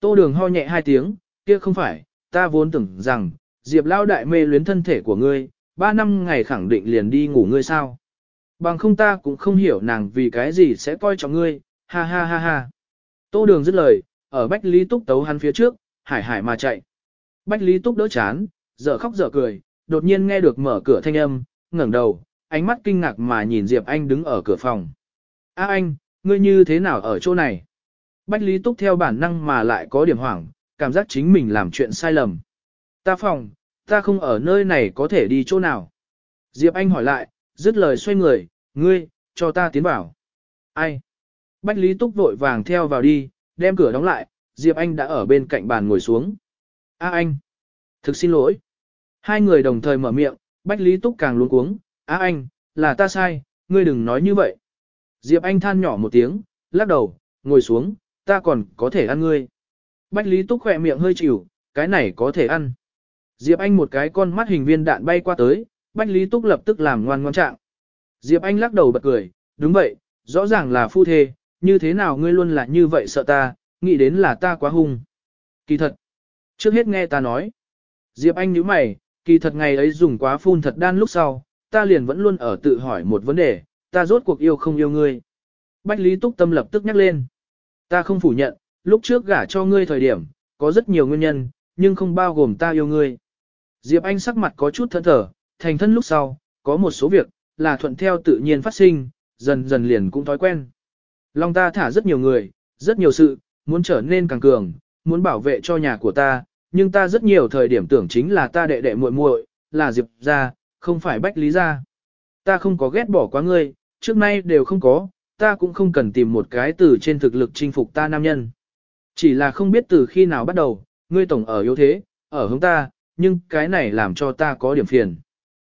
Tô đường ho nhẹ hai tiếng, kia không phải, ta vốn tưởng rằng, Diệp lao đại mê luyến thân thể của ngươi, ba năm ngày khẳng định liền đi ngủ ngươi sao. Bằng không ta cũng không hiểu nàng vì cái gì sẽ coi trọng ngươi, ha ha ha ha. Tô đường dứt lời, ở Bách Lý Túc tấu hắn phía trước, hải hải mà chạy. Bách Lý Túc đỡ chán, dở khóc dở cười, đột nhiên nghe được mở cửa thanh âm, ngẩng đầu, ánh mắt kinh ngạc mà nhìn Diệp Anh đứng ở cửa phòng. A anh, ngươi như thế nào ở chỗ này? Bách Lý Túc theo bản năng mà lại có điểm hoảng, cảm giác chính mình làm chuyện sai lầm. Ta phòng, ta không ở nơi này có thể đi chỗ nào. Diệp Anh hỏi lại, dứt lời xoay người, ngươi, cho ta tiến vào. Ai? Bách Lý Túc vội vàng theo vào đi, đem cửa đóng lại, Diệp Anh đã ở bên cạnh bàn ngồi xuống. A anh, thực xin lỗi. Hai người đồng thời mở miệng, Bách Lý Túc càng luống cuống, A anh, là ta sai, ngươi đừng nói như vậy. Diệp Anh than nhỏ một tiếng, lắc đầu, ngồi xuống, ta còn có thể ăn ngươi. Bách Lý Túc khỏe miệng hơi chịu, cái này có thể ăn. Diệp Anh một cái con mắt hình viên đạn bay qua tới, Bách Lý Túc lập tức làm ngoan ngoan trạng. Diệp Anh lắc đầu bật cười, đúng vậy, rõ ràng là phu thê, như thế nào ngươi luôn là như vậy sợ ta, nghĩ đến là ta quá hung. Kỳ thật, trước hết nghe ta nói. Diệp Anh nhíu mày, kỳ thật ngày ấy dùng quá phun thật đan lúc sau, ta liền vẫn luôn ở tự hỏi một vấn đề, ta rốt cuộc yêu không yêu ngươi. Bách Lý Túc Tâm lập tức nhắc lên. Ta không phủ nhận, lúc trước gả cho ngươi thời điểm, có rất nhiều nguyên nhân, nhưng không bao gồm ta yêu ngươi. Diệp Anh sắc mặt có chút thẫn thở, thành thân lúc sau, có một số việc, là thuận theo tự nhiên phát sinh, dần dần liền cũng thói quen. Long ta thả rất nhiều người, rất nhiều sự, muốn trở nên càng cường, muốn bảo vệ cho nhà của ta, nhưng ta rất nhiều thời điểm tưởng chính là ta đệ đệ muội muội, là Diệp gia, không phải Bách Lý gia. Ta không có ghét bỏ quá ngươi, trước nay đều không có, ta cũng không cần tìm một cái từ trên thực lực chinh phục ta nam nhân. Chỉ là không biết từ khi nào bắt đầu, ngươi tổng ở yếu thế, ở hướng ta, nhưng cái này làm cho ta có điểm phiền.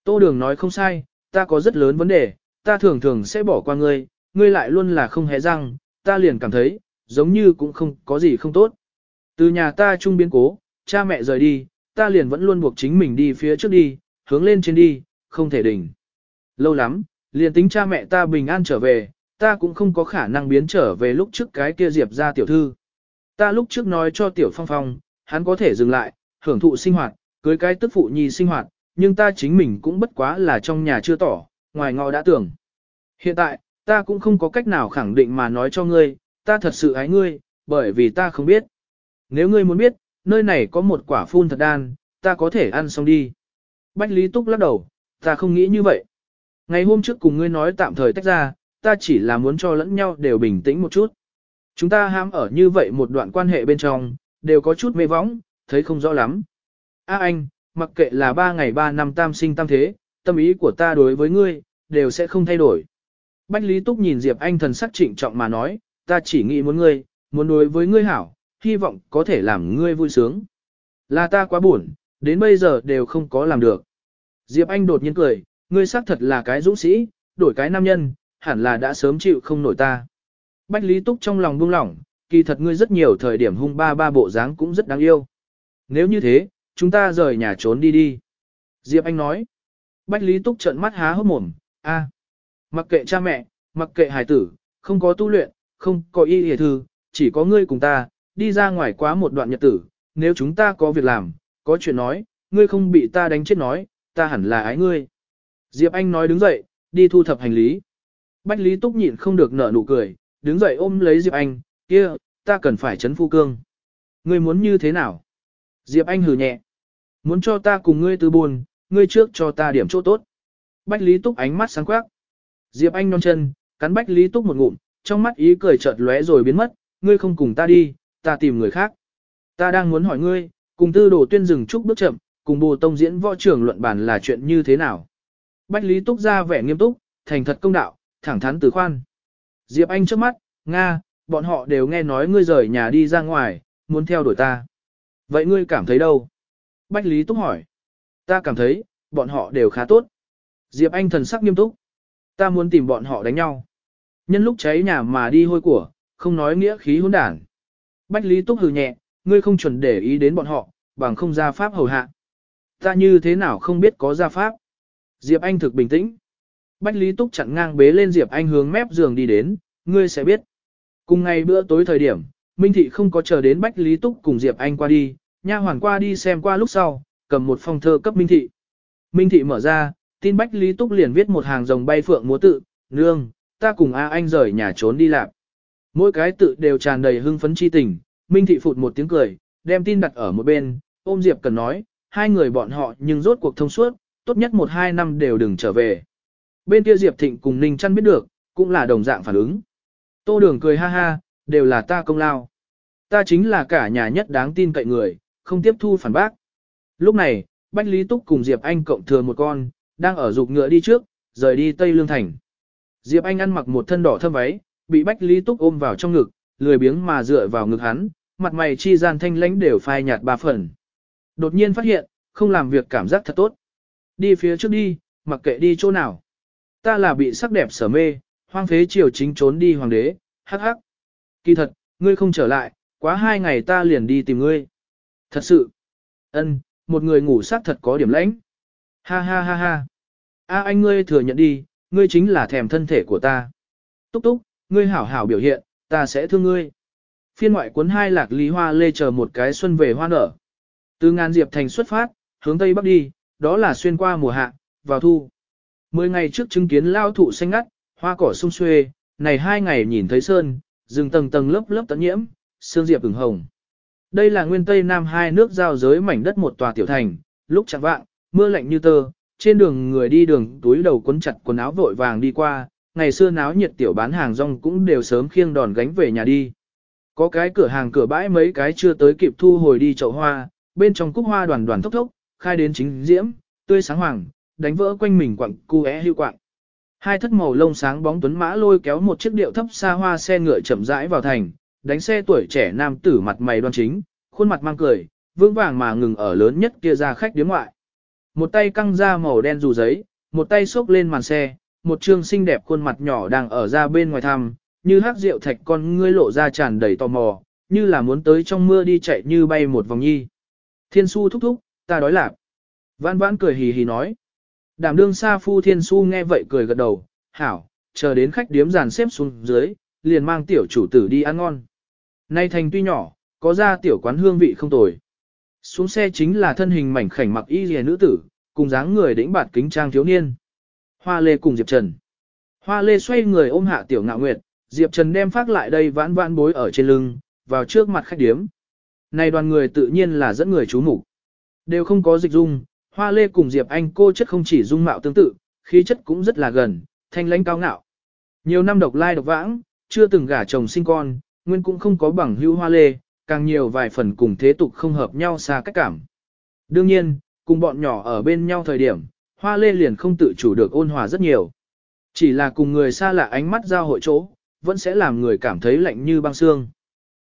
Tô Đường nói không sai, ta có rất lớn vấn đề, ta thường thường sẽ bỏ qua ngươi, ngươi lại luôn là không hé răng, ta liền cảm thấy, giống như cũng không có gì không tốt. Từ nhà ta trung biến cố, cha mẹ rời đi, ta liền vẫn luôn buộc chính mình đi phía trước đi, hướng lên trên đi, không thể đỉnh. Lâu lắm, liền tính cha mẹ ta bình an trở về, ta cũng không có khả năng biến trở về lúc trước cái kia diệp ra tiểu thư. Ta lúc trước nói cho tiểu phong phong, hắn có thể dừng lại, hưởng thụ sinh hoạt, cưới cái tức phụ nhi sinh hoạt, nhưng ta chính mình cũng bất quá là trong nhà chưa tỏ, ngoài ngọ đã tưởng. Hiện tại, ta cũng không có cách nào khẳng định mà nói cho ngươi, ta thật sự ái ngươi, bởi vì ta không biết. Nếu ngươi muốn biết, nơi này có một quả phun thật đan, ta có thể ăn xong đi. Bách Lý Túc lắc đầu, ta không nghĩ như vậy. Ngày hôm trước cùng ngươi nói tạm thời tách ra, ta chỉ là muốn cho lẫn nhau đều bình tĩnh một chút. Chúng ta ham ở như vậy một đoạn quan hệ bên trong, đều có chút mê võng, thấy không rõ lắm. A anh, mặc kệ là ba ngày ba năm tam sinh tam thế, tâm ý của ta đối với ngươi, đều sẽ không thay đổi. Bách Lý Túc nhìn Diệp Anh thần sắc trịnh trọng mà nói, ta chỉ nghĩ muốn ngươi, muốn đối với ngươi hảo, hy vọng có thể làm ngươi vui sướng. Là ta quá buồn, đến bây giờ đều không có làm được. Diệp Anh đột nhiên cười, ngươi xác thật là cái dũng sĩ, đổi cái nam nhân, hẳn là đã sớm chịu không nổi ta. Bách Lý Túc trong lòng buông lỏng, kỳ thật ngươi rất nhiều thời điểm hung ba ba bộ dáng cũng rất đáng yêu. Nếu như thế, chúng ta rời nhà trốn đi đi. Diệp Anh nói. Bách Lý Túc trợn mắt há hốc mồm, a, mặc kệ cha mẹ, mặc kệ hài tử, không có tu luyện, không có y hề thư, chỉ có ngươi cùng ta, đi ra ngoài quá một đoạn nhật tử, nếu chúng ta có việc làm, có chuyện nói, ngươi không bị ta đánh chết nói, ta hẳn là ái ngươi. Diệp Anh nói đứng dậy, đi thu thập hành lý. Bách Lý Túc nhịn không được nở nụ cười, đứng dậy ôm lấy Diệp Anh, kia, ta cần phải chấn phu cương. Ngươi muốn như thế nào? Diệp Anh hừ nhẹ. Muốn cho ta cùng ngươi từ buồn, ngươi trước cho ta điểm chỗ tốt. Bách Lý Túc ánh mắt sáng quắc. Diệp Anh non chân, cắn Bách Lý Túc một ngụm, trong mắt ý cười chợt lóe rồi biến mất, ngươi không cùng ta đi, ta tìm người khác. Ta đang muốn hỏi ngươi, cùng tư đồ tuyên dừng chút bước chậm, cùng bồ tông diễn võ trưởng luận bản là chuyện như thế nào. Bách Lý Túc ra vẻ nghiêm túc, thành thật công đạo, thẳng thắn từ khoan. Diệp Anh trước mắt, Nga, bọn họ đều nghe nói ngươi rời nhà đi ra ngoài, muốn theo đuổi ta. Vậy ngươi cảm thấy đâu? Bách Lý Túc hỏi. Ta cảm thấy, bọn họ đều khá tốt. Diệp Anh thần sắc nghiêm túc. Ta muốn tìm bọn họ đánh nhau. Nhân lúc cháy nhà mà đi hôi của, không nói nghĩa khí hỗn đản. Bách Lý Túc hừ nhẹ, ngươi không chuẩn để ý đến bọn họ, bằng không ra pháp hầu hạ. Ta như thế nào không biết có ra pháp. Diệp Anh thực bình tĩnh. Bách Lý Túc chặn ngang bế lên Diệp Anh hướng mép giường đi đến, ngươi sẽ biết. Cùng ngày bữa tối thời điểm, Minh Thị không có chờ đến Bách Lý Túc cùng Diệp Anh qua đi, nha hoàn qua đi xem qua lúc sau, cầm một phong thơ cấp Minh Thị. Minh Thị mở ra, tin Bách Lý Túc liền viết một hàng rồng bay phượng múa tự, nương, ta cùng A Anh rời nhà trốn đi làm. Mỗi cái tự đều tràn đầy hưng phấn chi tình, Minh Thị phụt một tiếng cười, đem tin đặt ở một bên, ôm Diệp Cần nói, hai người bọn họ nhưng rốt cuộc thông suốt, tốt nhất một hai năm đều đừng trở về. Bên kia Diệp Thịnh cùng Ninh Trăn biết được, cũng là đồng dạng phản ứng. Tô Đường cười ha ha, đều là ta công lao. Ta chính là cả nhà nhất đáng tin cậy người, không tiếp thu phản bác. Lúc này, Bách Lý Túc cùng Diệp Anh cộng thừa một con, đang ở dục ngựa đi trước, rời đi Tây Lương Thành. Diệp Anh ăn mặc một thân đỏ thâm váy, bị Bách Lý Túc ôm vào trong ngực, lười biếng mà dựa vào ngực hắn, mặt mày chi gian thanh lãnh đều phai nhạt ba phần. Đột nhiên phát hiện, không làm việc cảm giác thật tốt. Đi phía trước đi, mặc kệ đi chỗ nào. Ta là bị sắc đẹp sở mê, hoang phế triều chính trốn đi hoàng đế, hắc hắc. Kỳ thật, ngươi không trở lại, quá hai ngày ta liền đi tìm ngươi. Thật sự, ân, một người ngủ sắc thật có điểm lãnh. Ha ha ha ha. A anh ngươi thừa nhận đi, ngươi chính là thèm thân thể của ta. Túc túc, ngươi hảo hảo biểu hiện, ta sẽ thương ngươi. Phiên ngoại cuốn hai lạc lý hoa lê chờ một cái xuân về hoa nở. Từ ngàn diệp thành xuất phát, hướng tây bắc đi, đó là xuyên qua mùa hạ, vào thu. Mười ngày trước chứng kiến lao thụ xanh ngắt, hoa cỏ sung xuê, này hai ngày nhìn thấy sơn, rừng tầng tầng lớp lớp tận nhiễm, sương diệp ửng hồng. Đây là nguyên tây nam hai nước giao giới mảnh đất một tòa tiểu thành, lúc chẳng vạng, mưa lạnh như tơ, trên đường người đi đường túi đầu cuốn chặt quần áo vội vàng đi qua, ngày xưa náo nhiệt tiểu bán hàng rong cũng đều sớm khiêng đòn gánh về nhà đi. Có cái cửa hàng cửa bãi mấy cái chưa tới kịp thu hồi đi chậu hoa, bên trong cúc hoa đoàn đoàn thốc thốc, khai đến chính diễm, tươi sáng hoàng, đánh vỡ quanh mình quặng cu é hưu quặng. Hai thất màu lông sáng bóng tuấn mã lôi kéo một chiếc điệu thấp xa hoa xe ngựa chậm rãi vào thành, đánh xe tuổi trẻ nam tử mặt mày đoan chính, khuôn mặt mang cười, vững vàng mà ngừng ở lớn nhất kia ra khách điếm ngoại. Một tay căng ra màu đen dù giấy, một tay xốc lên màn xe, một trương xinh đẹp khuôn mặt nhỏ đang ở ra bên ngoài thăm, như hắc rượu thạch con ngươi lộ ra tràn đầy tò mò, như là muốn tới trong mưa đi chạy như bay một vòng nhi. Thiên su thúc thúc, ta đói lạc. Vãn vãn cười hì hì nói đàm đương sa phu thiên su nghe vậy cười gật đầu, hảo, chờ đến khách điếm dàn xếp xuống dưới, liền mang tiểu chủ tử đi ăn ngon. Nay thành tuy nhỏ, có ra tiểu quán hương vị không tồi. Xuống xe chính là thân hình mảnh khảnh mặc y rìa nữ tử, cùng dáng người đĩnh bạt kính trang thiếu niên. Hoa Lê cùng Diệp Trần. Hoa Lê xoay người ôm hạ tiểu ngạo nguyệt, Diệp Trần đem phát lại đây vãn vãn bối ở trên lưng, vào trước mặt khách điếm. Này đoàn người tự nhiên là dẫn người chú mục Đều không có dịch dung, Hoa Lê cùng Diệp Anh cô chất không chỉ dung mạo tương tự, khí chất cũng rất là gần, thanh lãnh cao ngạo. Nhiều năm độc lai độc vãng, chưa từng gả chồng sinh con, nguyên cũng không có bằng hữu Hoa Lê, càng nhiều vài phần cùng thế tục không hợp nhau xa cách cảm. Đương nhiên, cùng bọn nhỏ ở bên nhau thời điểm, Hoa Lê liền không tự chủ được ôn hòa rất nhiều. Chỉ là cùng người xa lạ ánh mắt giao hội chỗ, vẫn sẽ làm người cảm thấy lạnh như băng xương.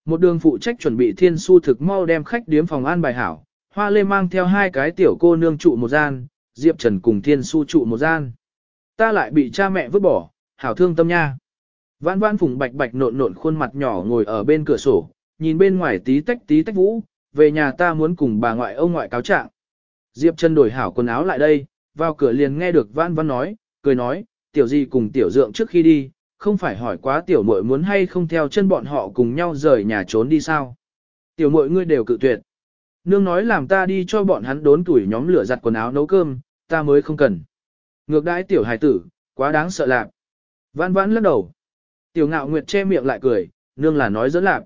Một đường phụ trách chuẩn bị thiên su thực mau đem khách điếm phòng an bài hảo, Hoa Lê mang theo hai cái tiểu cô nương trụ một gian, Diệp Trần cùng thiên su trụ một gian. Ta lại bị cha mẹ vứt bỏ, hảo thương tâm nha. Vãn vãn phùng bạch bạch nộn nộn khuôn mặt nhỏ ngồi ở bên cửa sổ, nhìn bên ngoài tí tách tí tách vũ, về nhà ta muốn cùng bà ngoại ông ngoại cáo trạng. Diệp Trần đổi hảo quần áo lại đây, vào cửa liền nghe được Vãn Vãn nói, cười nói, tiểu gì cùng tiểu dượng trước khi đi, không phải hỏi quá tiểu muội muốn hay không theo chân bọn họ cùng nhau rời nhà trốn đi sao. Tiểu muội ngươi đều cự tuyệt. Nương nói làm ta đi cho bọn hắn đốn tuổi nhóm lửa giặt quần áo nấu cơm, ta mới không cần. Ngược đãi tiểu hài tử, quá đáng sợ lạc. Vãn vãn lắc đầu. Tiểu ngạo nguyệt che miệng lại cười, nương là nói dẫn lạc.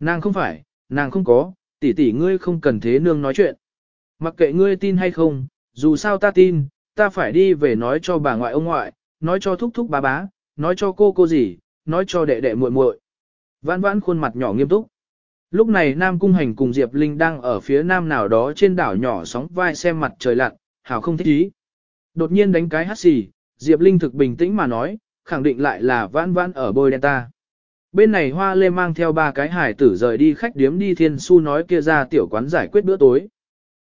Nàng không phải, nàng không có, tỷ tỷ ngươi không cần thế nương nói chuyện. Mặc kệ ngươi tin hay không, dù sao ta tin, ta phải đi về nói cho bà ngoại ông ngoại, nói cho thúc thúc bá bá, nói cho cô cô gì, nói cho đệ đệ muội muội. Vãn vãn khuôn mặt nhỏ nghiêm túc. Lúc này Nam Cung Hành cùng Diệp Linh đang ở phía nam nào đó trên đảo nhỏ sóng vai xem mặt trời lặn, hảo không thích ý. Đột nhiên đánh cái hắt xì, Diệp Linh thực bình tĩnh mà nói, khẳng định lại là vãn vãn ở bôi đen ta. Bên này Hoa Lê mang theo ba cái hải tử rời đi khách điếm đi thiên su nói kia ra tiểu quán giải quyết bữa tối.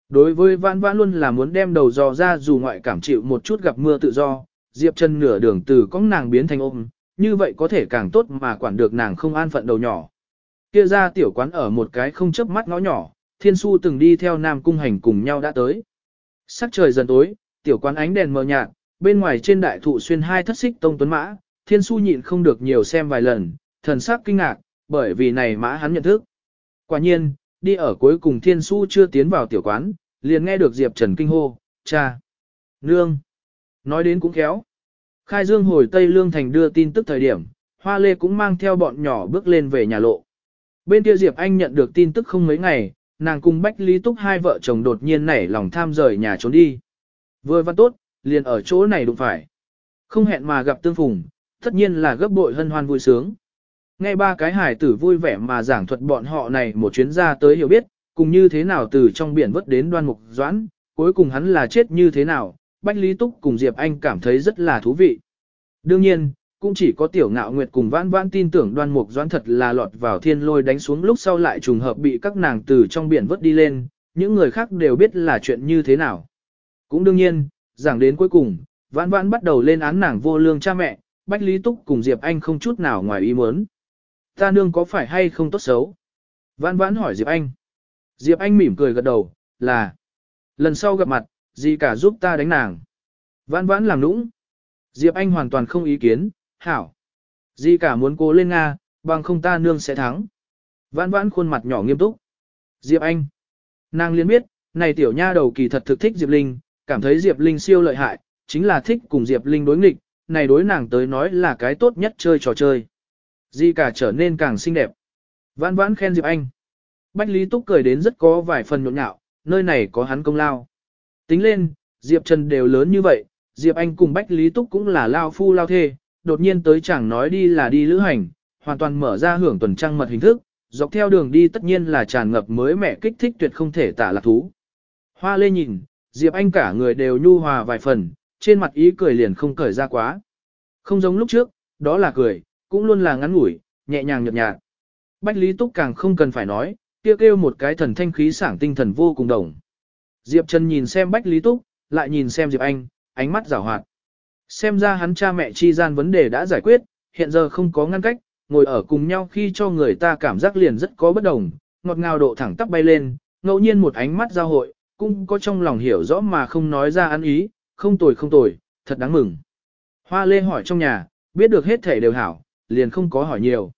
Đối với vãn vãn luôn là muốn đem đầu dò ra dù ngoại cảm chịu một chút gặp mưa tự do, Diệp chân nửa đường từ có nàng biến thành ôm, như vậy có thể càng tốt mà quản được nàng không an phận đầu nhỏ. Kia ra tiểu quán ở một cái không chớp mắt ngõ nhỏ, thiên su từng đi theo nam cung hành cùng nhau đã tới. Sắc trời dần tối, tiểu quán ánh đèn mờ nhạt, bên ngoài trên đại thụ xuyên hai thất xích tông tuấn mã, thiên su nhịn không được nhiều xem vài lần, thần sắc kinh ngạc, bởi vì này mã hắn nhận thức. Quả nhiên, đi ở cuối cùng thiên su chưa tiến vào tiểu quán, liền nghe được Diệp Trần kinh hô, cha, nương. Nói đến cũng khéo. Khai Dương hồi Tây Lương Thành đưa tin tức thời điểm, Hoa Lê cũng mang theo bọn nhỏ bước lên về nhà lộ. Bên kia Diệp Anh nhận được tin tức không mấy ngày, nàng cùng Bách Lý Túc hai vợ chồng đột nhiên nảy lòng tham rời nhà trốn đi. Vừa văn tốt, liền ở chỗ này đụng phải. Không hẹn mà gặp tương phùng, tất nhiên là gấp bội hân hoan vui sướng. Nghe ba cái hải tử vui vẻ mà giảng thuật bọn họ này một chuyến ra tới hiểu biết, cùng như thế nào từ trong biển vớt đến đoan mục doãn, cuối cùng hắn là chết như thế nào, Bách Lý Túc cùng Diệp Anh cảm thấy rất là thú vị. Đương nhiên, cũng chỉ có tiểu ngạo nguyệt cùng vãn vãn tin tưởng đoan mục doãn thật là lọt vào thiên lôi đánh xuống lúc sau lại trùng hợp bị các nàng từ trong biển vớt đi lên, những người khác đều biết là chuyện như thế nào. Cũng đương nhiên, giảng đến cuối cùng, vãn vãn bắt đầu lên án nàng vô lương cha mẹ, Bách Lý Túc cùng Diệp Anh không chút nào ngoài ý muốn. Ta nương có phải hay không tốt xấu? Vãn vãn hỏi Diệp Anh. Diệp Anh mỉm cười gật đầu, là. Lần sau gặp mặt, gì cả giúp ta đánh nàng. Vãn vãn làm nũng. Diệp Anh hoàn toàn không ý kiến, hảo. Di cả muốn cố lên Nga, bằng không ta nương sẽ thắng. Vãn vãn khuôn mặt nhỏ nghiêm túc. Diệp Anh. Nàng liên biết, này tiểu nha đầu kỳ thật thực thích Diệp Linh, cảm thấy Diệp Linh siêu lợi hại, chính là thích cùng Diệp Linh đối nghịch, này đối nàng tới nói là cái tốt nhất chơi trò chơi. Di cả trở nên càng xinh đẹp. Vãn vãn khen Diệp Anh. Bách Lý Túc cười đến rất có vài phần nhộn nhạo, nơi này có hắn công lao. Tính lên, Diệp Trần đều lớn như vậy, Diệp Anh cùng Bách Lý Túc cũng là lao phu lao thê, đột nhiên tới chẳng nói đi là đi lữ hành, hoàn toàn mở ra hưởng tuần trăng mật hình thức, dọc theo đường đi tất nhiên là tràn ngập mới mẻ kích thích tuyệt không thể tả lạc thú. Hoa lê nhìn, Diệp Anh cả người đều nhu hòa vài phần, trên mặt ý cười liền không cởi ra quá. Không giống lúc trước, đó là cười, cũng luôn là ngắn ngủi, nhẹ nhàng nhợt nhạt. Bách Lý Túc càng không cần phải nói, kia kêu một cái thần thanh khí sảng tinh thần vô cùng đồng. Diệp Trần nhìn xem Bách Lý Túc, lại nhìn xem Diệp Anh, ánh mắt rào hoạt. Xem ra hắn cha mẹ chi gian vấn đề đã giải quyết, hiện giờ không có ngăn cách, ngồi ở cùng nhau khi cho người ta cảm giác liền rất có bất đồng, ngọt ngào độ thẳng tắp bay lên, ngẫu nhiên một ánh mắt giao hội, cũng có trong lòng hiểu rõ mà không nói ra ăn ý, không tồi không tồi, thật đáng mừng. Hoa lê hỏi trong nhà, biết được hết thể đều hảo, liền không có hỏi nhiều.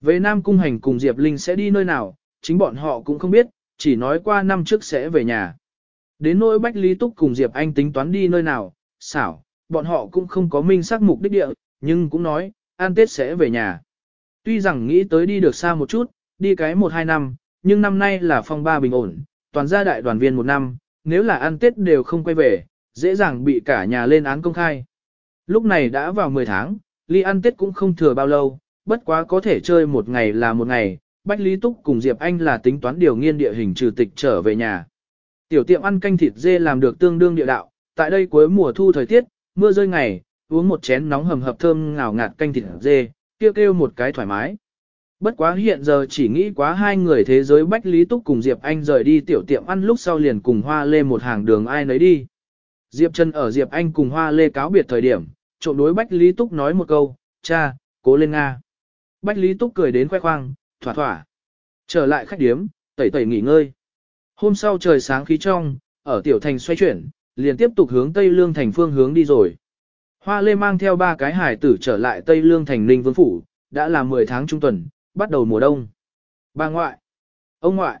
Về Nam Cung Hành cùng Diệp Linh sẽ đi nơi nào, chính bọn họ cũng không biết, chỉ nói qua năm trước sẽ về nhà. Đến nỗi Bách Lý Túc cùng Diệp Anh tính toán đi nơi nào, xảo, bọn họ cũng không có minh xác mục đích địa, nhưng cũng nói, an Tết sẽ về nhà. Tuy rằng nghĩ tới đi được xa một chút, đi cái một hai năm, nhưng năm nay là phong ba bình ổn, toàn gia đại đoàn viên một năm, nếu là ăn Tết đều không quay về, dễ dàng bị cả nhà lên án công khai. Lúc này đã vào 10 tháng, ly ăn Tết cũng không thừa bao lâu, bất quá có thể chơi một ngày là một ngày, Bách Lý Túc cùng Diệp Anh là tính toán điều nghiên địa hình trừ tịch trở về nhà. Tiểu tiệm ăn canh thịt dê làm được tương đương địa đạo, tại đây cuối mùa thu thời tiết, mưa rơi ngày, uống một chén nóng hầm hập thơm ngào ngạt canh thịt dê, kêu kêu một cái thoải mái. Bất quá hiện giờ chỉ nghĩ quá hai người thế giới Bách Lý Túc cùng Diệp Anh rời đi tiểu tiệm ăn lúc sau liền cùng Hoa Lê một hàng đường ai nấy đi. Diệp Trần ở Diệp Anh cùng Hoa Lê cáo biệt thời điểm, trộm đối Bách Lý Túc nói một câu, cha, cố lên Nga. Bách Lý Túc cười đến khoe khoang, thỏa thỏa. Trở lại khách điếm, tẩy tẩy nghỉ ngơi. Hôm sau trời sáng khí trong, ở tiểu thành xoay chuyển, liền tiếp tục hướng Tây Lương thành phương hướng đi rồi. Hoa Lê mang theo ba cái hải tử trở lại Tây Lương thành Ninh Vương Phủ, đã là 10 tháng trung tuần, bắt đầu mùa đông. Bà ngoại, ông ngoại,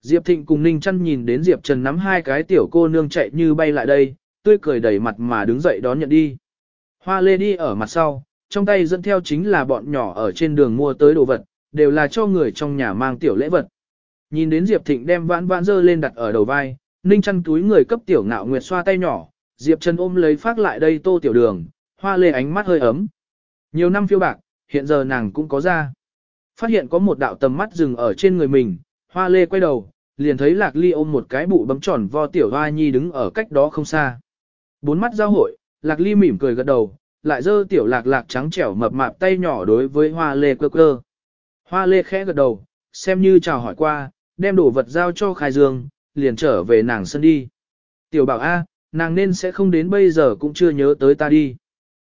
Diệp Thịnh cùng Ninh Trăn nhìn đến Diệp Trần nắm hai cái tiểu cô nương chạy như bay lại đây, tươi cười đầy mặt mà đứng dậy đón nhận đi. Hoa Lê đi ở mặt sau, trong tay dẫn theo chính là bọn nhỏ ở trên đường mua tới đồ vật, đều là cho người trong nhà mang tiểu lễ vật. Nhìn đến Diệp Thịnh đem vãn vãn dơ lên đặt ở đầu vai, Ninh chăn túi người cấp tiểu ngạo nguyệt xoa tay nhỏ, Diệp Trần ôm lấy phát lại đây tô tiểu đường, hoa lê ánh mắt hơi ấm. Nhiều năm phiêu bạc, hiện giờ nàng cũng có ra. Phát hiện có một đạo tầm mắt dừng ở trên người mình, hoa lê quay đầu, liền thấy lạc ly ôm một cái bụ bấm tròn vo tiểu hoa nhi đứng ở cách đó không xa. Bốn mắt giao hội, lạc ly mỉm cười gật đầu, lại dơ tiểu lạc lạc trắng trẻo mập mạp tay nhỏ đối với hoa lê cơ cơ. Hoa lê khẽ gật đầu, xem như chào hỏi qua, đem đồ vật giao cho khai dương, liền trở về nàng sân đi. Tiểu bảo A, nàng nên sẽ không đến bây giờ cũng chưa nhớ tới ta đi.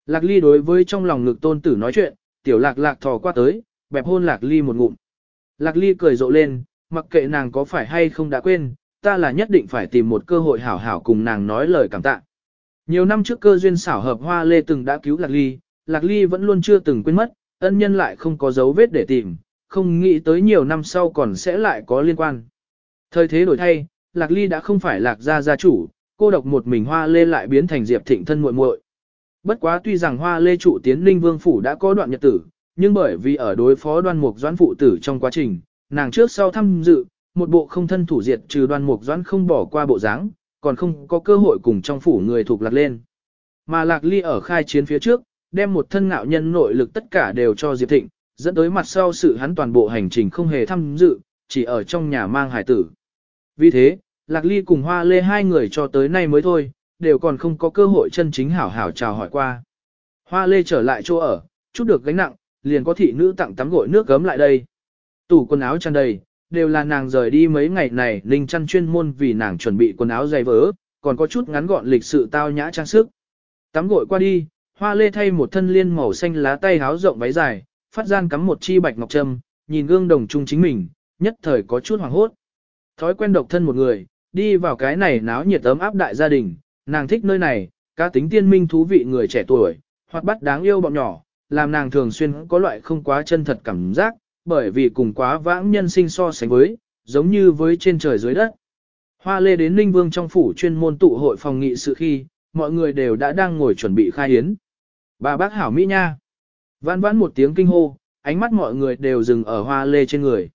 Lạc ly đối với trong lòng ngực tôn tử nói chuyện, tiểu lạc lạc thò qua tới, bẹp hôn lạc ly một ngụm. Lạc ly cười rộ lên, mặc kệ nàng có phải hay không đã quên, ta là nhất định phải tìm một cơ hội hảo hảo cùng nàng nói lời cảm tạ. Nhiều năm trước cơ duyên xảo hợp hoa lê từng đã cứu lạc ly, lạc ly vẫn luôn chưa từng quên mất, ân nhân lại không có dấu vết để tìm, không nghĩ tới nhiều năm sau còn sẽ lại có liên quan. Thời thế đổi thay, Lạc Ly đã không phải Lạc gia gia chủ, cô độc một mình Hoa Lê lại biến thành Diệp Thịnh thân muội muội. Bất quá tuy rằng Hoa Lê trụ tiến Linh Vương phủ đã có đoạn nhật tử, nhưng bởi vì ở đối phó Đoan Mục Doãn phụ tử trong quá trình, nàng trước sau tham dự, một bộ không thân thủ diệt trừ Đoan Mục Doãn không bỏ qua bộ dáng, còn không có cơ hội cùng trong phủ người thuộc lạc lên. Mà Lạc Ly ở khai chiến phía trước, đem một thân ngạo nhân nội lực tất cả đều cho Diệp Thịnh, dẫn tới mặt sau sự hắn toàn bộ hành trình không hề tham dự, chỉ ở trong nhà mang hải tử. Vì thế, Lạc Ly cùng Hoa Lê hai người cho tới nay mới thôi, đều còn không có cơ hội chân chính hảo hảo chào hỏi qua. Hoa Lê trở lại chỗ ở, chút được gánh nặng, liền có thị nữ tặng tắm gội nước gấm lại đây. Tủ quần áo tràn đầy, đều là nàng rời đi mấy ngày này Ninh chăn chuyên môn vì nàng chuẩn bị quần áo dày vỡ, còn có chút ngắn gọn lịch sự tao nhã trang sức. Tắm gội qua đi, Hoa Lê thay một thân liên màu xanh lá tay áo rộng váy dài, phát gian cắm một chi bạch ngọc trâm, nhìn gương đồng trung chính mình, nhất thời có chút hoảng hốt. Thói quen độc thân một người, đi vào cái này náo nhiệt ấm áp đại gia đình, nàng thích nơi này, cá tính tiên minh thú vị người trẻ tuổi, hoặc bắt đáng yêu bọn nhỏ, làm nàng thường xuyên có loại không quá chân thật cảm giác, bởi vì cùng quá vãng nhân sinh so sánh với, giống như với trên trời dưới đất. Hoa lê đến Ninh Vương trong phủ chuyên môn tụ hội phòng nghị sự khi, mọi người đều đã đang ngồi chuẩn bị khai hiến. Bà bác hảo Mỹ nha. Vãn vãn một tiếng kinh hô, ánh mắt mọi người đều dừng ở hoa lê trên người.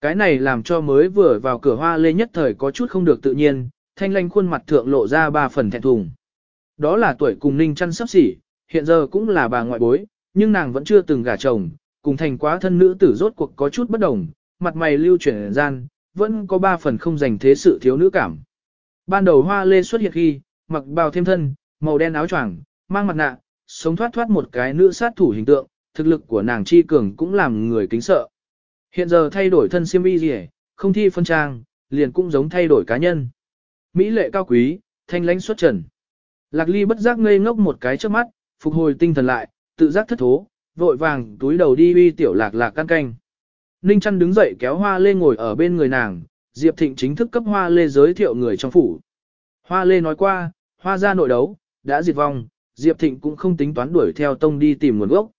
Cái này làm cho mới vừa vào cửa hoa lê nhất thời có chút không được tự nhiên, thanh lanh khuôn mặt thượng lộ ra ba phần thẹn thùng. Đó là tuổi cùng ninh chăn sắp xỉ, hiện giờ cũng là bà ngoại bối, nhưng nàng vẫn chưa từng gả chồng, cùng thành quá thân nữ tử rốt cuộc có chút bất đồng, mặt mày lưu chuyển gian, vẫn có ba phần không dành thế sự thiếu nữ cảm. Ban đầu hoa lê xuất hiện khi, mặc bào thêm thân, màu đen áo choàng, mang mặt nạ, sống thoát thoát một cái nữ sát thủ hình tượng, thực lực của nàng chi cường cũng làm người kính sợ. Hiện giờ thay đổi thân siêm y gì, không thi phân trang, liền cũng giống thay đổi cá nhân. Mỹ lệ cao quý, thanh lãnh xuất trần. Lạc ly bất giác ngây ngốc một cái trước mắt, phục hồi tinh thần lại, tự giác thất thố, vội vàng túi đầu đi uy tiểu lạc lạc căn canh. Ninh chăn đứng dậy kéo hoa lê ngồi ở bên người nàng, Diệp Thịnh chính thức cấp hoa lê giới thiệu người trong phủ. Hoa lê nói qua, hoa ra nội đấu, đã diệt vong, Diệp Thịnh cũng không tính toán đuổi theo tông đi tìm nguồn gốc.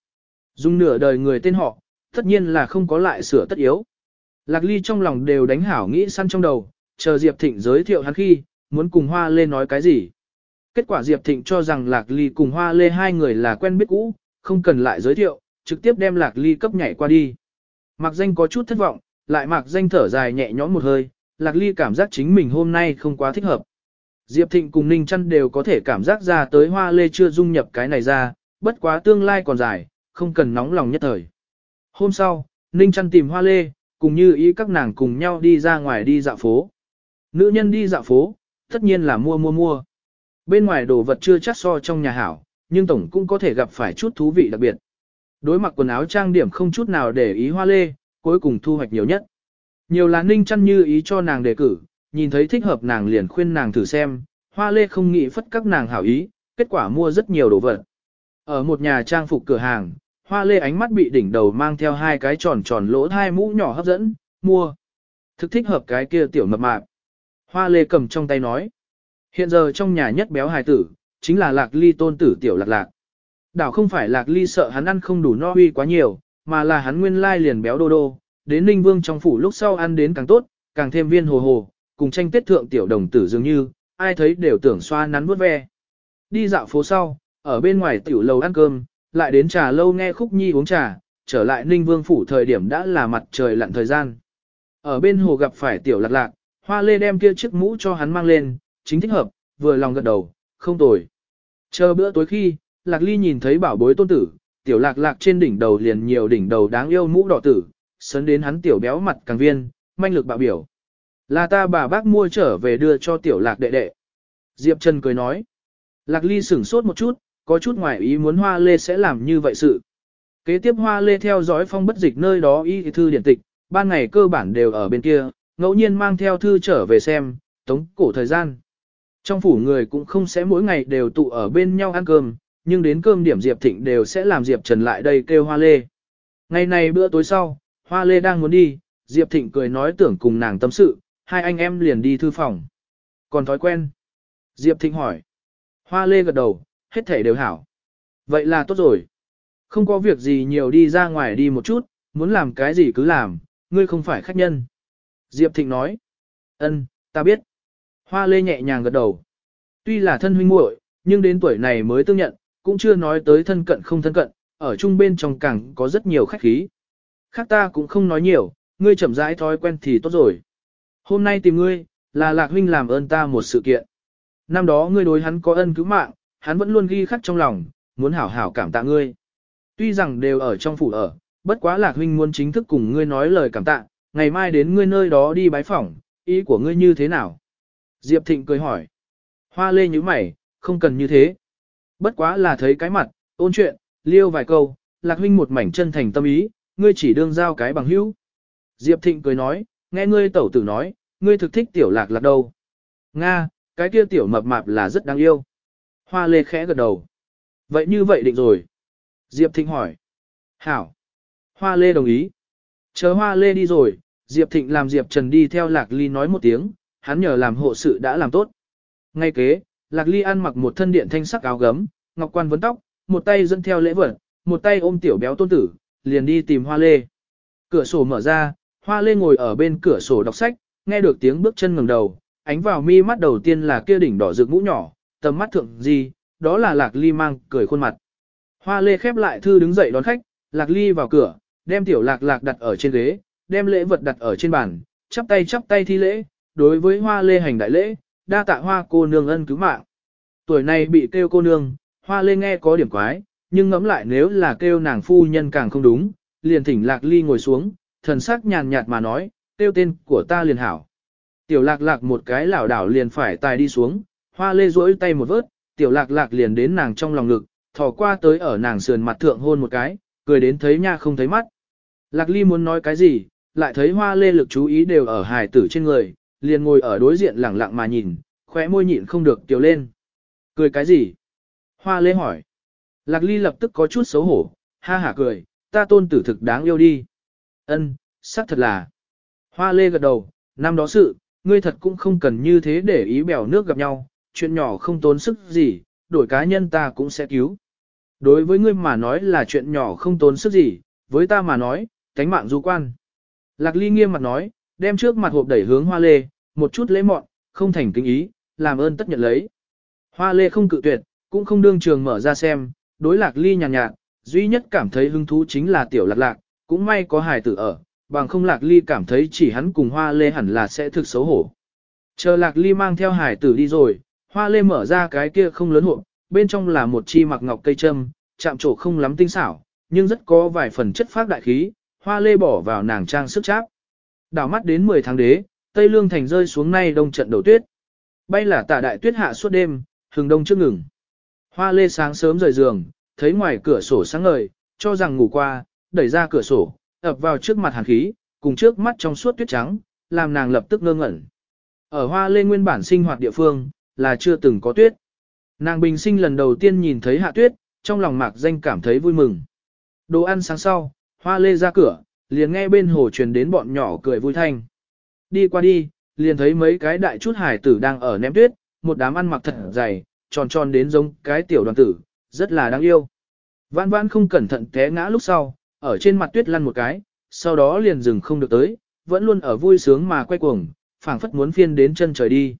Dùng nửa đời người tên họ, tất nhiên là không có lại sửa tất yếu. Lạc Ly trong lòng đều đánh hảo nghĩ săn trong đầu, chờ Diệp Thịnh giới thiệu hắn khi, muốn cùng Hoa Lê nói cái gì. Kết quả Diệp Thịnh cho rằng Lạc Ly cùng Hoa Lê hai người là quen biết cũ, không cần lại giới thiệu, trực tiếp đem Lạc Ly cấp nhảy qua đi. Mạc Danh có chút thất vọng, lại Mạc Danh thở dài nhẹ nhõm một hơi, Lạc Ly cảm giác chính mình hôm nay không quá thích hợp. Diệp Thịnh cùng Ninh Trăn đều có thể cảm giác ra tới Hoa Lê chưa dung nhập cái này ra, bất quá tương lai còn dài, không cần nóng lòng nhất thời. Hôm sau, Ninh Trăn tìm Hoa Lê, cùng như ý các nàng cùng nhau đi ra ngoài đi dạo phố. Nữ nhân đi dạo phố, tất nhiên là mua mua mua. Bên ngoài đồ vật chưa chắc so trong nhà hảo, nhưng tổng cũng có thể gặp phải chút thú vị đặc biệt. Đối mặt quần áo trang điểm không chút nào để ý hoa lê, cuối cùng thu hoạch nhiều nhất. Nhiều là ninh Trăn như ý cho nàng đề cử, nhìn thấy thích hợp nàng liền khuyên nàng thử xem, hoa lê không nghĩ phất các nàng hảo ý, kết quả mua rất nhiều đồ vật. Ở một nhà trang phục cửa hàng, hoa lê ánh mắt bị đỉnh đầu mang theo hai cái tròn tròn lỗ hai mũ nhỏ hấp dẫn, mua. Thực thích hợp cái kia tiểu mập mạp. Hoa lê cầm trong tay nói. Hiện giờ trong nhà nhất béo hài tử, chính là lạc ly tôn tử tiểu lạc lạc. Đảo không phải lạc ly sợ hắn ăn không đủ no huy quá nhiều, mà là hắn nguyên lai liền béo đô đô, đến ninh vương trong phủ lúc sau ăn đến càng tốt, càng thêm viên hồ hồ, cùng tranh tết thượng tiểu đồng tử dường như, ai thấy đều tưởng xoa nắn vuốt ve. Đi dạo phố sau, ở bên ngoài tiểu lầu ăn cơm, lại đến trà lâu nghe khúc nhi uống trà, trở lại ninh vương phủ thời điểm đã là mặt trời lặn thời gian. Ở bên hồ gặp phải tiểu lạc lạc, hoa lê đem kia chiếc mũ cho hắn mang lên, chính thích hợp, vừa lòng gật đầu, không tồi. Chờ bữa tối khi, lạc ly nhìn thấy bảo bối tôn tử, tiểu lạc lạc trên đỉnh đầu liền nhiều đỉnh đầu đáng yêu mũ đỏ tử, sấn đến hắn tiểu béo mặt càng viên, manh lực bạo biểu. Là ta bà bác mua trở về đưa cho tiểu lạc đệ đệ. Diệp Trần cười nói. Lạc ly sửng sốt một chút, có chút ngoài ý muốn hoa lê sẽ làm như vậy sự. Kế tiếp hoa lê theo dõi phong bất dịch nơi đó y thư điển tịch, ban ngày cơ bản đều ở bên kia, ngẫu nhiên mang theo thư trở về xem, tống cổ thời gian. Trong phủ người cũng không sẽ mỗi ngày đều tụ ở bên nhau ăn cơm, nhưng đến cơm điểm Diệp Thịnh đều sẽ làm Diệp Trần lại đây kêu Hoa Lê. Ngày này bữa tối sau, Hoa Lê đang muốn đi, Diệp Thịnh cười nói tưởng cùng nàng tâm sự, hai anh em liền đi thư phòng. Còn thói quen? Diệp Thịnh hỏi. Hoa Lê gật đầu, hết thể đều hảo. Vậy là tốt rồi. Không có việc gì nhiều đi ra ngoài đi một chút, muốn làm cái gì cứ làm, ngươi không phải khách nhân. Diệp Thịnh nói, ân, ta biết. Hoa lê nhẹ nhàng gật đầu. Tuy là thân huynh muội, nhưng đến tuổi này mới tương nhận, cũng chưa nói tới thân cận không thân cận, ở chung bên trong càng có rất nhiều khách khí. Khác ta cũng không nói nhiều, ngươi chậm rãi thói quen thì tốt rồi. Hôm nay tìm ngươi, là lạc huynh làm ơn ta một sự kiện. Năm đó ngươi đối hắn có ân cứu mạng, hắn vẫn luôn ghi khắc trong lòng, muốn hảo hảo cảm tạ ngươi. Tuy rằng đều ở trong phủ ở, bất quá lạc huynh muốn chính thức cùng ngươi nói lời cảm tạ, ngày mai đến ngươi nơi đó đi bái phỏng, ý của ngươi như thế nào? Diệp Thịnh cười hỏi. Hoa lê như mày, không cần như thế. Bất quá là thấy cái mặt, ôn chuyện, liêu vài câu, lạc huynh một mảnh chân thành tâm ý, ngươi chỉ đương giao cái bằng hữu. Diệp Thịnh cười nói, nghe ngươi tẩu tử nói, ngươi thực thích tiểu lạc lạc đâu. Nga, cái kia tiểu mập mạp là rất đáng yêu. Hoa lê khẽ gật đầu. Vậy như vậy định rồi. Diệp Thịnh hỏi. Hảo. Hoa lê đồng ý. Chờ hoa lê đi rồi, Diệp Thịnh làm Diệp Trần đi theo Lạc Ly nói một tiếng, hắn nhờ làm hộ sự đã làm tốt. Ngay kế, Lạc Ly ăn mặc một thân điện thanh sắc áo gấm, ngọc quan vấn tóc, một tay dẫn theo lễ vật, một tay ôm tiểu béo tôn tử, liền đi tìm hoa lê. Cửa sổ mở ra, hoa lê ngồi ở bên cửa sổ đọc sách, nghe được tiếng bước chân ngẩng đầu, ánh vào mi mắt đầu tiên là kia đỉnh đỏ rực mũ nhỏ, tầm mắt thượng gì, đó là Lạc Ly mang cười khuôn mặt. Hoa lê khép lại thư đứng dậy đón khách, Lạc Ly vào cửa, đem tiểu lạc lạc đặt ở trên ghế, đem lễ vật đặt ở trên bàn, chắp tay chắp tay thi lễ, đối với hoa lê hành đại lễ, đa tạ hoa cô nương ân cứu mạng. Tuổi này bị kêu cô nương, hoa lê nghe có điểm quái, nhưng ngẫm lại nếu là kêu nàng phu nhân càng không đúng, liền thỉnh lạc ly ngồi xuống, thần sắc nhàn nhạt mà nói, kêu tên của ta liền hảo. Tiểu lạc lạc một cái lảo đảo liền phải tài đi xuống, hoa lê duỗi tay một vớt, tiểu lạc lạc liền đến nàng trong lòng ngực, thò qua tới ở nàng sườn mặt thượng hôn một cái, cười đến thấy nha không thấy mắt. Lạc ly muốn nói cái gì, lại thấy hoa lê lực chú ý đều ở hài tử trên người, liền ngồi ở đối diện lẳng lặng mà nhìn, khóe môi nhịn không được tiểu lên. Cười cái gì? Hoa lê hỏi. Lạc ly lập tức có chút xấu hổ, ha hả cười, ta tôn tử thực đáng yêu đi. Ân, xác thật là. Hoa lê gật đầu, năm đó sự, ngươi thật cũng không cần như thế để ý bèo nước gặp nhau, chuyện nhỏ không tốn sức gì, đổi cá nhân ta cũng sẽ cứu. Đối với ngươi mà nói là chuyện nhỏ không tốn sức gì, với ta mà nói, cánh mạng du quan. Lạc ly nghiêm mặt nói, đem trước mặt hộp đẩy hướng hoa lê, một chút lễ mọn, không thành kinh ý, làm ơn tất nhận lấy. Hoa lê không cự tuyệt, cũng không đương trường mở ra xem, đối lạc ly nhàn nhạt, nhạt, duy nhất cảm thấy hứng thú chính là tiểu lạc lạc, cũng may có hài tử ở, bằng không lạc ly cảm thấy chỉ hắn cùng hoa lê hẳn là sẽ thực xấu hổ. Chờ lạc ly mang theo hài tử đi rồi, hoa lê mở ra cái kia không lớn hộp, bên trong là một chi mặc ngọc cây châm, chạm trổ không lắm tinh xảo, nhưng rất có vài phần chất phác đại khí, hoa lê bỏ vào nàng trang sức cháp. Đảo mắt đến 10 tháng đế, Tây Lương Thành rơi xuống nay đông trận đầu tuyết. Bay là tả đại tuyết hạ suốt đêm, hừng đông chưa ngừng. Hoa lê sáng sớm rời giường, thấy ngoài cửa sổ sáng ngời, cho rằng ngủ qua, đẩy ra cửa sổ, ập vào trước mặt hàn khí, cùng trước mắt trong suốt tuyết trắng, làm nàng lập tức ngơ ngẩn. Ở hoa lê nguyên bản sinh hoạt địa phương, là chưa từng có tuyết. Nàng bình sinh lần đầu tiên nhìn thấy hạ tuyết, trong lòng mạc danh cảm thấy vui mừng. Đồ ăn sáng sau, hoa lê ra cửa, liền nghe bên hồ truyền đến bọn nhỏ cười vui thanh. Đi qua đi, liền thấy mấy cái đại chút hải tử đang ở ném tuyết, một đám ăn mặc thật dày, tròn tròn đến giống cái tiểu đoàn tử, rất là đáng yêu. Vãn vãn không cẩn thận té ngã lúc sau, ở trên mặt tuyết lăn một cái, sau đó liền dừng không được tới, vẫn luôn ở vui sướng mà quay cuồng, phảng phất muốn phiên đến chân trời đi.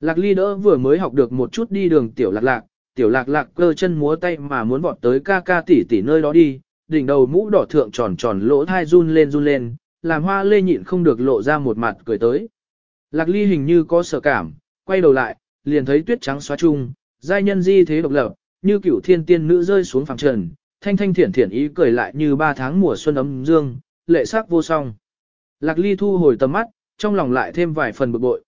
Lạc ly đỡ vừa mới học được một chút đi đường tiểu lạc lạc, tiểu lạc lạc cơ chân múa tay mà muốn vọt tới ca ca tỷ tỷ nơi đó đi, đỉnh đầu mũ đỏ thượng tròn tròn lỗ thai run lên run lên, làm hoa lê nhịn không được lộ ra một mặt cười tới. Lạc ly hình như có sợ cảm, quay đầu lại, liền thấy tuyết trắng xóa chung, giai nhân di thế độc lập, như cửu thiên tiên nữ rơi xuống phẳng trần, thanh thanh thiển thiển ý cười lại như ba tháng mùa xuân ấm dương, lệ sắc vô song. Lạc ly thu hồi tầm mắt, trong lòng lại thêm vài phần bực bội.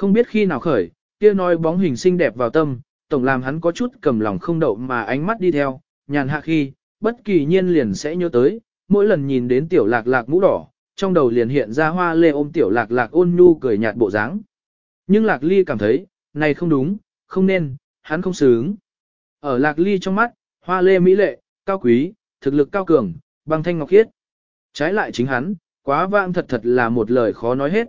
Không biết khi nào khởi, kia nói bóng hình xinh đẹp vào tâm, tổng làm hắn có chút cầm lòng không đậu mà ánh mắt đi theo, nhàn hạ khi, bất kỳ nhiên liền sẽ nhớ tới, mỗi lần nhìn đến tiểu lạc lạc mũ đỏ, trong đầu liền hiện ra hoa lê ôm tiểu lạc lạc ôn nhu cười nhạt bộ dáng. Nhưng lạc ly cảm thấy, này không đúng, không nên, hắn không sướng. Ở lạc ly trong mắt, hoa lê mỹ lệ, cao quý, thực lực cao cường, băng thanh ngọc khiết. Trái lại chính hắn, quá vãng thật thật là một lời khó nói hết.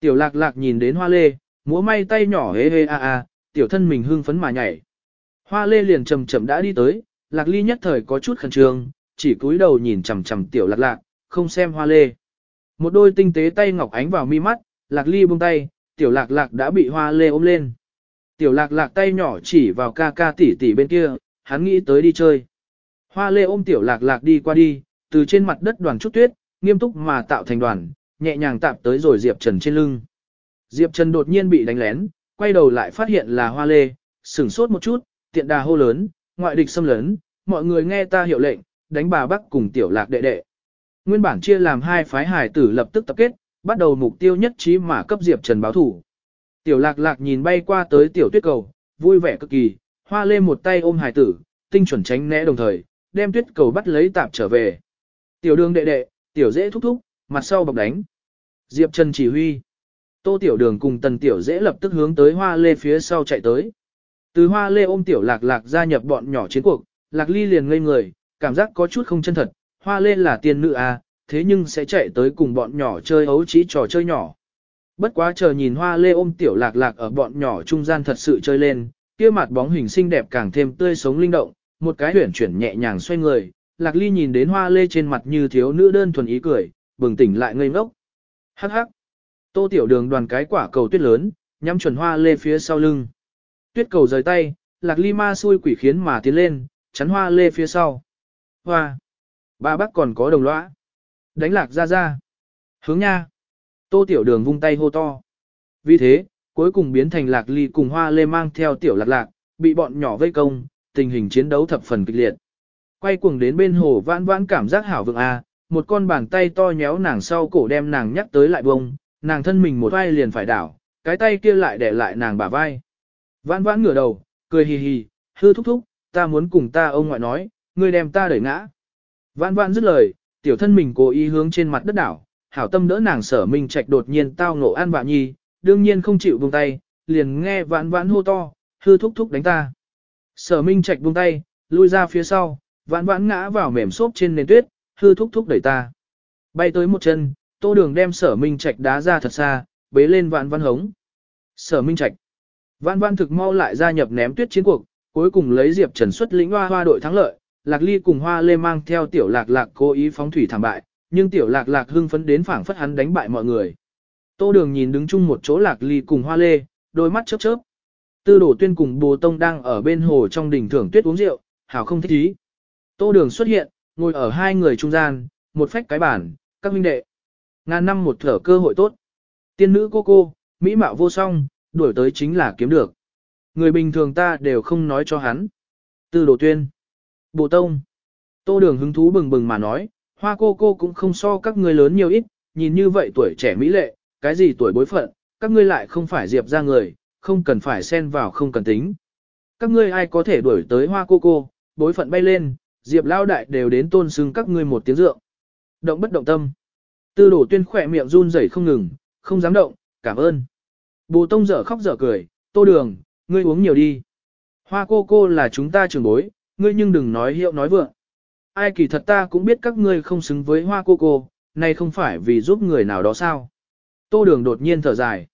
Tiểu lạc lạc nhìn đến hoa lê, múa may tay nhỏ hê hê a a, tiểu thân mình hưng phấn mà nhảy. Hoa lê liền chậm chậm đã đi tới, lạc ly nhất thời có chút khẩn trương, chỉ cúi đầu nhìn chằm chằm tiểu lạc lạc, không xem hoa lê. Một đôi tinh tế tay ngọc ánh vào mi mắt, lạc ly buông tay, tiểu lạc lạc đã bị hoa lê ôm lên. Tiểu lạc lạc tay nhỏ chỉ vào ca ca tỷ tỷ bên kia, hắn nghĩ tới đi chơi. Hoa lê ôm tiểu lạc lạc đi qua đi, từ trên mặt đất đoàn chút tuyết, nghiêm túc mà tạo thành đoàn, nhẹ nhàng tạp tới rồi Diệp Trần trên lưng. Diệp Trần đột nhiên bị đánh lén, quay đầu lại phát hiện là hoa lê, sửng sốt một chút, tiện đà hô lớn, ngoại địch xâm lấn, mọi người nghe ta hiệu lệnh, đánh bà Bắc cùng tiểu lạc đệ đệ. Nguyên bản chia làm hai phái hải tử lập tức tập kết, bắt đầu mục tiêu nhất trí mà cấp Diệp Trần báo thủ. Tiểu lạc lạc nhìn bay qua tới tiểu tuyết cầu, vui vẻ cực kỳ, hoa lê một tay ôm hải tử, tinh chuẩn tránh né đồng thời, đem tuyết cầu bắt lấy tạp trở về. Tiểu đường đệ đệ, tiểu dễ thúc thúc, mặt sau bọc đánh. Diệp Trần chỉ huy. Tô tiểu đường cùng tần tiểu dễ lập tức hướng tới hoa lê phía sau chạy tới. Từ hoa lê ôm tiểu lạc lạc gia nhập bọn nhỏ chiến cuộc, lạc ly liền ngây người, cảm giác có chút không chân thật, hoa lê là tiên nữ à, thế nhưng sẽ chạy tới cùng bọn nhỏ chơi ấu trí trò chơi nhỏ. Bất quá chờ nhìn hoa lê ôm tiểu lạc lạc ở bọn nhỏ trung gian thật sự chơi lên, kia mặt bóng hình xinh đẹp càng thêm tươi sống linh động, một cái huyển chuyển nhẹ nhàng xoay người, lạc ly nhìn đến hoa lê trên mặt như thiếu nữ đơn thuần ý cười, bừng tỉnh lại ngây ngốc. Hắc hắc. Tô tiểu đường đoàn cái quả cầu tuyết lớn, nhắm chuẩn hoa lê phía sau lưng. Tuyết cầu rời tay, lạc ly ma xui quỷ khiến mà tiến lên, chắn hoa lê phía sau. Hoa. Ba bác còn có đồng lõa. Đánh lạc ra ra. Hướng nha. Tô tiểu đường vung tay hô to. Vì thế, cuối cùng biến thành lạc ly cùng hoa lê mang theo tiểu lạc lạc, bị bọn nhỏ vây công, tình hình chiến đấu thập phần kịch liệt. Quay cuồng đến bên hồ vãn vãn cảm giác hảo vượng a, một con bàn tay to nhéo nàng sau cổ đem nàng nhắc tới lại bông, nàng thân mình một vai liền phải đảo, cái tay kia lại để lại nàng bả vai. Vãn vãn ngửa đầu, cười hì hì, hư thúc thúc, ta muốn cùng ta ông ngoại nói, ngươi đem ta đẩy ngã. Vãn vãn dứt lời, tiểu thân mình cố ý hướng trên mặt đất đảo, hảo tâm đỡ nàng sở minh trạch đột nhiên tao ngộ an vạ nhi, đương nhiên không chịu buông tay, liền nghe vãn vãn hô to, hư thúc thúc đánh ta. Sở minh trạch buông tay, lui ra phía sau, vãn vãn ngã vào mềm xốp trên nền tuyết, hư thúc thúc đẩy ta. Bay tới một chân, tô đường đem sở minh trạch đá ra thật xa, bế lên vạn văn hống. Sở minh trạch. vạn văn thực mau lại gia nhập ném tuyết chiến cuộc, cuối cùng lấy Diệp Trần xuất lĩnh hoa hoa đội thắng lợi, Lạc Ly cùng Hoa Lê mang theo tiểu lạc lạc cố ý phóng thủy thảm bại, nhưng tiểu lạc lạc hưng phấn đến phảng phất hắn đánh bại mọi người. Tô Đường nhìn đứng chung một chỗ Lạc Ly cùng Hoa Lê, đôi mắt chớp chớp. Tư đổ tuyên cùng bồ tông đang ở bên hồ trong đỉnh thưởng tuyết uống rượu, hảo không thích ý. Tô Đường xuất hiện, ngồi ở hai người trung gian, một phách cái bản, các huynh đệ. Ngàn năm một thở cơ hội tốt. Tiên nữ cô cô, mỹ mạo vô song, đuổi tới chính là kiếm được. Người bình thường ta đều không nói cho hắn. Tư đồ tuyên. Bộ tông. Tô đường hứng thú bừng bừng mà nói, hoa cô cô cũng không so các ngươi lớn nhiều ít, nhìn như vậy tuổi trẻ mỹ lệ, cái gì tuổi bối phận, các ngươi lại không phải diệp ra người, không cần phải xen vào không cần tính. Các ngươi ai có thể đuổi tới hoa cô cô, bối phận bay lên, diệp lao đại đều đến tôn xưng các ngươi một tiếng rượu, Động bất động tâm. Tư đổ tuyên khỏe miệng run rẩy không ngừng, không dám động, cảm ơn. Bồ tông dở khóc dở cười, tô đường, ngươi uống nhiều đi. Hoa cô cô là chúng ta trưởng bối, ngươi nhưng đừng nói hiệu nói vượng. Ai kỳ thật ta cũng biết các ngươi không xứng với hoa cô cô, này không phải vì giúp người nào đó sao. Tô đường đột nhiên thở dài.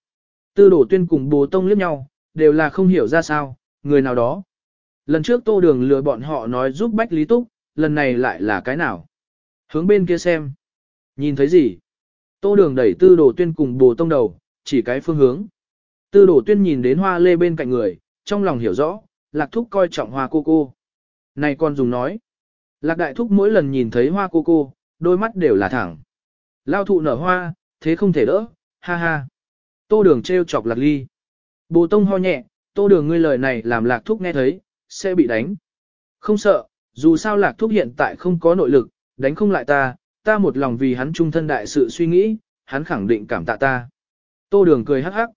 Tư đổ tuyên cùng bồ tông liếc nhau, đều là không hiểu ra sao, người nào đó. Lần trước tô đường lừa bọn họ nói giúp Bách Lý Túc, lần này lại là cái nào. Hướng bên kia xem. Nhìn thấy gì? Tô đường đẩy tư đổ tuyên cùng bồ tông đầu, chỉ cái phương hướng. Tư đổ tuyên nhìn đến hoa lê bên cạnh người, trong lòng hiểu rõ, lạc thúc coi trọng hoa cô cô. Này con dùng nói. Lạc đại thúc mỗi lần nhìn thấy hoa cô cô, đôi mắt đều là thẳng. Lao thụ nở hoa, thế không thể đỡ, ha ha. Tô đường treo chọc lạc ly. Bồ tông ho nhẹ, tô đường ngươi lời này làm lạc thúc nghe thấy, sẽ bị đánh. Không sợ, dù sao lạc thúc hiện tại không có nội lực, đánh không lại ta, ta một lòng vì hắn trung thân đại sự suy nghĩ, hắn khẳng định cảm tạ ta. Tô đường cười hắc hắc.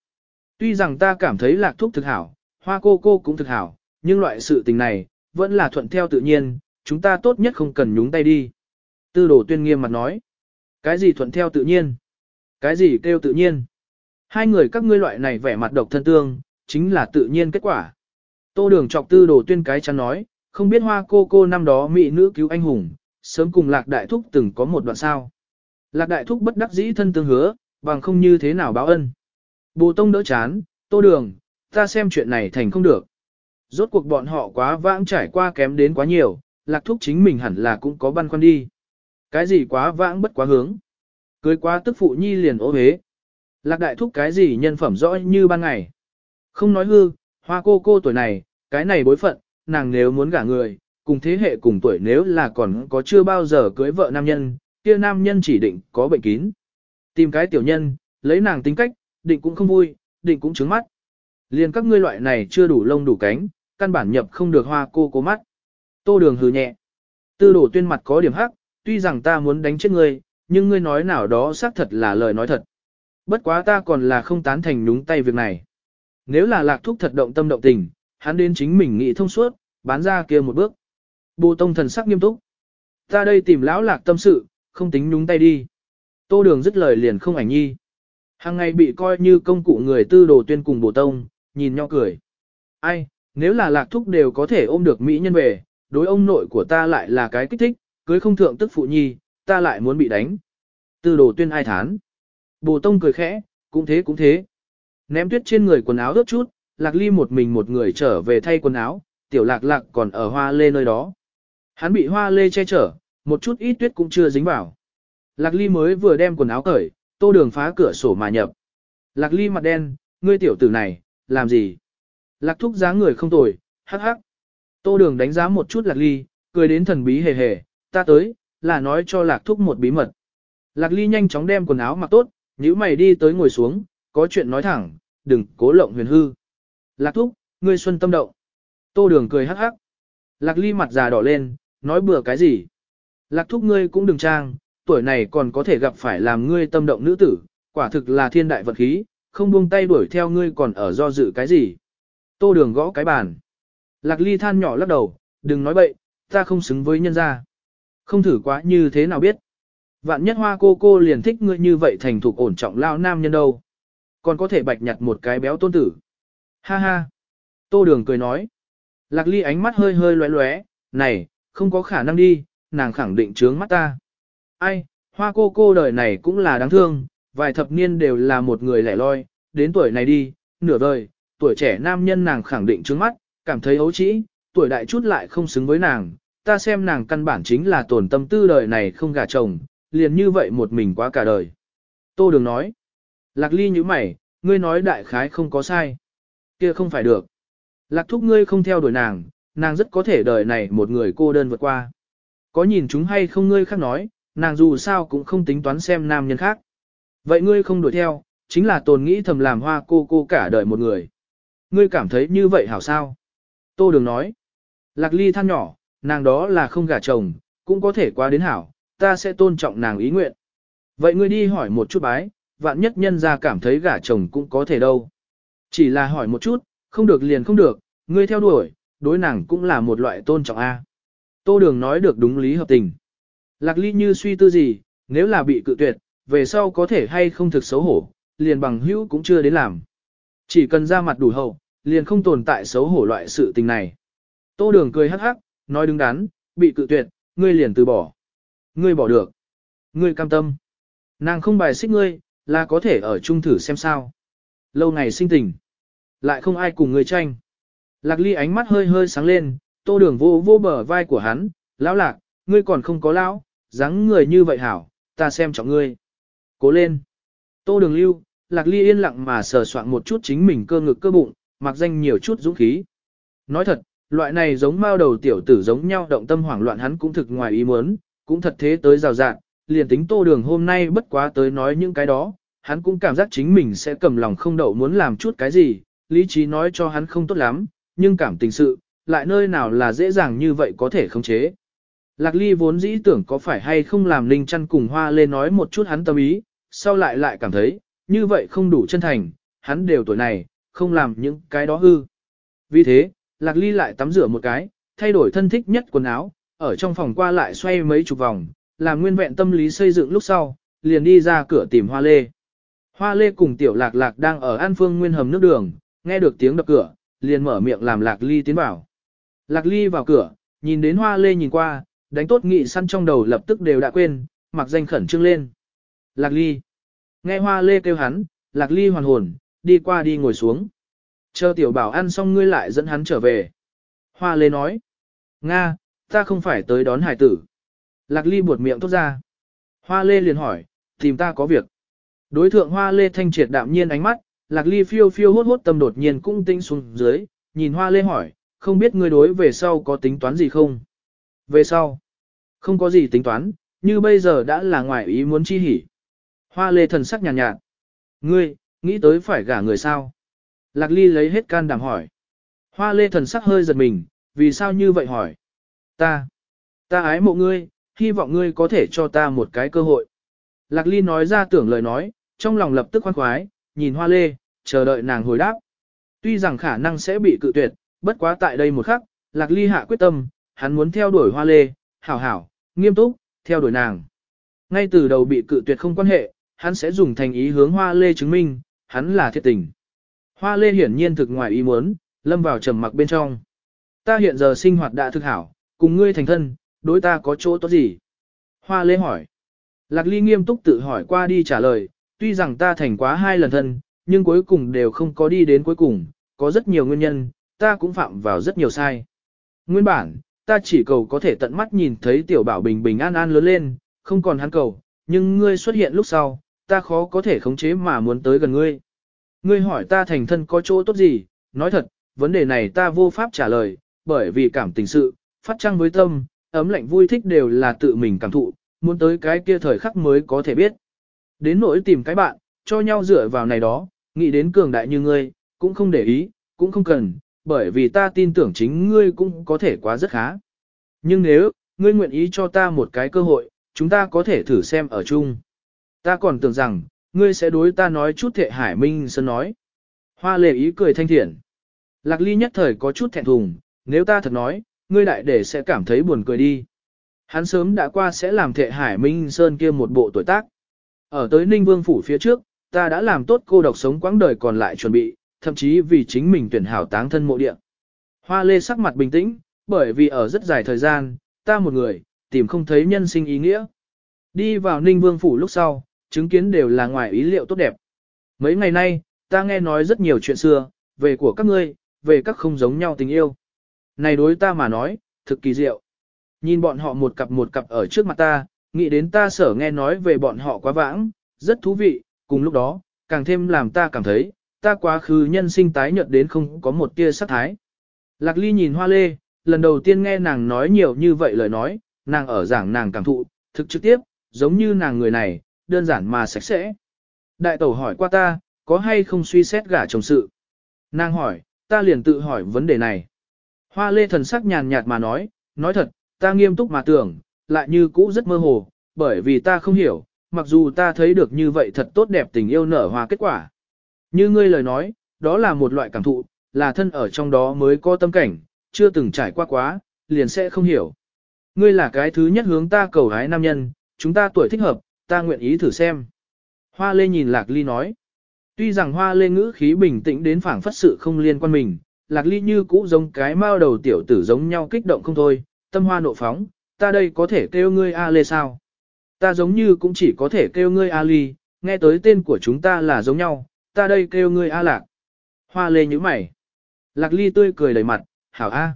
Tuy rằng ta cảm thấy lạc thúc thực hảo, hoa cô cô cũng thực hảo, nhưng loại sự tình này, vẫn là thuận theo tự nhiên, chúng ta tốt nhất không cần nhúng tay đi. Tư đồ tuyên nghiêm mặt nói. Cái gì thuận theo tự nhiên? Cái gì kêu tự nhiên? Hai người các ngươi loại này vẻ mặt độc thân tương, chính là tự nhiên kết quả. Tô đường chọc tư đồ tuyên cái chắn nói, không biết hoa cô cô năm đó mỹ nữ cứu anh hùng, sớm cùng lạc đại thúc từng có một đoạn sao. Lạc đại thúc bất đắc dĩ thân tương hứa, bằng không như thế nào báo ân. Bồ tông đỡ chán, tô đường, ta xem chuyện này thành không được. Rốt cuộc bọn họ quá vãng trải qua kém đến quá nhiều, lạc thúc chính mình hẳn là cũng có băn khoăn đi. Cái gì quá vãng bất quá hướng. Cưới quá tức phụ nhi liền ố hế. Lạc đại thúc cái gì nhân phẩm rõ như ban ngày. Không nói hư, hoa cô cô tuổi này, cái này bối phận, nàng nếu muốn gả người, cùng thế hệ cùng tuổi nếu là còn có chưa bao giờ cưới vợ nam nhân, kia nam nhân chỉ định có bệnh kín. Tìm cái tiểu nhân, lấy nàng tính cách, định cũng không vui, định cũng trướng mắt. Liền các ngươi loại này chưa đủ lông đủ cánh, căn bản nhập không được hoa cô cô mắt. Tô đường hừ nhẹ. Tư đổ tuyên mặt có điểm hắc, tuy rằng ta muốn đánh chết ngươi, nhưng ngươi nói nào đó xác thật là lời nói thật. Bất quá ta còn là không tán thành nhúng tay việc này. Nếu là lạc thúc thật động tâm động tình, hắn đến chính mình nghĩ thông suốt, bán ra kia một bước. Bồ tông thần sắc nghiêm túc. Ta đây tìm lão lạc tâm sự, không tính nhúng tay đi. Tô đường dứt lời liền không ảnh nhi. Hàng ngày bị coi như công cụ người tư đồ tuyên cùng bồ tông, nhìn nhau cười. Ai, nếu là lạc thúc đều có thể ôm được mỹ nhân về, đối ông nội của ta lại là cái kích thích, cưới không thượng tức phụ nhi, ta lại muốn bị đánh. Tư đồ tuyên ai thán. Bồ tông cười khẽ, cũng thế cũng thế. Ném tuyết trên người quần áo ướt chút, lạc ly một mình một người trở về thay quần áo, tiểu lạc lạc còn ở hoa lê nơi đó. Hắn bị hoa lê che chở, một chút ít tuyết cũng chưa dính vào. Lạc ly mới vừa đem quần áo cởi, tô đường phá cửa sổ mà nhập. Lạc ly mặt đen, ngươi tiểu tử này, làm gì? Lạc thúc giá người không tồi, hắc hắc. Tô đường đánh giá một chút lạc ly, cười đến thần bí hề hề, ta tới, là nói cho lạc thúc một bí mật. Lạc ly nhanh chóng đem quần áo mặc tốt, nhíu mày đi tới ngồi xuống, có chuyện nói thẳng, đừng cố lộng huyền hư. Lạc thúc, ngươi xuân tâm động. Tô đường cười hắc hắc. Lạc ly mặt già đỏ lên, nói bừa cái gì. Lạc thúc ngươi cũng đừng trang, tuổi này còn có thể gặp phải làm ngươi tâm động nữ tử, quả thực là thiên đại vật khí, không buông tay đuổi theo ngươi còn ở do dự cái gì. Tô đường gõ cái bàn. Lạc ly than nhỏ lắc đầu, đừng nói bậy, ta không xứng với nhân gia. Không thử quá như thế nào biết. Vạn nhất hoa cô cô liền thích ngươi như vậy thành thục ổn trọng lao nam nhân đâu. Còn có thể bạch nhặt một cái béo tôn tử. Ha ha. Tô đường cười nói. Lạc ly ánh mắt hơi hơi lóe lóe, này, không có khả năng đi, nàng khẳng định trướng mắt ta. Ai, hoa cô cô đời này cũng là đáng thương, vài thập niên đều là một người lẻ loi, đến tuổi này đi, nửa đời, tuổi trẻ nam nhân nàng khẳng định trướng mắt, cảm thấy ấu trĩ, tuổi đại chút lại không xứng với nàng, ta xem nàng căn bản chính là tổn tâm tư đời này không gả chồng, liền như vậy một mình quá cả đời. Tô Đường nói, Lạc Ly như mày, ngươi nói đại khái không có sai kia không phải được. Lạc thúc ngươi không theo đuổi nàng, nàng rất có thể đời này một người cô đơn vượt qua. Có nhìn chúng hay không ngươi khác nói, nàng dù sao cũng không tính toán xem nam nhân khác. Vậy ngươi không đuổi theo, chính là tồn nghĩ thầm làm hoa cô cô cả đời một người. Ngươi cảm thấy như vậy hảo sao? Tô Đường nói. Lạc ly than nhỏ, nàng đó là không gả chồng, cũng có thể qua đến hảo, ta sẽ tôn trọng nàng ý nguyện. Vậy ngươi đi hỏi một chút bái, vạn nhất nhân ra cảm thấy gả chồng cũng có thể đâu. Chỉ là hỏi một chút, không được liền không được, ngươi theo đuổi, đối nàng cũng là một loại tôn trọng A. Tô Đường nói được đúng lý hợp tình. Lạc ly như suy tư gì, nếu là bị cự tuyệt, về sau có thể hay không thực xấu hổ, liền bằng hữu cũng chưa đến làm. Chỉ cần ra mặt đủ hậu, liền không tồn tại xấu hổ loại sự tình này. Tô Đường cười hắc hắc, nói đứng đắn, bị cự tuyệt, ngươi liền từ bỏ. Ngươi bỏ được. Ngươi cam tâm. Nàng không bài xích ngươi, là có thể ở chung thử xem sao. Lâu ngày sinh tình. Lại không ai cùng người tranh. Lạc ly ánh mắt hơi hơi sáng lên, tô đường vô vô bờ vai của hắn, lão lạc, ngươi còn không có lão, dáng người như vậy hảo, ta xem trọng ngươi. Cố lên. Tô đường lưu, lạc ly yên lặng mà sờ soạn một chút chính mình cơ ngực cơ bụng, mặc danh nhiều chút dũng khí. Nói thật, loại này giống mao đầu tiểu tử giống nhau động tâm hoảng loạn hắn cũng thực ngoài ý muốn, cũng thật thế tới rào rạng, liền tính tô đường hôm nay bất quá tới nói những cái đó, hắn cũng cảm giác chính mình sẽ cầm lòng không đậu muốn làm chút cái gì, lý trí nói cho hắn không tốt lắm, nhưng cảm tình sự, lại nơi nào là dễ dàng như vậy có thể khống chế. Lạc Ly vốn dĩ tưởng có phải hay không làm Linh Chăn cùng Hoa Lê nói một chút hắn tâm ý, sau lại lại cảm thấy, như vậy không đủ chân thành, hắn đều tuổi này, không làm những cái đó hư. Vì thế, Lạc Ly lại tắm rửa một cái, thay đổi thân thích nhất quần áo, ở trong phòng qua lại xoay mấy chục vòng, làm nguyên vẹn tâm lý xây dựng lúc sau, liền đi ra cửa tìm Hoa Lê. Hoa Lê cùng Tiểu Lạc Lạc đang ở An Phương Nguyên hầm nước đường, nghe được tiếng đập cửa, liền mở miệng làm Lạc Ly tiến vào. Lạc Ly vào cửa, nhìn đến Hoa Lê nhìn qua, đánh tốt nghị săn trong đầu lập tức đều đã quên, mặc danh khẩn trương lên. Lạc Ly. Nghe Hoa Lê kêu hắn, Lạc Ly hoàn hồn, đi qua đi ngồi xuống. Chờ tiểu bảo ăn xong ngươi lại dẫn hắn trở về. Hoa Lê nói. Nga, ta không phải tới đón hải tử. Lạc Ly buột miệng tốt ra. Hoa lê liền hỏi, tìm ta có việc. Đối thượng hoa lê thanh triệt đạm nhiên ánh mắt, lạc ly phiêu phiêu hốt hốt tâm đột nhiên cũng tinh xuống dưới, nhìn hoa lê hỏi, không biết ngươi đối về sau có tính toán gì không? Về sau, không có gì tính toán, như bây giờ đã là ngoài ý muốn chi hỉ. Hoa lê thần sắc nhàn nhạt, nhạt. Ngươi, nghĩ tới phải gả người sao? Lạc ly lấy hết can đảm hỏi. Hoa lê thần sắc hơi giật mình, vì sao như vậy hỏi? Ta, ta ái mộ ngươi, hy vọng ngươi có thể cho ta một cái cơ hội. Lạc ly nói ra tưởng lời nói, trong lòng lập tức khoan khoái, nhìn hoa lê, chờ đợi nàng hồi đáp. Tuy rằng khả năng sẽ bị cự tuyệt, bất quá tại đây một khắc, lạc ly hạ quyết tâm, hắn muốn theo đuổi hoa lê, hảo hảo, nghiêm túc, theo đuổi nàng. Ngay từ đầu bị cự tuyệt không quan hệ, hắn sẽ dùng thành ý hướng hoa lê chứng minh, hắn là thiệt tình. Hoa lê hiển nhiên thực ngoài ý muốn, lâm vào trầm mặc bên trong. Ta hiện giờ sinh hoạt đã thực hảo, cùng ngươi thành thân, đối ta có chỗ tốt gì? Hoa lê hỏi. Lạc ly nghiêm túc tự hỏi qua đi trả lời, tuy rằng ta thành quá hai lần thân, nhưng cuối cùng đều không có đi đến cuối cùng, có rất nhiều nguyên nhân, ta cũng phạm vào rất nhiều sai. Nguyên bản, ta chỉ cầu có thể tận mắt nhìn thấy tiểu bảo bình bình an an lớn lên, không còn hắn cầu, nhưng ngươi xuất hiện lúc sau, ta khó có thể khống chế mà muốn tới gần ngươi. Ngươi hỏi ta thành thân có chỗ tốt gì, nói thật, vấn đề này ta vô pháp trả lời, bởi vì cảm tình sự, phát trăng với tâm, ấm lạnh vui thích đều là tự mình cảm thụ, muốn tới cái kia thời khắc mới có thể biết. Đến nỗi tìm cái bạn, cho nhau dựa vào này đó, nghĩ đến cường đại như ngươi, cũng không để ý, cũng không cần, bởi vì ta tin tưởng chính ngươi cũng có thể quá rất khá. Nhưng nếu, ngươi nguyện ý cho ta một cái cơ hội, chúng ta có thể thử xem ở chung. Ta còn tưởng rằng, ngươi sẽ đối ta nói chút thệ hải minh sơn nói. Hoa lệ ý cười thanh thiện. Lạc ly nhất thời có chút thẹn thùng, nếu ta thật nói, ngươi đại để sẽ cảm thấy buồn cười đi. Hắn sớm đã qua sẽ làm thệ hải minh sơn kia một bộ tuổi tác. Ở tới Ninh Vương Phủ phía trước, ta đã làm tốt cô độc sống quãng đời còn lại chuẩn bị, thậm chí vì chính mình tuyển hảo táng thân mộ địa. Hoa lê sắc mặt bình tĩnh, bởi vì ở rất dài thời gian, ta một người, tìm không thấy nhân sinh ý nghĩa. Đi vào Ninh Vương Phủ lúc sau, chứng kiến đều là ngoài ý liệu tốt đẹp. Mấy ngày nay, ta nghe nói rất nhiều chuyện xưa, về của các ngươi, về các không giống nhau tình yêu. Này đối ta mà nói, thực kỳ diệu. Nhìn bọn họ một cặp một cặp ở trước mặt ta, nghĩ đến ta sở nghe nói về bọn họ quá vãng, rất thú vị, cùng lúc đó, càng thêm làm ta cảm thấy, ta quá khứ nhân sinh tái nhợt đến không có một tia sắc thái. Lạc ly nhìn hoa lê, lần đầu tiên nghe nàng nói nhiều như vậy lời nói, nàng ở giảng nàng cảm thụ, thực trực tiếp, giống như nàng người này, đơn giản mà sạch sẽ. Đại tẩu hỏi qua ta, có hay không suy xét gả chồng sự? Nàng hỏi, ta liền tự hỏi vấn đề này. Hoa lê thần sắc nhàn nhạt mà nói, nói thật, ta nghiêm túc mà tưởng, lại như cũ rất mơ hồ, bởi vì ta không hiểu, mặc dù ta thấy được như vậy thật tốt đẹp tình yêu nở hoa kết quả. Như ngươi lời nói, đó là một loại cảm thụ, là thân ở trong đó mới có tâm cảnh, chưa từng trải qua quá, liền sẽ không hiểu. Ngươi là cái thứ nhất hướng ta cầu hái nam nhân, chúng ta tuổi thích hợp, ta nguyện ý thử xem. Hoa lê nhìn lạc ly nói. Tuy rằng hoa lê ngữ khí bình tĩnh đến phảng phất sự không liên quan mình, lạc ly như cũ giống cái mao đầu tiểu tử giống nhau kích động không thôi, tâm hoa nộ phóng, ta đây có thể kêu ngươi A lê sao? Ta giống như cũng chỉ có thể kêu ngươi A ly, nghe tới tên của chúng ta là giống nhau, ta đây kêu ngươi A lạc. Hoa lê như mày. Lạc ly tươi cười đầy mặt, hảo A.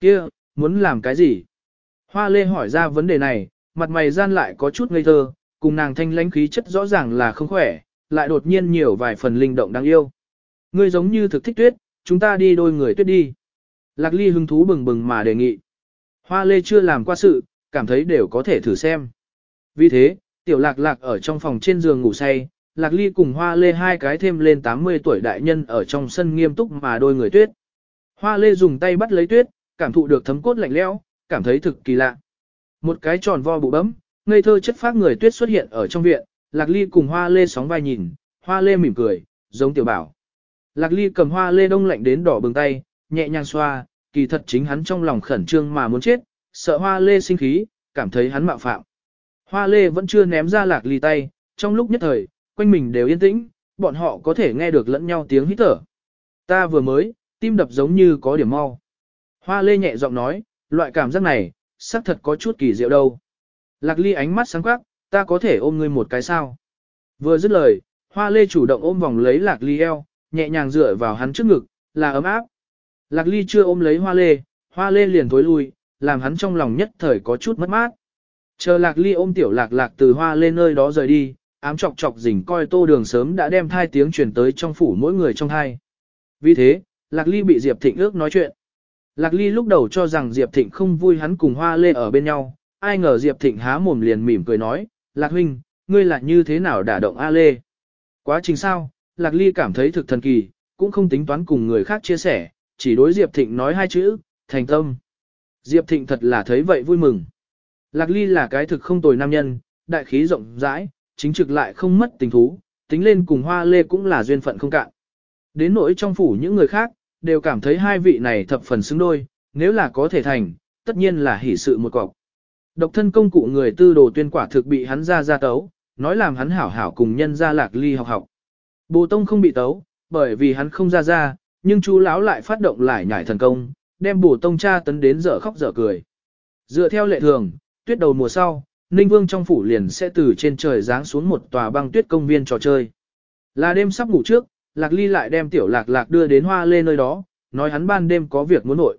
kia muốn làm cái gì? Hoa lê hỏi ra vấn đề này, mặt mày gian lại có chút ngây thơ, cùng nàng thanh lãnh khí chất rõ ràng là không khỏe, lại đột nhiên nhiều vài phần linh động đáng yêu. Ngươi giống như thực thích tuyết, chúng ta đi đôi người tuyết đi. Lạc ly hứng thú bừng bừng mà đề nghị. Hoa lê chưa làm qua sự, cảm thấy đều có thể thử xem. Vì thế, tiểu lạc lạc ở trong phòng trên giường ngủ say, lạc ly cùng hoa lê hai cái thêm lên 80 tuổi đại nhân ở trong sân nghiêm túc mà đôi người tuyết. Hoa lê dùng tay bắt lấy tuyết, cảm thụ được thấm cốt lạnh lẽo, cảm thấy thực kỳ lạ. Một cái tròn vo bụ bấm, ngây thơ chất phát người tuyết xuất hiện ở trong viện, lạc ly cùng hoa lê sóng vai nhìn, hoa lê mỉm cười, giống tiểu bảo. Lạc ly cầm hoa lê đông lạnh đến đỏ bừng tay, nhẹ nhàng xoa, kỳ thật chính hắn trong lòng khẩn trương mà muốn chết, sợ hoa lê sinh khí, cảm thấy hắn mạo phạm. Hoa lê vẫn chưa ném ra lạc ly tay, trong lúc nhất thời, quanh mình đều yên tĩnh, bọn họ có thể nghe được lẫn nhau tiếng hít thở. Ta vừa mới, tim đập giống như có điểm mau. Hoa lê nhẹ giọng nói, loại cảm giác này, xác thật có chút kỳ diệu đâu. Lạc ly ánh mắt sáng quắc, ta có thể ôm ngươi một cái sao. Vừa dứt lời, hoa lê chủ động ôm vòng lấy lạc ly eo, nhẹ nhàng dựa vào hắn trước ngực, là ấm áp. Lạc ly chưa ôm lấy hoa lê, hoa lê liền tối lui, làm hắn trong lòng nhất thời có chút mất mát. Chờ lạc ly ôm tiểu lạc lạc từ hoa Lê nơi đó rời đi, ám chọc chọc rình coi tô đường sớm đã đem thai tiếng truyền tới trong phủ mỗi người trong thai. Vì thế, lạc ly bị Diệp Thịnh ước nói chuyện. Lạc ly lúc đầu cho rằng Diệp Thịnh không vui hắn cùng hoa lê ở bên nhau, ai ngờ Diệp Thịnh há mồm liền mỉm cười nói, lạc huynh, ngươi là như thế nào đả động A lê. Quá trình sao, lạc ly cảm thấy thực thần kỳ, cũng không tính toán cùng người khác chia sẻ, chỉ đối Diệp Thịnh nói hai chữ, thành tâm. Diệp Thịnh thật là thấy vậy vui mừng. Lạc Ly là cái thực không tồi nam nhân, đại khí rộng rãi, chính trực lại không mất tình thú, tính lên cùng hoa lê cũng là duyên phận không cạn. Đến nỗi trong phủ những người khác, đều cảm thấy hai vị này thập phần xứng đôi, nếu là có thể thành, tất nhiên là hỷ sự một cọc. Độc thân công cụ người tư đồ tuyên quả thực bị hắn ra ra tấu, nói làm hắn hảo hảo cùng nhân ra lạc ly học học. Bồ Tông không bị tấu, bởi vì hắn không ra ra, nhưng chú lão lại phát động lại nhảy thần công, đem bổ tông cha tấn đến dở khóc dở cười. Dựa theo lệ thường, tuyết đầu mùa sau, Ninh Vương trong phủ liền sẽ từ trên trời giáng xuống một tòa băng tuyết công viên trò chơi. Là đêm sắp ngủ trước, Lạc Ly lại đem tiểu Lạc Lạc đưa đến hoa lê nơi đó, nói hắn ban đêm có việc muốn nội.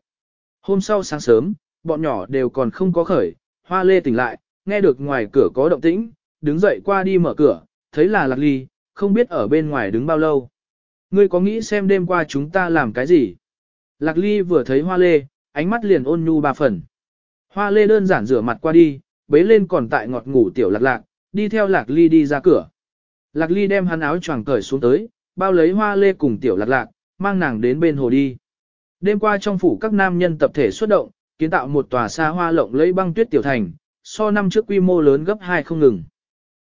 Hôm sau sáng sớm, bọn nhỏ đều còn không có khởi, hoa lê tỉnh lại, nghe được ngoài cửa có động tĩnh, đứng dậy qua đi mở cửa, thấy là Lạc Ly, không biết ở bên ngoài đứng bao lâu. Ngươi có nghĩ xem đêm qua chúng ta làm cái gì? Lạc Ly vừa thấy hoa lê, ánh mắt liền ôn nhu ba phần. Hoa lê đơn giản rửa mặt qua đi, bế lên còn tại ngọt ngủ tiểu lạc lạc, đi theo Lạc Ly đi ra cửa. Lạc Ly đem hắn áo choàng cởi xuống tới, bao lấy hoa lê cùng tiểu lạc lạc, mang nàng đến bên hồ đi. Đêm qua trong phủ các nam nhân tập thể xuất động, kiến tạo một tòa xa hoa lộng lấy băng tuyết tiểu thành, so năm trước quy mô lớn gấp hai không ngừng.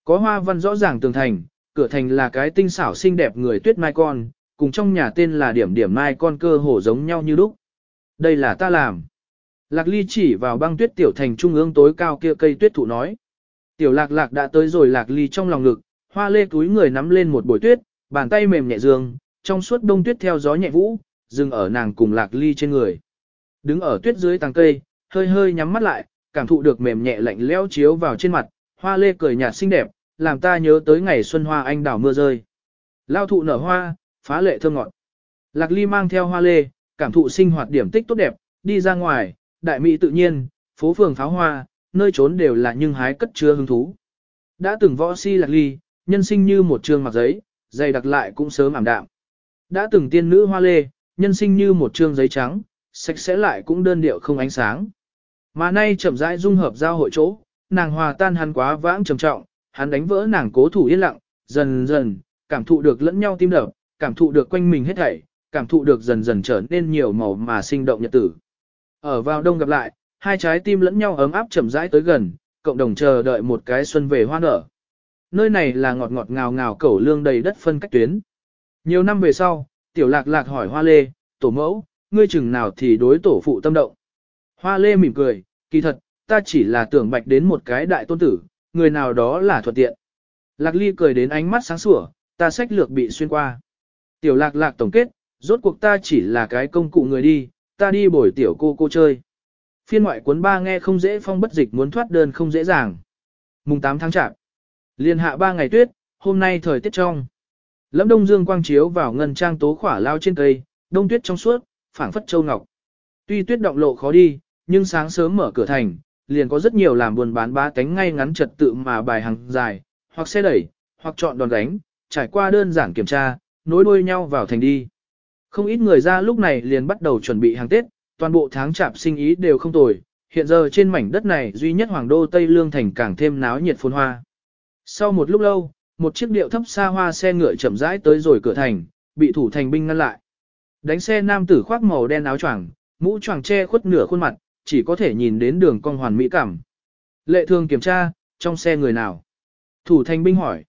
Có hoa văn rõ ràng tường thành, cửa thành là cái tinh xảo xinh đẹp người tuyết mai con, cùng trong nhà tên là điểm điểm mai con cơ hồ giống nhau như lúc. Đây là ta làm. Lạc ly chỉ vào băng tuyết tiểu thành trung ương tối cao kia cây tuyết thụ nói. Tiểu lạc lạc đã tới rồi lạc ly trong lòng ngực, hoa lê túi người nắm lên một bồi tuyết, bàn tay mềm nhẹ dương, trong suốt đông tuyết theo gió nhẹ vũ, dừng ở nàng cùng lạc ly trên người. Đứng ở tuyết dưới tàng cây, hơi hơi nhắm mắt lại, cảm thụ được mềm nhẹ lạnh lẽo chiếu vào trên mặt, hoa lê cười nhạt xinh đẹp, làm ta nhớ tới ngày xuân hoa anh đào mưa rơi. Lao thụ nở hoa, phá lệ thơm ngọt. Lạc Ly mang theo hoa lê, cảm thụ sinh hoạt điểm tích tốt đẹp, đi ra ngoài, đại mỹ tự nhiên, phố phường pháo hoa, nơi trốn đều là nhưng hái cất chứa hứng thú. Đã từng võ si Lạc Ly, nhân sinh như một trường mặc giấy, dày đặc lại cũng sớm ảm đạm. Đã từng tiên nữ hoa lê, nhân sinh như một trương giấy trắng, sạch sẽ lại cũng đơn điệu không ánh sáng. Mà nay chậm rãi dung hợp giao hội chỗ, nàng hòa tan hắn quá vãng trầm trọng, hắn đánh vỡ nàng cố thủ yên lặng, dần dần, cảm thụ được lẫn nhau tim đập, cảm thụ được quanh mình hết thảy, cảm thụ được dần dần trở nên nhiều màu mà sinh động nhật tử. Ở vào đông gặp lại, hai trái tim lẫn nhau ấm áp chậm rãi tới gần, cộng đồng chờ đợi một cái xuân về hoa nở. Nơi này là ngọt ngọt ngào ngào cẩu lương đầy đất phân cách tuyến. Nhiều năm về sau, tiểu lạc lạc hỏi hoa lê, tổ mẫu, ngươi chừng nào thì đối tổ phụ tâm động. Hoa lê mỉm cười, kỳ thật, ta chỉ là tưởng bạch đến một cái đại tôn tử, người nào đó là thuận tiện. Lạc ly cười đến ánh mắt sáng sủa, ta sách lược bị xuyên qua. Tiểu lạc lạc tổng kết, rốt cuộc ta chỉ là cái công cụ người đi, ta đi bồi tiểu cô cô chơi. Phiên ngoại cuốn ba nghe không dễ phong bất dịch muốn thoát đơn không dễ dàng. Mùng 8 tháng chạp. Liên hạ ba ngày tuyết, hôm nay thời tiết trong. Lâm đông dương quang chiếu vào ngân trang tố khỏa lao trên cây, đông tuyết trong suốt, phảng phất châu ngọc. Tuy tuyết động lộ khó đi, nhưng sáng sớm mở cửa thành, liền có rất nhiều làm buồn bán ba cánh ngay ngắn trật tự mà bài hàng dài, hoặc xe đẩy, hoặc chọn đòn đánh, trải qua đơn giản kiểm tra, nối đuôi nhau vào thành đi. Không ít người ra lúc này liền bắt đầu chuẩn bị hàng Tết, toàn bộ tháng chạp sinh ý đều không tồi, hiện giờ trên mảnh đất này duy nhất hoàng đô Tây Lương thành càng thêm náo nhiệt phồn hoa. Sau một lúc lâu, một chiếc điệu thấp xa hoa xe ngựa chậm rãi tới rồi cửa thành, bị thủ thành binh ngăn lại. Đánh xe nam tử khoác màu đen áo choàng, mũ choàng che khuất nửa khuôn mặt, chỉ có thể nhìn đến đường cong hoàn mỹ cảm. Lệ thường kiểm tra, trong xe người nào? Thủ thành binh hỏi.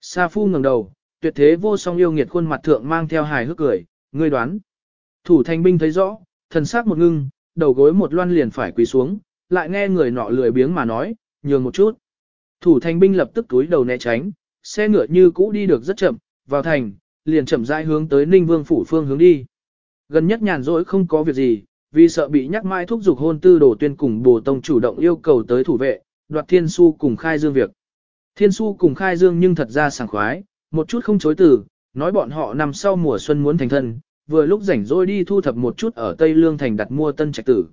Sa Phu ngẩng đầu, tuyệt thế vô song yêu nghiệt khuôn mặt thượng mang theo hài hước cười, ngươi đoán. Thủ thành binh thấy rõ, thần sắc một ngưng, đầu gối một loan liền phải quỳ xuống, lại nghe người nọ lười biếng mà nói, nhường một chút. Thủ thành binh lập tức túi đầu né tránh, xe ngựa như cũ đi được rất chậm, vào thành, liền chậm rãi hướng tới Ninh Vương phủ phương hướng đi. Gần nhất nhàn rỗi không có việc gì, vì sợ bị nhắc mãi thúc giục hôn tư đồ tuyên cùng bồ tông chủ động yêu cầu tới thủ vệ, đoạt thiên su cùng khai dương việc. Thiên su cùng khai dương nhưng thật ra sảng khoái, một chút không chối từ, nói bọn họ nằm sau mùa xuân muốn thành thân, vừa lúc rảnh rỗi đi thu thập một chút ở Tây Lương thành đặt mua tân trạch tử.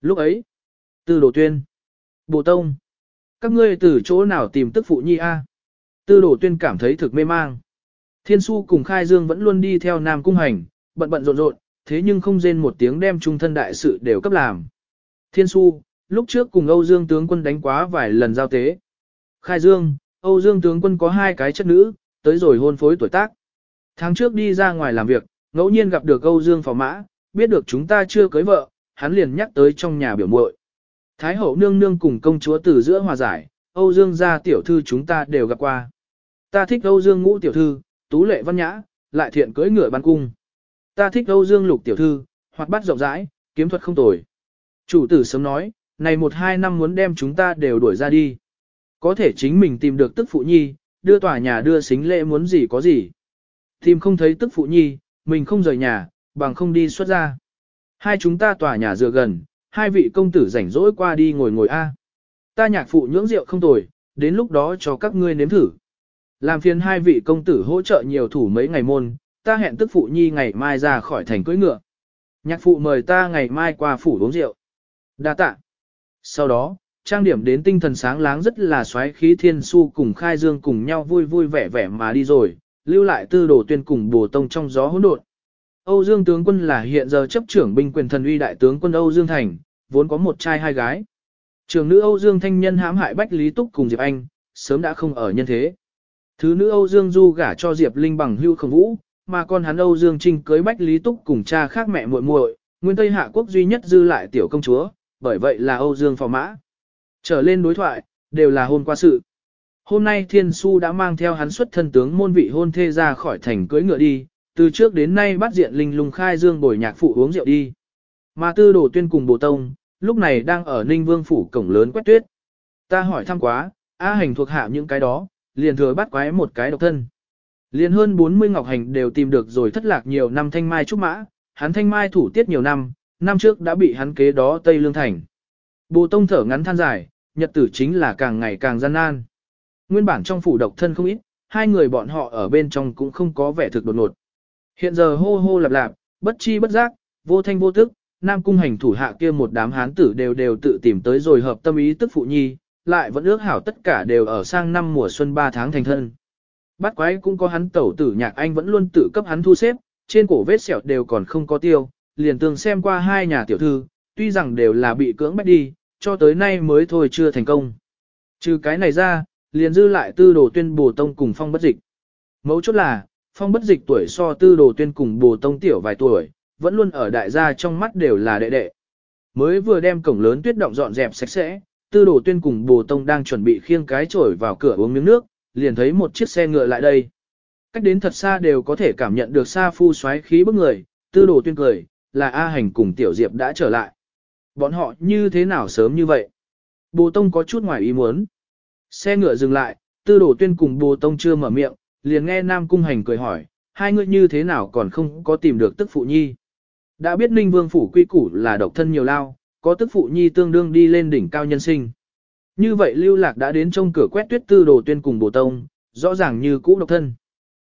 Lúc ấy, tư đồ tuyên, bồ tông, Các ngươi từ chỗ nào tìm tức phụ nhi a? Tư đồ tuyên cảm thấy thực mê mang. Thiên su cùng khai dương vẫn luôn đi theo nam cung hành, bận bận rộn rộn, thế nhưng không rên một tiếng đem trung thân đại sự đều cấp làm. Thiên su, lúc trước cùng Âu Dương tướng quân đánh quá vài lần giao tế. Khai dương, Âu Dương tướng quân có hai cái chất nữ, tới rồi hôn phối tuổi tác. Tháng trước đi ra ngoài làm việc, ngẫu nhiên gặp được Âu Dương phò mã, biết được chúng ta chưa cưới vợ, hắn liền nhắc tới trong nhà biểu muội. Thái hậu nương nương cùng công chúa từ giữa hòa giải, Âu Dương gia tiểu thư chúng ta đều gặp qua. Ta thích Âu Dương ngũ tiểu thư, tú lệ văn nhã, lại thiện cưỡi ngựa ban cung. Ta thích Âu Dương lục tiểu thư, hoạt bát rộng rãi, kiếm thuật không tồi. Chủ tử sớm nói, này một hai năm muốn đem chúng ta đều đuổi ra đi. Có thể chính mình tìm được tức phụ nhi, đưa tòa nhà đưa xính lễ muốn gì có gì. Tìm không thấy tức phụ nhi, mình không rời nhà, bằng không đi xuất ra. Hai chúng ta tòa nhà dựa gần, hai vị công tử rảnh rỗi qua đi ngồi ngồi a. Ta nhạc phụ nhưỡng rượu không tồi, đến lúc đó cho các ngươi nếm thử. Làm phiền hai vị công tử hỗ trợ nhiều thủ mấy ngày môn, ta hẹn tức phụ nhi ngày mai ra khỏi thành cưỡi ngựa. Nhạc phụ mời ta ngày mai qua phủ uống rượu. Đa tạ. Sau đó, trang điểm đến tinh thần sáng láng rất là xoáy khí thiên su cùng khai dương cùng nhau vui vui vẻ vẻ mà đi rồi, lưu lại tư đồ tuyên cùng bồ tông trong gió hỗn độn. Âu Dương tướng quân là hiện giờ chấp trưởng binh quyền thần uy đại tướng quân Âu Dương Thành, vốn có một trai hai gái. Trường nữ Âu Dương Thanh Nhân hãm hại Bách Lý Túc cùng Diệp Anh, sớm đã không ở nhân thế. Thứ nữ Âu Dương Du gả cho Diệp Linh bằng hưu khổng vũ, mà con hắn Âu Dương Trinh cưới Bách Lý Túc cùng cha khác mẹ muội muội, nguyên Tây Hạ quốc duy nhất dư lại tiểu công chúa, bởi vậy là Âu Dương phò mã. Trở lên đối thoại, đều là hôn qua sự. Hôm nay Thiên Su đã mang theo hắn xuất thân tướng môn vị hôn thê ra khỏi thành cưới ngựa đi, từ trước đến nay bắt diện linh lung khai dương bồi nhạc phụ uống rượu đi. Mà tư đồ tuyên cùng bồ tông, lúc này đang ở Ninh Vương phủ cổng lớn quét tuyết. Ta hỏi thăm quá, A hành thuộc hạ những cái đó, liền thừa bắt quái một cái độc thân liên hơn 40 ngọc hành đều tìm được rồi thất lạc nhiều năm thanh mai trúc mã, hắn thanh mai thủ tiết nhiều năm, năm trước đã bị hắn kế đó Tây Lương Thành. Bồ Tông thở ngắn than dài, nhật tử chính là càng ngày càng gian nan. Nguyên bản trong phủ độc thân không ít, hai người bọn họ ở bên trong cũng không có vẻ thực đột ngột. Hiện giờ hô hô lạp lạp, bất chi bất giác, vô thanh vô tức, Nam cung hành thủ hạ kia một đám hán tử đều đều tự tìm tới rồi hợp tâm ý tức phụ nhi, lại vẫn ước hảo tất cả đều ở sang năm mùa xuân 3 tháng thành thân. Bắt quái cũng có hắn tẩu tử nhạc anh vẫn luôn tự cấp hắn thu xếp, trên cổ vết sẹo đều còn không có tiêu, liền tường xem qua hai nhà tiểu thư, tuy rằng đều là bị cưỡng bắt đi, cho tới nay mới thôi chưa thành công. Trừ cái này ra, liền dư lại tư đồ tuyên bồ tông cùng phong bất dịch. Mấu chốt là, phong bất dịch tuổi so tư đồ tuyên cùng bồ tông tiểu vài tuổi, vẫn luôn ở đại gia trong mắt đều là đệ đệ. Mới vừa đem cổng lớn tuyết động dọn dẹp sạch sẽ, tư đồ tuyên cùng bồ tông đang chuẩn bị khiêng cái chổi vào cửa uống miếng nước, liền thấy một chiếc xe ngựa lại đây. Cách đến thật xa đều có thể cảm nhận được xa phu xoáy khí bức người, tư đồ tuyên cười, là A hành cùng tiểu diệp đã trở lại. Bọn họ như thế nào sớm như vậy? Bồ tông có chút ngoài ý muốn. Xe ngựa dừng lại, tư đồ tuyên cùng bồ tông chưa mở miệng, liền nghe Nam Cung Hành cười hỏi, hai người như thế nào còn không có tìm được tức phụ nhi. Đã biết Ninh Vương Phủ quy củ là độc thân nhiều lao, có tức phụ nhi tương đương đi lên đỉnh cao nhân sinh. Như vậy lưu lạc đã đến trong cửa quét tuyết tư đồ tuyên cùng bồ tông, rõ ràng như cũ độc thân.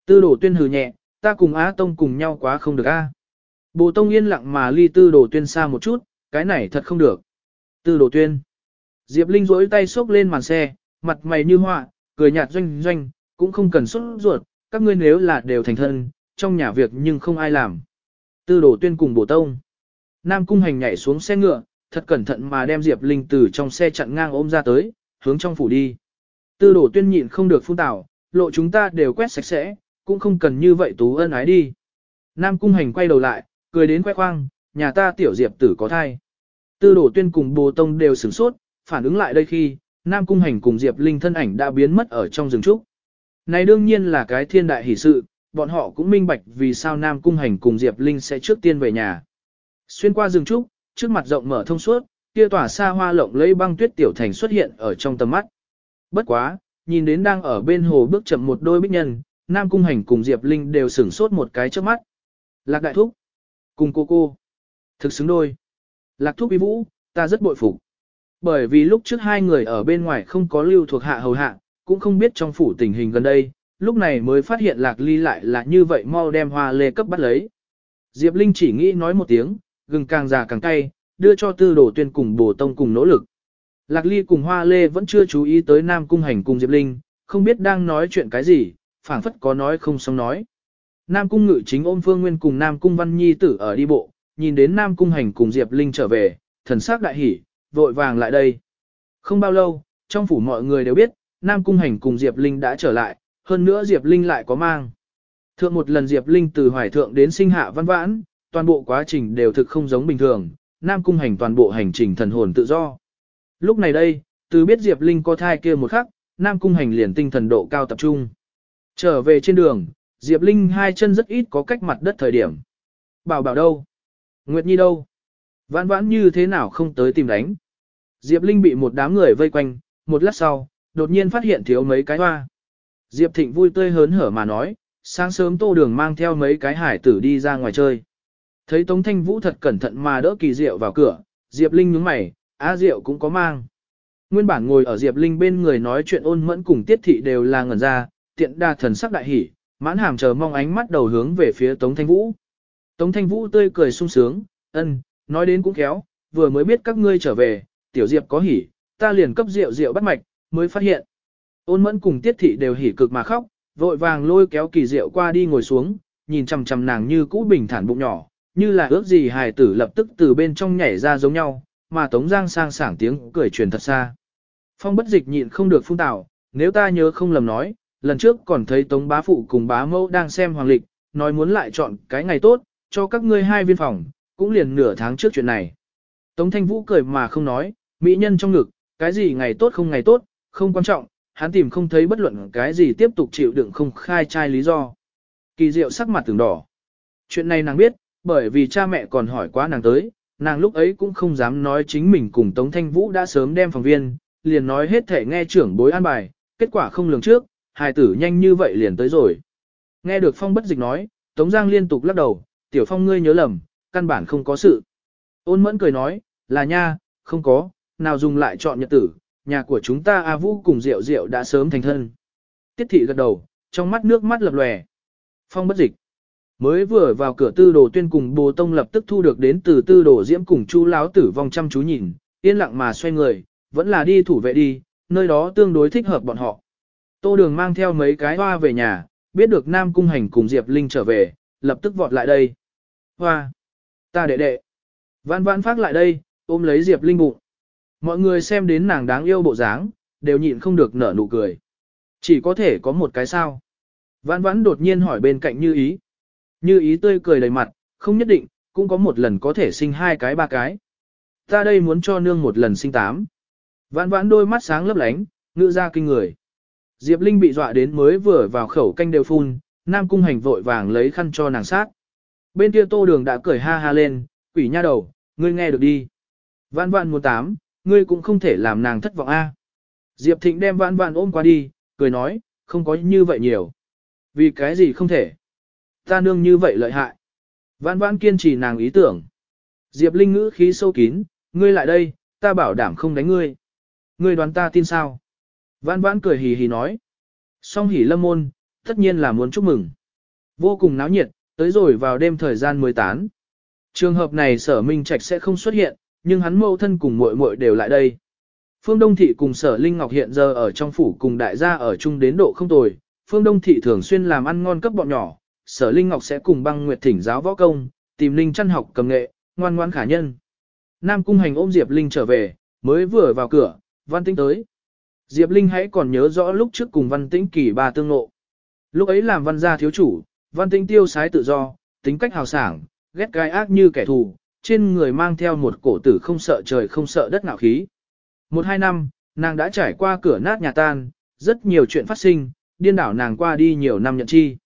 Tư đồ tuyên hừ nhẹ, ta cùng Á Tông cùng nhau quá không được a. Bồ tông yên lặng mà ly tư đồ tuyên xa một chút, cái này thật không được. Tư đồ tuyên. Diệp Linh rỗi tay xốc lên màn xe, mặt mày như họa, cười nhạt doanh doanh, cũng không cần xuất ruột, các ngươi nếu là đều thành thân, trong nhà việc nhưng không ai làm. Tư đồ tuyên cùng bổ tông. Nam cung hành nhảy xuống xe ngựa, thật cẩn thận mà đem Diệp Linh từ trong xe chặn ngang ôm ra tới, hướng trong phủ đi. Tư đổ tuyên nhịn không được phun tảo, lộ chúng ta đều quét sạch sẽ, cũng không cần như vậy tú ân ái đi. Nam cung hành quay đầu lại, cười đến khoe khoang, nhà ta tiểu Diệp tử có thai. Tư đổ tuyên cùng bồ tông đều sửng sốt, phản ứng lại đây khi, Nam cung hành cùng Diệp Linh thân ảnh đã biến mất ở trong rừng trúc. Này đương nhiên là cái thiên đại hỷ sự, bọn họ cũng minh bạch vì sao Nam Cung Hành cùng Diệp Linh sẽ trước tiên về nhà. Xuyên qua rừng trúc, trước mặt rộng mở thông suốt, kia tỏa xa hoa lộng lấy băng tuyết tiểu thành xuất hiện ở trong tầm mắt. Bất quá, nhìn đến đang ở bên hồ bước chậm một đôi bích nhân, Nam Cung Hành cùng Diệp Linh đều sửng sốt một cái trước mắt. Lạc đại thúc, cùng cô cô, thực xứng đôi. Lạc thúc uy vũ, ta rất bội phục. Bởi vì lúc trước hai người ở bên ngoài không có lưu thuộc hạ hầu hạ, cũng không biết trong phủ tình hình gần đây, lúc này mới phát hiện lạc ly lại là như vậy mau đem hoa lê cấp bắt lấy. Diệp Linh chỉ nghĩ nói một tiếng, gừng càng già càng cay, đưa cho tư đồ tuyên cùng bổ tông cùng nỗ lực. Lạc Ly cùng Hoa Lê vẫn chưa chú ý tới Nam Cung Hành cùng Diệp Linh, không biết đang nói chuyện cái gì, phảng phất có nói không xong nói. Nam Cung Ngự chính ôm Phương Nguyên cùng Nam Cung Văn Nhi tử ở đi bộ, nhìn đến Nam Cung Hành cùng Diệp Linh trở về, thần sắc đại hỉ, vội vàng lại đây. Không bao lâu, trong phủ mọi người đều biết, Nam Cung Hành cùng Diệp Linh đã trở lại, hơn nữa Diệp Linh lại có mang. Thượng một lần Diệp Linh từ hoài thượng đến sinh hạ văn vãn, toàn bộ quá trình đều thực không giống bình thường, Nam Cung Hành toàn bộ hành trình thần hồn tự do. Lúc này đây, từ biết Diệp Linh có thai kia một khắc, Nam Cung Hành liền tinh thần độ cao tập trung. Trở về trên đường, Diệp Linh hai chân rất ít có cách mặt đất thời điểm. Bảo bảo đâu? Nguyệt Nhi đâu? Vãn vãn như thế nào không tới tìm đánh? Diệp Linh bị một đám người vây quanh, một lát sau, đột nhiên phát hiện thiếu mấy cái hoa. Diệp Thịnh vui tươi hớn hở mà nói, sáng sớm tô đường mang theo mấy cái hải tử đi ra ngoài chơi. Thấy Tống Thanh Vũ thật cẩn thận mà đỡ kỳ diệu vào cửa, Diệp Linh nhướng mày, á diệu cũng có mang. Nguyên bản ngồi ở Diệp Linh bên người nói chuyện ôn mẫn cùng tiết thị đều là ngẩn ra, tiện đa thần sắc đại hỉ, mãn hàm chờ mong ánh mắt đầu hướng về phía Tống Thanh Vũ. Tống Thanh Vũ tươi cười sung sướng, ân, nói đến cũng khéo, vừa mới biết các ngươi trở về, tiểu Diệp có hỉ, ta liền cấp rượu rượu bắt mạch, mới phát hiện. Ôn mẫn cùng tiết thị đều hỉ cực mà khóc, vội vàng lôi kéo kỳ rượu qua đi ngồi xuống, nhìn chằm chằm nàng như cũ bình thản bụng nhỏ, như là ước gì hài tử lập tức từ bên trong nhảy ra giống nhau, mà Tống Giang sang sảng tiếng cười truyền thật xa. Phong bất dịch nhịn không được phun tạo, nếu ta nhớ không lầm nói, lần trước còn thấy Tống bá phụ cùng bá mẫu đang xem hoàng lịch, nói muốn lại chọn cái ngày tốt, cho các ngươi hai viên phòng, cũng liền nửa tháng trước chuyện này. Tống Thanh Vũ cười mà không nói, mỹ nhân trong ngực, cái gì ngày tốt không ngày tốt, không quan trọng, hắn tìm không thấy bất luận cái gì tiếp tục chịu đựng không khai trai lý do. Kỳ diệu sắc mặt từng đỏ. Chuyện này nàng biết, bởi vì cha mẹ còn hỏi quá nàng tới, nàng lúc ấy cũng không dám nói chính mình cùng Tống Thanh Vũ đã sớm đem phòng viên, liền nói hết thể nghe trưởng bối an bài, kết quả không lường trước, hài tử nhanh như vậy liền tới rồi. Nghe được Phong bất dịch nói, Tống Giang liên tục lắc đầu, tiểu Phong ngươi nhớ lầm, căn bản không có sự. Ôn mẫn cười nói, là nha, không có, nào dùng lại chọn nhật tử, nhà của chúng ta A Vũ cùng Diệu Diệu đã sớm thành thân. Tiết thị gật đầu, trong mắt nước mắt lập lòe. Phong bất dịch. Mới vừa vào cửa tư đồ tuyên cùng bồ tông lập tức thu được đến từ tư đồ diễm cùng chu láo tử vong chăm chú nhìn, yên lặng mà xoay người, vẫn là đi thủ vệ đi, nơi đó tương đối thích hợp bọn họ. Tô đường mang theo mấy cái hoa về nhà, biết được Nam Cung Hành cùng Diệp Linh trở về, lập tức vọt lại đây. Hoa! Ta đệ đệ! Vãn vãn phát lại đây, ôm lấy Diệp Linh bụng. Mọi người xem đến nàng đáng yêu bộ dáng, đều nhịn không được nở nụ cười. Chỉ có thể có một cái sao. Vãn vãn đột nhiên hỏi bên cạnh như ý. Như ý tươi cười đầy mặt, không nhất định, cũng có một lần có thể sinh hai cái ba cái. Ta đây muốn cho nương một lần sinh tám. Vãn vãn đôi mắt sáng lấp lánh, ngự ra kinh người. Diệp Linh bị dọa đến mới vừa vào khẩu canh đều phun, Nam Cung Hành vội vàng lấy khăn cho nàng sát. Bên kia tô đường đã cười ha ha lên, quỷ nha đầu, ngươi nghe được đi. Vãn vãn muốn tám, ngươi cũng không thể làm nàng thất vọng a. Diệp Thịnh đem vãn vãn ôm qua đi, cười nói, không có như vậy nhiều. Vì cái gì không thể? Ta nương như vậy lợi hại. Vãn vãn kiên trì nàng ý tưởng. Diệp Linh ngữ khí sâu kín, ngươi lại đây, ta bảo đảm không đánh ngươi. Ngươi đoán ta tin sao? Vãn vãn cười hì hì nói. Song hỉ lâm môn, tất nhiên là muốn chúc mừng. Vô cùng náo nhiệt, tới rồi vào đêm thời gian mới tán. Trường hợp này sở minh trạch sẽ không xuất hiện, nhưng hắn mâu thân cùng muội muội đều lại đây. Phương Đông Thị cùng sở Linh Ngọc hiện giờ ở trong phủ cùng đại gia ở chung đến độ không tồi. Phương Đông Thị thường xuyên làm ăn ngon cấp bọn nhỏ, sở Linh Ngọc sẽ cùng băng nguyệt thỉnh giáo võ công, tìm Linh chăn học cầm nghệ, ngoan ngoãn khả nhân. Nam Cung Hành ôm Diệp Linh trở về, mới vừa vào cửa, Văn Tĩnh tới. Diệp Linh hãy còn nhớ rõ lúc trước cùng Văn Tĩnh kỳ ba tương ngộ. Lúc ấy làm văn gia thiếu chủ, Văn Tĩnh tiêu sái tự do, tính cách hào sảng, ghét gai ác như kẻ thù, trên người mang theo một cổ tử không sợ trời không sợ đất ngạo khí. Một hai năm, nàng đã trải qua cửa nát nhà tan, rất nhiều chuyện phát sinh, điên đảo nàng qua đi nhiều năm nhận chi.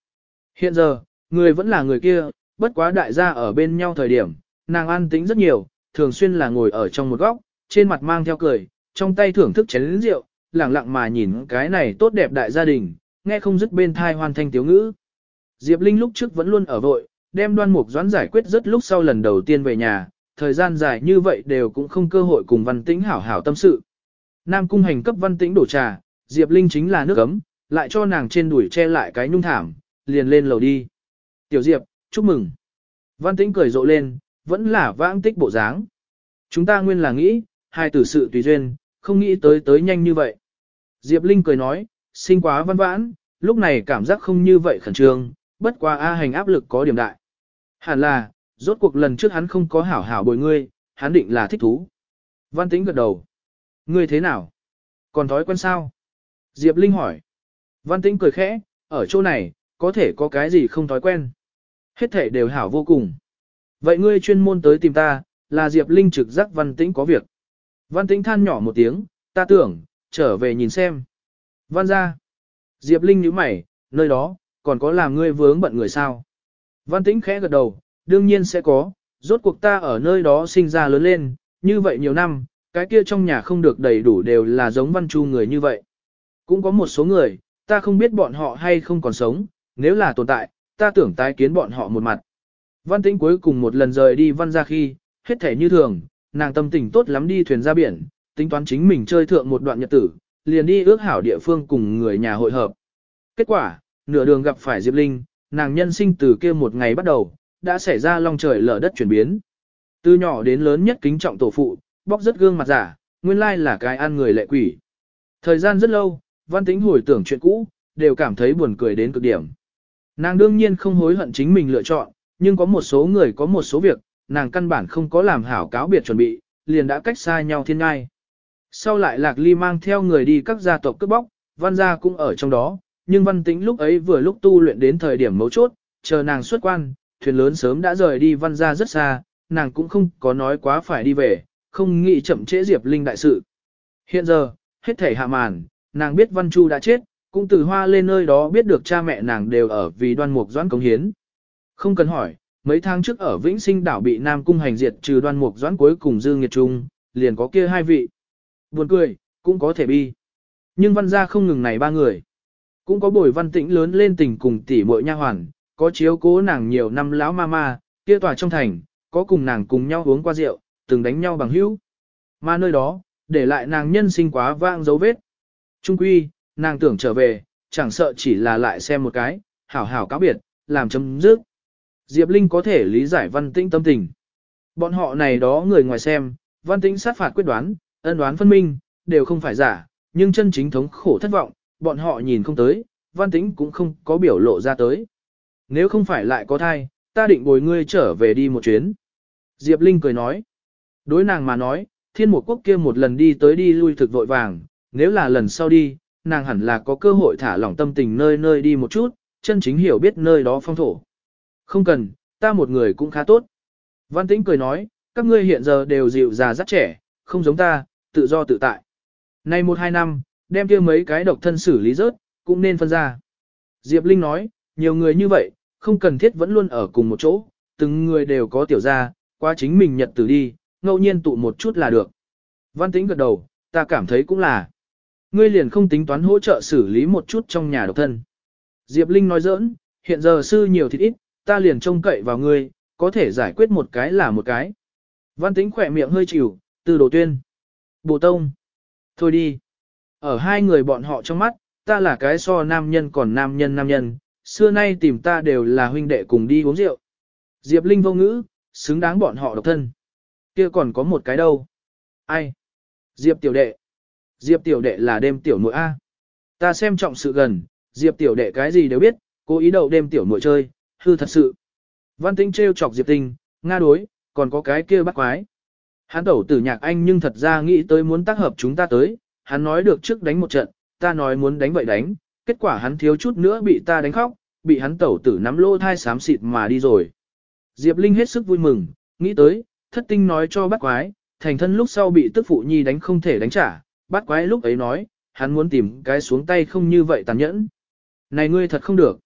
Hiện giờ, người vẫn là người kia, bất quá đại gia ở bên nhau thời điểm, nàng an tĩnh rất nhiều, thường xuyên là ngồi ở trong một góc, trên mặt mang theo cười, trong tay thưởng thức chén rượu, lặng lặng mà nhìn cái này tốt đẹp đại gia đình, nghe không dứt bên thai hoàn thanh tiếu ngữ. Diệp Linh lúc trước vẫn luôn ở vội, đem đoan mục doãn giải quyết rất lúc sau lần đầu tiên về nhà, thời gian dài như vậy đều cũng không cơ hội cùng văn tĩnh hảo hảo tâm sự. Nam cung hành cấp văn tĩnh đổ trà, Diệp Linh chính là nước ấm, lại cho nàng trên đuổi che lại cái nhung thảm, liền lên lầu đi. Tiểu Diệp, chúc mừng. Văn tĩnh cười rộ lên, vẫn là vãng tích bộ dáng. Chúng ta nguyên là nghĩ, hai tử sự tùy duyên, không nghĩ tới tới nhanh như vậy. Diệp Linh cười nói, sinh quá văn vãn, lúc này cảm giác không như vậy khẩn trương, bất quá A hành áp lực có điểm đại. Hẳn là, rốt cuộc lần trước hắn không có hảo hảo bồi ngươi, hắn định là thích thú. Văn tĩnh gật đầu. Ngươi thế nào? Còn thói quen sao? Diệp Linh hỏi. Văn tĩnh cười khẽ, ở chỗ này, có thể có cái gì không thói quen. Hết thể đều hảo vô cùng. Vậy ngươi chuyên môn tới tìm ta, là Diệp Linh trực giác Văn Tĩnh có việc. Văn Tĩnh than nhỏ một tiếng, ta tưởng, trở về nhìn xem. Văn ra. Diệp Linh nhíu mày, nơi đó, còn có làm ngươi vướng bận người sao. Văn Tĩnh khẽ gật đầu, đương nhiên sẽ có, rốt cuộc ta ở nơi đó sinh ra lớn lên, như vậy nhiều năm, cái kia trong nhà không được đầy đủ đều là giống Văn Chu người như vậy. Cũng có một số người, ta không biết bọn họ hay không còn sống, nếu là tồn tại, ta tưởng tái kiến bọn họ một mặt. Văn tĩnh cuối cùng một lần rời đi văn ra khi, hết thể như thường, nàng tâm tình tốt lắm đi thuyền ra biển, tính toán chính mình chơi thượng một đoạn nhật tử, liền đi ước hảo địa phương cùng người nhà hội hợp. Kết quả, nửa đường gặp phải Diệp Linh, nàng nhân sinh từ kia một ngày bắt đầu, đã xảy ra long trời lở đất chuyển biến. Từ nhỏ đến lớn nhất kính trọng tổ phụ, bóc rất gương mặt giả, nguyên lai là cái ăn người lệ quỷ. Thời gian rất lâu, văn tính hồi tưởng chuyện cũ, đều cảm thấy buồn cười đến cực điểm. Nàng đương nhiên không hối hận chính mình lựa chọn, nhưng có một số người có một số việc, nàng căn bản không có làm hảo cáo biệt chuẩn bị, liền đã cách xa nhau thiên ngai. Sau lại Lạc Ly mang theo người đi các gia tộc cướp bóc, văn gia cũng ở trong đó, nhưng văn tĩnh lúc ấy vừa lúc tu luyện đến thời điểm mấu chốt, chờ nàng xuất quan, thuyền lớn sớm đã rời đi văn gia rất xa, nàng cũng không có nói quá phải đi về, không nghĩ chậm trễ Diệp Linh đại sự. Hiện giờ, hết thể hạ màn, nàng biết Văn Chu đã chết, cũng từ hoa lên nơi đó biết được cha mẹ nàng đều ở vì đoan mục doãn cống hiến. Không cần hỏi, mấy tháng trước ở Vĩnh Sinh đảo bị Nam Cung hành diệt trừ đoan mục doãn cuối cùng dư nghiệt trung, liền có kia hai vị. Buồn cười, cũng có thể bi. Nhưng văn gia không ngừng này ba người. Cũng có bồi văn tĩnh lớn lên tình cùng tỷ muội nha hoàn, có chiếu cố nàng nhiều năm lão ma ma, kia tòa trong thành, có cùng nàng cùng nhau uống qua rượu, từng đánh nhau bằng hữu. Mà nơi đó, để lại nàng nhân sinh quá vang dấu vết. Trung quy, nàng tưởng trở về, chẳng sợ chỉ là lại xem một cái, hảo hảo cáo biệt, làm chấm dứt. Diệp Linh có thể lý giải văn tĩnh tâm tình. Bọn họ này đó người ngoài xem, văn tĩnh sát phạt quyết đoán, ân đoán phân minh, đều không phải giả, nhưng chân chính thống khổ thất vọng, bọn họ nhìn không tới, văn tĩnh cũng không có biểu lộ ra tới. Nếu không phải lại có thai, ta định bồi ngươi trở về đi một chuyến. Diệp Linh cười nói. Đối nàng mà nói, thiên một quốc kia một lần đi tới đi lui thực vội vàng, nếu là lần sau đi, nàng hẳn là có cơ hội thả lỏng tâm tình nơi nơi đi một chút, chân chính hiểu biết nơi đó phong thổ. Không cần, ta một người cũng khá tốt. Văn Tĩnh cười nói, các ngươi hiện giờ đều dịu già rất trẻ, không giống ta, tự do tự tại. Nay một hai năm, đem kia mấy cái độc thân xử lý rớt, cũng nên phân ra. Diệp Linh nói, nhiều người như vậy, không cần thiết vẫn luôn ở cùng một chỗ, từng người đều có tiểu gia, qua chính mình nhật tử đi, ngẫu nhiên tụ một chút là được. Văn Tĩnh gật đầu, ta cảm thấy cũng là. Ngươi liền không tính toán hỗ trợ xử lý một chút trong nhà độc thân. Diệp Linh nói giỡn, hiện giờ sư nhiều thịt ít, ta liền trông cậy vào ngươi, có thể giải quyết một cái là một cái. Văn Tĩnh khỏe miệng hơi chịu, từ đồ tuyên. Bồ Tông. Thôi đi. Ở hai người bọn họ trong mắt, ta là cái so nam nhân còn nam nhân nam nhân, xưa nay tìm ta đều là huynh đệ cùng đi uống rượu. Diệp Linh vô ngữ, xứng đáng bọn họ độc thân. Kia còn có một cái đâu? Ai? Diệp tiểu đệ. Diệp tiểu đệ là đêm tiểu muội A. Ta xem trọng sự gần, Diệp tiểu đệ cái gì đều biết, cố ý đậu đêm tiểu muội chơi, hư thật sự. Văn Tinh trêu chọc Diệp Tinh, nga đối, còn có cái kia bắt quái. Hắn tẩu tử nhạc anh nhưng thật ra nghĩ tới muốn tác hợp chúng ta tới, hắn nói được trước đánh một trận, ta nói muốn đánh vậy đánh, kết quả hắn thiếu chút nữa bị ta đánh khóc, bị hắn tẩu tử nắm lô thai xám xịt mà đi rồi. Diệp Linh hết sức vui mừng, nghĩ tới, thất tinh nói cho bắt quái, thành thân lúc sau bị tức phụ nhi đánh không thể đánh trả, bắt quái lúc ấy nói, hắn muốn tìm cái xuống tay không như vậy tàn nhẫn. Này ngươi thật không được.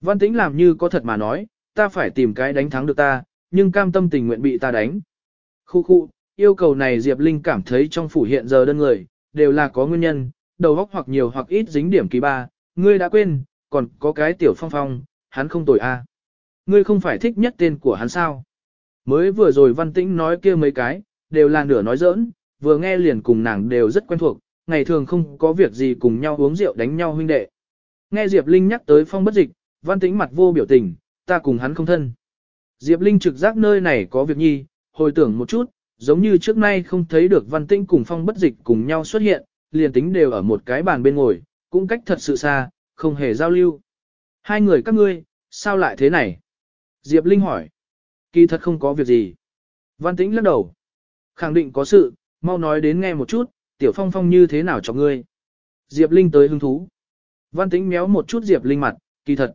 Văn tĩnh làm như có thật mà nói, ta phải tìm cái đánh thắng được ta, nhưng cam tâm tình nguyện bị ta đánh. Khu khu, yêu cầu này Diệp Linh cảm thấy trong phủ hiện giờ đơn người, đều là có nguyên nhân, đầu góc hoặc nhiều hoặc ít dính điểm kỳ ba, ngươi đã quên, còn có cái tiểu phong phong, hắn không tồi a. Ngươi không phải thích nhất tên của hắn sao? Mới vừa rồi văn tĩnh nói kia mấy cái, đều là nửa nói giỡn, vừa nghe liền cùng nàng đều rất quen thuộc, ngày thường không có việc gì cùng nhau uống rượu đánh nhau huynh đệ. Nghe Diệp Linh nhắc tới phong bất dịch, văn tĩnh mặt vô biểu tình, ta cùng hắn không thân. Diệp Linh trực giác nơi này có việc nhi, hồi tưởng một chút, giống như trước nay không thấy được văn tĩnh cùng phong bất dịch cùng nhau xuất hiện, liền tính đều ở một cái bàn bên ngồi, cũng cách thật sự xa, không hề giao lưu. Hai người các ngươi, sao lại thế này? Diệp Linh hỏi. Kỳ thật không có việc gì. Văn tĩnh lắc đầu. Khẳng định có sự, mau nói đến nghe một chút, tiểu phong phong như thế nào cho ngươi? Diệp Linh tới hứng thú. Văn tĩnh méo một chút Diệp Linh mặt, kỳ thật.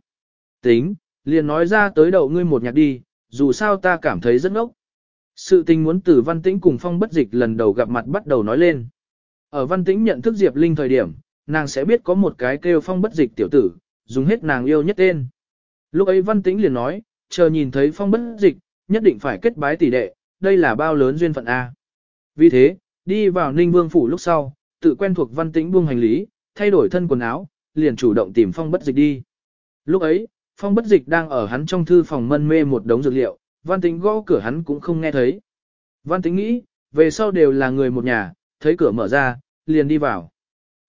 Tính, liền nói ra tới đầu ngươi một nhạc đi, dù sao ta cảm thấy rất ngốc. Sự tình muốn từ văn tĩnh cùng phong bất dịch lần đầu gặp mặt bắt đầu nói lên. Ở văn tĩnh nhận thức Diệp Linh thời điểm, nàng sẽ biết có một cái kêu phong bất dịch tiểu tử, dùng hết nàng yêu nhất tên. Lúc ấy văn tĩnh liền nói, chờ nhìn thấy phong bất dịch, nhất định phải kết bái tỷ đệ, đây là bao lớn duyên phận A. Vì thế, đi vào Ninh Vương Phủ lúc sau, tự quen thuộc văn tĩnh buông hành lý, thay đổi thân quần áo, liền chủ động tìm phong bất dịch đi. Lúc ấy, phong bất dịch đang ở hắn trong thư phòng mân mê một đống dược liệu, văn tĩnh gõ cửa hắn cũng không nghe thấy. Văn tĩnh nghĩ, về sau đều là người một nhà, thấy cửa mở ra, liền đi vào.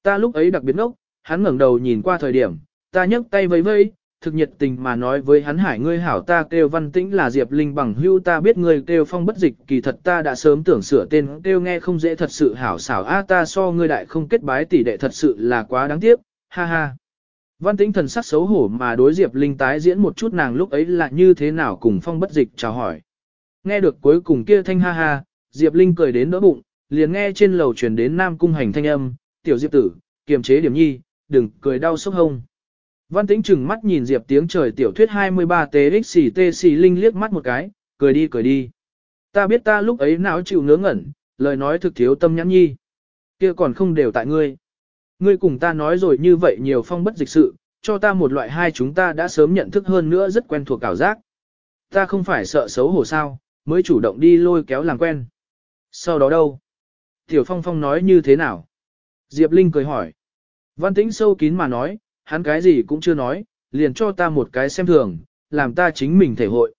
Ta lúc ấy đặc biệt ngốc, hắn ngẩng đầu nhìn qua thời điểm, ta nhấc tay vẫy vẫy, thực nhiệt tình mà nói với hắn hải ngươi hảo ta kêu văn tĩnh là Diệp Linh bằng hưu ta biết ngươi kêu phong bất dịch kỳ thật ta đã sớm tưởng sửa tên kêu nghe không dễ thật sự hảo xảo a ta so ngươi đại không kết bái tỷ đệ thật sự là quá đáng tiếc, ha ha. Văn tĩnh thần sắc xấu hổ mà đối Diệp Linh tái diễn một chút nàng lúc ấy là như thế nào cùng phong bất dịch chào hỏi. Nghe được cuối cùng kia thanh ha ha, Diệp Linh cười đến đỡ bụng, liền nghe trên lầu truyền đến Nam Cung hành thanh âm, tiểu Diệp tử, kiềm chế điểm nhi, đừng cười đau sốc hông. Văn tĩnh chừng mắt nhìn Diệp tiếng trời tiểu thuyết 23 TXT Linh liếc mắt một cái, cười đi cười đi. Ta biết ta lúc ấy não chịu ngớ ngẩn, lời nói thực thiếu tâm nhãn nhi. kia còn không đều tại ngươi. Ngươi cùng ta nói rồi như vậy nhiều phong bất dịch sự, cho ta một loại hai chúng ta đã sớm nhận thức hơn nữa rất quen thuộc cảm giác. Ta không phải sợ xấu hổ sao, mới chủ động đi lôi kéo làm quen. Sau đó đâu? Tiểu Phong Phong nói như thế nào? Diệp Linh cười hỏi. Văn tĩnh sâu kín mà nói, hắn cái gì cũng chưa nói, liền cho ta một cái xem thường, làm ta chính mình thể hội.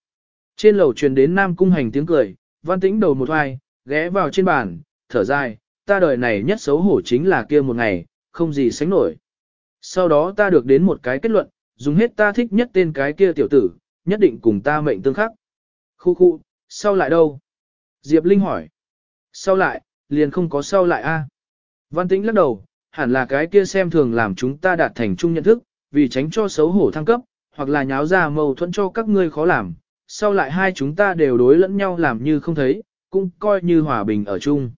Trên lầu truyền đến Nam Cung Hành tiếng cười, văn tĩnh đầu một hoài, ghé vào trên bàn, thở dài, ta đời này nhất xấu hổ chính là kia một ngày, không gì sánh nổi. Sau đó ta được đến một cái kết luận, dùng hết ta thích nhất tên cái kia tiểu tử, nhất định cùng ta mệnh tương khắc. Khu khu, sau lại đâu? Diệp Linh hỏi. Sau lại, liền không có sau lại a. Văn tĩnh lắc đầu, hẳn là cái kia xem thường làm chúng ta đạt thành chung nhận thức, vì tránh cho xấu hổ thăng cấp, hoặc là nháo ra mâu thuẫn cho các ngươi khó làm. Sau lại hai chúng ta đều đối lẫn nhau làm như không thấy, cũng coi như hòa bình ở chung.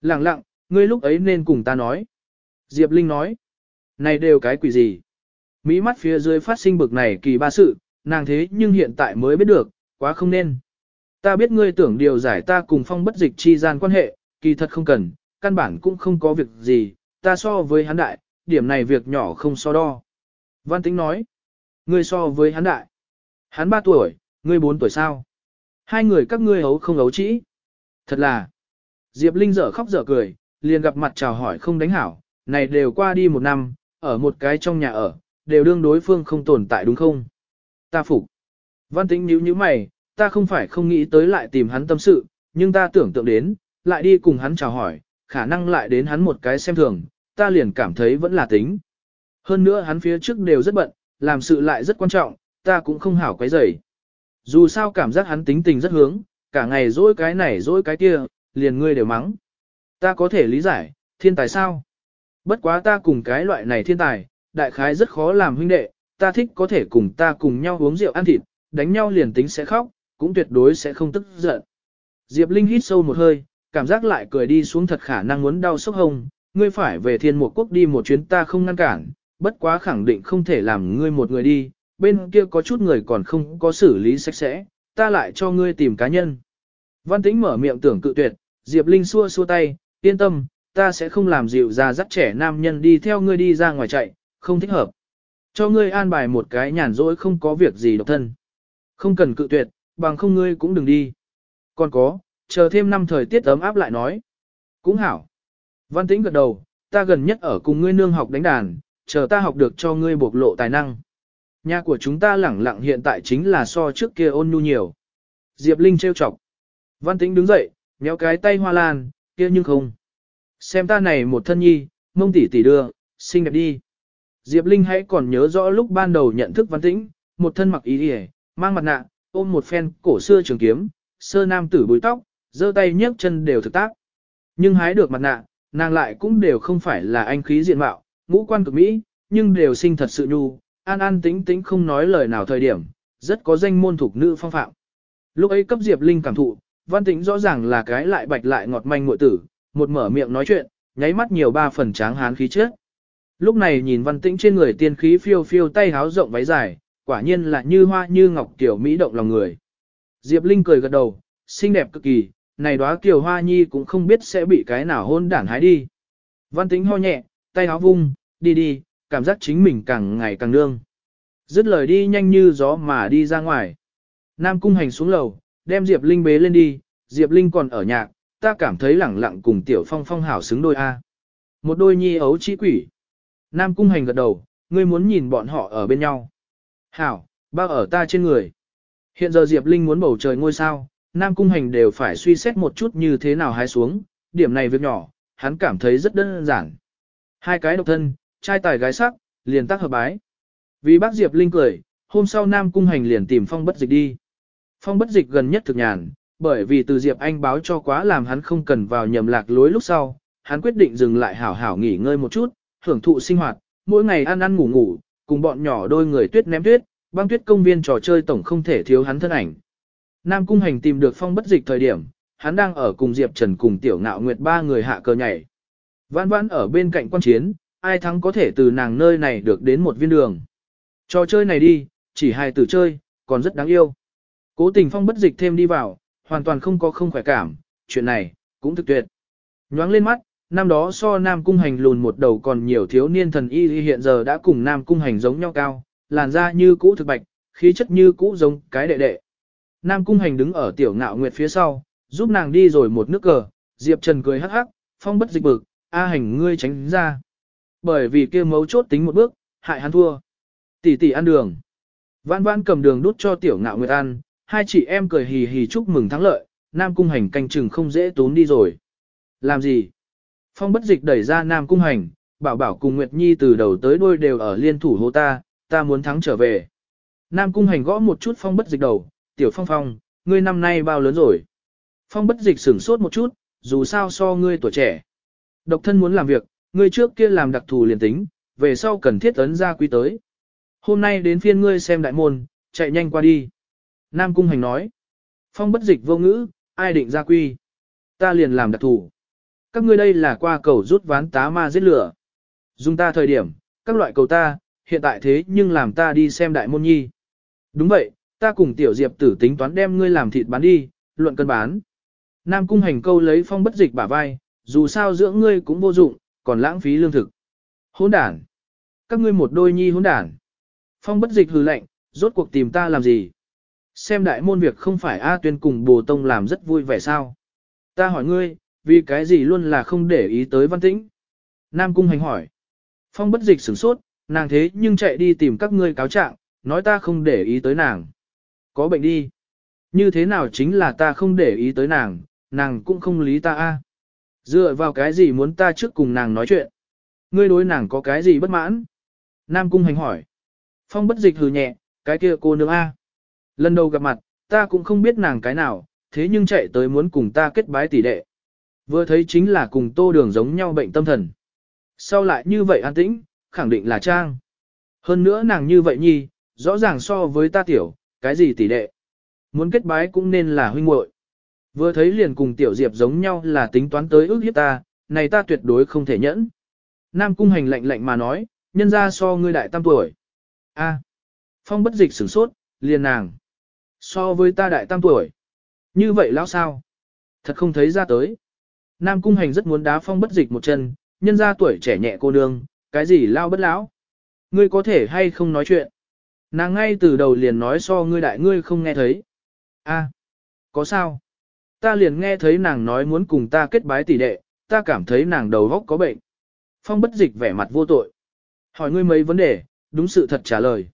Lặng lặng, ngươi lúc ấy nên cùng ta nói. Diệp Linh nói, này đều cái quỷ gì? Mỹ mắt phía dưới phát sinh bực này kỳ ba sự, nàng thế nhưng hiện tại mới biết được, quá không nên. Ta biết ngươi tưởng điều giải ta cùng phong bất dịch chi gian quan hệ, kỳ thật không cần, căn bản cũng không có việc gì, ta so với hắn đại, điểm này việc nhỏ không so đo. Văn Tĩnh nói, ngươi so với hắn đại. Hắn 3 tuổi, ngươi 4 tuổi sao? Hai người các ngươi hấu không hấu trĩ. Thật là, Diệp Linh dở khóc dở cười, liền gặp mặt chào hỏi không đánh hảo, này đều qua đi một năm, ở một cái trong nhà ở, đều đương đối phương không tồn tại đúng không? Ta phục. Văn Tĩnh nhíu nhíu mày, ta không phải không nghĩ tới lại tìm hắn tâm sự, nhưng ta tưởng tượng đến, lại đi cùng hắn chào hỏi, khả năng lại đến hắn một cái xem thường, ta liền cảm thấy vẫn là tính. Hơn nữa hắn phía trước đều rất bận, làm sự lại rất quan trọng, ta cũng không hảo quấy rầy. Dù sao cảm giác hắn tính tình rất hướng, cả ngày dỗi cái này dỗi cái kia, liền ngươi đều mắng. Ta có thể lý giải, thiên tài sao? Bất quá ta cùng cái loại này thiên tài, đại khái rất khó làm huynh đệ, ta thích có thể cùng ta cùng nhau uống rượu ăn thịt, đánh nhau liền tính sẽ khóc, cũng tuyệt đối sẽ không tức giận. Diệp Linh hít sâu một hơi, cảm giác lại cười đi xuống thật khả năng muốn đau sốc hông, ngươi phải về thiên một quốc đi một chuyến ta không ngăn cản, bất quá khẳng định không thể làm ngươi một người đi, bên kia có chút người còn không có xử lý sạch sẽ, ta lại cho ngươi tìm cá nhân. Văn tĩnh mở miệng tưởng cự tuyệt, Diệp Linh xua xua tay, yên tâm, ta sẽ không làm dịu ra dắt trẻ nam nhân đi theo ngươi đi ra ngoài chạy, không thích hợp. Cho ngươi an bài một cái nhàn rỗi không có việc gì độc thân. Không cần cự tuyệt, bằng không ngươi cũng đừng đi. Còn có, chờ thêm năm thời tiết ấm áp lại nói. Cũng hảo. Văn tĩnh gật đầu, ta gần nhất ở cùng ngươi nương học đánh đàn, chờ ta học được cho ngươi bộc lộ tài năng. Nhà của chúng ta lẳng lặng hiện tại chính là so trước kia ôn nhu nhiều. Diệp Linh trêu chọc. Văn tĩnh đứng dậy, nhéo cái tay hoa lan, kia nhưng không. Xem ta này một thân nhi, mông tỷ tỷ đưa, xinh đẹp đi. Diệp Linh hãy còn nhớ rõ lúc ban đầu nhận thức văn tĩnh, một thân mặc ý đi mang mặt nạ, ôm một phen cổ xưa trường kiếm, sơ nam tử bùi tóc, giơ tay nhấc chân đều thực tác. Nhưng hái được mặt nạ, nàng lại cũng đều không phải là anh khí diện mạo, ngũ quan cực mỹ, nhưng đều sinh thật sự nhu, an an tính tính không nói lời nào thời điểm, rất có danh môn thuộc nữ phong phạm. Lúc ấy cấp Diệp Linh cảm thụ, văn tĩnh rõ ràng là cái lại bạch lại ngọt manh muội tử, một mở miệng nói chuyện, nháy mắt nhiều ba phần tráng hán khí trước. Lúc này nhìn văn tĩnh trên người tiên khí phiêu phiêu tay háo rộng váy dài, quả nhiên là như hoa như ngọc tiểu mỹ động lòng người. Diệp Linh cười gật đầu, xinh đẹp cực kỳ, này đóa kiều hoa nhi cũng không biết sẽ bị cái nào hôn đản hái đi. Văn tĩnh ho nhẹ, tay háo vung, đi đi, cảm giác chính mình càng ngày càng nương. Dứt lời đi nhanh như gió mà đi ra ngoài. Nam cung hành xuống lầu, đem Diệp Linh bế lên đi, Diệp Linh còn ở nhạc, ta cảm thấy lẳng lặng cùng tiểu phong phong hảo xứng đôi A. Một đôi nhi ấu chi quỷ. Nam cung hành gật đầu, ngươi muốn nhìn bọn họ ở bên nhau. Hảo, bao ở ta trên người. Hiện giờ Diệp Linh muốn bầu trời ngôi sao, Nam cung hành đều phải suy xét một chút như thế nào hái xuống, điểm này việc nhỏ, hắn cảm thấy rất đơn giản. Hai cái độc thân, trai tài gái sắc, liền tác hợp bái. Vì bác Diệp Linh cười, hôm sau Nam cung hành liền tìm phong bất dịch đi. Phong bất dịch gần nhất thực nhàn, bởi vì từ Diệp Anh báo cho quá làm hắn không cần vào nhầm lạc lối lúc sau, hắn quyết định dừng lại hảo hảo nghỉ ngơi một chút, hưởng thụ sinh hoạt, mỗi ngày ăn ăn ngủ ngủ, cùng bọn nhỏ đôi người tuyết ném tuyết, băng tuyết công viên trò chơi tổng không thể thiếu hắn thân ảnh. Nam Cung Hành tìm được phong bất dịch thời điểm, hắn đang ở cùng Diệp Trần cùng Tiểu Ngạo Nguyệt ba người hạ cờ nhảy. Vãn vãn ở bên cạnh quan chiến, ai thắng có thể từ nàng nơi này được đến một viên đường. Trò chơi này đi, chỉ hai tử chơi, còn rất đáng yêu. Cố tình phong bất dịch thêm đi vào, hoàn toàn không có không khỏe cảm, chuyện này, cũng thực tuyệt. Nhoáng lên mắt, năm đó so Nam Cung Hành lùn một đầu còn nhiều thiếu niên thần y hiện giờ đã cùng Nam Cung Hành giống nhau cao, làn da như cũ thực bạch, khí chất như cũ giống cái đệ đệ. Nam Cung Hành đứng ở tiểu ngạo nguyệt phía sau, giúp nàng đi rồi một nước cờ, Diệp Trần cười hắc hắc, phong bất dịch bực, A Hành ngươi tránh ra. Bởi vì kia mấu chốt tính một bước, hại hắn thua. Tỷ tỷ ăn đường. Vãn vãn cầm đường đút cho tiểu ngạo nguyệt ăn, hai chị em cười hì hì chúc mừng thắng lợi, Nam Cung Hành canh chừng không dễ tốn đi rồi. Làm gì? Phong bất dịch đẩy ra Nam Cung Hành, bảo bảo cùng Nguyệt Nhi từ đầu tới đuôi đều ở liên thủ hô ta, ta muốn thắng trở về. Nam Cung Hành gõ một chút Phong bất dịch đầu, tiểu Phong Phong, ngươi năm nay bao lớn rồi? Phong bất dịch sửng sốt một chút, dù sao so ngươi tuổi trẻ. Độc thân muốn làm việc, ngươi trước kia làm đặc thù liền tính, về sau cần thiết ấn ra quý tới. Hôm nay đến phiên ngươi xem đại môn, chạy nhanh qua đi. Nam Cung Hành nói. Phong bất dịch vô ngữ, ai định ra quy. Ta liền làm đặc thù. Các ngươi đây là qua cầu rút ván tá ma giết lửa. Dùng ta thời điểm, các loại cầu ta, hiện tại thế nhưng làm ta đi xem đại môn nhi. Đúng vậy, ta cùng tiểu diệp tử tính toán đem ngươi làm thịt bán đi, luận cân bán. Nam cung hành câu lấy phong bất dịch bả vai, dù sao dưỡng ngươi cũng vô dụng, còn lãng phí lương thực. Hỗn đản. Các ngươi một đôi nhi hỗn đản. Phong bất dịch hừ lạnh, rốt cuộc tìm ta làm gì? Xem đại môn việc không phải A tuyên cùng bồ tông làm rất vui vẻ sao? Ta hỏi ngươi, vì cái gì luôn là không để ý tới văn tĩnh? Nam cung hành hỏi. Phong bất dịch sửng sốt, nàng thế nhưng chạy đi tìm các ngươi cáo trạng, nói ta không để ý tới nàng. Có bệnh đi. Như thế nào chính là ta không để ý tới nàng, nàng cũng không lý ta a. Dựa vào cái gì muốn ta trước cùng nàng nói chuyện? Ngươi đối nàng có cái gì bất mãn? Nam cung hành hỏi. Phong bất dịch hừ nhẹ, cái kia cô nương a. Lần đầu gặp mặt, ta cũng không biết nàng cái nào, thế nhưng chạy tới muốn cùng ta kết bái tỷ đệ. Vừa thấy chính là cùng tô đường giống nhau bệnh tâm thần. Sau lại như vậy an tĩnh, khẳng định là trang. Hơn nữa nàng như vậy nhi, rõ ràng so với ta tiểu, cái gì tỷ đệ. Muốn kết bái cũng nên là huynh muội. Vừa thấy liền cùng tiểu diệp giống nhau là tính toán tới ước hiếp ta, này ta tuyệt đối không thể nhẫn. Nam cung hành lạnh lạnh mà nói, nhân ra so ngươi đại tam tuổi. A. Phong bất dịch sửng sốt, liền nàng. So với ta đại tam tuổi. Như vậy lão sao? Thật không thấy ra tới. Nam cung hành rất muốn đá phong bất dịch một chân, nhân ra tuổi trẻ nhẹ cô nương, cái gì lao bất lão? Ngươi có thể hay không nói chuyện? Nàng ngay từ đầu liền nói so ngươi đại ngươi không nghe thấy. A, có sao? Ta liền nghe thấy nàng nói muốn cùng ta kết bái tỷ đệ, ta cảm thấy nàng đầu góc có bệnh. Phong bất dịch vẻ mặt vô tội. Hỏi ngươi mấy vấn đề, đúng sự thật trả lời.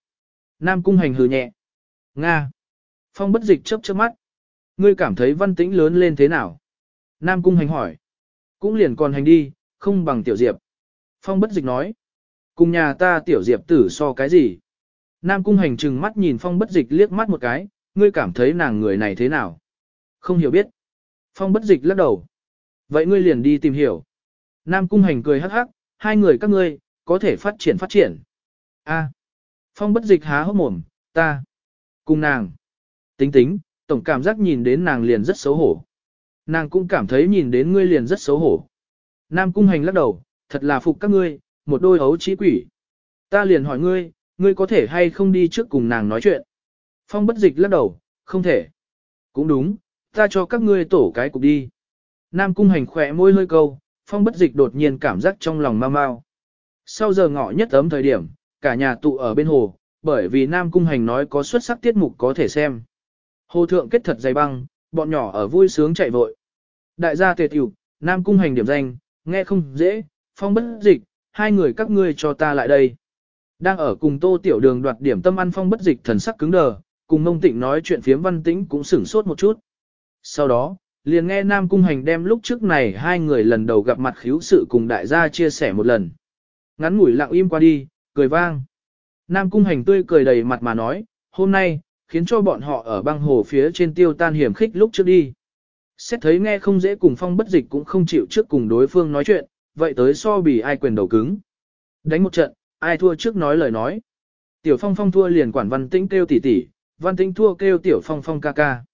Nam cung hành hừ nhẹ. Nga. Phong bất dịch chớp chớp mắt. Ngươi cảm thấy văn tĩnh lớn lên thế nào? Nam cung hành hỏi. Cũng liền còn hành đi, không bằng tiểu diệp. Phong bất dịch nói. Cùng nhà ta tiểu diệp tử so cái gì? Nam cung hành trừng mắt nhìn phong bất dịch liếc mắt một cái, ngươi cảm thấy nàng người này thế nào? Không hiểu biết. Phong bất dịch lắc đầu. Vậy ngươi liền đi tìm hiểu. Nam cung hành cười hắc hắc, hai người các ngươi, có thể phát triển phát triển. A. Phong bất dịch há hốc mồm, ta. Cùng nàng. Tính tính, tổng cảm giác nhìn đến nàng liền rất xấu hổ. Nàng cũng cảm thấy nhìn đến ngươi liền rất xấu hổ. Nam cung hành lắc đầu, thật là phục các ngươi, một đôi ấu trí quỷ. Ta liền hỏi ngươi, ngươi có thể hay không đi trước cùng nàng nói chuyện. Phong bất dịch lắc đầu, không thể. Cũng đúng, ta cho các ngươi tổ cái cục đi. Nam cung hành khỏe môi hơi câu, phong bất dịch đột nhiên cảm giác trong lòng mau mau. Sau giờ ngọ nhất ấm thời điểm, cả nhà tụ ở bên hồ, bởi vì Nam cung hành nói có xuất sắc tiết mục có thể xem. Hồ thượng kết thật dày băng, bọn nhỏ ở vui sướng chạy vội. Đại gia tề tiểu, Nam cung hành điểm danh, nghe không dễ, phong bất dịch, hai người các ngươi cho ta lại đây. Đang ở cùng tô tiểu đường đoạt điểm tâm ăn phong bất dịch thần sắc cứng đờ, cùng mông tịnh nói chuyện phiếm văn tĩnh cũng sửng sốt một chút. Sau đó, liền nghe Nam Cung Hành đem lúc trước này hai người lần đầu gặp mặt khiếu sự cùng đại gia chia sẻ một lần. Ngắn ngủi lặng im qua đi, cười vang. Nam Cung Hành tươi cười đầy mặt mà nói, hôm nay, khiến cho bọn họ ở băng hồ phía trên tiêu tan hiểm khích lúc trước đi. Xét thấy nghe không dễ cùng phong bất dịch cũng không chịu trước cùng đối phương nói chuyện, vậy tới so bì ai quyền đầu cứng. Đánh một trận, ai thua trước nói lời nói. Tiểu phong phong thua liền quản văn tĩnh kêu tỷ tỷ, văn tĩnh thua kêu tiểu phong phong ca ca.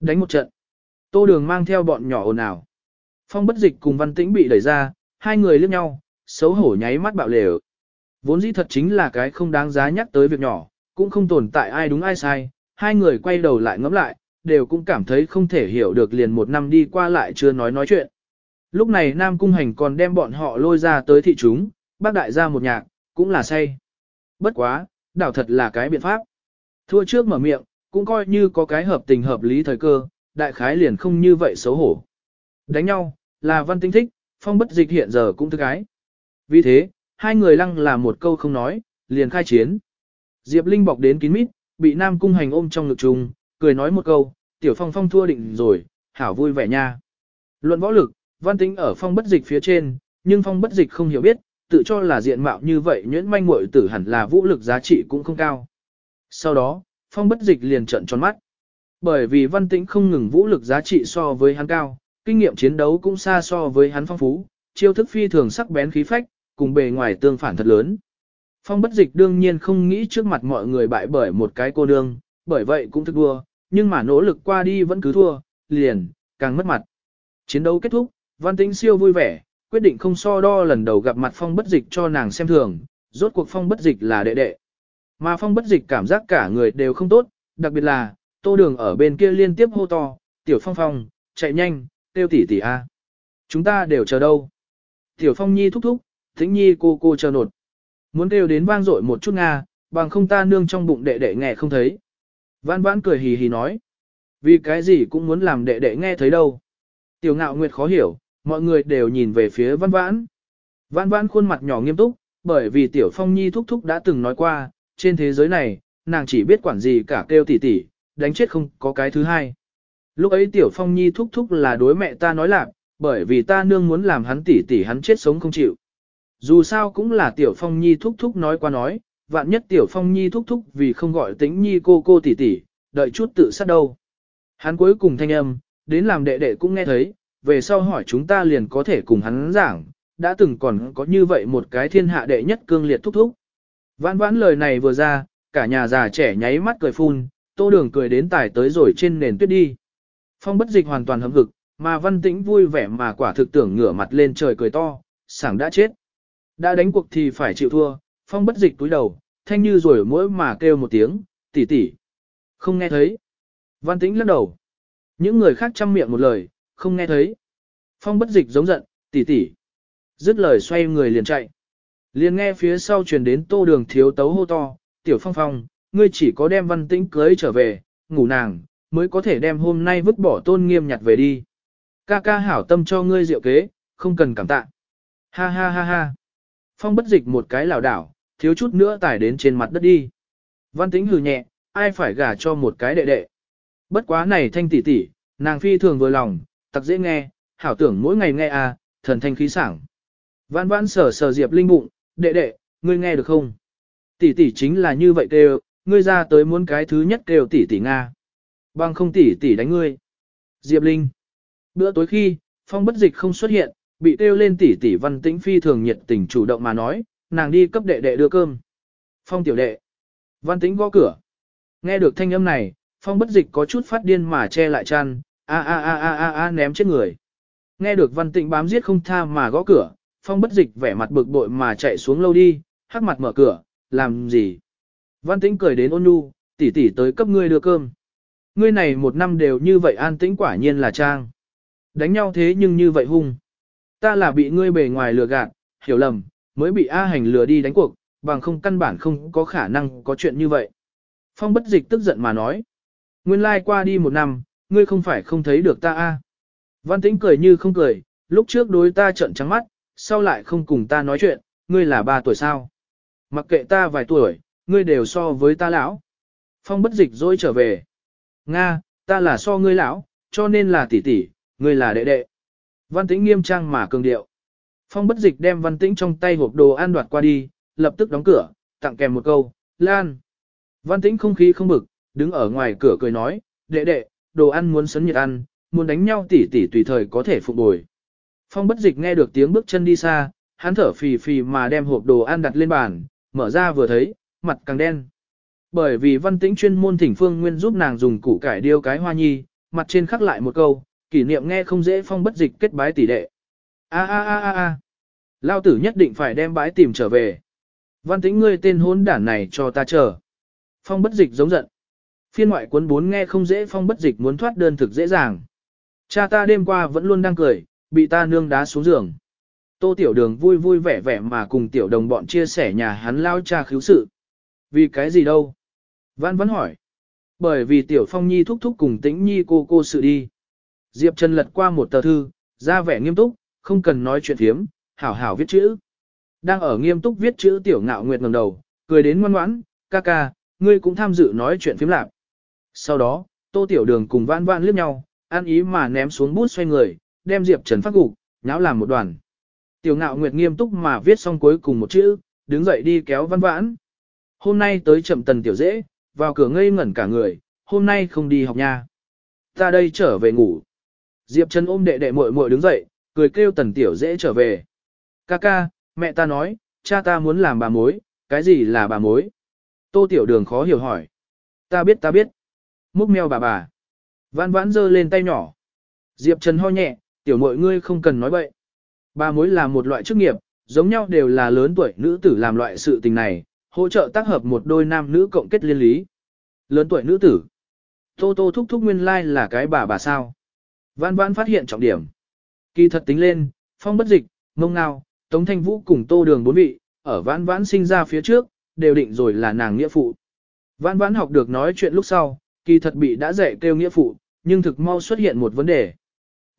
Đánh một trận. Tô đường mang theo bọn nhỏ ồn ào. Phong bất dịch cùng văn tĩnh bị đẩy ra, hai người liếc nhau, xấu hổ nháy mắt bạo lều. Vốn dĩ thật chính là cái không đáng giá nhắc tới việc nhỏ, cũng không tồn tại ai đúng ai sai, hai người quay đầu lại ngẫm lại, đều cũng cảm thấy không thể hiểu được liền một năm đi qua lại chưa nói nói chuyện. Lúc này Nam Cung Hành còn đem bọn họ lôi ra tới thị chúng, bác đại ra một nhạc, cũng là say. Bất quá, đảo thật là cái biện pháp. Thua trước mở miệng, cũng coi như có cái hợp tình hợp lý thời cơ, đại khái liền không như vậy xấu hổ. Đánh nhau, là văn tinh thích, phong bất dịch hiện giờ cũng thức cái. Vì thế, hai người lăng là một câu không nói, liền khai chiến. Diệp Linh bọc đến kín mít, bị Nam Cung Hành ôm trong ngực trùng, cười nói một câu, tiểu phong phong thua định rồi, hảo vui vẻ nha. Luận võ lực, văn tính ở phong bất dịch phía trên, nhưng phong bất dịch không hiểu biết, tự cho là diện mạo như vậy nhuyễn manh muội tử hẳn là vũ lực giá trị cũng không cao. Sau đó, phong bất dịch liền trợn tròn mắt. Bởi vì văn tĩnh không ngừng vũ lực giá trị so với hắn cao, kinh nghiệm chiến đấu cũng xa so với hắn phong phú, chiêu thức phi thường sắc bén khí phách, cùng bề ngoài tương phản thật lớn. Phong bất dịch đương nhiên không nghĩ trước mặt mọi người bại bởi một cái cô đương, bởi vậy cũng thức đua, nhưng mà nỗ lực qua đi vẫn cứ thua, liền, càng mất mặt. Chiến đấu kết thúc, văn tĩnh siêu vui vẻ, quyết định không so đo lần đầu gặp mặt phong bất dịch cho nàng xem thường, rốt cuộc phong bất dịch là đệ đệ. Mà phong bất dịch cảm giác cả người đều không tốt, đặc biệt là, tô đường ở bên kia liên tiếp hô to, tiểu phong phong, chạy nhanh, tiêu tỷ tỷ a. Chúng ta đều chờ đâu. Tiểu phong nhi thúc thúc, thính nhi cô cô chờ nột. Muốn kêu đến vang dội một chút Nga, bằng không ta nương trong bụng đệ đệ nghe không thấy. Vãn vãn cười hì hì nói. Vì cái gì cũng muốn làm đệ đệ nghe thấy đâu. Tiểu ngạo nguyệt khó hiểu, mọi người đều nhìn về phía văn vãn. Văn vãn khuôn mặt nhỏ nghiêm túc, bởi vì tiểu phong nhi thúc thúc đã từng nói qua, trên thế giới này, nàng chỉ biết quản gì cả kêu tỷ tỷ, đánh chết không có cái thứ hai. Lúc ấy tiểu phong nhi thúc thúc là đối mẹ ta nói lạc, bởi vì ta nương muốn làm hắn tỷ tỷ hắn chết sống không chịu. Dù sao cũng là tiểu phong nhi thúc thúc nói qua nói, vạn nhất tiểu phong nhi thúc thúc vì không gọi tính nhi cô cô tỷ tỷ, đợi chút tự sát đâu. Hắn cuối cùng thanh âm, đến làm đệ đệ cũng nghe thấy, về sau hỏi chúng ta liền có thể cùng hắn giảng, đã từng còn có như vậy một cái thiên hạ đệ nhất cương liệt thúc thúc. Vãn vãn lời này vừa ra, cả nhà già trẻ nháy mắt cười phun, tô đường cười đến tải tới rồi trên nền tuyết đi. Phong bất dịch hoàn toàn hâm hực, mà văn tĩnh vui vẻ mà quả thực tưởng ngửa mặt lên trời cười to, sảng đã chết. Đã đánh cuộc thì phải chịu thua, phong bất dịch túi đầu, thanh như rồi mỗi mà kêu một tiếng, tỷ tỷ. Không nghe thấy. Văn tĩnh lắc đầu. Những người khác chăm miệng một lời, không nghe thấy. Phong bất dịch giống giận, tỷ tỷ. Dứt lời xoay người liền chạy. Liền nghe phía sau truyền đến tô đường thiếu tấu hô to, tiểu phong phong, ngươi chỉ có đem văn tĩnh cưới trở về, ngủ nàng, mới có thể đem hôm nay vứt bỏ tôn nghiêm nhặt về đi. Ca ca hảo tâm cho ngươi diệu kế, không cần cảm tạ. Ha ha ha ha. Phong bất dịch một cái lảo đảo, thiếu chút nữa tải đến trên mặt đất đi. Văn tĩnh hừ nhẹ, ai phải gả cho một cái đệ đệ. Bất quá này thanh tỷ tỷ, nàng phi thường vừa lòng, tặc dễ nghe, hảo tưởng mỗi ngày nghe à, thần thanh khí sảng. Văn vãn sờ sờ Diệp Linh bụng, đệ đệ, ngươi nghe được không? Tỷ tỷ chính là như vậy kêu, ngươi ra tới muốn cái thứ nhất kêu tỷ tỷ Nga. Bằng không tỷ tỷ đánh ngươi. Diệp Linh. Bữa tối khi, phong bất dịch không xuất hiện, bị kêu lên tỷ tỷ văn tĩnh phi thường nhiệt tình chủ động mà nói, nàng đi cấp đệ đệ đưa cơm. Phong tiểu đệ. Văn tĩnh gõ cửa. Nghe được thanh âm này, phong bất dịch có chút phát điên mà che lại chăn, a a a a a a ném chết người. Nghe được văn Tịnh bám giết không tha mà gõ cửa, phong bất dịch vẻ mặt bực bội mà chạy xuống lâu đi, hắc mặt mở cửa, làm gì? Văn tĩnh cười đến ôn nhu, tỷ tỷ tới cấp ngươi đưa cơm. Ngươi này một năm đều như vậy an tĩnh quả nhiên là trang. Đánh nhau thế nhưng như vậy hung. Ta là bị ngươi bề ngoài lừa gạt, hiểu lầm, mới bị A hành lừa đi đánh cuộc, bằng không căn bản không có khả năng có chuyện như vậy. Phong bất dịch tức giận mà nói. Nguyên lai like qua đi một năm, ngươi không phải không thấy được ta A. Văn tĩnh cười như không cười, lúc trước đối ta trợn trắng mắt, sau lại không cùng ta nói chuyện, ngươi là ba tuổi sao. Mặc kệ ta vài tuổi, ngươi đều so với ta lão. Phong bất dịch dối trở về. Nga, ta là so ngươi lão, cho nên là tỷ tỷ, ngươi là đệ đệ. Văn tĩnh nghiêm trang mà cường điệu. Phong bất dịch đem văn tĩnh trong tay hộp đồ ăn đoạt qua đi, lập tức đóng cửa, tặng kèm một câu, Lan. Văn tĩnh không khí không bực, đứng ở ngoài cửa cười nói, đệ đệ, đồ ăn muốn sấn nhiệt ăn, muốn đánh nhau tỉ tỉ tùy thời có thể phục bồi. Phong bất dịch nghe được tiếng bước chân đi xa, hắn thở phì phì mà đem hộp đồ ăn đặt lên bàn, mở ra vừa thấy, mặt càng đen. Bởi vì văn tĩnh chuyên môn thỉnh phương nguyên giúp nàng dùng củ cải điêu cái hoa nhi, mặt trên khắc lại một câu, kỷ niệm nghe không dễ phong bất dịch kết bái tỷ đệ. A a a a a. Lao tử nhất định phải đem bái tìm trở về. Văn tĩnh ngươi tên hốn đản này cho ta chờ. Phong bất dịch giống giận. Phiên ngoại cuốn bốn nghe không dễ phong bất dịch muốn thoát đơn thực dễ dàng. Cha ta đêm qua vẫn luôn đang cười, bị ta nương đá xuống giường. Tô tiểu đường vui vui vẻ vẻ mà cùng tiểu đồng bọn chia sẻ nhà hắn lao cha khiếu sự. Vì cái gì đâu? Văn vẫn hỏi. Bởi vì tiểu phong nhi thúc thúc cùng tĩnh nhi cô cô sự đi. Diệp Trần lật qua một tờ thư, ra vẻ nghiêm túc, không cần nói chuyện thiếm, hảo hảo viết chữ. Đang ở nghiêm túc viết chữ tiểu ngạo nguyệt ngẩng đầu, cười đến ngoan ngoãn, ca ca, ngươi cũng tham dự nói chuyện phiếm lạc. Sau đó, tô tiểu đường cùng vãn vãn liếc nhau, an ý mà ném xuống bút xoay người, đem Diệp Trần phát gục, nháo làm một đoàn. Tiểu ngạo nguyệt nghiêm túc mà viết xong cuối cùng một chữ, đứng dậy đi kéo văn vãn. Hôm nay tới chậm tần tiểu dễ, vào cửa ngây ngẩn cả người, hôm nay không đi học nha. Ta đây trở về ngủ. Diệp Trần ôm đệ đệ muội muội đứng dậy, cười kêu tần tiểu dễ trở về. Ca ca, mẹ ta nói, cha ta muốn làm bà mối, cái gì là bà mối? Tô tiểu đường khó hiểu hỏi. Ta biết ta biết. Múc mèo bà bà. Vãn vãn giơ lên tay nhỏ. Diệp Trần ho nhẹ, tiểu muội ngươi không cần nói bậy. Bà mối là một loại chức nghiệp, giống nhau đều là lớn tuổi nữ tử làm loại sự tình này, hỗ trợ tác hợp một đôi nam nữ cộng kết liên lý. Lớn tuổi nữ tử. Tô tô thúc thúc nguyên lai là cái bà bà sao. Vãn vãn phát hiện trọng điểm. Kỳ thật tính lên, phong bất dịch, mông ngao, tống thanh vũ cùng tô đường bốn vị, ở vãn vãn sinh ra phía trước, đều định rồi là nàng nghĩa phụ. Vãn vãn học được nói chuyện lúc sau, kỳ thật bị đã dạy kêu nghĩa phụ, nhưng thực mau xuất hiện một vấn đề.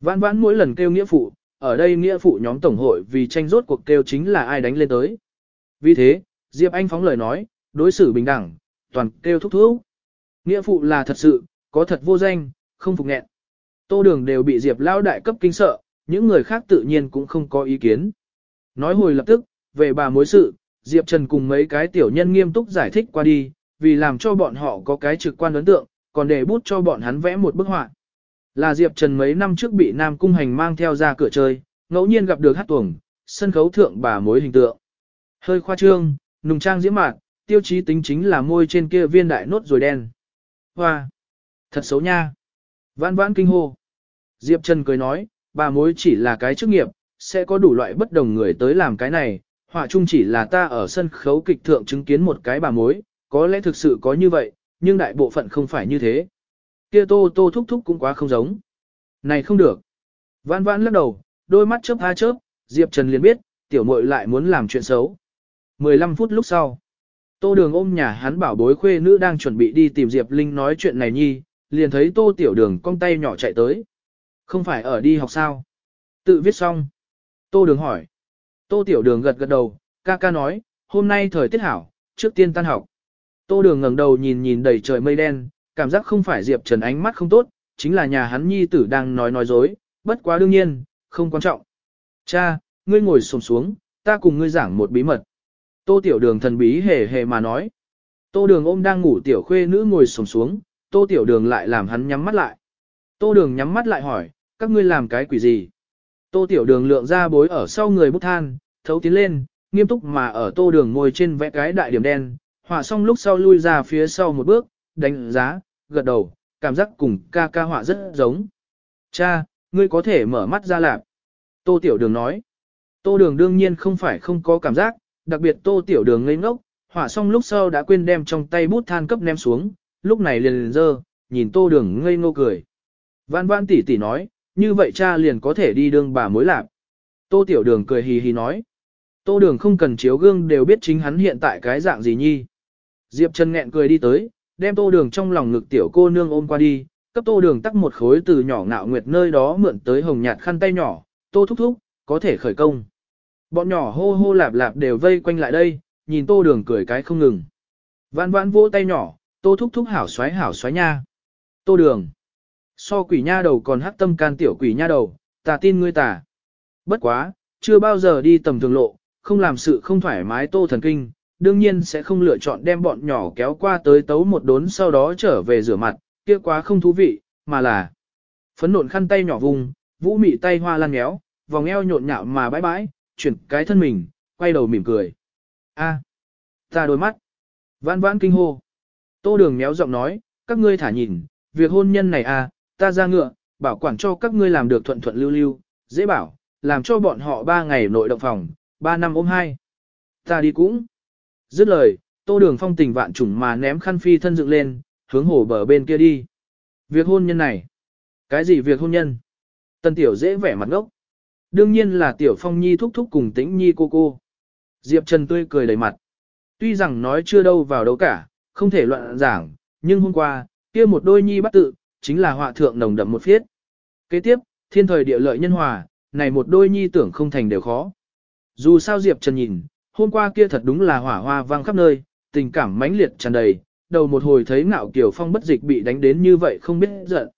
Vãn vãn mỗi lần kêu nghĩa phụ, ở đây nghĩa phụ nhóm tổng hội vì tranh rốt cuộc kêu chính là ai đánh lên tới. Vì thế, Diệp Anh phóng lời nói, đối xử bình đẳng, toàn kêu thúc thúc. Nghĩa phụ là thật sự, có thật vô danh, không phục nghẹn. Tô đường đều bị Diệp lao đại cấp kinh sợ, những người khác tự nhiên cũng không có ý kiến. Nói hồi lập tức, về bà mối sự, Diệp Trần cùng mấy cái tiểu nhân nghiêm túc giải thích qua đi, vì làm cho bọn họ có cái trực quan ấn tượng, còn để bút cho bọn hắn vẽ một bức họa. Là Diệp Trần mấy năm trước bị Nam Cung Hành mang theo ra cửa chơi, ngẫu nhiên gặp được hát tuồng, sân khấu thượng bà mối hình tượng. Hơi khoa trương, nùng trang diễm mạn, tiêu chí tính chính là môi trên kia viên đại nốt rồi đen. Hoa! Thật xấu nha! Vãn vãn kinh hô. Diệp Trần cười nói, bà mối chỉ là cái chức nghiệp, sẽ có đủ loại bất đồng người tới làm cái này, họa chung chỉ là ta ở sân khấu kịch thượng chứng kiến một cái bà mối, có lẽ thực sự có như vậy, nhưng đại bộ phận không phải như thế. Kia tô tô thúc thúc cũng quá không giống. Này không được. Vãn vãn lắc đầu, đôi mắt chớp ha chớp, Diệp Trần liền biết, tiểu muội lại muốn làm chuyện xấu. 15 phút lúc sau, tô đường ôm nhà hắn bảo bối khuê nữ đang chuẩn bị đi tìm Diệp Linh nói chuyện này nhi, liền thấy tô tiểu đường cong tay nhỏ chạy tới. Không phải ở đi học sao? Tự viết xong. Tô đường hỏi. Tô tiểu đường gật gật đầu, ca ca nói, hôm nay thời tiết hảo, trước tiên tan học. Tô đường ngẩng đầu nhìn nhìn đầy trời mây đen, cảm giác không phải Diệp Trần ánh mắt không tốt, chính là nhà hắn nhi tử đang nói nói dối, bất quá đương nhiên, không quan trọng. Cha, ngươi ngồi xổm xuống, ta cùng ngươi giảng một bí mật. Tô tiểu đường thần bí hề hề mà nói. Tô đường ôm đang ngủ tiểu khuê nữ ngồi xổm xuống, tô tiểu đường lại làm hắn nhắm mắt lại. Tô đường nhắm mắt lại hỏi, các ngươi làm cái quỷ gì? Tô tiểu đường lượng ra bối ở sau người bút than, thấu tiến lên, nghiêm túc mà ở tô đường ngồi trên vẽ cái đại điểm đen, họa xong lúc sau lui ra phía sau một bước, đánh giá, gật đầu, cảm giác cùng ca ca họa rất giống. Cha, ngươi có thể mở mắt ra lạp. Tô tiểu đường nói. Tô đường đương nhiên không phải không có cảm giác, đặc biệt tô tiểu đường ngây ngốc, họa xong lúc sau đã quên đem trong tay bút than cấp ném xuống, lúc này liền liền dơ, nhìn tô đường ngây ngô cười. Văn văn tỷ tỷ nói, như vậy cha liền có thể đi đương bà mối lạp. Tô tiểu đường cười hì hì nói. Tô đường không cần chiếu gương đều biết chính hắn hiện tại cái dạng gì nhi. Diệp Trần nghẹn cười đi tới, đem tô đường trong lòng ngực tiểu cô nương ôm qua đi, cấp tô đường tắc một khối từ nhỏ ngạo nguyệt nơi đó mượn tới hồng nhạt khăn tay nhỏ, tô thúc thúc, có thể khởi công. Bọn nhỏ hô hô lạp lạp đều vây quanh lại đây, nhìn tô đường cười cái không ngừng. Vãn vãn vỗ tay nhỏ, tô thúc thúc hảo xoáy hảo xoáy nha. Tô đường. So quỷ nha đầu còn hắc tâm can tiểu quỷ nha đầu, ta tin ngươi tà. Bất quá, chưa bao giờ đi tầm thường lộ, không làm sự không thoải mái tô thần kinh, đương nhiên sẽ không lựa chọn đem bọn nhỏ kéo qua tới tấu một đốn sau đó trở về rửa mặt, kia quá không thú vị, mà là phấn nộn khăn tay nhỏ vùng, vũ mị tay hoa lan méo, vòng eo nhộn nhạo mà bãi bãi, chuyển cái thân mình, quay đầu mỉm cười. A, ta đôi mắt. Vãn vãn kinh hô. Tô đường méo giọng nói, các ngươi thả nhìn, việc hôn nhân này a, ta ra ngựa, bảo quản cho các ngươi làm được thuận thuận lưu lưu, dễ bảo, làm cho bọn họ ba ngày nội động phòng, ba năm ôm hai. Ta đi cũng. Dứt lời, tô đường phong tình vạn trùng mà ném khăn phi thân dựng lên, hướng hồ bờ bên kia đi. Việc hôn nhân này. Cái gì việc hôn nhân? Tân tiểu dễ vẻ mặt ngốc. Đương nhiên là tiểu phong nhi thúc thúc cùng tĩnh nhi cô cô. Diệp Trần tươi cười đầy mặt. Tuy rằng nói chưa đâu vào đâu cả, không thể loạn giảng, nhưng hôm qua, kia một đôi nhi bắt tự, chính là họa thượng nồng đậm một phiết. Kế tiếp, thiên thời địa lợi nhân hòa, này một đôi nhi tưởng không thành đều khó. Dù sao Diệp Trần nhìn, hôm qua kia thật đúng là hỏa hoa vang khắp nơi, tình cảm mãnh liệt tràn đầy, đầu một hồi thấy ngạo kiểu phong bất dịch bị đánh đến như vậy không biết giận.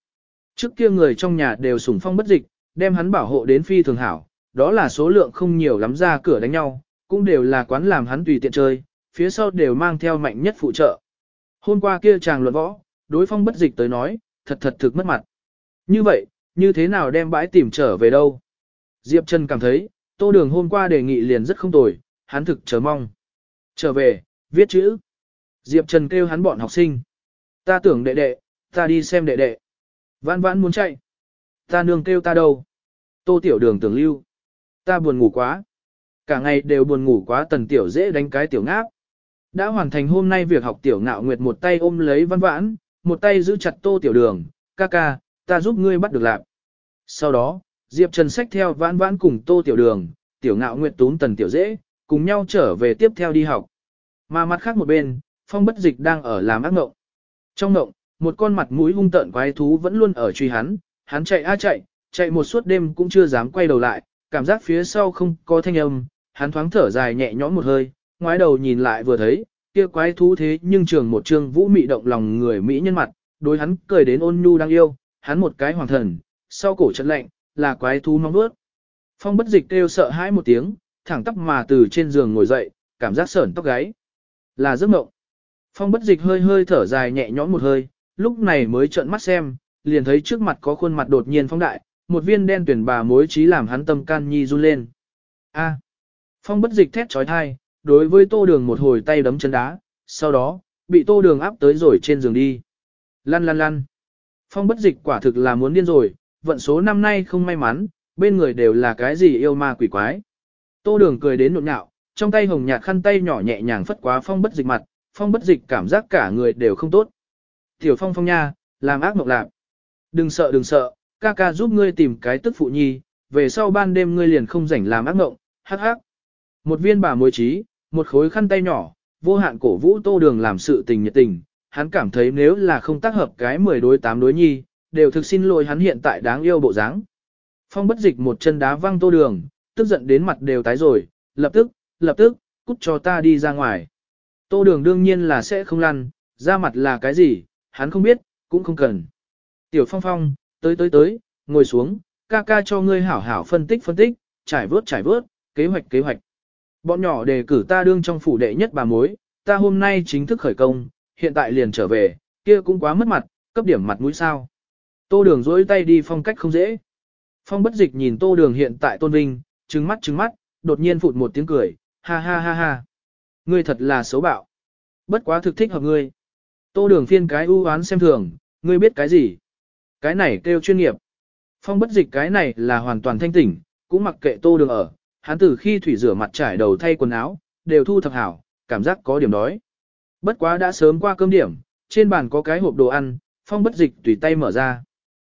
Trước kia người trong nhà đều sủng phong bất dịch, đem hắn bảo hộ đến phi thường hảo, đó là số lượng không nhiều lắm ra cửa đánh nhau, cũng đều là quán làm hắn tùy tiện chơi, phía sau đều mang theo mạnh nhất phụ trợ. Hôm qua kia chàng luận võ, đối phong bất dịch tới nói, thật thật thực mất mặt. Như vậy, như thế nào đem bãi tìm trở về đâu? Diệp Trần cảm thấy, tô đường hôm qua đề nghị liền rất không tồi, hắn thực chờ mong. Trở về, viết chữ. Diệp Trần kêu hắn bọn học sinh. Ta tưởng đệ đệ, ta đi xem đệ đệ. Vãn vãn muốn chạy. Ta nương kêu ta đâu. Tô tiểu đường tưởng lưu. Ta buồn ngủ quá. Cả ngày đều buồn ngủ quá tần tiểu dễ đánh cái tiểu ngáp. Đã hoàn thành hôm nay việc học tiểu ngạo nguyệt một tay ôm lấy văn vãn, một tay giữ chặt tô tiểu đường, ca ca, ta giúp ngươi bắt được lạc. Sau đó, Diệp Trần sách theo vãn vãn cùng tô tiểu đường, tiểu ngạo nguyệt túm tần tiểu dễ, cùng nhau trở về tiếp theo đi học. Mà mặt khác một bên, phong bất dịch đang ở làm ác ngộng. Trong ngộng, một con mặt mũi hung tợn quái thú vẫn luôn ở truy hắn, hắn chạy a chạy, chạy một suốt đêm cũng chưa dám quay đầu lại, cảm giác phía sau không có thanh âm, hắn thoáng thở dài nhẹ nhõm một hơi, ngoái đầu nhìn lại vừa thấy, kia quái thú thế nhưng trường một trương vũ mị động lòng người mỹ nhân mặt, đối hắn cười đến ôn nhu đang yêu, hắn một cái hoàng thần, sau cổ chân lạnh, là quái thú mong bước. Phong bất dịch kêu sợ hãi một tiếng, thẳng tắp mà từ trên giường ngồi dậy, cảm giác sởn tóc gáy. Là giấc mộng. Phong bất dịch hơi hơi thở dài nhẹ nhõm một hơi, lúc này mới trợn mắt xem, liền thấy trước mặt có khuôn mặt đột nhiên phong đại, một viên đen tuyển bà mối trí làm hắn tâm can nhi run lên. A. Phong bất dịch thét trói thai, đối với tô đường một hồi tay đấm chân đá, sau đó, bị tô đường áp tới rồi trên giường đi. Lăn lăn lăn. Phong bất dịch quả thực là muốn điên rồi, vận số năm nay không may mắn, bên người đều là cái gì yêu ma quỷ quái. Tô đường cười đến nộn nhạo, trong tay hồng nhạt khăn tay nhỏ nhẹ nhàng phất quá phong bất dịch mặt, phong bất dịch cảm giác cả người đều không tốt. Tiểu phong phong nha, làm ác mộng lạc. Đừng sợ đừng sợ, ca ca giúp ngươi tìm cái tức phụ nhi, về sau ban đêm ngươi liền không rảnh làm ác mộng, hắc hắc. Một viên bà mối trí, một khối khăn tay nhỏ, vô hạn cổ vũ tô đường làm sự tình nhiệt tình, hắn cảm thấy nếu là không tác hợp cái 10 đối 8 đối nhi, đều thực xin lỗi hắn hiện tại đáng yêu bộ dáng. Phong bất dịch một chân đá văng tô đường, tức giận đến mặt đều tái rồi, lập tức, lập tức, cút cho ta đi ra ngoài. Tô đường đương nhiên là sẽ không lăn, ra mặt là cái gì, hắn không biết, cũng không cần. Tiểu phong phong, tới tới tới, ngồi xuống, ca ca cho ngươi hảo hảo phân tích phân tích, trải vớt trải vớt, kế hoạch kế hoạch. Bọn nhỏ đề cử ta đương trong phủ đệ nhất bà mối, ta hôm nay chính thức khởi công, hiện tại liền trở về, kia cũng quá mất mặt, cấp điểm mặt mũi sao. Tô đường dối tay đi phong cách không dễ. Phong bất dịch nhìn tô đường hiện tại tôn vinh, trừng mắt trừng mắt, đột nhiên phụt một tiếng cười, ha ha ha ha. Ngươi thật là xấu bạo. Bất quá thực thích hợp ngươi. Tô đường phiên cái ưu oán xem thường, ngươi biết cái gì? Cái này kêu chuyên nghiệp. Phong bất dịch cái này là hoàn toàn thanh tỉnh, cũng mặc kệ tô đường ở. Hắn từ khi thủy rửa mặt trải đầu thay quần áo, đều thu thập hảo, cảm giác có điểm đói. Bất quá đã sớm qua cơm điểm, trên bàn có cái hộp đồ ăn, phong bất dịch tùy tay mở ra.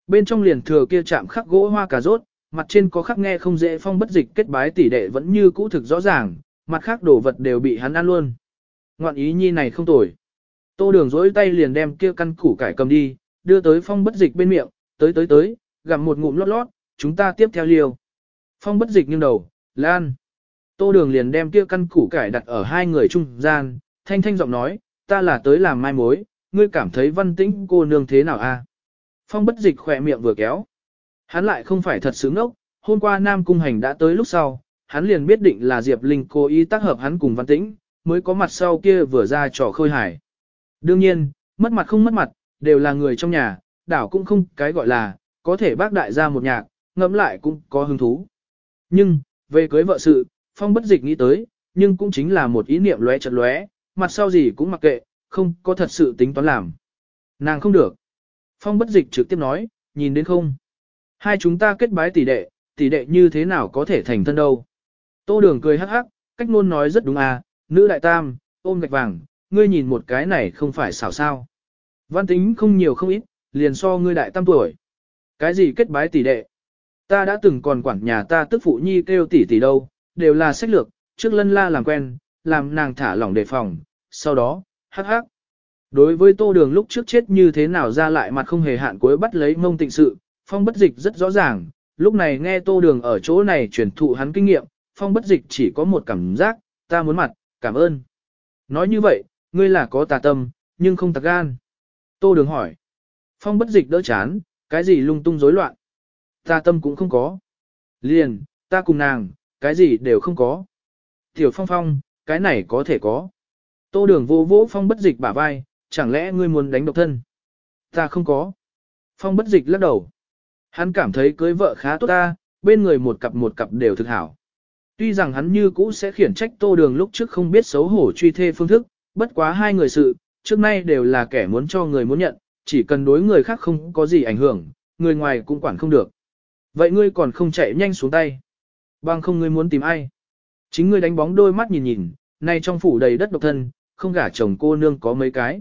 Bên trong liền thừa kia chạm khắc gỗ hoa cà rốt, mặt trên có khắc nghe không dễ phong bất dịch kết bái tỷ đệ vẫn như cũ thực rõ ràng, mặt khác đồ vật đều bị hắn ăn luôn. Ngoạn ý nhi này không tồi. Tô đường dỗi tay liền đem kia căn củ cải cầm đi, đưa tới phong bất dịch bên miệng, tới tới tới, gặm một ngụm lót lót, chúng ta tiếp theo liều. Phong bất dịch nghiêng đầu, lan. Tô đường liền đem kia căn củ cải đặt ở hai người trung gian, thanh thanh giọng nói, ta là tới làm mai mối, ngươi cảm thấy văn tĩnh cô nương thế nào a? Phong bất dịch khỏe miệng vừa kéo. Hắn lại không phải thật sướng ốc, hôm qua Nam Cung Hành đã tới lúc sau, hắn liền biết định là Diệp Linh cố ý tác hợp hắn cùng văn tĩnh, mới có mặt sau kia vừa ra trò khôi hài. Đương nhiên, mất mặt không mất mặt, đều là người trong nhà, đảo cũng không cái gọi là, có thể bác đại ra một nhạc, ngẫm lại cũng có hứng thú. Nhưng, về cưới vợ sự, Phong bất dịch nghĩ tới, nhưng cũng chính là một ý niệm lóe chật lóe, mặt sau gì cũng mặc kệ, không có thật sự tính toán làm. Nàng không được. Phong bất dịch trực tiếp nói, nhìn đến không. Hai chúng ta kết bái tỷ đệ, tỷ đệ như thế nào có thể thành thân đâu. Tô đường cười hắc hắc, cách ngôn nói rất đúng à, nữ đại tam, ôm gạch vàng, ngươi nhìn một cái này không phải xảo sao. Văn tính không nhiều không ít, liền so ngươi đại tam tuổi. Cái gì kết bái tỷ đệ? Ta đã từng còn quản nhà ta tức phụ nhi kêu tỷ tỷ đâu, đều là sách lược, trước lân la làm quen, làm nàng thả lỏng đề phòng, sau đó, hắc hắc. Đối với tô đường lúc trước chết như thế nào ra lại mặt không hề hạn cuối bắt lấy mông tịnh sự, phong bất dịch rất rõ ràng, lúc này nghe tô đường ở chỗ này truyền thụ hắn kinh nghiệm, phong bất dịch chỉ có một cảm giác, ta muốn mặt, cảm ơn. Nói như vậy, ngươi là có tà tâm, nhưng không tạc gan. Tô đường hỏi. Phong bất dịch đỡ chán, cái gì lung tung rối loạn. Tà tâm cũng không có. Liền, ta cùng nàng, cái gì đều không có. Tiểu phong phong, cái này có thể có. Tô đường vô vỗ phong bất dịch bả vai, chẳng lẽ ngươi muốn đánh độc thân? Ta không có. Phong bất dịch lắc đầu. Hắn cảm thấy cưới vợ khá tốt ta, bên người một cặp một cặp đều thực hảo. Tuy rằng hắn như cũ sẽ khiển trách tô đường lúc trước không biết xấu hổ truy thê phương thức, bất quá hai người sự, trước nay đều là kẻ muốn cho người muốn nhận, chỉ cần đối người khác không có gì ảnh hưởng, người ngoài cũng quản không được. Vậy ngươi còn không chạy nhanh xuống tay. Bằng không ngươi muốn tìm ai. Chính ngươi đánh bóng đôi mắt nhìn nhìn, nay trong phủ đầy đất độc thân, không gả chồng cô nương có mấy cái.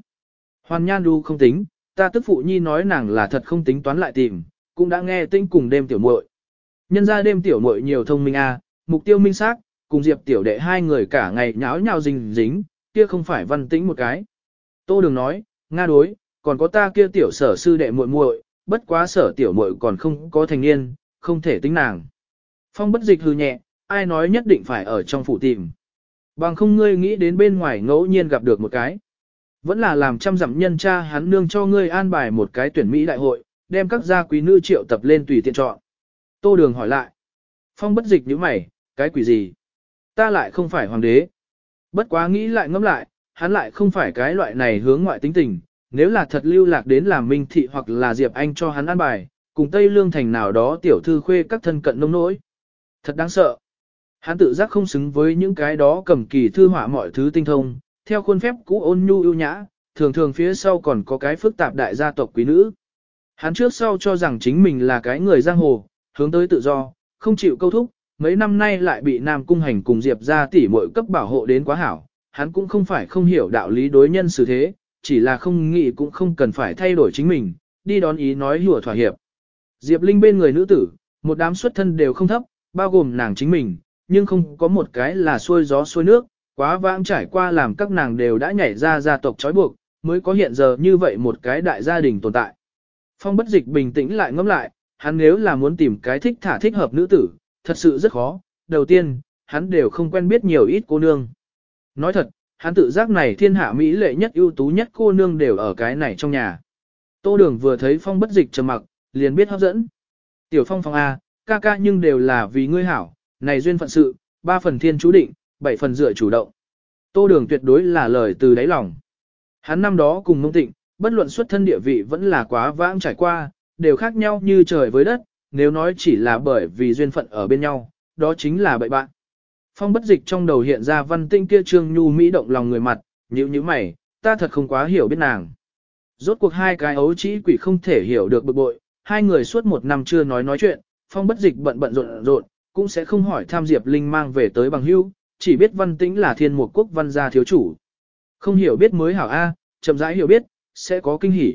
Hoàn nhan đu không tính, ta tức phụ nhi nói nàng là thật không tính toán lại tìm, cũng đã nghe tinh cùng đêm tiểu muội. Nhân ra đêm tiểu muội nhiều thông minh a, à, mục tiêu minh xác, cùng Diệp tiểu đệ hai người cả ngày nháo nhào dính dính, kia không phải văn tĩnh một cái. Tô đường nói, nga đối, còn có ta kia tiểu sở sư đệ muội muội, bất quá sở tiểu muội còn không có thành niên, không thể tính nàng. Phong bất dịch hư nhẹ, ai nói nhất định phải ở trong phủ tìm. Bằng không ngươi nghĩ đến bên ngoài ngẫu nhiên gặp được một cái. Vẫn là làm trăm dặm nhân cha hắn nương cho ngươi an bài một cái tuyển Mỹ đại hội, đem các gia quý nữ triệu tập lên tùy tiện chọn. Tô Đường hỏi lại. Phong bất dịch như mày, cái quỷ gì? Ta lại không phải hoàng đế. Bất quá nghĩ lại ngẫm lại, hắn lại không phải cái loại này hướng ngoại tính tình. Nếu là thật lưu lạc đến làm minh thị hoặc là Diệp Anh cho hắn an bài, cùng Tây Lương Thành nào đó tiểu thư khuê các thân cận nông nỗi. Thật đáng sợ. Hắn tự giác không xứng với những cái đó cầm kỳ thư họa mọi thứ tinh thông, theo khuôn phép cũ ôn nhu ưu nhã, thường thường phía sau còn có cái phức tạp đại gia tộc quý nữ. Hắn trước sau cho rằng chính mình là cái người giang hồ, hướng tới tự do, không chịu câu thúc, mấy năm nay lại bị Nam Cung Hành cùng Diệp ra tỉ muội cấp bảo hộ đến quá hảo, hắn cũng không phải không hiểu đạo lý đối nhân xử thế, chỉ là không nghĩ cũng không cần phải thay đổi chính mình, đi đón ý nói hùa thỏa hiệp. Diệp Linh bên người nữ tử, một đám xuất thân đều không thấp, bao gồm nàng chính mình, nhưng không có một cái là xuôi gió xuôi nước, quá vãng trải qua làm các nàng đều đã nhảy ra gia tộc trói buộc, mới có hiện giờ như vậy một cái đại gia đình tồn tại. Phong bất dịch bình tĩnh lại ngẫm lại, hắn nếu là muốn tìm cái thích thả thích hợp nữ tử, thật sự rất khó. Đầu tiên, hắn đều không quen biết nhiều ít cô nương. Nói thật, hắn tự giác này thiên hạ mỹ lệ nhất ưu tú nhất cô nương đều ở cái này trong nhà. Tô đường vừa thấy phong bất dịch trầm mặc, liền biết hấp dẫn. Tiểu phong phong A, ca ca nhưng đều là vì ngươi hảo, này duyên phận sự, ba phần thiên chú định, bảy phần dựa chủ động. Tô đường tuyệt đối là lời từ đáy lòng. Hắn năm đó cùng mông tịnh, bất luận xuất thân địa vị vẫn là quá vãng trải qua, đều khác nhau như trời với đất, nếu nói chỉ là bởi vì duyên phận ở bên nhau, đó chính là bậy bạn. Phong bất dịch trong đầu hiện ra văn tinh kia trương nhu mỹ động lòng người mặt, nhíu như mày, ta thật không quá hiểu biết nàng. Rốt cuộc hai cái ấu trĩ quỷ không thể hiểu được bực bội, hai người suốt một năm chưa nói nói chuyện, phong bất dịch bận bận rộn rộn, cũng sẽ không hỏi tham Diệp Linh mang về tới bằng hưu, chỉ biết văn tĩnh là thiên một quốc văn gia thiếu chủ. Không hiểu biết mới hảo A, chậm rãi hiểu biết, sẽ có kinh hỉ.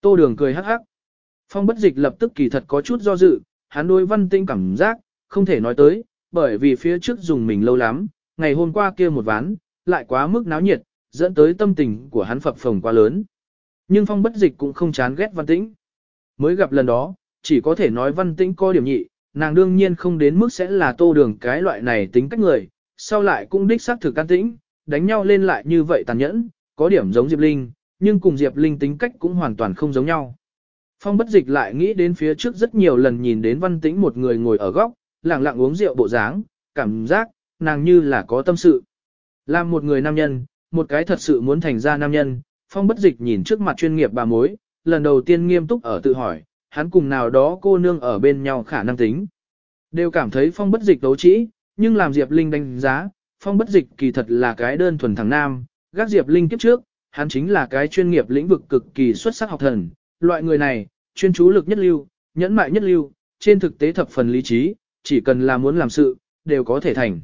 Tô đường cười hắc hắc. Phong bất dịch lập tức kỳ thật có chút do dự, hắn đối văn tĩnh cảm giác, không thể nói tới, bởi vì phía trước dùng mình lâu lắm, ngày hôm qua kia một ván, lại quá mức náo nhiệt, dẫn tới tâm tình của hắn phập phồng quá lớn. Nhưng phong bất dịch cũng không chán ghét văn tĩnh. Mới gặp lần đó, chỉ có thể nói văn tĩnh có điểm nhị, nàng đương nhiên không đến mức sẽ là tô đường cái loại này tính cách người, sau lại cũng đích xác thực can tĩnh, đánh nhau lên lại như vậy tàn nhẫn, có điểm giống Diệp Linh, nhưng cùng Diệp Linh tính cách cũng hoàn toàn không giống nhau. Phong bất dịch lại nghĩ đến phía trước rất nhiều lần nhìn đến văn tĩnh một người ngồi ở góc, lặng lặng uống rượu bộ dáng, cảm giác, nàng như là có tâm sự. Làm một người nam nhân, một cái thật sự muốn thành ra nam nhân, phong bất dịch nhìn trước mặt chuyên nghiệp bà mối, lần đầu tiên nghiêm túc ở tự hỏi, hắn cùng nào đó cô nương ở bên nhau khả năng tính. Đều cảm thấy phong bất dịch đấu trĩ, nhưng làm Diệp Linh đánh giá, phong bất dịch kỳ thật là cái đơn thuần thằng nam, gác Diệp Linh kiếp trước, hắn chính là cái chuyên nghiệp lĩnh vực cực kỳ xuất sắc học thần, loại người này, chuyên chú lực nhất lưu, nhẫn mại nhất lưu, trên thực tế thập phần lý trí, chỉ cần là muốn làm sự, đều có thể thành.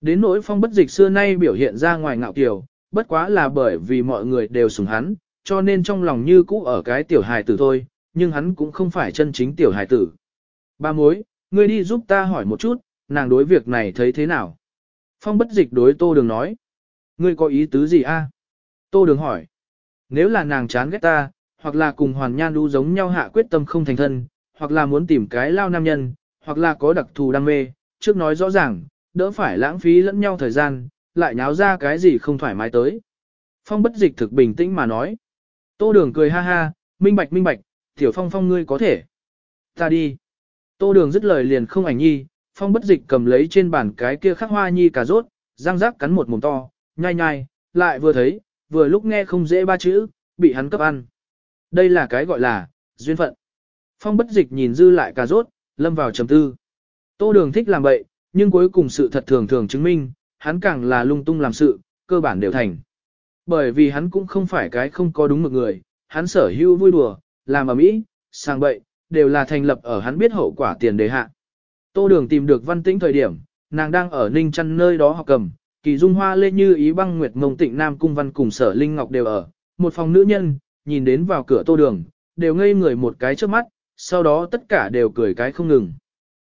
Đến nỗi phong bất dịch xưa nay biểu hiện ra ngoài ngạo kiều, bất quá là bởi vì mọi người đều sùng hắn, cho nên trong lòng như cũ ở cái tiểu hài tử thôi, nhưng hắn cũng không phải chân chính tiểu hài tử. Ba mối, ngươi đi giúp ta hỏi một chút, nàng đối việc này thấy thế nào? Phong bất dịch đối tô đường nói. Ngươi có ý tứ gì a? Tô đường hỏi. Nếu là nàng chán ghét ta, hoặc là cùng hoàn nhan đu giống nhau hạ quyết tâm không thành thân, hoặc là muốn tìm cái lao nam nhân, hoặc là có đặc thù đam mê, trước nói rõ ràng, đỡ phải lãng phí lẫn nhau thời gian, lại nháo ra cái gì không thoải mái tới. Phong bất dịch thực bình tĩnh mà nói. Tô đường cười ha ha, minh bạch minh bạch, tiểu phong phong ngươi có thể. Ta đi. Tô đường dứt lời liền không ảnh nhi, phong bất dịch cầm lấy trên bàn cái kia khắc hoa nhi cà rốt, răng rác cắn một mồm to, nhai nhai, lại vừa thấy, vừa lúc nghe không dễ ba chữ, bị hắn cấp ăn. Đây là cái gọi là, duyên phận. Phong bất dịch nhìn dư lại cà rốt, lâm vào trầm tư. Tô đường thích làm bậy, nhưng cuối cùng sự thật thường thường chứng minh, hắn càng là lung tung làm sự, cơ bản đều thành. Bởi vì hắn cũng không phải cái không có đúng một người, hắn sở hữu vui đùa, làm ở mỹ, sang bậy, đều là thành lập ở hắn biết hậu quả tiền đề hạ. Tô đường tìm được văn tĩnh thời điểm, nàng đang ở ninh chăn nơi đó học cầm, kỳ dung hoa lê như ý băng nguyệt mông tịnh nam cung văn cùng sở linh ngọc đều ở, một phòng nữ nhân, nhìn đến vào cửa tô đường, đều ngây người một cái trước mắt, sau đó tất cả đều cười cái không ngừng.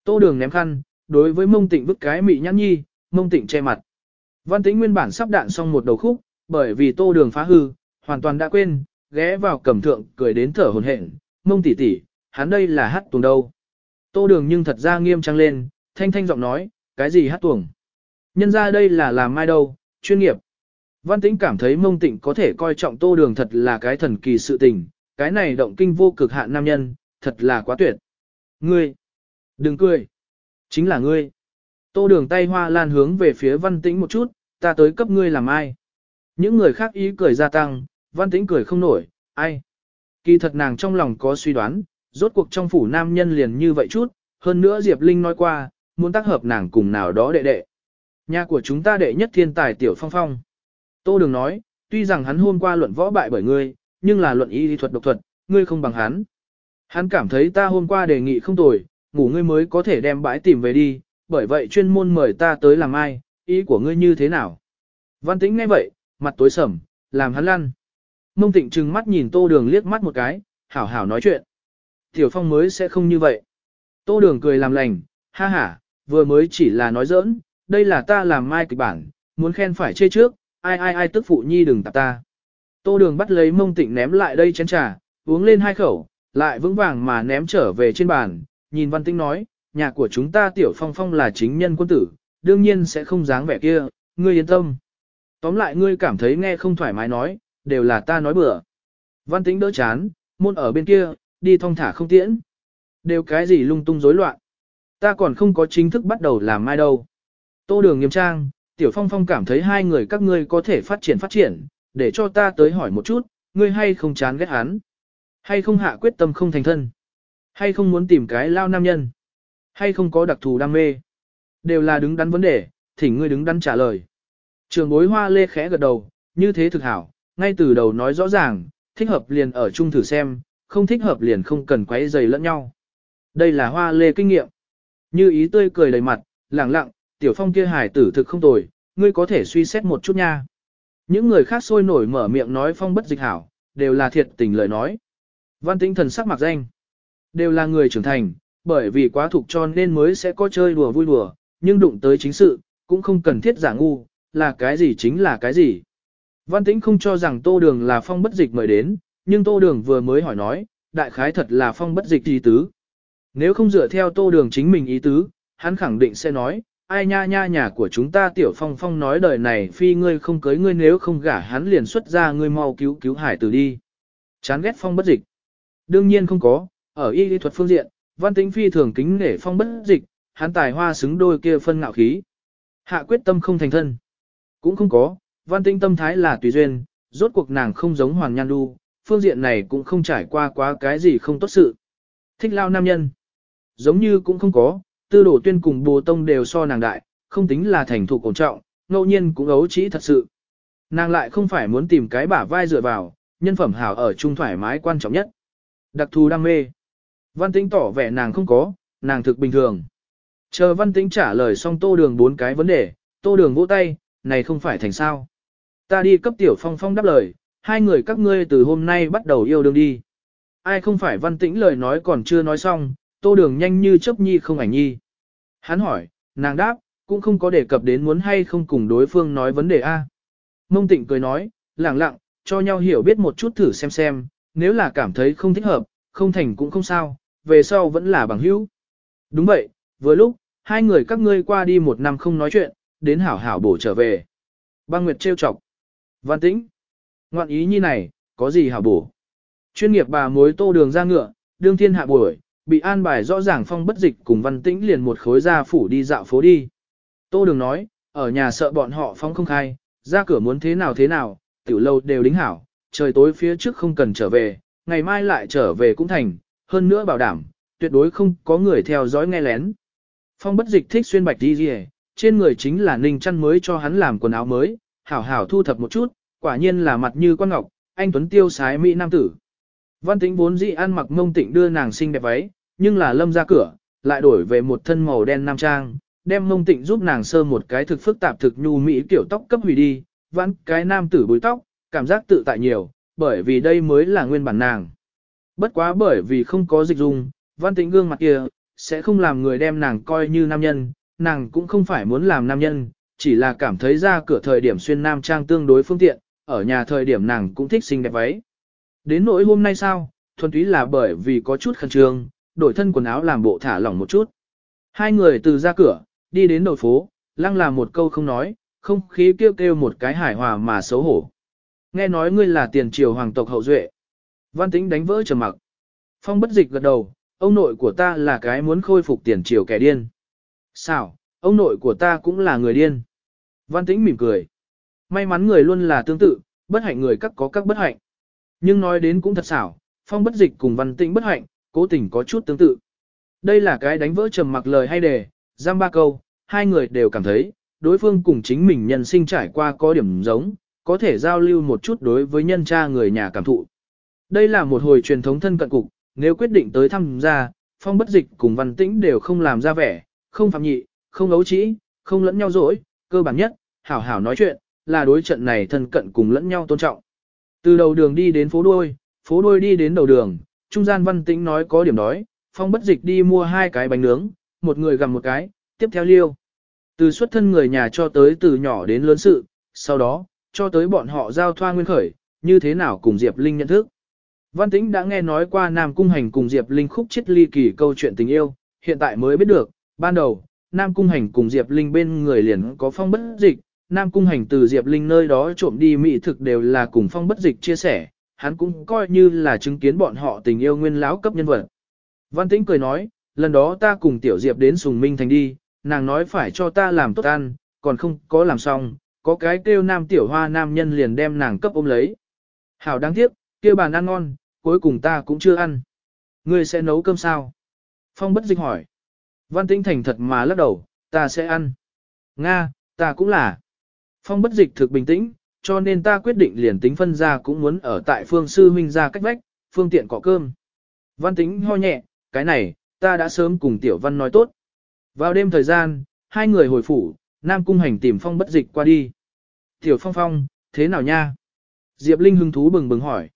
Tô đường ném khăn, đối với mông tịnh vứt cái mị nhãn nhi, mông tịnh che mặt. Văn tĩnh nguyên bản sắp đạn xong một đầu khúc, bởi vì tô đường phá hư, hoàn toàn đã quên, ghé vào cầm thượng cười đến thở hồn hển, mông tỷ tỷ, hắn đây là hát tuồng đâu. Tô đường nhưng thật ra nghiêm trang lên, thanh thanh giọng nói, cái gì hát tuồng. Nhân ra đây là làm mai đâu, chuyên nghiệp. Văn tĩnh cảm thấy mông tịnh có thể coi trọng tô đường thật là cái thần kỳ sự tình, cái này động kinh vô cực hạn nam nhân, thật là quá tuyệt. Ngươi, đừng cười, chính là ngươi. Tô đường tay hoa lan hướng về phía văn tĩnh một chút, ta tới cấp ngươi làm ai. Những người khác ý cười gia tăng, văn tĩnh cười không nổi, ai. Kỳ thật nàng trong lòng có suy đoán, rốt cuộc trong phủ nam nhân liền như vậy chút, hơn nữa Diệp Linh nói qua, muốn tác hợp nàng cùng nào đó đệ đệ. Nhà của chúng ta đệ nhất thiên tài tiểu phong phong. Tô đường nói, tuy rằng hắn hôm qua luận võ bại bởi ngươi, nhưng là luận y lý thuật độc thuật, ngươi không bằng hắn. Hắn cảm thấy ta hôm qua đề nghị không tồi, ngủ ngươi mới có thể đem bãi tìm về đi, bởi vậy chuyên môn mời ta tới làm ai, ý của ngươi như thế nào? Văn tĩnh nghe vậy, mặt tối sầm, làm hắn lăn. Mông tịnh trừng mắt nhìn tô đường liếc mắt một cái, hảo hảo nói chuyện. Tiểu phong mới sẽ không như vậy. Tô đường cười làm lành, ha ha, vừa mới chỉ là nói giỡn, đây là ta làm mai kịch bản, muốn khen phải chê trước, ai ai ai tức phụ nhi đừng tạp ta. Tô đường bắt lấy mông tịnh ném lại đây chén trà, uống lên hai khẩu, lại vững vàng mà ném trở về trên bàn, nhìn văn tĩnh nói, nhà của chúng ta tiểu phong phong là chính nhân quân tử, đương nhiên sẽ không dáng vẻ kia, ngươi yên tâm. Tóm lại ngươi cảm thấy nghe không thoải mái nói, đều là ta nói bừa. Văn tĩnh đỡ chán, môn ở bên kia, đi thong thả không tiễn. Đều cái gì lung tung rối loạn. Ta còn không có chính thức bắt đầu làm mai đâu. Tô đường nghiêm trang, tiểu phong phong cảm thấy hai người các ngươi có thể phát triển phát triển, để cho ta tới hỏi một chút, ngươi hay không chán ghét hắn. Hay không hạ quyết tâm không thành thân. Hay không muốn tìm cái lao nam nhân? Hay không có đặc thù đam mê? Đều là đứng đắn vấn đề, thỉnh ngươi đứng đắn trả lời. Trường bối hoa lê khẽ gật đầu, như thế thực hảo, ngay từ đầu nói rõ ràng, thích hợp liền ở chung thử xem, không thích hợp liền không cần quấy dày lẫn nhau. Đây là hoa lê kinh nghiệm. Như ý tươi cười đầy mặt, lẳng lặng, tiểu phong kia hài tử thực không tồi, ngươi có thể suy xét một chút nha. Những người khác sôi nổi mở miệng nói phong bất dịch hảo, đều là thiệt tình lời nói. Văn tĩnh thần sắc mặc danh. Đều là người trưởng thành, bởi vì quá thuộc cho nên mới sẽ có chơi đùa vui đùa, nhưng đụng tới chính sự, cũng không cần thiết giả ngu, là cái gì chính là cái gì. Văn tĩnh không cho rằng tô đường là phong bất dịch mời đến, nhưng tô đường vừa mới hỏi nói, đại khái thật là phong bất dịch ý tứ. Nếu không dựa theo tô đường chính mình ý tứ, hắn khẳng định sẽ nói, ai nha nha nhà của chúng ta tiểu phong phong nói đời này phi ngươi không cưới ngươi nếu không gả hắn liền xuất ra ngươi mau cứu cứu hải tử đi. Chán ghét phong bất dịch. Đương nhiên không có, ở y lý thuật phương diện, văn tính phi thường kính nể phong bất dịch, hắn tài hoa xứng đôi kia phân ngạo khí. Hạ quyết tâm không thành thân. Cũng không có, văn tính tâm thái là tùy duyên, rốt cuộc nàng không giống hoàng nhan đu, phương diện này cũng không trải qua quá cái gì không tốt sự. Thích lao nam nhân. Giống như cũng không có, tư đổ tuyên cùng bồ tông đều so nàng đại, không tính là thành thục cổ trọng, ngẫu nhiên cũng ấu trĩ thật sự. Nàng lại không phải muốn tìm cái bả vai dựa vào, nhân phẩm hảo ở chung thoải mái quan trọng nhất. Đặc thù đam mê. Văn tĩnh tỏ vẻ nàng không có, nàng thực bình thường. Chờ văn tĩnh trả lời xong tô đường bốn cái vấn đề, tô đường vỗ tay, này không phải thành sao. Ta đi cấp tiểu phong phong đáp lời, hai người các ngươi từ hôm nay bắt đầu yêu đương đi. Ai không phải văn tĩnh lời nói còn chưa nói xong, tô đường nhanh như chấp nhi không ảnh nhi. Hắn hỏi, nàng đáp, cũng không có đề cập đến muốn hay không cùng đối phương nói vấn đề A. Mông tịnh cười nói, lẳng lặng, cho nhau hiểu biết một chút thử xem xem, nếu là cảm thấy không thích hợp, không thành cũng không sao, về sau vẫn là bằng hữu. Đúng vậy, vừa lúc, hai người các ngươi qua đi một năm không nói chuyện, đến hảo hảo bổ trở về. Băng Nguyệt trêu chọc. Văn tĩnh. Ngoạn ý như này, có gì hảo bổ. Chuyên nghiệp bà mối tô đường ra ngựa, đương thiên hạ buổi, bị an bài rõ ràng phong bất dịch cùng văn tĩnh liền một khối ra phủ đi dạo phố đi. Tô đường nói, ở nhà sợ bọn họ phong không khai, ra cửa muốn thế nào thế nào, tiểu lâu đều đính hảo, trời tối phía trước không cần trở về, ngày mai lại trở về cũng thành, hơn nữa bảo đảm, tuyệt đối không có người theo dõi nghe lén. Phong bất dịch thích xuyên bạch đi gì trên người chính là ninh chăn mới cho hắn làm quần áo mới, hảo hảo thu thập một chút, quả nhiên là mặt như quan ngọc, anh Tuấn tiêu sái Mỹ Nam tử. Văn tĩnh vốn dĩ ăn mặc mông tịnh đưa nàng xinh đẹp váy, nhưng là lâm ra cửa, lại đổi về một thân màu đen nam trang, đem mông tịnh giúp nàng sơ một cái thực phức tạp thực nhu mỹ kiểu tóc cấp hủy đi, vãn cái nam tử bối tóc, cảm giác tự tại nhiều, bởi vì đây mới là nguyên bản nàng. Bất quá bởi vì không có dịch dung, văn tĩnh gương mặt kia, sẽ không làm người đem nàng coi như nam nhân, nàng cũng không phải muốn làm nam nhân, chỉ là cảm thấy ra cửa thời điểm xuyên nam trang tương đối phương tiện, ở nhà thời điểm nàng cũng thích xinh đẹp váy. Đến nỗi hôm nay sao, thuần túy là bởi vì có chút khẩn trương, đổi thân quần áo làm bộ thả lỏng một chút. Hai người từ ra cửa, đi đến đầu phố, lăng làm một câu không nói, không khí kêu kêu một cái hài hòa mà xấu hổ. Nghe nói ngươi là tiền triều hoàng tộc hậu duệ. Văn tĩnh đánh vỡ trầm mặc. Phong bất dịch gật đầu, ông nội của ta là cái muốn khôi phục tiền triều kẻ điên. Sao, ông nội của ta cũng là người điên. Văn tĩnh mỉm cười. May mắn người luôn là tương tự, bất hạnh người các có các bất hạnh. Nhưng nói đến cũng thật xảo, phong bất dịch cùng văn tĩnh bất hạnh, cố tình có chút tương tự. Đây là cái đánh vỡ trầm mặc lời hay đề, giam ba câu, hai người đều cảm thấy, đối phương cùng chính mình nhân sinh trải qua có điểm giống, có thể giao lưu một chút đối với nhân cha người nhà cảm thụ. Đây là một hồi truyền thống thân cận cục, nếu quyết định tới thăm gia, phong bất dịch cùng văn tĩnh đều không làm ra vẻ, không phạm nhị, không ấu trĩ, không lẫn nhau dỗi, cơ bản nhất, hảo hảo nói chuyện, là đối trận này thân cận cùng lẫn nhau tôn trọng. Từ đầu đường đi đến phố đuôi, phố đuôi đi đến đầu đường, trung gian văn tĩnh nói có điểm đói, phong bất dịch đi mua hai cái bánh nướng, một người gặm một cái, tiếp theo liêu. Từ xuất thân người nhà cho tới từ nhỏ đến lớn sự, sau đó, cho tới bọn họ giao thoa nguyên khởi, như thế nào cùng Diệp Linh nhận thức. Văn Tĩnh đã nghe nói qua Nam Cung Hành cùng Diệp Linh khúc chết ly kỳ câu chuyện tình yêu, hiện tại mới biết được, ban đầu, Nam Cung Hành cùng Diệp Linh bên người liền có phong bất dịch, Nam Cung Hành từ Diệp Linh nơi đó trộm đi mỹ thực đều là cùng phong bất dịch chia sẻ, hắn cũng coi như là chứng kiến bọn họ tình yêu nguyên lão cấp nhân vật. Văn Tĩnh cười nói, lần đó ta cùng Tiểu Diệp đến Sùng Minh Thành đi, nàng nói phải cho ta làm tốt ăn, còn không có làm xong, có cái kêu nam tiểu hoa nam nhân liền đem nàng cấp ôm lấy. Hảo đáng tiếc, kêu bàn ăn ngon, cuối cùng ta cũng chưa ăn. Ngươi sẽ nấu cơm sao? Phong bất dịch hỏi. Văn Tĩnh thành thật mà lắc đầu, ta sẽ ăn. Nga, ta cũng là. Phong bất dịch thực bình tĩnh, cho nên ta quyết định liền tính phân ra cũng muốn ở tại phương sư huynh ra cách vách, phương tiện cọ cơm. Văn Tĩnh ho nhẹ, cái này, ta đã sớm cùng Tiểu Văn nói tốt. Vào đêm thời gian, hai người hồi phủ, Nam Cung Hành tìm Phong bất dịch qua đi. Tiểu Phong Phong, thế nào nha? Diệp Linh hứng thú bừng bừng hỏi.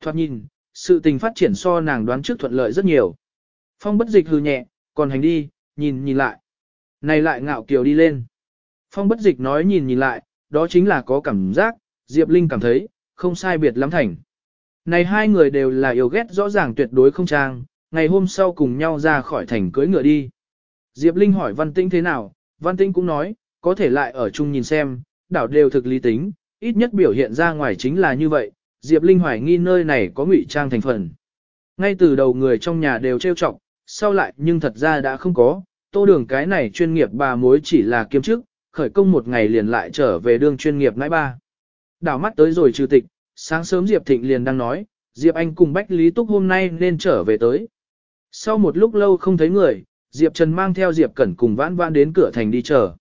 Thoạt nhìn, sự tình phát triển so nàng đoán trước thuận lợi rất nhiều. Phong bất dịch hừ nhẹ, còn hành đi, nhìn nhìn lại. Này lại ngạo kiều đi lên. Phong bất dịch nói nhìn nhìn lại, đó chính là có cảm giác, Diệp Linh cảm thấy, không sai biệt lắm thành. Này hai người đều là yêu ghét rõ ràng tuyệt đối không trang, ngày hôm sau cùng nhau ra khỏi thành cưới ngựa đi. Diệp Linh hỏi Văn Tĩnh thế nào, Văn Tĩnh cũng nói, có thể lại ở chung nhìn xem, đảo đều thực lý tính, ít nhất biểu hiện ra ngoài chính là như vậy, Diệp Linh hoài nghi nơi này có ngụy trang thành phần. Ngay từ đầu người trong nhà đều trêu chọc, sau lại nhưng thật ra đã không có, tô đường cái này chuyên nghiệp bà mối chỉ là kiêm chức, khởi công một ngày liền lại trở về đương chuyên nghiệp nãi ba. Đảo mắt tới rồi trừ tịch, sáng sớm Diệp Thịnh liền đang nói, Diệp Anh cùng Bách Lý Túc hôm nay nên trở về tới. Sau một lúc lâu không thấy người, Diệp Trần mang theo Diệp Cẩn cùng vãn vãn đến cửa thành đi chờ.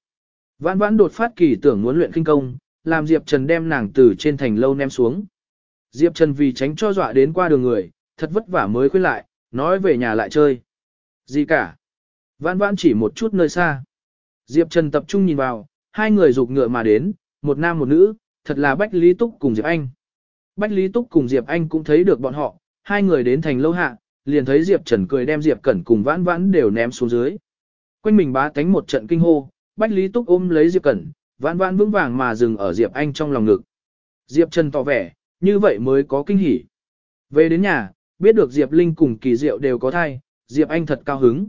Vãn vãn đột phát kỳ tưởng muốn luyện kinh công, làm Diệp Trần đem nàng từ trên thành lâu ném xuống. Diệp Trần vì tránh cho dọa đến qua đường người, thật vất vả mới khuyên lại, nói về nhà lại chơi. Gì cả. Vãn vãn chỉ một chút nơi xa. Diệp Trần tập trung nhìn vào, hai người rục ngựa mà đến, một nam một nữ, thật là Bách Lý Túc cùng Diệp Anh. Bách Lý Túc cùng Diệp Anh cũng thấy được bọn họ, hai người đến thành lâu hạ, liền thấy Diệp Trần cười đem Diệp Cẩn cùng vãn vãn đều ném xuống dưới. Quanh mình bá tánh một trận kinh hô, Bách Lý Túc ôm lấy Diệp Cẩn, vãn vãn vững vàng mà dừng ở Diệp Anh trong lòng ngực. Diệp Trần tỏ vẻ, như vậy mới có kinh hỉ. Về đến nhà, biết được Diệp Linh cùng kỳ diệu đều có thai, Diệp Anh thật cao hứng.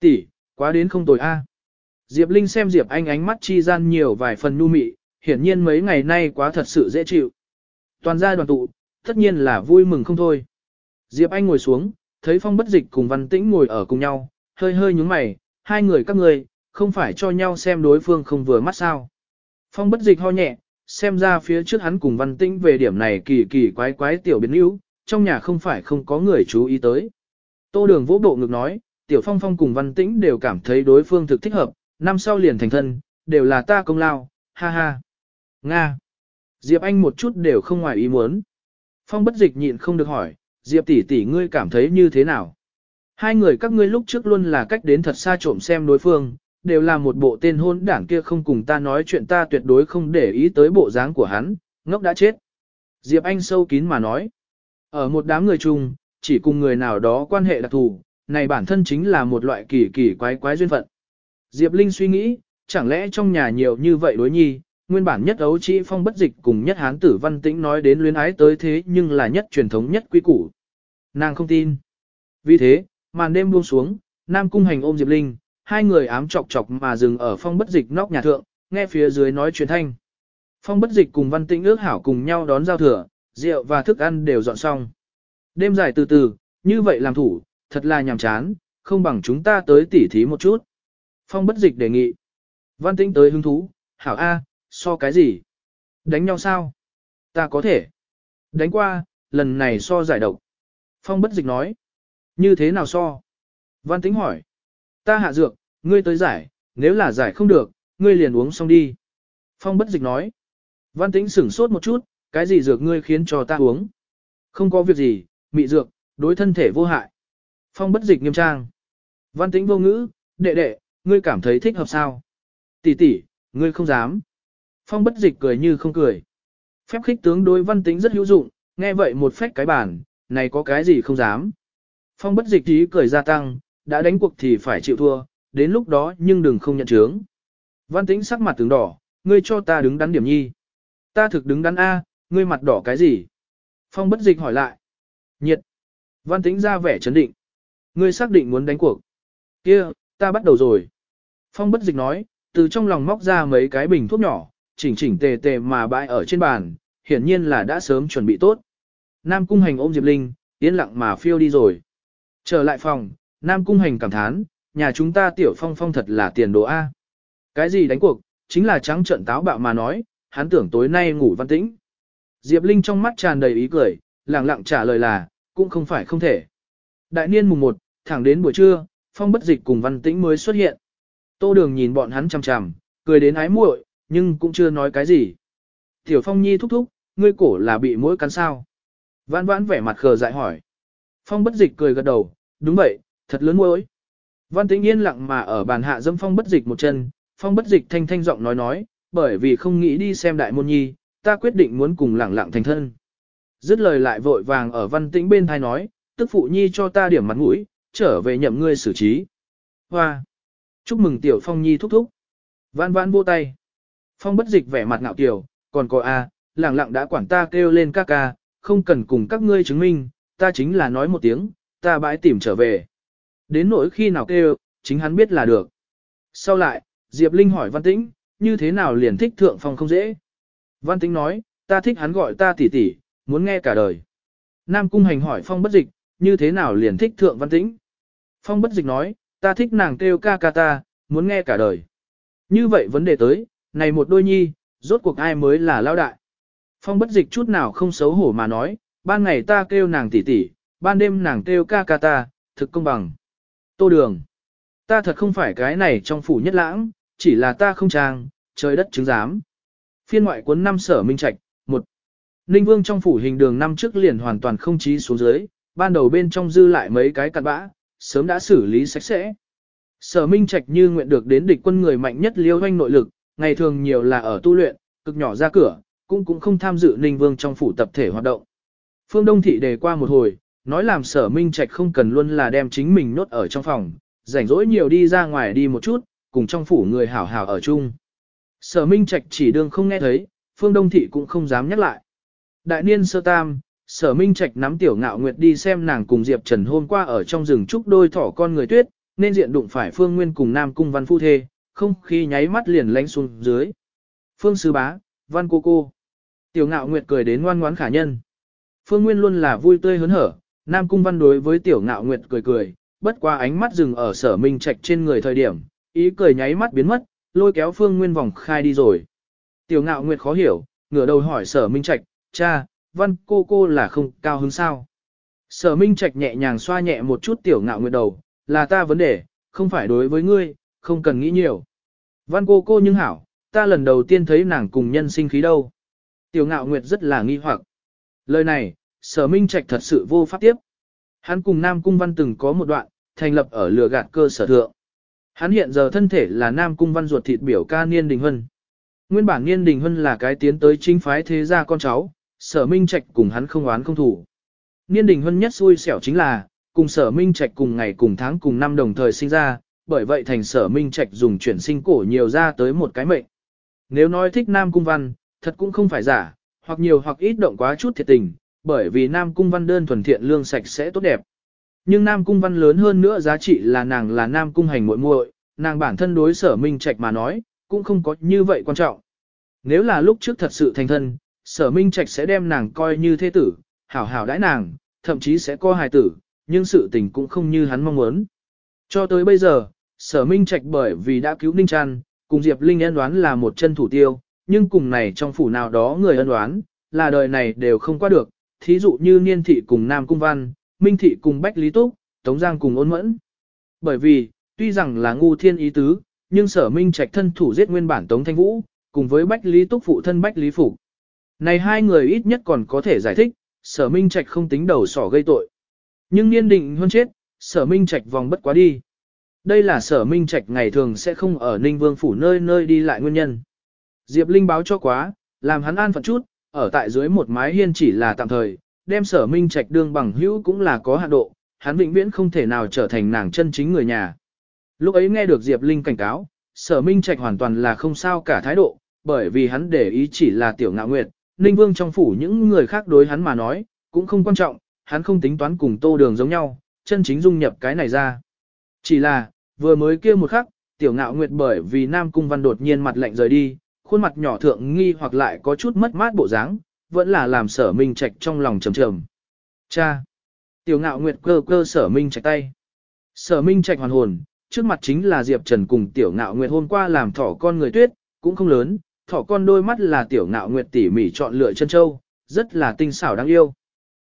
Tỷ, quá đến không tồi a. Diệp Linh xem Diệp Anh ánh mắt chi gian nhiều vài phần nu mị, hiển nhiên mấy ngày nay quá thật sự dễ chịu. Toàn gia đoàn tụ, tất nhiên là vui mừng không thôi. Diệp Anh ngồi xuống, thấy Phong Bất Dịch cùng Văn Tĩnh ngồi ở cùng nhau, hơi hơi nhúng mày, hai người các người, không phải cho nhau xem đối phương không vừa mắt sao. Phong Bất Dịch ho nhẹ, xem ra phía trước hắn cùng Văn Tĩnh về điểm này kỳ kỳ quái quái tiểu biến yếu, trong nhà không phải không có người chú ý tới. Tô Đường vỗ bộ ngực nói, Tiểu Phong Phong cùng Văn Tĩnh đều cảm thấy đối phương thực thích hợp, năm sau liền thành thân, đều là ta công lao, ha ha. Nga. Diệp Anh một chút đều không ngoài ý muốn. Phong bất dịch nhịn không được hỏi, Diệp tỷ tỷ ngươi cảm thấy như thế nào? Hai người các ngươi lúc trước luôn là cách đến thật xa trộm xem đối phương, đều là một bộ tên hôn đảng kia không cùng ta nói chuyện ta tuyệt đối không để ý tới bộ dáng của hắn, ngốc đã chết. Diệp Anh sâu kín mà nói. Ở một đám người chung, chỉ cùng người nào đó quan hệ đặc thù, này bản thân chính là một loại kỳ kỳ quái quái duyên phận. Diệp Linh suy nghĩ, chẳng lẽ trong nhà nhiều như vậy đối nhi, nguyên bản nhất ấu trĩ phong bất dịch cùng nhất hán tử văn tĩnh nói đến luyến ái tới thế nhưng là nhất truyền thống nhất quy củ. Nàng không tin. Vì thế, màn đêm buông xuống, Nam Cung Hành ôm Diệp Linh, hai người ám chọc chọc mà dừng ở phong bất dịch nóc nhà thượng, nghe phía dưới nói chuyện thanh. Phong bất dịch cùng văn tĩnh ước hảo cùng nhau đón giao thừa, rượu và thức ăn đều dọn xong. Đêm dài từ từ, như vậy làm thủ, thật là nhàm chán, không bằng chúng ta tới tỉ thí một chút. Phong bất dịch đề nghị. Văn tĩnh tới hứng thú, hảo A, so cái gì? Đánh nhau sao? Ta có thể. Đánh qua, lần này so giải độc. Phong bất dịch nói. Như thế nào so? Văn tĩnh hỏi. Ta hạ dược, ngươi tới giải, nếu là giải không được, ngươi liền uống xong đi. Phong bất dịch nói. Văn tĩnh sửng sốt một chút, cái gì dược ngươi khiến cho ta uống? Không có việc gì, mị dược, đối thân thể vô hại. Phong bất dịch nghiêm trang. Văn tĩnh vô ngữ, đệ đệ, ngươi cảm thấy thích hợp sao? Tỷ tỷ, ngươi không dám. Phong bất dịch cười như không cười. Phép khích tướng đối văn tĩnh rất hữu dụng, nghe vậy một phách cái bản, này có cái gì không dám. Phong bất dịch tí cười gia tăng, đã đánh cuộc thì phải chịu thua, đến lúc đó nhưng đừng không nhận chướng. Văn tĩnh sắc mặt tướng đỏ, ngươi cho ta đứng đắn điểm nhi. Ta thực đứng đắn A, ngươi mặt đỏ cái gì? Phong bất dịch hỏi lại. Nhiệt. Văn tĩnh ra vẻ chấn định. Ngươi xác định muốn đánh cuộc. Kia, ta bắt đầu rồi. Phong bất dịch nói, từ trong lòng móc ra mấy cái bình thuốc nhỏ, chỉnh chỉnh tề tề mà bãi ở trên bàn, hiển nhiên là đã sớm chuẩn bị tốt. Nam Cung Hành ôm Diệp Linh, yên lặng mà phiêu đi rồi. Trở lại phòng, Nam Cung Hành cảm thán, nhà chúng ta tiểu phong phong thật là tiền đồ A. Cái gì đánh cuộc, chính là trắng trận táo bạo mà nói, hắn tưởng tối nay ngủ văn tĩnh. Diệp Linh trong mắt tràn đầy ý cười, lặng lặng trả lời là, cũng không phải không thể. Đại niên mùng 1, thẳng đến buổi trưa, phong bất dịch cùng văn tĩnh mới xuất hiện. Tô đường nhìn bọn hắn chằm chằm, cười đến ái muội, nhưng cũng chưa nói cái gì. Tiểu phong nhi thúc thúc, ngươi cổ là bị mũi cắn sao? Vãn vãn vẻ mặt khờ dại hỏi. Phong bất dịch cười gật đầu, đúng vậy, thật lớn mũi. Văn tĩnh yên lặng mà ở bàn hạ dâm phong bất dịch một chân, phong bất dịch thanh thanh giọng nói nói, bởi vì không nghĩ đi xem đại môn nhi, ta quyết định muốn cùng lẳng lặng thành thân. Dứt lời lại vội vàng ở văn tĩnh bên thai nói, tức phụ nhi cho ta điểm mặt mũi, trở về nhậm ngươi xử trí. Hoa! Chúc mừng tiểu phong nhi thúc thúc. Vãn vãn vô tay. Phong bất dịch vẻ mặt ngạo kiều, còn có a, lẳng lặng đã quản ta kêu lên ca ca, không cần cùng các ngươi chứng minh, ta chính là nói một tiếng, ta bãi tìm trở về. Đến nỗi khi nào kêu, chính hắn biết là được. Sau lại, Diệp Linh hỏi Văn Tĩnh, như thế nào liền thích thượng phong không dễ. Văn Tĩnh nói, ta thích hắn gọi ta tỷ tỷ, muốn nghe cả đời. Nam Cung Hành hỏi Phong bất dịch, như thế nào liền thích thượng Văn Tĩnh. Phong bất dịch nói, ta thích nàng kêu ca ca ta, muốn nghe cả đời. Như vậy vấn đề tới, này một đôi nhi, rốt cuộc ai mới là lao đại. Phong bất dịch chút nào không xấu hổ mà nói, ban ngày ta kêu nàng tỷ tỷ, ban đêm nàng kêu ca ca ta, thực công bằng. Tô đường. Ta thật không phải cái này trong phủ nhất lãng, chỉ là ta không trang, trời đất chứng giám. Phiên ngoại cuốn năm sở minh trạch, một Ninh Vương trong phủ hình đường năm trước liền hoàn toàn không trí xuống dưới, ban đầu bên trong dư lại mấy cái cặn bã, sớm đã xử lý sạch sẽ. Sở Minh Trạch như nguyện được đến địch quân người mạnh nhất liêu hoanh nội lực, ngày thường nhiều là ở tu luyện, cực nhỏ ra cửa, cũng cũng không tham dự Ninh Vương trong phủ tập thể hoạt động. Phương Đông Thị đề qua một hồi, nói làm sở Minh Trạch không cần luôn là đem chính mình nốt ở trong phòng, rảnh rỗi nhiều đi ra ngoài đi một chút, cùng trong phủ người hảo hảo ở chung. Sở Minh Trạch chỉ đương không nghe thấy, Phương Đông Thị cũng không dám nhắc lại. Đại niên sơ tam, sở Minh Trạch nắm tiểu ngạo nguyệt đi xem nàng cùng Diệp Trần hôm qua ở trong rừng trúc đôi thỏ con người tuyết, nên diện đụng phải Phương Nguyên cùng Nam Cung Văn Phu Thê, không khi nháy mắt liền lánh xuống dưới. Phương Sư Bá, Văn Cô Cô. Tiểu ngạo nguyệt cười đến ngoan ngoãn khả nhân. Phương Nguyên luôn là vui tươi hớn hở, Nam Cung Văn đối với Tiểu ngạo nguyệt cười cười, bất qua ánh mắt dừng ở sở Minh Trạch trên người thời điểm, ý cười nháy mắt biến mất, lôi kéo Phương Nguyên vòng khai đi rồi. Tiểu ngạo nguyệt khó hiểu, ngửa đầu hỏi sở Minh Trạch, cha, văn cô cô là không cao hứng sao. Sở Minh Trạch nhẹ nhàng xoa nhẹ một chút tiểu ngạo nguyệt đầu, là ta vấn đề, không phải đối với ngươi, không cần nghĩ nhiều. Văn cô cô nhưng hảo, ta lần đầu tiên thấy nàng cùng nhân sinh khí đâu. Tiểu ngạo nguyệt rất là nghi hoặc. Lời này, sở minh trạch thật sự vô pháp tiếp. Hắn cùng Nam Cung Văn từng có một đoạn, thành lập ở lừa gạt cơ sở thượng. Hắn hiện giờ thân thể là Nam Cung Văn ruột thịt biểu ca Niên Đình Hân. Nguyên bản Niên Đình Hân là cái tiến tới chính phái thế gia con cháu, sở minh trạch cùng hắn không oán không thủ. Niên Đình Hân nhất xui xẻo chính là, cùng sở minh trạch cùng ngày cùng tháng cùng năm đồng thời sinh ra, bởi vậy thành sở minh trạch dùng chuyển sinh cổ nhiều ra tới một cái mệnh. Nếu nói thích Nam Cung Văn, thật cũng không phải giả, hoặc nhiều hoặc ít động quá chút thiệt tình, bởi vì Nam Cung Văn đơn thuần thiện lương sạch sẽ tốt đẹp. Nhưng Nam Cung Văn lớn hơn nữa giá trị là nàng là Nam Cung hành muội muội, nàng bản thân đối sở minh trạch mà nói, cũng không có như vậy quan trọng. Nếu là lúc trước thật sự thành thân, sở minh trạch sẽ đem nàng coi như thế tử, hảo hảo đãi nàng, thậm chí sẽ co hài tử, nhưng sự tình cũng không như hắn mong muốn. Cho tới bây giờ, sở minh trạch bởi vì đã cứu Ninh Trăn, cùng Diệp Linh ân đoán là một chân thủ tiêu, nhưng cùng này trong phủ nào đó người ân đoán, là đời này đều không qua được, thí dụ như Niên Thị cùng Nam Cung Văn, Minh Thị cùng Bách Lý Túc, Tống Giang cùng ôn mẫn. Bởi vì, tuy rằng là ngu thiên ý tứ, nhưng sở minh trạch thân thủ giết nguyên bản Tống Thanh Vũ, cùng với Bách Lý Túc phụ thân Bách Lý Phủ. Này hai người ít nhất còn có thể giải thích, sở minh trạch không tính đầu sỏ gây tội. Nhưng niên định hơn chết, sở minh trạch vòng bất quá đi. Đây là sở minh trạch ngày thường sẽ không ở Ninh Vương Phủ nơi nơi đi lại nguyên nhân. Diệp Linh báo cho quá, làm hắn an phận chút, ở tại dưới một mái hiên chỉ là tạm thời, đem sở minh trạch đương bằng hữu cũng là có hạn độ, hắn vĩnh viễn không thể nào trở thành nàng chân chính người nhà. Lúc ấy nghe được Diệp Linh cảnh cáo, sở minh trạch hoàn toàn là không sao cả thái độ, bởi vì hắn để ý chỉ là tiểu ngạo nguyệt, Ninh Vương trong phủ những người khác đối hắn mà nói, cũng không quan trọng, hắn không tính toán cùng tô đường giống nhau, chân chính dung nhập cái này ra. Chỉ là, vừa mới kia một khắc, tiểu ngạo nguyệt bởi vì Nam Cung Văn đột nhiên mặt lạnh rời đi, khuôn mặt nhỏ thượng nghi hoặc lại có chút mất mát bộ dáng, vẫn là làm sở minh trạch trong lòng trầm trầm. Cha! Tiểu ngạo nguyệt cơ cơ sở minh trạch tay. Sở minh trạch hoàn hồn, trước mặt chính là Diệp Trần cùng tiểu ngạo nguyệt hôm qua làm thỏ con người tuyết, cũng không lớn, thỏ con đôi mắt là tiểu ngạo nguyệt tỉ mỉ chọn lựa chân châu, rất là tinh xảo đáng yêu.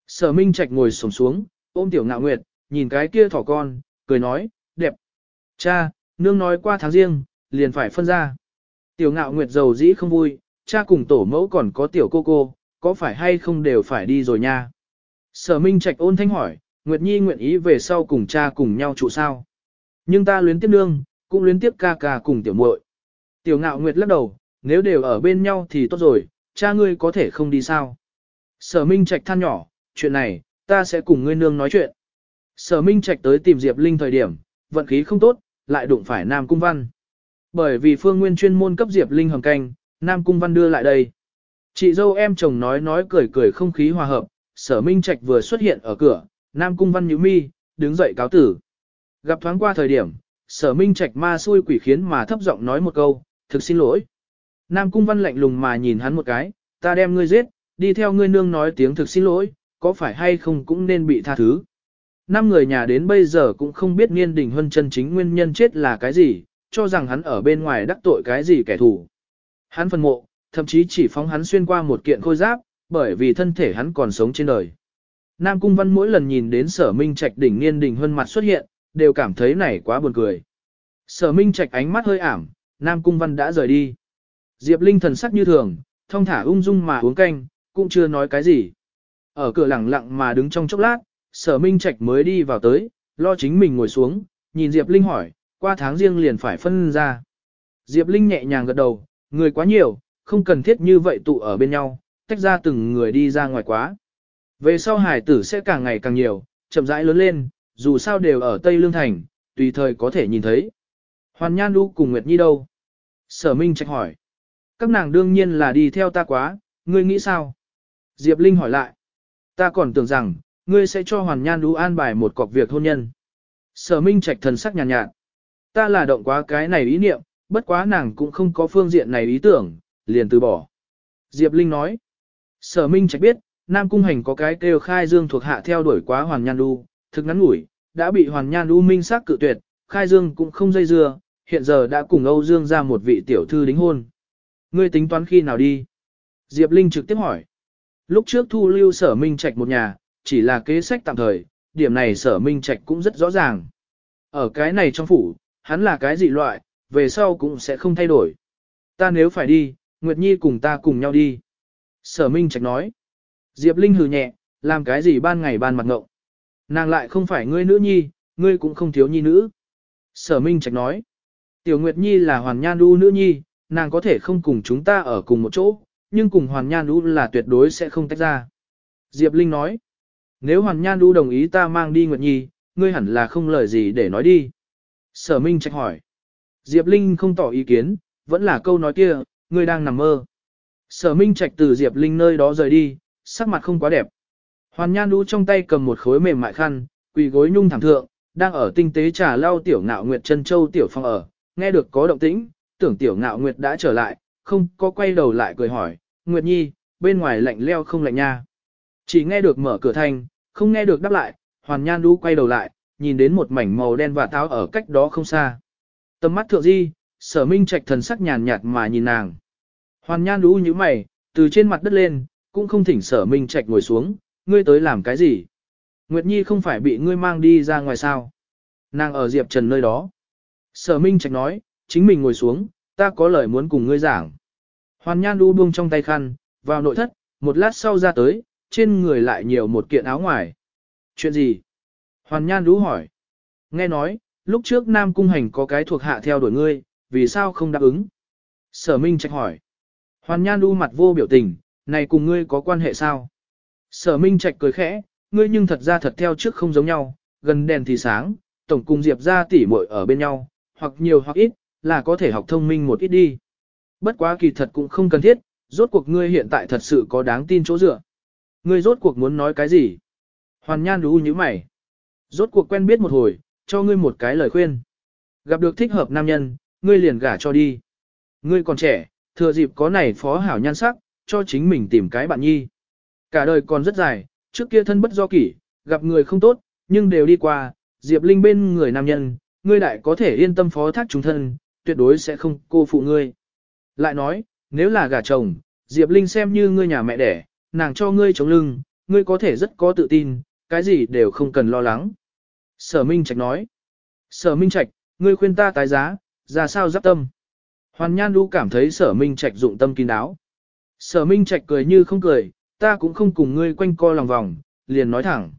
Sở Minh Trạch ngồi xổm xuống, ôm Tiểu Ngạo Nguyệt, nhìn cái kia thỏ con, cười nói, đẹp. Cha, nương nói qua tháng riêng, liền phải phân ra. Tiểu ngạo nguyệt giàu dĩ không vui, cha cùng tổ mẫu còn có tiểu cô cô, có phải hay không đều phải đi rồi nha. Sở Minh Trạch ôn thanh hỏi, Nguyệt Nhi nguyện ý về sau cùng cha cùng nhau trụ sao. Nhưng ta luyến tiếp nương, cũng luyến tiếp ca ca cùng tiểu muội. Tiểu ngạo Nguyệt lắc đầu, nếu đều ở bên nhau thì tốt rồi, cha ngươi có thể không đi sao. Sở Minh Trạch than nhỏ, chuyện này, ta sẽ cùng ngươi nương nói chuyện. Sở Minh Trạch tới tìm Diệp Linh thời điểm, vận khí không tốt, lại đụng phải Nam Cung Văn. Bởi vì Phương Nguyên chuyên môn cấp Diệp Linh hầm canh, Nam Cung Văn đưa lại đây. Chị dâu em chồng nói nói cười cười không khí hòa hợp, sở Minh Trạch vừa xuất hiện ở cửa, Nam Cung Văn nhíu mi, đứng dậy cáo tử. Gặp thoáng qua thời điểm, sở Minh Trạch ma xui quỷ khiến mà thấp giọng nói một câu, thực xin lỗi. Nam Cung Văn lạnh lùng mà nhìn hắn một cái, ta đem ngươi giết, đi theo ngươi nương nói tiếng thực xin lỗi, có phải hay không cũng nên bị tha thứ. Năm người nhà đến bây giờ cũng không biết Niên Đình Huân chân chính nguyên nhân chết là cái gì, cho rằng hắn ở bên ngoài đắc tội cái gì kẻ thù. Hắn phân mộ, thậm chí chỉ phóng hắn xuyên qua một kiện khôi giáp, bởi vì thân thể hắn còn sống trên đời. Nam Cung Văn mỗi lần nhìn đến sở minh trạch đỉnh Niên Đình Huân mặt xuất hiện, đều cảm thấy này quá buồn cười. Sở minh trạch ánh mắt hơi ảm, Nam Cung Văn đã rời đi. Diệp Linh thần sắc như thường, thông thả ung dung mà uống canh, cũng chưa nói cái gì. Ở cửa lẳng lặng mà đứng trong chốc lát, sở minh trạch mới đi vào tới, lo chính mình ngồi xuống, nhìn Diệp Linh hỏi, qua tháng riêng liền phải phân ra. Diệp Linh nhẹ nhàng gật đầu, người quá nhiều, không cần thiết như vậy tụ ở bên nhau, tách ra từng người đi ra ngoài quá. Về sau hải tử sẽ càng ngày càng nhiều, chậm rãi lớn lên, dù sao đều ở Tây Lương Thành, tùy thời có thể nhìn thấy. Hoàn Nhan Đu cùng Nguyệt Nhi đâu? Sở Minh trạch hỏi. Các nàng đương nhiên là đi theo ta quá, ngươi nghĩ sao? Diệp Linh hỏi lại. Ta còn tưởng rằng, ngươi sẽ cho Hoàn Nhan Đú an bài một cọc việc hôn nhân. Sở Minh trạch thần sắc nhàn nhạt, nhạt. Ta là động quá cái này ý niệm, bất quá nàng cũng không có phương diện này ý tưởng, liền từ bỏ. Diệp Linh nói. Sở Minh trạch biết, Nam Cung Hành có cái kêu khai dương thuộc hạ theo đuổi quá Hoàn Nhan Đu, thực ngắn ngủi, đã bị Hoàn Nhan Đu minh xác cự tuyệt, khai dương cũng không dây dưa, hiện giờ đã cùng Âu Dương ra một vị tiểu thư đính hôn. Ngươi tính toán khi nào đi? Diệp Linh trực tiếp hỏi. Lúc trước thu lưu sở minh trạch một nhà, chỉ là kế sách tạm thời, điểm này sở minh trạch cũng rất rõ ràng. Ở cái này trong phủ, hắn là cái gì loại, về sau cũng sẽ không thay đổi. Ta nếu phải đi, Nguyệt Nhi cùng ta cùng nhau đi. Sở minh trạch nói. Diệp Linh hừ nhẹ, làm cái gì ban ngày ban mặt ngộng. Nàng lại không phải ngươi nữ nhi, ngươi cũng không thiếu nhi nữ. Sở minh trạch nói. Tiểu Nguyệt Nhi là hoàn nhan đu nữ nhi, nàng có thể không cùng chúng ta ở cùng một chỗ, nhưng cùng hoàn nhan đu là tuyệt đối sẽ không tách ra. Diệp Linh nói. Nếu hoàn nhan đu đồng ý ta mang đi Nguyệt Nhi, ngươi hẳn là không lời gì để nói đi. Sở Minh trạch hỏi. Diệp Linh không tỏ ý kiến, vẫn là câu nói kia, ngươi đang nằm mơ. Sở Minh trạch từ Diệp Linh nơi đó rời đi, sắc mặt không quá đẹp. Hoàn Nhan Đu trong tay cầm một khối mềm mại khăn, quỳ gối nhung thẳng thượng, đang ở tinh tế trà lau tiểu ngạo nguyệt chân châu tiểu phong ở, nghe được có động tĩnh, tưởng tiểu ngạo nguyệt đã trở lại, không có quay đầu lại cười hỏi, Nguyệt Nhi, bên ngoài lạnh leo không lạnh nha. Chỉ nghe được mở cửa thanh, không nghe được đáp lại, Hoàn Nhan Đu quay đầu lại, nhìn đến một mảnh màu đen và táo ở cách đó không xa. Tầm mắt thượng di, sở minh trạch thần sắc nhàn nhạt mà nhìn nàng. Hoàn Nhan Đu như mày, từ trên mặt đất lên, cũng không thỉnh sở minh trạch ngồi xuống, ngươi tới làm cái gì? Nguyệt Nhi không phải bị ngươi mang đi ra ngoài sao? Nàng ở Diệp Trần nơi đó. Sở minh trạch nói, chính mình ngồi xuống, ta có lời muốn cùng ngươi giảng. Hoàn Nhan đu buông trong tay khăn, vào nội thất, một lát sau ra tới, trên người lại nhiều một kiện áo ngoài. Chuyện gì? Hoàn Nhan đu hỏi. Nghe nói, lúc trước Nam Cung Hành có cái thuộc hạ theo đuổi ngươi, vì sao không đáp ứng? Sở Minh trạch hỏi. Hoàn Nhan đu mặt vô biểu tình, này cùng ngươi có quan hệ sao? Sở Minh Trạch cười khẽ, ngươi nhưng thật ra thật theo trước không giống nhau, gần đèn thì sáng, tổng cùng Diệp ra tỉ muội ở bên nhau, hoặc nhiều hoặc ít, là có thể học thông minh một ít đi. Bất quá kỳ thật cũng không cần thiết, rốt cuộc ngươi hiện tại thật sự có đáng tin chỗ dựa. Ngươi rốt cuộc muốn nói cái gì? Hoàn Nhan đú như mày. Rốt cuộc quen biết một hồi, cho ngươi một cái lời khuyên. Gặp được thích hợp nam nhân, ngươi liền gả cho đi. Ngươi còn trẻ, thừa dịp có này phó hảo nhan sắc, cho chính mình tìm cái bạn nhi. Cả đời còn rất dài, trước kia thân bất do kỷ, gặp người không tốt, nhưng đều đi qua, Diệp Linh bên người nam nhân, ngươi đại có thể yên tâm phó thác chúng thân, tuyệt đối sẽ không cô phụ ngươi. Lại nói, nếu là gả chồng, Diệp Linh xem như ngươi nhà mẹ đẻ, nàng cho ngươi chống lưng, ngươi có thể rất có tự tin, cái gì đều không cần lo lắng. Sở Minh Trạch nói. Sở Minh Trạch, ngươi khuyên ta tái giá, ra sao giáp tâm. Hoàn Nhan Đu cảm thấy sở Minh Trạch dụng tâm kín đáo. Sở Minh Trạch cười như không cười, ta cũng không cùng ngươi quanh co lòng vòng, liền nói thẳng.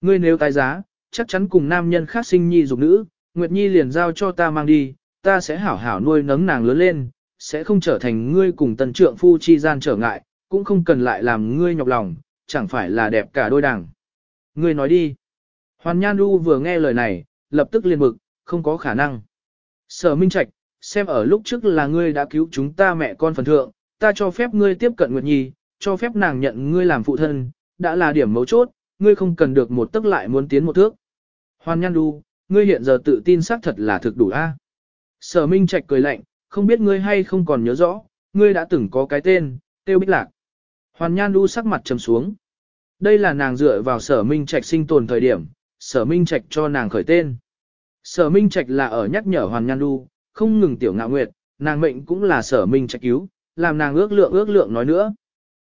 Ngươi nếu tái giá, chắc chắn cùng nam nhân khác sinh nhi dục nữ, Nguyệt Nhi liền giao cho ta mang đi, ta sẽ hảo hảo nuôi nấng nàng lớn lên, sẽ không trở thành ngươi cùng tần trượng phu chi gian trở ngại, cũng không cần lại làm ngươi nhọc lòng, chẳng phải là đẹp cả đôi đảng. Ngươi nói đi. Hoàn Nhan Du vừa nghe lời này, lập tức liền bực, không có khả năng. Sở Minh Trạch, xem ở lúc trước là ngươi đã cứu chúng ta mẹ con phần thượng, ta cho phép ngươi tiếp cận Nguyệt Nhi, cho phép nàng nhận ngươi làm phụ thân, đã là điểm mấu chốt, ngươi không cần được một tức lại muốn tiến một thước. Hoàn Nhan Du, ngươi hiện giờ tự tin xác thật là thực đủ a. Sở Minh Trạch cười lạnh, không biết ngươi hay không còn nhớ rõ, ngươi đã từng có cái tên, Tiêu Bích Lạc. Hoàn Nhan Du sắc mặt trầm xuống. Đây là nàng dựa vào sở Minh Trạch sinh tồn thời điểm, sở Minh Trạch cho nàng khởi tên. Sở Minh Trạch là ở nhắc nhở Hoàn Nhan Du, không ngừng tiểu ngạo nguyệt, nàng mệnh cũng là sở Minh Trạch cứu, làm nàng ước lượng ước lượng nói nữa.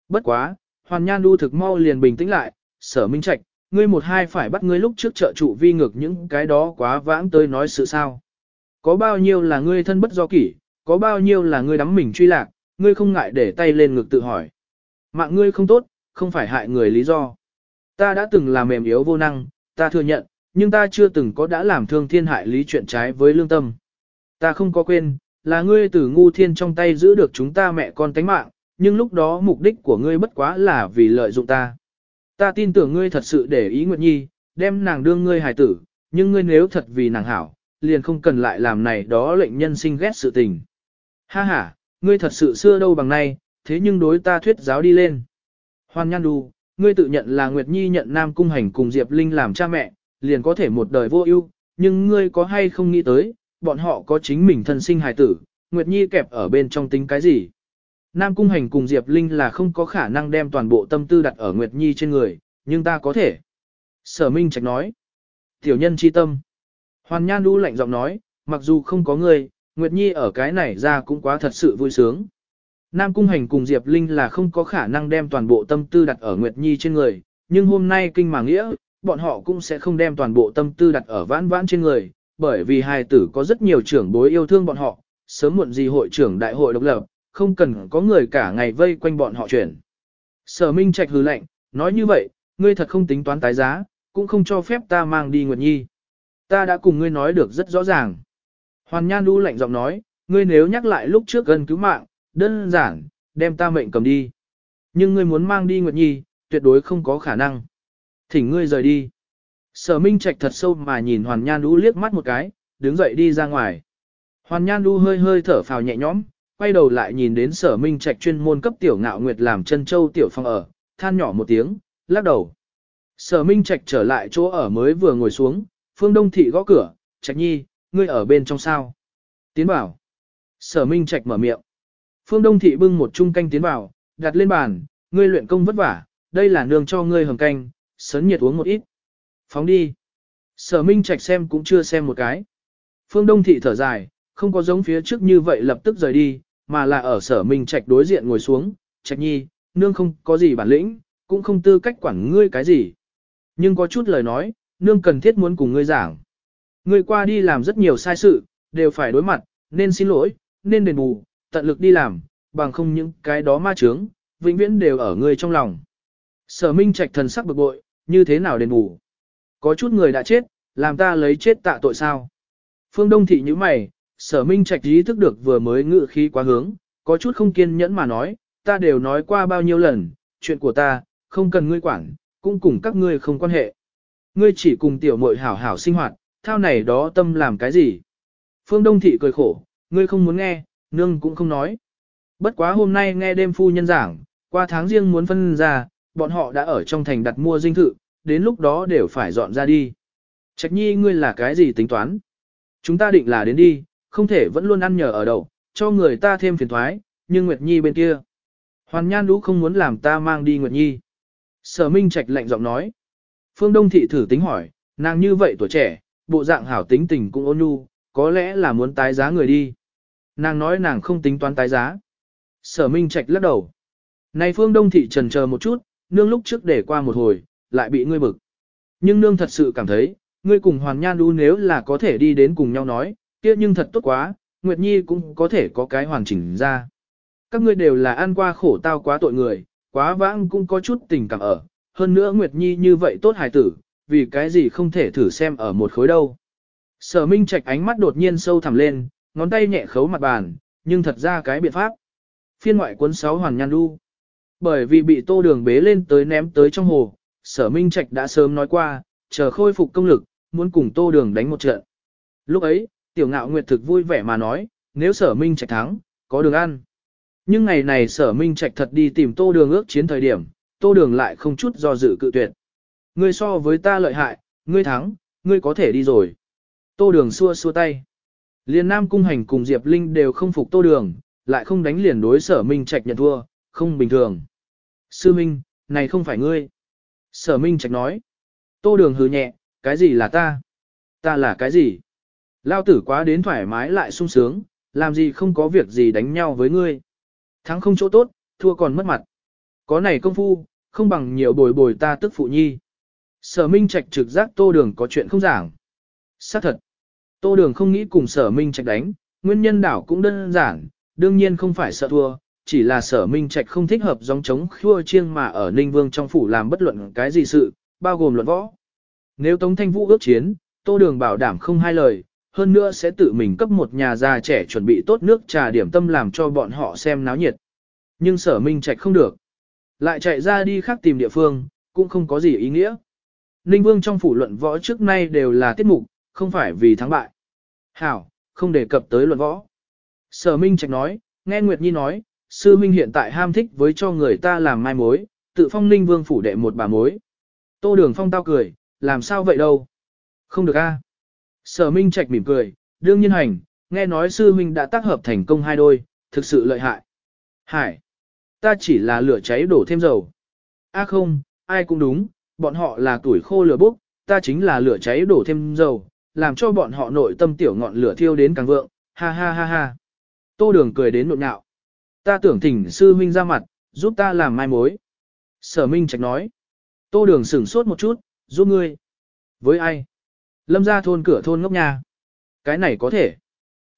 Bất quá, Hoàn Nhan Du thực mau liền bình tĩnh lại, sở Minh Trạch, ngươi một hai phải bắt ngươi lúc trước trợ trụ vi ngược những cái đó quá vãng tới nói sự sao. Có bao nhiêu là ngươi thân bất do kỷ, có bao nhiêu là ngươi đắm mình truy lạc, ngươi không ngại để tay lên ngực tự hỏi. Mạng ngươi không tốt, không phải hại người lý do. Ta đã từng là mềm yếu vô năng, ta thừa nhận, nhưng ta chưa từng có đã làm thương thiên hại lý chuyện trái với lương tâm. Ta không có quên, là ngươi từ ngu thiên trong tay giữ được chúng ta mẹ con tánh mạng, nhưng lúc đó mục đích của ngươi bất quá là vì lợi dụng ta. Ta tin tưởng ngươi thật sự để ý Nguyệt Nhi, đem nàng đương ngươi hài tử, nhưng ngươi nếu thật vì nàng hảo, liền không cần lại làm này đó lệnh nhân sinh ghét sự tình. Ha ha, ngươi thật sự xưa đâu bằng nay, thế nhưng đối ta thuyết giáo đi lên. Hoan Nhan Đu, ngươi tự nhận là Nguyệt Nhi nhận Nam Cung Hành cùng Diệp Linh làm cha mẹ, liền có thể một đời vô ưu, nhưng ngươi có hay không nghĩ tới, bọn họ có chính mình thân sinh hài tử, Nguyệt Nhi kẹp ở bên trong tính cái gì? Nam Cung Hành cùng Diệp Linh là không có khả năng đem toàn bộ tâm tư đặt ở Nguyệt Nhi trên người, nhưng ta có thể. Sở Minh Trạch nói. Tiểu nhân chi tâm. Hoàn Nhan Du lạnh giọng nói, mặc dù không có người, Nguyệt Nhi ở cái này ra cũng quá thật sự vui sướng. Nam Cung Hành cùng Diệp Linh là không có khả năng đem toàn bộ tâm tư đặt ở Nguyệt Nhi trên người, nhưng hôm nay kinh mà nghĩa, bọn họ cũng sẽ không đem toàn bộ tâm tư đặt ở vãn vãn trên người, bởi vì hai tử có rất nhiều trưởng bối yêu thương bọn họ, sớm muộn gì hội trưởng đại hội độc lập, không cần có người cả ngày vây quanh bọn họ chuyển. Sở Minh Trạch hừ lạnh, nói như vậy, ngươi thật không tính toán tái giá, cũng không cho phép ta mang đi Nguyệt Nhi. Ta đã cùng ngươi nói được rất rõ ràng. Hoàn Nhan Du lạnh giọng nói, ngươi nếu nhắc lại lúc trước gần cứu mạng, đơn giản, đem ta mệnh cầm đi. Nhưng ngươi muốn mang đi Nguyệt Nhi, tuyệt đối không có khả năng. Thỉnh ngươi rời đi. Sở Minh Trạch thật sâu mà nhìn Hoàn Nhan Du liếc mắt một cái, đứng dậy đi ra ngoài. Hoàn Nhan Du hơi hơi thở phào nhẹ nhõm, quay đầu lại nhìn đến Sở Minh Trạch chuyên môn cấp tiểu ngạo nguyệt làm chân châu tiểu phong ở, than nhỏ một tiếng, lắc đầu. Sở Minh Trạch trở lại chỗ ở mới vừa ngồi xuống, Phương Đông Thị gõ cửa, Trạch Nhi, ngươi ở bên trong sao? Tiến bảo. Sở Minh Trạch mở miệng. Phương Đông Thị bưng một chung canh tiến vào, đặt lên bàn, ngươi luyện công vất vả, đây là nương cho ngươi hầm canh, sấn nhiệt uống một ít. Phóng đi. Sở Minh Trạch xem cũng chưa xem một cái. Phương Đông Thị thở dài, không có giống phía trước như vậy lập tức rời đi, mà là ở sở Minh Trạch đối diện ngồi xuống, Trạch Nhi, nương không có gì bản lĩnh, cũng không tư cách quản ngươi cái gì. Nhưng có chút lời nói, nương cần thiết muốn cùng ngươi giảng. Ngươi qua đi làm rất nhiều sai sự, đều phải đối mặt, nên xin lỗi, nên đền bù, tận lực đi làm, bằng không những cái đó ma chướng, vĩnh viễn đều ở ngươi trong lòng. Sở Minh Trạch thần sắc bực bội, như thế nào đền bù? Có chút người đã chết, làm ta lấy chết tạ tội sao? Phương Đông thị như mày, sở Minh Trạch ý thức được vừa mới ngự khí quá hướng, có chút không kiên nhẫn mà nói, ta đều nói qua bao nhiêu lần, chuyện của ta, không cần ngươi quản, cũng cùng các ngươi không quan hệ. Ngươi chỉ cùng tiểu muội hảo hảo sinh hoạt, thao này đó tâm làm cái gì? Phương Đông Thị cười khổ, ngươi không muốn nghe, nương cũng không nói. Bất quá hôm nay nghe đêm phu nhân giảng, qua tháng riêng muốn phân ra, bọn họ đã ở trong thành đặt mua dinh thự, đến lúc đó đều phải dọn ra đi. Trạch nhi ngươi là cái gì tính toán? Chúng ta định là đến đi, không thể vẫn luôn ăn nhờ ở đậu, cho người ta thêm phiền thoái, nhưng Nguyệt Nhi bên kia. Hoàn Nhan Đũ không muốn làm ta mang đi Nguyệt Nhi. Sở Minh Trạch lạnh giọng nói. Phương Đông Thị thử tính hỏi, nàng như vậy tuổi trẻ, bộ dạng hảo tính tình cũng ôn nhu, có lẽ là muốn tái giá người đi. Nàng nói nàng không tính toán tái giá. Sở Minh Trạch lắc đầu. Này Phương Đông Thị trần chờ một chút, nương lúc trước để qua một hồi, lại bị ngươi bực. Nhưng nương thật sự cảm thấy, ngươi cùng Hoàn Nhan đu nếu là có thể đi đến cùng nhau nói, kia nhưng thật tốt quá, Nguyệt Nhi cũng có thể có cái hoàn chỉnh ra. Các ngươi đều là ăn qua khổ tao quá tội người, quá vãng cũng có chút tình cảm ở, hơn nữa Nguyệt Nhi như vậy tốt hài tử, vì cái gì không thể thử xem ở một khối đâu. Sở Minh Trạch ánh mắt đột nhiên sâu thẳm lên, ngón tay nhẹ khấu mặt bàn, nhưng thật ra cái biện pháp. Phiên ngoại cuốn 6 Hoàn Nhan Đu. Bởi vì bị tô đường bế lên tới ném tới trong hồ, sở Minh Trạch đã sớm nói qua, chờ khôi phục công lực, muốn cùng tô đường đánh một trận. Lúc ấy, tiểu ngạo nguyệt thực vui vẻ mà nói, nếu sở Minh Trạch thắng, có đường ăn. Nhưng ngày này sở Minh Trạch thật đi tìm tô đường ước chiến thời điểm, tô đường lại không chút do dự cự tuyệt. Ngươi so với ta lợi hại, ngươi thắng, ngươi có thể đi rồi. Tô đường xua xua tay. Liên Nam Cung Hành cùng Diệp Linh đều không phục tô đường, lại không đánh liền đối sở Minh Trạch nhận thua, không bình thường. Sư Minh, này không phải ngươi. Sở Minh Trạch nói. Tô đường hứ nhẹ, cái gì là ta? Ta là cái gì? Lao tử quá đến thoải mái lại sung sướng, làm gì không có việc gì đánh nhau với ngươi. Thắng không chỗ tốt, thua còn mất mặt. Có này công phu, không bằng nhiều bồi bồi ta tức phụ nhi. Sở Minh Trạch trực giác Tô Đường có chuyện không giảng. Xác thật. Tô Đường không nghĩ cùng Sở Minh Trạch đánh, nguyên nhân đảo cũng đơn giản, đương nhiên không phải sợ thua, chỉ là Sở Minh Trạch không thích hợp giống chống khua chiêng mà ở Ninh Vương trong phủ làm bất luận cái gì sự, bao gồm luận võ. Nếu Tống Thanh Vũ ước chiến, Tô Đường bảo đảm không hai lời, hơn nữa sẽ tự mình cấp một nhà già trẻ chuẩn bị tốt nước trà điểm tâm làm cho bọn họ xem náo nhiệt. Nhưng Sở Minh Trạch không được. Lại chạy ra đi khác tìm địa phương, cũng không có gì ý nghĩa. Ninh Vương trong phủ luận võ trước nay đều là tiết mục, không phải vì thắng bại. Hảo, không đề cập tới luận võ. Sở Minh Trạch nói, nghe Nguyệt Nhi nói, sư Minh hiện tại ham thích với cho người ta làm mai mối, tự phong Ninh Vương phủ đệ một bà mối. Tô Đường Phong tao cười, làm sao vậy đâu? Không được a. Sở Minh Trạch mỉm cười, đương nhiên hành, nghe nói sư Minh đã tác hợp thành công hai đôi, thực sự lợi hại. Hải, ta chỉ là lửa cháy đổ thêm dầu. A à không, ai cũng đúng, bọn họ là tuổi khô lửa bốc, ta chính là lửa cháy đổ thêm dầu, làm cho bọn họ nội tâm tiểu ngọn lửa thiêu đến càng vượng, ha ha ha ha. Tô đường cười đến nộn nhạo. Ta tưởng thỉnh sư huynh ra mặt, giúp ta làm mai mối. Sở Minh Trạch nói. Tô đường sửng sốt một chút, giúp ngươi. Với ai? Lâm ra thôn cửa thôn ngốc nhà. Cái này có thể.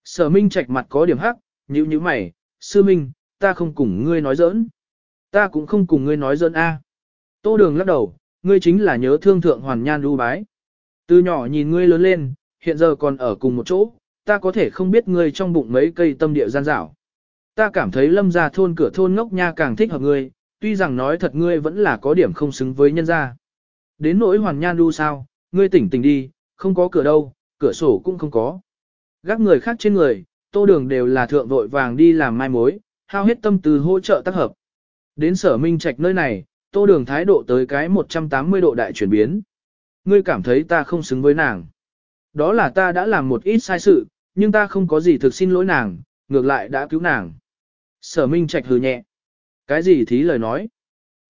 Sở Minh Trạch mặt có điểm hắc, nhíu nhíu mày, sư Minh, ta không cùng ngươi nói giỡn. Ta cũng không cùng ngươi nói giỡn a. Tô đường lắc đầu, ngươi chính là nhớ thương thượng hoàn nhan lưu bái. Từ nhỏ nhìn ngươi lớn lên, hiện giờ còn ở cùng một chỗ, ta có thể không biết ngươi trong bụng mấy cây tâm địa gian dảo. Ta cảm thấy lâm gia thôn cửa thôn ngốc nha càng thích hợp ngươi, tuy rằng nói thật ngươi vẫn là có điểm không xứng với nhân gia. Đến nỗi hoàn nhan đu sao, ngươi tỉnh tỉnh đi, không có cửa đâu, cửa sổ cũng không có. Gác người khác trên người, tô đường đều là thượng vội vàng đi làm mai mối, hao hết tâm tư hỗ trợ tác hợp. Đến sở minh trạch nơi này, tô đường thái độ tới cái 180 độ đại chuyển biến. Ngươi cảm thấy ta không xứng với nàng. Đó là ta đã làm một ít sai sự, nhưng ta không có gì thực xin lỗi nàng, ngược lại đã cứu nàng. Sở Minh Trạch hừ nhẹ. Cái gì thí lời nói?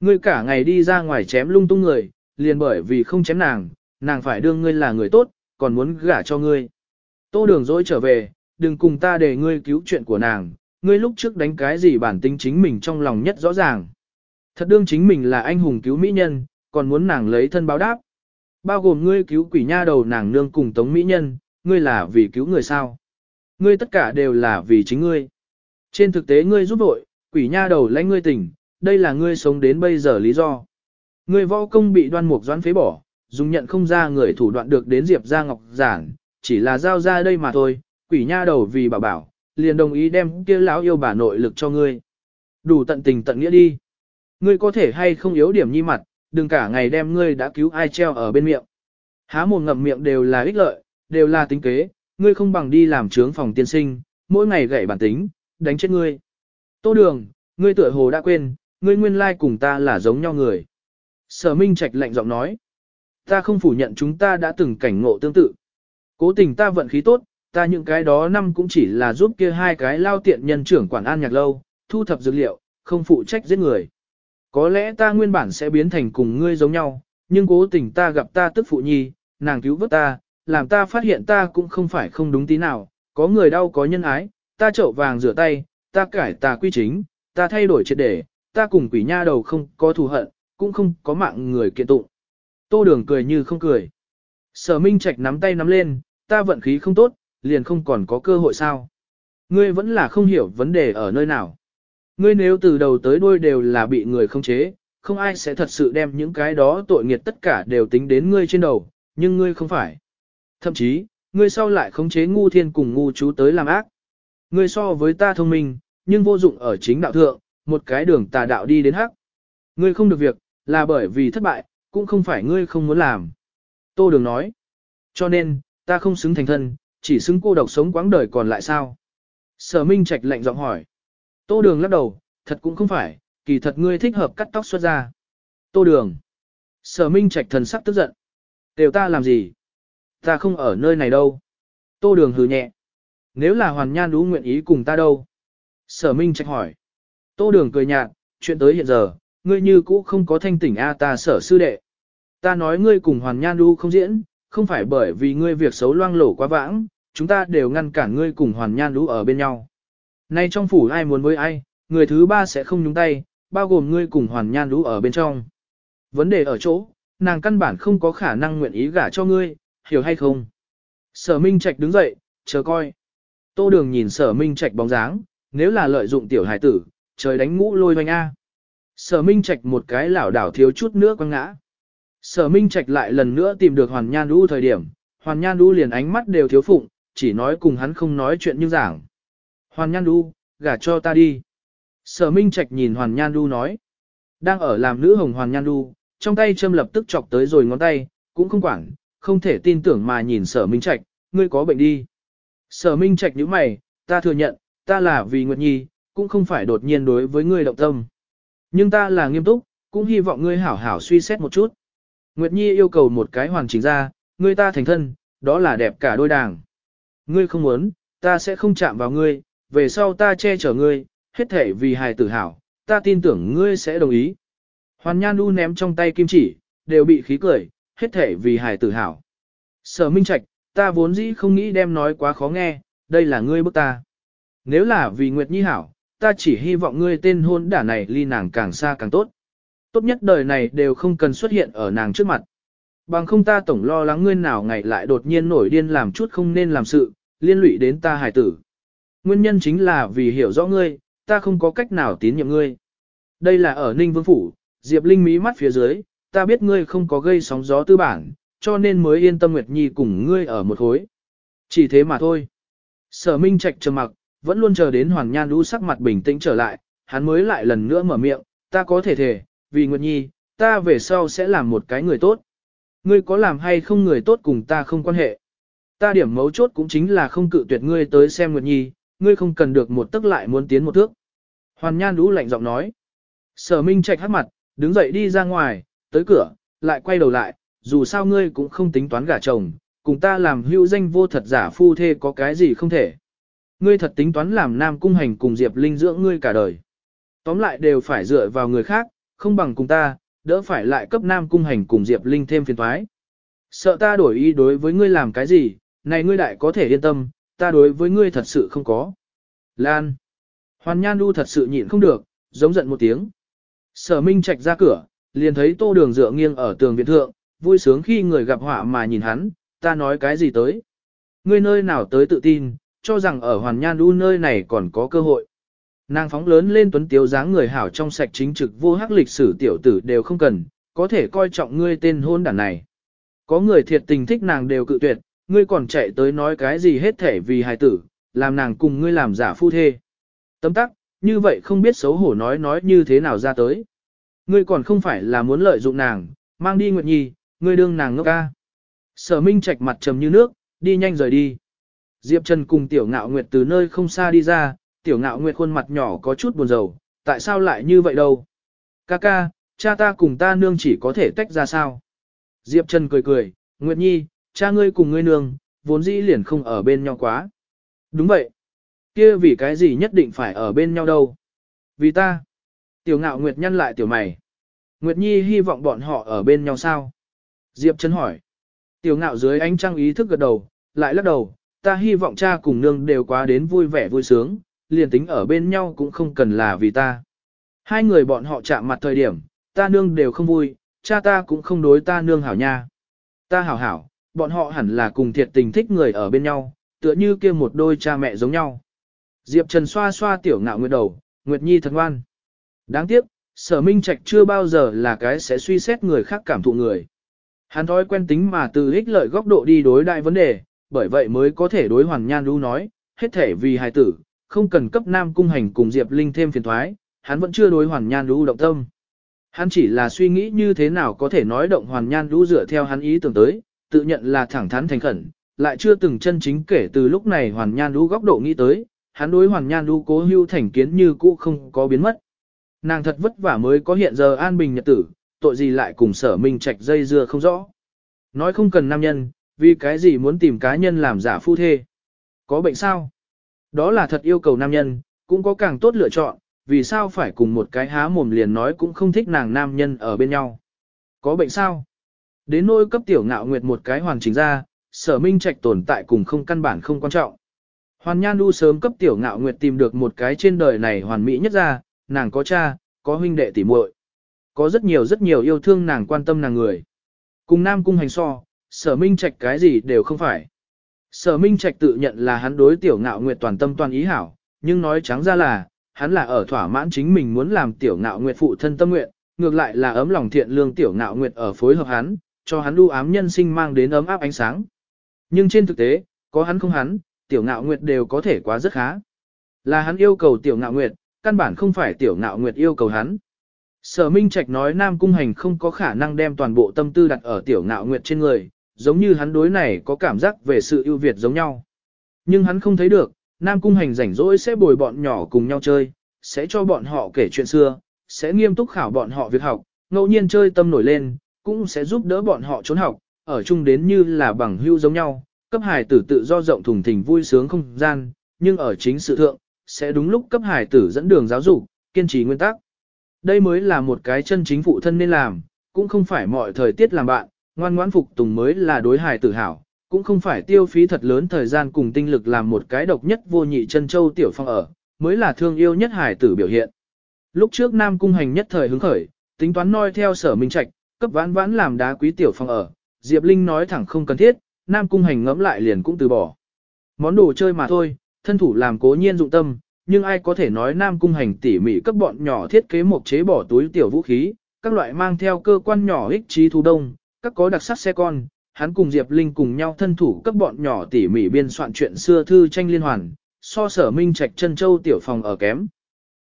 Ngươi cả ngày đi ra ngoài chém lung tung người, liền bởi vì không chém nàng, nàng phải đương ngươi là người tốt, còn muốn gả cho ngươi. Tô đường dối trở về, đừng cùng ta để ngươi cứu chuyện của nàng, ngươi lúc trước đánh cái gì bản tính chính mình trong lòng nhất rõ ràng. Thật đương chính mình là anh hùng cứu mỹ nhân, còn muốn nàng lấy thân báo đáp. Bao gồm ngươi cứu quỷ nha đầu nàng nương cùng tống mỹ nhân, ngươi là vì cứu người sao. Ngươi tất cả đều là vì chính ngươi. Trên thực tế ngươi giúp vội, quỷ nha đầu lãnh ngươi tỉnh, đây là ngươi sống đến bây giờ lý do. Ngươi võ công bị đoan mục doãn phế bỏ, dùng nhận không ra người thủ đoạn được đến Diệp Gia Ngọc giản, chỉ là giao ra đây mà thôi, quỷ nha đầu vì bảo bảo, liền đồng ý đem kia lão yêu bà nội lực cho ngươi. Đủ tận tình tận nghĩa đi. Ngươi có thể hay không yếu điểm nhi mặt, đừng cả ngày đem ngươi đã cứu ai treo ở bên miệng. Há mồm ngậm miệng đều là ích lợi, đều là tính kế, ngươi không bằng đi làm trướng phòng tiên sinh, mỗi ngày gậy bản tính, đánh chết ngươi. Tô đường, ngươi tựa hồ đã quên, ngươi nguyên lai cùng ta là giống nhau người. Sở Minh Trạch lạnh giọng nói. Ta không phủ nhận chúng ta đã từng cảnh ngộ tương tự. Cố tình ta vận khí tốt, ta những cái đó năm cũng chỉ là giúp kia hai cái lao tiện nhân trưởng quản an nhạc lâu, thu thập dữ liệu, không phụ trách giết người. Có lẽ ta nguyên bản sẽ biến thành cùng ngươi giống nhau, nhưng cố tình ta gặp ta tức phụ nhi, nàng cứu vớt ta, làm ta phát hiện ta cũng không phải không đúng tí nào, có người đau có nhân ái, ta trậu vàng rửa tay, ta cải tà quy chính, ta thay đổi triệt để, ta cùng quỷ nha đầu không có thù hận, cũng không có mạng người kiện tụng. Tô đường cười như không cười. Sở Minh Trạch nắm tay nắm lên, ta vận khí không tốt, liền không còn có cơ hội sao. Ngươi vẫn là không hiểu vấn đề ở nơi nào. Ngươi nếu từ đầu tới đuôi đều là bị người không chế, không ai sẽ thật sự đem những cái đó tội nghiệt tất cả đều tính đến ngươi trên đầu, nhưng ngươi không phải. Thậm chí, ngươi sau lại khống chế ngu thiên cùng ngu chú tới làm ác. Ngươi so với ta thông minh, nhưng vô dụng ở chính đạo thượng, một cái đường tà đạo đi đến hắc. Ngươi không được việc, là bởi vì thất bại, cũng không phải ngươi không muốn làm. Tô Đường nói. Cho nên, ta không xứng thành thân, chỉ xứng cô độc sống quãng đời còn lại sao? Sở Minh Trạch lạnh giọng hỏi. Tô Đường lắc đầu, thật cũng không phải, kỳ thật ngươi thích hợp cắt tóc xuất ra. Tô Đường. Sở Minh Trạch thần sắc tức giận. Đều ta làm gì? Ta không ở nơi này đâu. Tô Đường hừ nhẹ. Nếu là Hoàn Nhan đú nguyện ý cùng ta đâu? Sở Minh Trạch hỏi. Tô Đường cười nhạt, chuyện tới hiện giờ, ngươi như cũ không có thanh tỉnh A ta sở sư đệ. Ta nói ngươi cùng Hoàn Nhan đu không diễn, không phải bởi vì ngươi việc xấu loang lổ quá vãng, chúng ta đều ngăn cản ngươi cùng Hoàn Nhan lũ ở bên nhau. Nay trong phủ ai muốn với ai, người thứ ba sẽ không nhúng tay, bao gồm ngươi cùng Hoàn Nhan lũ ở bên trong. Vấn đề ở chỗ, nàng căn bản không có khả năng nguyện ý gả cho ngươi, hiểu hay không? Sở Minh Trạch đứng dậy, chờ coi. Tô Đường nhìn Sở Minh Trạch bóng dáng, nếu là lợi dụng tiểu hải tử, trời đánh ngũ lôi hoành A. Sở Minh Trạch một cái lảo đảo thiếu chút nữa quăng ngã. Sở Minh Trạch lại lần nữa tìm được Hoàn Nhan Du thời điểm, Hoàn Nhan Du liền ánh mắt đều thiếu phụng, chỉ nói cùng hắn không nói chuyện như giảng. Hoàn Nhan Du gả cho ta đi. Sở Minh Trạch nhìn Hoàn Nhan Du nói. Đang ở làm nữ hồng Hoàn Nhan Du trong tay châm lập tức chọc tới rồi ngón tay, cũng không quản, không thể tin tưởng mà nhìn Sở Minh Trạch, ngươi có bệnh đi. Sở Minh Trạch nhíu mày, ta thừa nhận, ta là vì Nguyệt Nhi, cũng không phải đột nhiên đối với ngươi động tâm. Nhưng ta là nghiêm túc, cũng hy vọng ngươi hảo hảo suy xét một chút. Nguyệt Nhi yêu cầu một cái hoàn chỉnh ra, ngươi ta thành thân, đó là đẹp cả đôi đảng. Ngươi không muốn, ta sẽ không chạm vào ngươi, về sau ta che chở ngươi, hết thể vì hài tử hảo, ta tin tưởng ngươi sẽ đồng ý. Hoàn Nhan Du ném trong tay kim chỉ, đều bị khí cười, hết thể vì hài tử hảo. Sở Minh Trạch, ta vốn dĩ không nghĩ đem nói quá khó nghe, đây là ngươi bức ta. Nếu là vì Nguyệt Nhi hảo, ta chỉ hy vọng ngươi tên hôn đả này ly nàng càng xa càng tốt. Tốt nhất đời này đều không cần xuất hiện ở nàng trước mặt. Bằng không ta tổng lo lắng ngươi nào ngày lại đột nhiên nổi điên làm chút không nên làm sự, liên lụy đến ta hài tử. Nguyên nhân chính là vì hiểu rõ ngươi, ta không có cách nào tín nhiệm ngươi. Đây là ở Ninh Vương Phủ, Diệp Linh mí mắt phía dưới, ta biết ngươi không có gây sóng gió tư bản, cho nên mới yên tâm Nguyệt Nhi cùng ngươi ở một khối. Chỉ thế mà thôi. Sở Minh Trạch trầm mặc, vẫn luôn chờ đến Hoàng Nhan đu sắc mặt bình tĩnh trở lại, hắn mới lại lần nữa mở miệng, ta có thể thể, vì Nguyệt Nhi, ta về sau sẽ làm một cái người tốt. Ngươi có làm hay không người tốt cùng ta không quan hệ. Ta điểm mấu chốt cũng chính là không cự tuyệt ngươi tới xem Nguyệt Nhi, ngươi không cần được một tức lại muốn tiến một thước. Hoàn Nhan Lũ lạnh giọng nói. Sở Minh Trạch hát mặt, đứng dậy đi ra ngoài, tới cửa, lại quay đầu lại, dù sao ngươi cũng không tính toán gả chồng, cùng ta làm hữu danh vô thật giả phu thê có cái gì không thể. Ngươi thật tính toán làm nam cung hành cùng Diệp Linh dưỡng ngươi cả đời. Tóm lại đều phải dựa vào người khác, không bằng cùng ta, đỡ phải lại cấp nam cung hành cùng Diệp Linh thêm phiền toái. Sợ ta đổi ý đối với ngươi làm cái gì, này ngươi đại có thể yên tâm, ta đối với ngươi thật sự không có. Lan. Hoàn Nhan Du thật sự nhịn không được, giống giận một tiếng. Sở Minh Trạch ra cửa, liền thấy tô đường dựa nghiêng ở tường viện thượng, vui sướng khi người gặp họa mà nhìn hắn, ta nói cái gì tới. Ngươi nơi nào tới tự tin, cho rằng ở Hoàn Nhan Du nơi này còn có cơ hội. Nàng phóng lớn lên tuấn tiếu dáng người hảo trong sạch chính trực vô hắc lịch sử tiểu tử đều không cần, có thể coi trọng ngươi tên hôn đản này. Có người thiệt tình thích nàng đều cự tuyệt, ngươi còn chạy tới nói cái gì hết thể vì hài tử, làm nàng cùng ngươi làm giả phu thê. Tấm tắc, như vậy không biết xấu hổ nói nói như thế nào ra tới. Ngươi còn không phải là muốn lợi dụng nàng, mang đi Nguyệt Nhi, ngươi đương nàng ngốc ca. Sở Minh trạch mặt trầm như nước, đi nhanh rời đi. Diệp Trần cùng Tiểu Ngạo Nguyệt từ nơi không xa đi ra, Tiểu Ngạo Nguyệt khuôn mặt nhỏ có chút buồn rầu, tại sao lại như vậy đâu? Ca ca, cha ta cùng ta nương chỉ có thể tách ra sao? Diệp Trần cười cười, Nguyệt Nhi, cha ngươi cùng ngươi nương, vốn dĩ liền không ở bên nhau quá. Đúng vậy. kia vì cái gì nhất định phải ở bên nhau đâu? Vì ta. Tiểu Ngạo Nguyệt nhăn lại tiểu mày. Nguyệt Nhi hy vọng bọn họ ở bên nhau sao? Diệp Trần hỏi. Tiểu Ngạo dưới ánh trăng ý thức gật đầu, lại lắc đầu, ta hy vọng cha cùng nương đều quá đến vui vẻ vui sướng, liền tính ở bên nhau cũng không cần là vì ta. Hai người bọn họ chạm mặt thời điểm, ta nương đều không vui, cha ta cũng không đối ta nương hảo nha. Ta hảo hảo, bọn họ hẳn là cùng thiệt tình thích người ở bên nhau, tựa như kia một đôi cha mẹ giống nhau. Diệp Trần xoa xoa tiểu ngạo nguyệt đầu, Nguyệt Nhi thật ngoan. Đáng tiếc, sở minh trạch chưa bao giờ là cái sẽ suy xét người khác cảm thụ người. Hắn thói quen tính mà từ ích lợi góc độ đi đối đại vấn đề, bởi vậy mới có thể đối Hoàn Nhan Đu nói, hết thể vì hài tử, không cần cấp nam cung hành cùng Diệp Linh thêm phiền thoái, hắn vẫn chưa đối Hoàn Nhan Đu động tâm. Hắn chỉ là suy nghĩ như thế nào có thể nói động Hoàn Nhan Đu dựa theo hắn ý tưởng tới, tự nhận là thẳng thắn thành khẩn, lại chưa từng chân chính kể từ lúc này Hoàn Nhan Đu góc độ nghĩ tới, hắn đối Hoàn Nhan Đu cố hưu thành kiến như cũ không có biến mất. Nàng thật vất vả mới có hiện giờ an bình nhật tử, tội gì lại cùng sở minh trạch dây dưa không rõ. Nói không cần nam nhân, vì cái gì muốn tìm cá nhân làm giả phu thê. Có bệnh sao? Đó là thật yêu cầu nam nhân, cũng có càng tốt lựa chọn, vì sao phải cùng một cái há mồm liền nói cũng không thích nàng nam nhân ở bên nhau. Có bệnh sao? Đến nỗi cấp tiểu ngạo nguyệt một cái hoàn chỉnh ra, sở minh trạch tồn tại cùng không căn bản không quan trọng. Hoàn Nhan Du sớm cấp tiểu ngạo nguyệt tìm được một cái trên đời này hoàn mỹ nhất ra, nàng có cha, có huynh đệ tỉ muội, có rất nhiều rất nhiều yêu thương nàng quan tâm nàng người. Cùng Nam Cung hành so, sở minh trạch cái gì đều không phải. Sở minh trạch tự nhận là hắn đối tiểu ngạo nguyệt toàn tâm toàn ý hảo, nhưng nói trắng ra là, hắn là ở thỏa mãn chính mình muốn làm tiểu ngạo nguyệt phụ thân tâm nguyện, ngược lại là ấm lòng thiện lương tiểu ngạo nguyệt ở phối hợp hắn, cho hắn lưu ám nhân sinh mang đến ấm áp ánh sáng. Nhưng trên thực tế, có hắn không hắn, tiểu ngạo nguyệt đều có thể quá rất khá. Là hắn yêu cầu tiểu ngạo nguyệt, căn bản không phải tiểu ngạo nguyệt yêu cầu hắn. Sở Minh Trạch nói Nam Cung Hành không có khả năng đem toàn bộ tâm tư đặt ở tiểu ngạo nguyệt trên người, giống như hắn đối này có cảm giác về sự ưu việt giống nhau. Nhưng hắn không thấy được, Nam Cung Hành rảnh rỗi sẽ bồi bọn nhỏ cùng nhau chơi, sẽ cho bọn họ kể chuyện xưa, sẽ nghiêm túc khảo bọn họ việc học, ngẫu nhiên chơi tâm nổi lên, cũng sẽ giúp đỡ bọn họ trốn học, ở chung đến như là bằng hưu giống nhau, cấp hài tử tự do rộng thùng thình vui sướng không gian, nhưng ở chính sự thượng, sẽ đúng lúc cấp hài tử dẫn đường giáo dục, kiên trì nguyên tắc. Đây mới là một cái chân chính phụ thân nên làm, cũng không phải mọi thời tiết làm bạn, ngoan ngoãn phục tùng mới là đối hài tử hảo, cũng không phải tiêu phí thật lớn thời gian cùng tinh lực làm một cái độc nhất vô nhị chân châu tiểu phong ở, mới là thương yêu nhất hài tử biểu hiện. Lúc trước Nam Cung Hành nhất thời hứng khởi, tính toán noi theo sở minh trạch, cấp vãn vãn làm đá quý tiểu phong ở, Diệp Linh nói thẳng không cần thiết, Nam Cung Hành ngẫm lại liền cũng từ bỏ. Món đồ chơi mà thôi, thân thủ làm cố nhiên dụng tâm, nhưng ai có thể nói Nam Cung Hành tỉ mỉ cấp bọn nhỏ thiết kế một chế bỏ túi tiểu vũ khí, các loại mang theo cơ quan nhỏ ích trí thu đông, các có đặc sắc xe con, hắn cùng Diệp Linh cùng nhau thân thủ cấp bọn nhỏ tỉ mỉ biên soạn chuyện xưa thư tranh liên hoàn, so sở minh trạch chân châu tiểu phòng ở kém.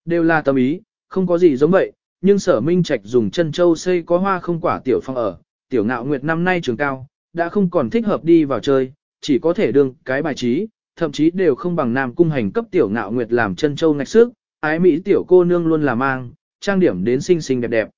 Đều là tâm ý, không có gì giống vậy, nhưng sở minh trạch dùng chân châu xây có hoa không quả tiểu phòng ở, tiểu ngạo nguyệt năm nay trường cao, đã không còn thích hợp đi vào chơi, chỉ có thể đương cái bài trí, thậm chí đều không bằng nam cung hành cấp tiểu ngạo nguyệt làm chân châu ngạch sức, ái mỹ tiểu cô nương luôn là mang, trang điểm đến xinh xinh đẹp đẹp.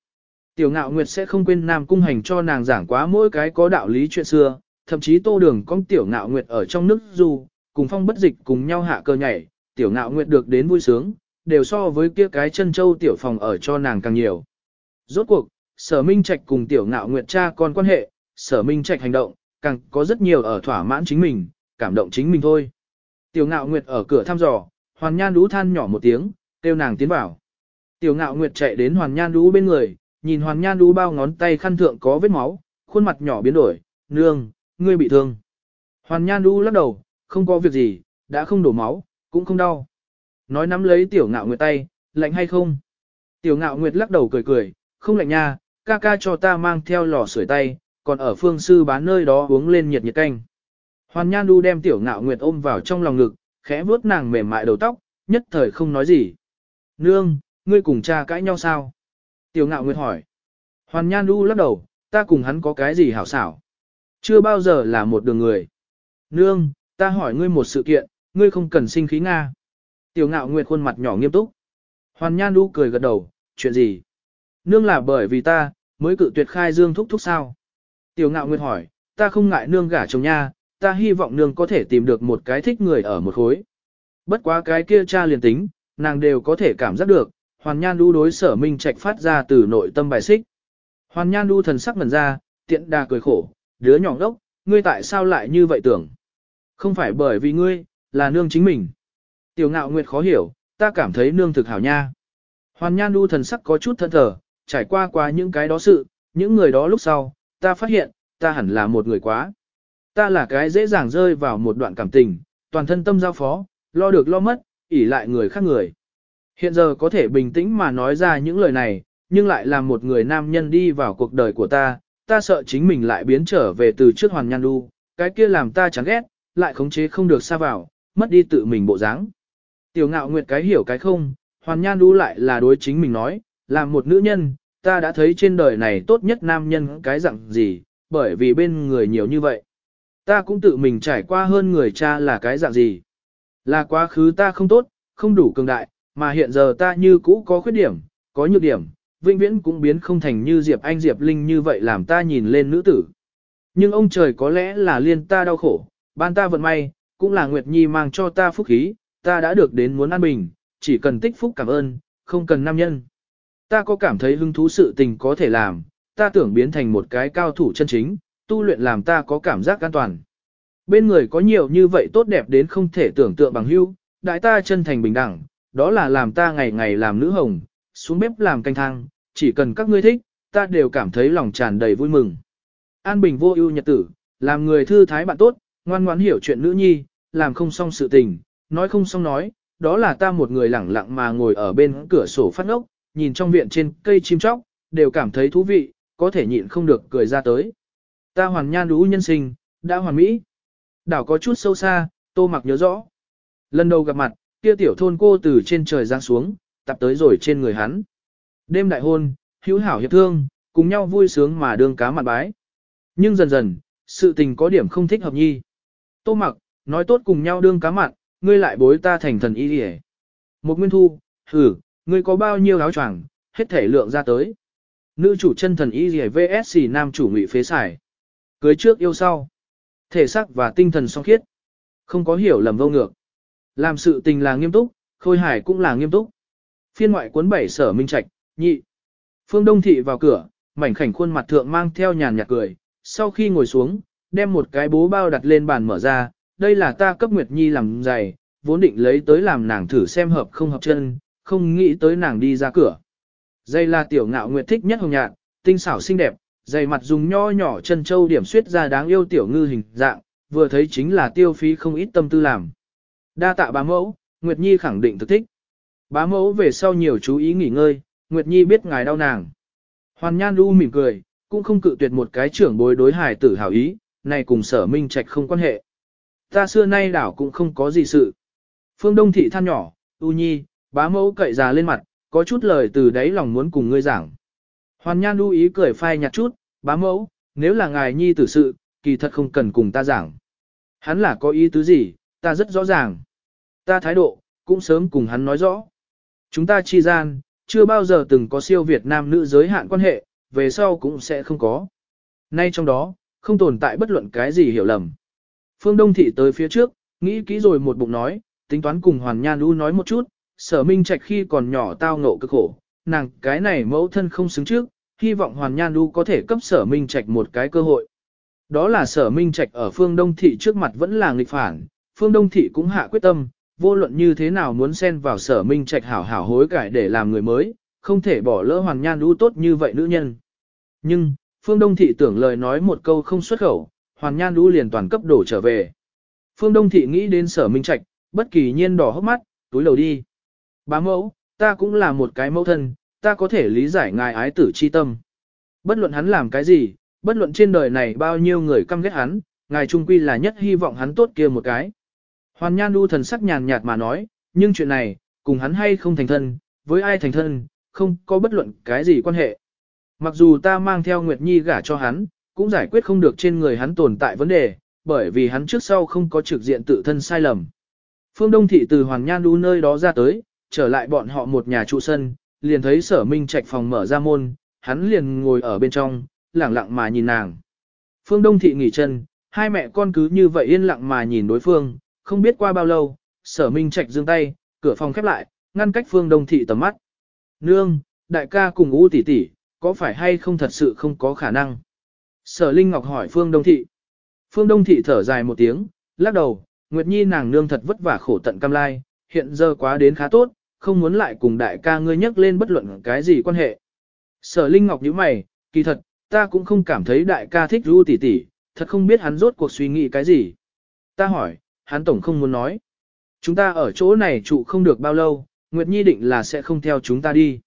Tiểu ngạo nguyệt sẽ không quên nam cung hành cho nàng giảng quá mỗi cái có đạo lý chuyện xưa, thậm chí tô đường con tiểu ngạo nguyệt ở trong nước du, cùng phong bất dịch cùng nhau hạ cơ nhảy, tiểu ngạo nguyệt được đến vui sướng, đều so với kia cái chân châu tiểu phòng ở cho nàng càng nhiều. Rốt cuộc, sở minh trạch cùng tiểu ngạo nguyệt cha con quan hệ, sở minh trạch hành động, càng có rất nhiều ở thỏa mãn chính mình, cảm động chính mình thôi. Tiểu ngạo nguyệt ở cửa thăm dò, hoàn nhan đú than nhỏ một tiếng, kêu nàng tiến vào. Tiểu ngạo nguyệt chạy đến hoàn nhan đú bên người, nhìn hoàn nhan đu bao ngón tay khăn thượng có vết máu, khuôn mặt nhỏ biến đổi, nương, ngươi bị thương. Hoàn nhan đu lắc đầu, không có việc gì, đã không đổ máu, cũng không đau. Nói nắm lấy tiểu ngạo nguyệt tay, lạnh hay không? Tiểu ngạo nguyệt lắc đầu cười cười, không lạnh nha, ca ca cho ta mang theo lò sưởi tay, còn ở phương sư bán nơi đó uống lên nhiệt nhiệt canh. Hoàn Nhan Du đem tiểu ngạo nguyệt ôm vào trong lòng ngực, khẽ vuốt nàng mềm mại đầu tóc, nhất thời không nói gì. Nương, ngươi cùng cha cãi nhau sao? Tiểu ngạo nguyệt hỏi. Hoàn Nhan Du lắc đầu, ta cùng hắn có cái gì hảo xảo? Chưa bao giờ là một đường người. Nương, ta hỏi ngươi một sự kiện, ngươi không cần sinh khí Nga. Tiểu ngạo nguyệt khuôn mặt nhỏ nghiêm túc. Hoàn Nhan Du cười gật đầu, chuyện gì? Nương là bởi vì ta, mới cự tuyệt khai dương thúc thúc sao? Tiểu ngạo nguyệt hỏi, ta không ngại nương gả chồng nha, ta hy vọng nương có thể tìm được một cái thích người ở một khối. Bất quá cái kia cha liền tính, nàng đều có thể cảm giác được, hoàn nhan đu đối sở minh trạch phát ra từ nội tâm bài xích. Hoàn nhan đu thần sắc ngẩn ra, tiện đà cười khổ, đứa nhỏ ngốc, ngươi tại sao lại như vậy tưởng? Không phải bởi vì ngươi, là nương chính mình. Tiểu ngạo nguyệt khó hiểu, ta cảm thấy nương thực hảo nha. Hoàn nhan đu thần sắc có chút thân thờ, trải qua qua những cái đó sự, những người đó lúc sau, ta phát hiện, ta hẳn là một người quá. Ta là cái dễ dàng rơi vào một đoạn cảm tình, toàn thân tâm giao phó, lo được lo mất, ỉ lại người khác người. Hiện giờ có thể bình tĩnh mà nói ra những lời này, nhưng lại là một người nam nhân đi vào cuộc đời của ta, ta sợ chính mình lại biến trở về từ trước hoàn nhan đu, cái kia làm ta chán ghét, lại khống chế không được xa vào, mất đi tự mình bộ dáng. Tiểu ngạo nguyệt cái hiểu cái không, hoàn nhan đu lại là đối chính mình nói, làm một nữ nhân, ta đã thấy trên đời này tốt nhất nam nhân cái dạng gì, bởi vì bên người nhiều như vậy. Ta cũng tự mình trải qua hơn người cha là cái dạng gì. Là quá khứ ta không tốt, không đủ cường đại, mà hiện giờ ta như cũ có khuyết điểm, có nhược điểm, vĩnh viễn cũng biến không thành như Diệp Anh Diệp Linh như vậy làm ta nhìn lên nữ tử. Nhưng ông trời có lẽ là liên ta đau khổ, ban ta vận may, cũng là Nguyệt Nhi mang cho ta phúc khí, ta đã được đến muốn an bình, chỉ cần tích phúc cảm ơn, không cần nam nhân. Ta có cảm thấy hứng thú sự tình có thể làm, ta tưởng biến thành một cái cao thủ chân chính, tu luyện làm ta có cảm giác an toàn. Bên người có nhiều như vậy tốt đẹp đến không thể tưởng tượng bằng hữu, đại ta chân thành bình đẳng, đó là làm ta ngày ngày làm nữ hồng, xuống bếp làm canh thang, chỉ cần các ngươi thích, ta đều cảm thấy lòng tràn đầy vui mừng. An bình vô ưu nhật tử, làm người thư thái bạn tốt, ngoan ngoãn hiểu chuyện nữ nhi, làm không xong sự tình, nói không xong nói, đó là ta một người lẳng lặng mà ngồi ở bên cửa sổ phát ngốc, nhìn trong viện trên cây chim chóc, đều cảm thấy thú vị, có thể nhịn không được cười ra tới. Ta hoàn nhan đú nhân sinh, đã hoàn mỹ. Đảo có chút sâu xa, tô mặc nhớ rõ. Lần đầu gặp mặt, kia tiểu thôn cô từ trên trời giáng xuống, tập tới rồi trên người hắn. Đêm đại hôn, hữu hảo hiệp thương, cùng nhau vui sướng mà đương cá mặt bái. Nhưng dần dần, sự tình có điểm không thích hợp nhi. Tô mặc, nói tốt cùng nhau đương cá mặn, ngươi lại bối ta thành thần y đi Một nguyên thu, hử, ngươi có bao nhiêu áo choàng, hết thể lượng ra tới. Nữ chủ chân thần y gì vs nam chủ ngụy phế xài. Cưới trước yêu sau. Thể xác và tinh thần song khiết. Không có hiểu lầm vô ngược. Làm sự tình là nghiêm túc, khôi hải cũng là nghiêm túc. Phiên ngoại cuốn bảy sở minh trạch, nhị. Phương Đông Thị vào cửa, mảnh khảnh khuôn mặt thượng mang theo nhàn nhạt cười. Sau khi ngồi xuống, đem một cái bố bao đặt lên bàn mở ra. Đây là ta cấp Nguyệt Nhi làm giày, vốn định lấy tới làm nàng thử xem hợp không hợp chân, không nghĩ tới nàng đi ra cửa. Dây là tiểu ngạo nguyệt thích nhất hồng nhạt, tinh xảo xinh đẹp, dày mặt dùng nho nhỏ chân châu điểm xuyết ra đáng yêu tiểu ngư hình dạng, vừa thấy chính là tiêu phí không ít tâm tư làm. Đa tạ bá mẫu, Nguyệt Nhi khẳng định thực thích. Bá mẫu về sau nhiều chú ý nghỉ ngơi, Nguyệt Nhi biết ngài đau nàng. Hoàn Nhan Du mỉm cười, cũng không cự tuyệt một cái trưởng bối đối hài tử hảo ý, này cùng sở minh trạch không quan hệ. Ta xưa nay đảo cũng không có gì sự. Phương Đông Thị than nhỏ, U Nhi, bá mẫu cậy già lên mặt, có chút lời từ đáy lòng muốn cùng ngươi giảng. Hoàn Nhan Du ý cười phai nhạt chút, bá mẫu, nếu là ngài nhi tử sự, kỳ thật không cần cùng ta giảng. Hắn là có ý tứ gì, ta rất rõ ràng. Ta thái độ, cũng sớm cùng hắn nói rõ. Chúng ta chi gian, chưa bao giờ từng có siêu Việt Nam nữ giới hạn quan hệ, về sau cũng sẽ không có. Nay trong đó, không tồn tại bất luận cái gì hiểu lầm. Phương Đông Thị tới phía trước, nghĩ kỹ rồi một bụng nói, tính toán cùng Hoàn Nhan Lu nói một chút, sở minh trạch khi còn nhỏ tao ngộ cực khổ, nàng cái này mẫu thân không xứng trước, hy vọng Hoàn Nhan Lu có thể cấp sở minh trạch một cái cơ hội. Đó là sở minh trạch ở phương Đông Thị trước mặt vẫn là nghịch phản, phương Đông Thị cũng hạ quyết tâm, vô luận như thế nào muốn xen vào sở minh trạch hảo hảo hối cải để làm người mới, không thể bỏ lỡ Hoàn Nhan Đu tốt như vậy nữ nhân. Nhưng, phương Đông Thị tưởng lời nói một câu không xuất khẩu, Hoàn Nhan Đu liền toàn cấp đổ trở về. Phương Đông Thị nghĩ đến sở minh trạch, bất kỳ nhiên đỏ hốc mắt, túi lầu đi. Bá mẫu, ta cũng là một cái mẫu thân, ta có thể lý giải ngài ái tử chi tâm. Bất luận hắn làm cái gì, bất luận trên đời này bao nhiêu người căm ghét hắn, ngài trung quy là nhất hy vọng hắn tốt kia một cái. Hoàn Nhan Du thần sắc nhàn nhạt mà nói, nhưng chuyện này, cùng hắn hay không thành thân, với ai thành thân, không có bất luận cái gì quan hệ. Mặc dù ta mang theo Nguyệt Nhi gả cho hắn, cũng giải quyết không được trên người hắn tồn tại vấn đề, bởi vì hắn trước sau không có trực diện tự thân sai lầm. Phương Đông Thị từ Hoàng Nhan Du nơi đó ra tới, trở lại bọn họ một nhà trụ sân, liền thấy sở minh trạch phòng mở ra môn, hắn liền ngồi ở bên trong, lặng lặng mà nhìn nàng. Phương Đông Thị nghỉ chân, hai mẹ con cứ như vậy yên lặng mà nhìn đối phương, không biết qua bao lâu, sở minh trạch dương tay, cửa phòng khép lại, ngăn cách Phương Đông Thị tầm mắt. Nương, đại ca cùng U tỷ tỷ, có phải hay không thật sự không có khả năng? Sở Linh Ngọc hỏi Phương Đông Thị. Phương Đông Thị thở dài một tiếng, lắc đầu, Nguyệt Nhi nàng nương thật vất vả khổ tận cam lai, hiện giờ quá đến khá tốt, không muốn lại cùng đại ca ngươi nhắc lên bất luận cái gì quan hệ. Sở Linh Ngọc nhíu mày, kỳ thật, ta cũng không cảm thấy đại ca thích u tỷ tỷ, thật không biết hắn rốt cuộc suy nghĩ cái gì. Ta hỏi, hắn tổng không muốn nói. Chúng ta ở chỗ này trụ không được bao lâu, Nguyệt Nhi định là sẽ không theo chúng ta đi.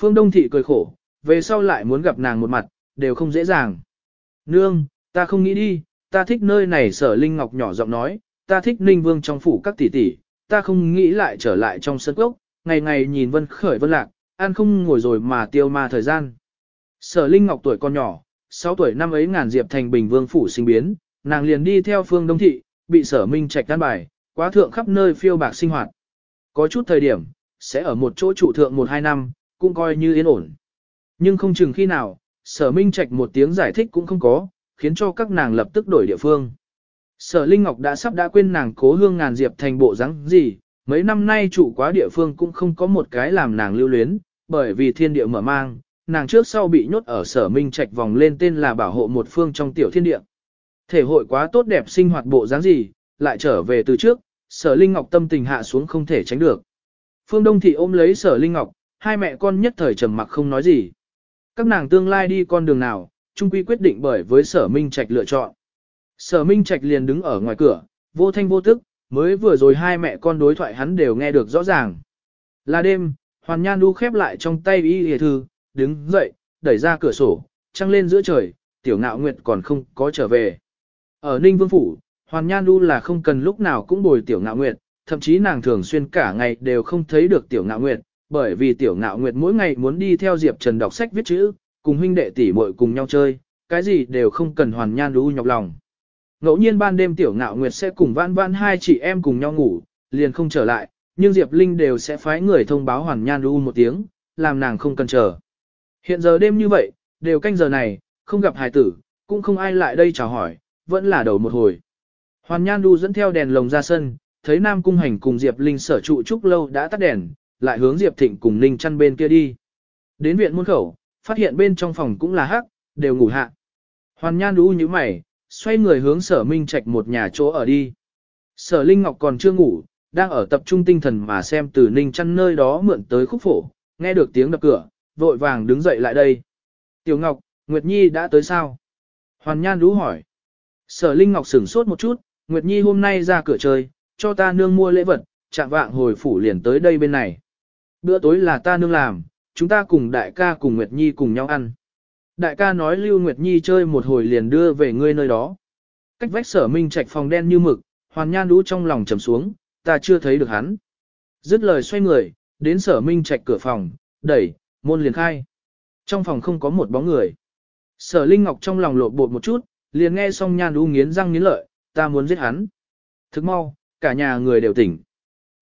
Phương Đông Thị cười khổ, về sau lại muốn gặp nàng một mặt, đều không dễ dàng. Nương, ta không nghĩ đi, ta thích nơi này sở Linh Ngọc nhỏ giọng nói, ta thích Ninh Vương trong phủ các tỷ tỷ, ta không nghĩ lại trở lại trong sân cốc, ngày ngày nhìn vân khởi vân lạc, ăn không ngồi rồi mà tiêu ma thời gian. Sở Linh Ngọc tuổi còn nhỏ, 6 tuổi năm ấy ngàn diệp thành bình vương phủ sinh biến, nàng liền đi theo phương đông thị, bị sở minh trạch đan bài, quá thượng khắp nơi phiêu bạc sinh hoạt. Có chút thời điểm, sẽ ở một chỗ trụ thượng 1-2 năm, cũng coi như yên ổn. Nhưng không chừng khi nào, sở minh trạch một tiếng giải thích cũng không có, khiến cho các nàng lập tức đổi địa phương. Sở Linh Ngọc đã sắp đã quên nàng cố hương ngàn diệp thành bộ dáng gì, mấy năm nay trụ quá địa phương cũng không có một cái làm nàng lưu luyến, bởi vì thiên địa mở mang, nàng trước sau bị nhốt ở sở minh trạch vòng lên tên là bảo hộ một phương trong tiểu thiên địa. Thể hội quá tốt đẹp sinh hoạt bộ dáng gì, lại trở về từ trước, sở Linh Ngọc tâm tình hạ xuống không thể tránh được. Phương Đông Thị ôm lấy sở Linh Ngọc, hai mẹ con nhất thời trầm mặc không nói gì. Các nàng tương lai đi con đường nào, chung quy quyết định bởi với sở minh trạch lựa chọn. Sở minh trạch liền đứng ở ngoài cửa, vô thanh vô tức, mới vừa rồi hai mẹ con đối thoại hắn đều nghe được rõ ràng. Là đêm, Hoàn Nhan đu khép lại trong tay y hề thư, đứng dậy, đẩy ra cửa sổ, trăng lên giữa trời, tiểu ngạo nguyệt còn không có trở về. Ở Ninh Vương Phủ, Hoàn Nhan đu là không cần lúc nào cũng bồi tiểu ngạo nguyệt, thậm chí nàng thường xuyên cả ngày đều không thấy được tiểu ngạo nguyệt, bởi vì tiểu ngạo nguyệt mỗi ngày muốn đi theo Diệp Trần đọc sách viết chữ, cùng huynh đệ tỷ muội cùng nhau chơi, cái gì đều không cần Hoàn Nhan đu nhọc lòng. Ngẫu nhiên ban đêm tiểu ngạo nguyệt sẽ cùng vãn vãn hai chị em cùng nhau ngủ, liền không trở lại, nhưng Diệp Linh đều sẽ phái người thông báo Hoàn Nhan đu một tiếng, làm nàng không cần chờ. Hiện giờ đêm như vậy, đều canh giờ này, không gặp hài tử, cũng không ai lại đây chào hỏi, vẫn là đầu một hồi. Hoàn Nhan đu dẫn theo đèn lồng ra sân, thấy Nam Cung Hành cùng Diệp Linh sở trụ trúc lâu đã tắt đèn, lại hướng Diệp Thịnh cùng Ninh chăn bên kia đi. Đến viện môn khẩu, phát hiện bên trong phòng cũng là hắc, đều ngủ hạ. Hoàn Nhan đu như mày, xoay người hướng sở minh trạch một nhà chỗ ở đi. Sở Linh Ngọc còn chưa ngủ, đang ở tập trung tinh thần mà xem từ Ninh chăn nơi đó mượn tới khúc phổ, nghe được tiếng đập cửa, vội vàng đứng dậy lại đây. Tiểu Ngọc, Nguyệt Nhi đã tới sao? Hoàn Nhan Du hỏi. Sở Linh Ngọc sửng sốt một chút, Nguyệt Nhi hôm nay ra cửa chơi, cho ta nương mua lễ vật, chạm vạng hồi phủ liền tới đây bên này. Bữa tối là ta nương làm, chúng ta cùng đại ca cùng Nguyệt Nhi cùng nhau ăn. Đại ca nói Lưu Nguyệt Nhi chơi một hồi liền đưa về ngươi nơi đó. Cách vách sở minh trạch phòng đen như mực, hoàn nhan đũ trong lòng trầm xuống, ta chưa thấy được hắn. Dứt lời xoay người, đến sở minh trạch cửa phòng, đẩy, môn liền khai. Trong phòng không có một bóng người. Sở Linh Ngọc trong lòng lột bột một chút, liền nghe xong nhan đu nghiến răng nghiến lợi, ta muốn giết hắn. Thức mau, cả nhà người đều tỉnh.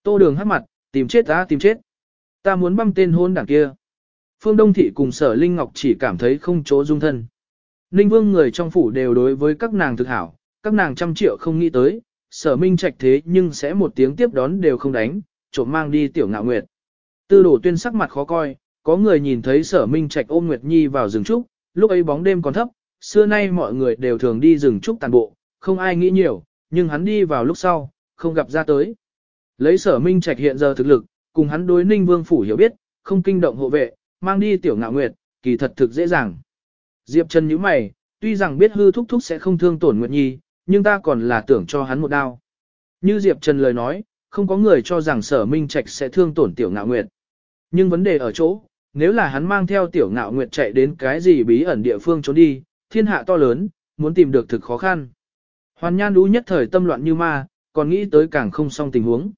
Tô đường hát mặt, tìm chết ta tìm chết. Ta muốn băm tên hôn đảng kia. Phương Đông Thị cùng Sở Linh Ngọc chỉ cảm thấy không chỗ dung thân. Ninh Vương người trong phủ đều đối với các nàng thực hảo, các nàng trăm triệu không nghĩ tới, Sở Minh Trạch thế nhưng sẽ một tiếng tiếp đón đều không đánh, trộm mang đi tiểu ngạo nguyệt. Tư đổ tuyên sắc mặt khó coi, có người nhìn thấy Sở Minh Trạch ôm Nguyệt Nhi vào rừng trúc, lúc ấy bóng đêm còn thấp, xưa nay mọi người đều thường đi rừng trúc tàn bộ, không ai nghĩ nhiều, nhưng hắn đi vào lúc sau, không gặp ra tới. Lấy Sở Minh Trạch hiện giờ thực lực, cùng hắn đối Ninh Vương phủ hiểu biết, không kinh động hộ vệ, mang đi tiểu ngạo nguyệt, kỳ thật thực dễ dàng. Diệp Trần nhíu mày, tuy rằng biết hư thúc thúc sẽ không thương tổn Nguyệt Nhi, nhưng ta còn là tưởng cho hắn một đao. Như Diệp Trần lời nói, không có người cho rằng sở minh trạch sẽ thương tổn tiểu ngạo nguyệt. Nhưng vấn đề ở chỗ, nếu là hắn mang theo tiểu ngạo nguyệt chạy đến cái gì bí ẩn địa phương trốn đi, thiên hạ to lớn, muốn tìm được thực khó khăn. Hoàn nhan đu nhất thời tâm loạn như ma, còn nghĩ tới càng không xong tình huống.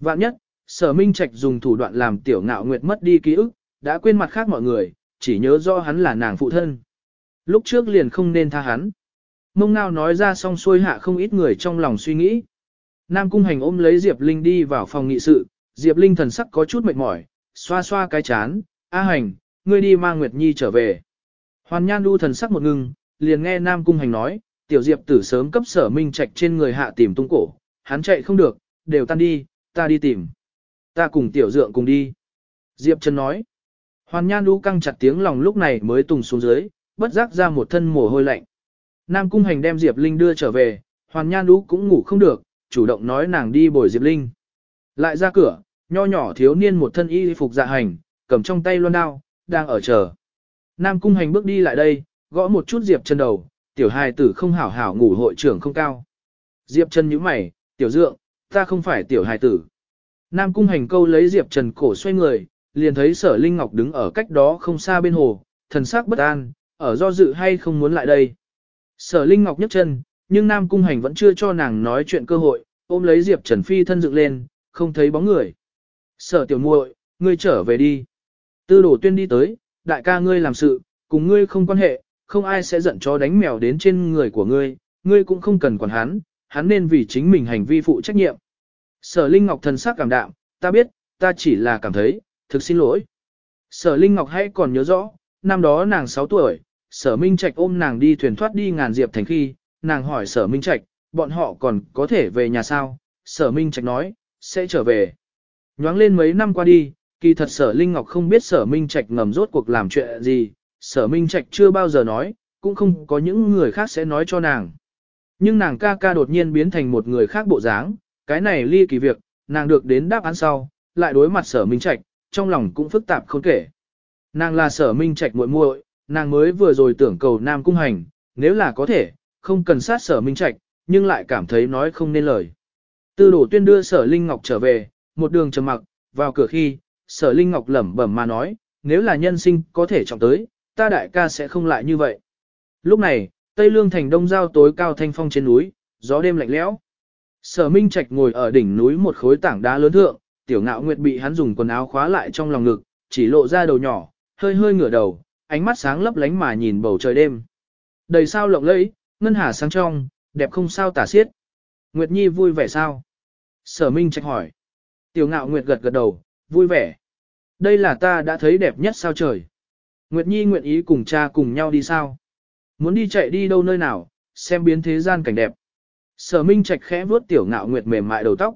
Vạn nhất, sở minh trạch dùng thủ đoạn làm tiểu ngạo nguyệt mất đi ký ức, đã quên mặt khác mọi người, chỉ nhớ rõ hắn là nàng phụ thân. Lúc trước liền không nên tha hắn. Mông ngao nói ra xong xuôi hạ không ít người trong lòng suy nghĩ. Nam cung hành ôm lấy Diệp Linh đi vào phòng nghị sự, Diệp Linh thần sắc có chút mệt mỏi, xoa xoa cái chán, A hành, ngươi đi mang Nguyệt Nhi trở về. Hoàn nhan đu thần sắc một ngưng, liền nghe Nam cung hành nói, tiểu Diệp tử sớm cấp sở minh trạch trên người hạ tìm tung cổ, hắn chạy không được, đều tan đi, ta đi tìm. Ta cùng tiểu dượng cùng đi. Diệp Trần nói, Hoàn Nhan đu căng chặt tiếng lòng lúc này mới tùng xuống dưới, bất giác ra một thân mồ hôi lạnh. Nam Cung Hành đem Diệp Linh đưa trở về, Hoàn Nhan đu cũng ngủ không được, chủ động nói nàng đi bồi Diệp Linh. Lại ra cửa, nho nhỏ thiếu niên một thân y phục dạ hành, cầm trong tay loan đao, đang ở chờ. Nam Cung Hành bước đi lại đây, gõ một chút Diệp chân đầu, tiểu hài tử không hảo hảo ngủ hội trưởng không cao. Diệp Trần nhíu mày, tiểu dượng, ta không phải tiểu hài tử. Nam cung hành câu lấy Diệp Trần cổ xoay người, liền thấy sở Linh Ngọc đứng ở cách đó không xa bên hồ, thần sắc bất an, ở do dự hay không muốn lại đây. Sở Linh Ngọc nhấc chân, nhưng Nam cung hành vẫn chưa cho nàng nói chuyện cơ hội, ôm lấy Diệp Trần phi thân dựng lên, không thấy bóng người. Sở tiểu muội, ngươi trở về đi. Tư đổ tuyên đi tới, đại ca ngươi làm sự, cùng ngươi không quan hệ, không ai sẽ giận chó đánh mèo đến trên người của ngươi, ngươi cũng không cần quản hắn, hắn nên vì chính mình hành vi phụ trách nhiệm. Sở Linh Ngọc thần sắc cảm đạm, ta biết, ta chỉ là cảm thấy, thực xin lỗi. Sở Linh Ngọc hãy còn nhớ rõ, năm đó nàng 6 tuổi, sở Minh Trạch ôm nàng đi thuyền thoát đi ngàn diệp thành khi, nàng hỏi sở Minh Trạch, bọn họ còn có thể về nhà sao? Sở Minh Trạch nói, sẽ trở về. Nhoáng lên mấy năm qua đi, kỳ thật sở Linh Ngọc không biết sở Minh Trạch ngầm rốt cuộc làm chuyện gì, sở Minh Trạch chưa bao giờ nói, cũng không có những người khác sẽ nói cho nàng. Nhưng nàng ca ca đột nhiên biến thành một người khác bộ dáng, cái này ly kỳ việc, nàng được đến đáp án sau, lại đối mặt sở Minh Trạch, trong lòng cũng phức tạp không kể. Nàng là sở Minh Trạch muội muội, nàng mới vừa rồi tưởng cầu Nam Cung Hành, nếu là có thể, không cần sát sở Minh Trạch, nhưng lại cảm thấy nói không nên lời. Tư đổ tuyên đưa sở Linh Ngọc trở về, một đường trầm mặc, vào cửa khi, sở Linh Ngọc lẩm bẩm mà nói, nếu là nhân sinh có thể trọng tới, ta đại ca sẽ không lại như vậy. Lúc này, Tây Lương thành đông giao tối cao thanh phong trên núi, gió đêm lạnh lẽo. Sở Minh Trạch ngồi ở đỉnh núi một khối tảng đá lớn thượng, tiểu ngạo nguyệt bị hắn dùng quần áo khóa lại trong lòng ngực, chỉ lộ ra đầu nhỏ, hơi hơi ngửa đầu, ánh mắt sáng lấp lánh mà nhìn bầu trời đêm. Đầy sao lộng lẫy, ngân hà sáng trong, đẹp không sao tả xiết. Nguyệt Nhi vui vẻ sao? Sở Minh Trạch hỏi. Tiểu ngạo Nguyệt gật gật đầu, vui vẻ. Đây là ta đã thấy đẹp nhất sao trời. Nguyệt Nhi nguyện ý cùng cha cùng nhau đi sao? Muốn đi chạy đi đâu nơi nào, xem biến thế gian cảnh đẹp. Sở Minh Trạch khẽ vuốt tiểu ngạo Nguyệt mềm mại đầu tóc.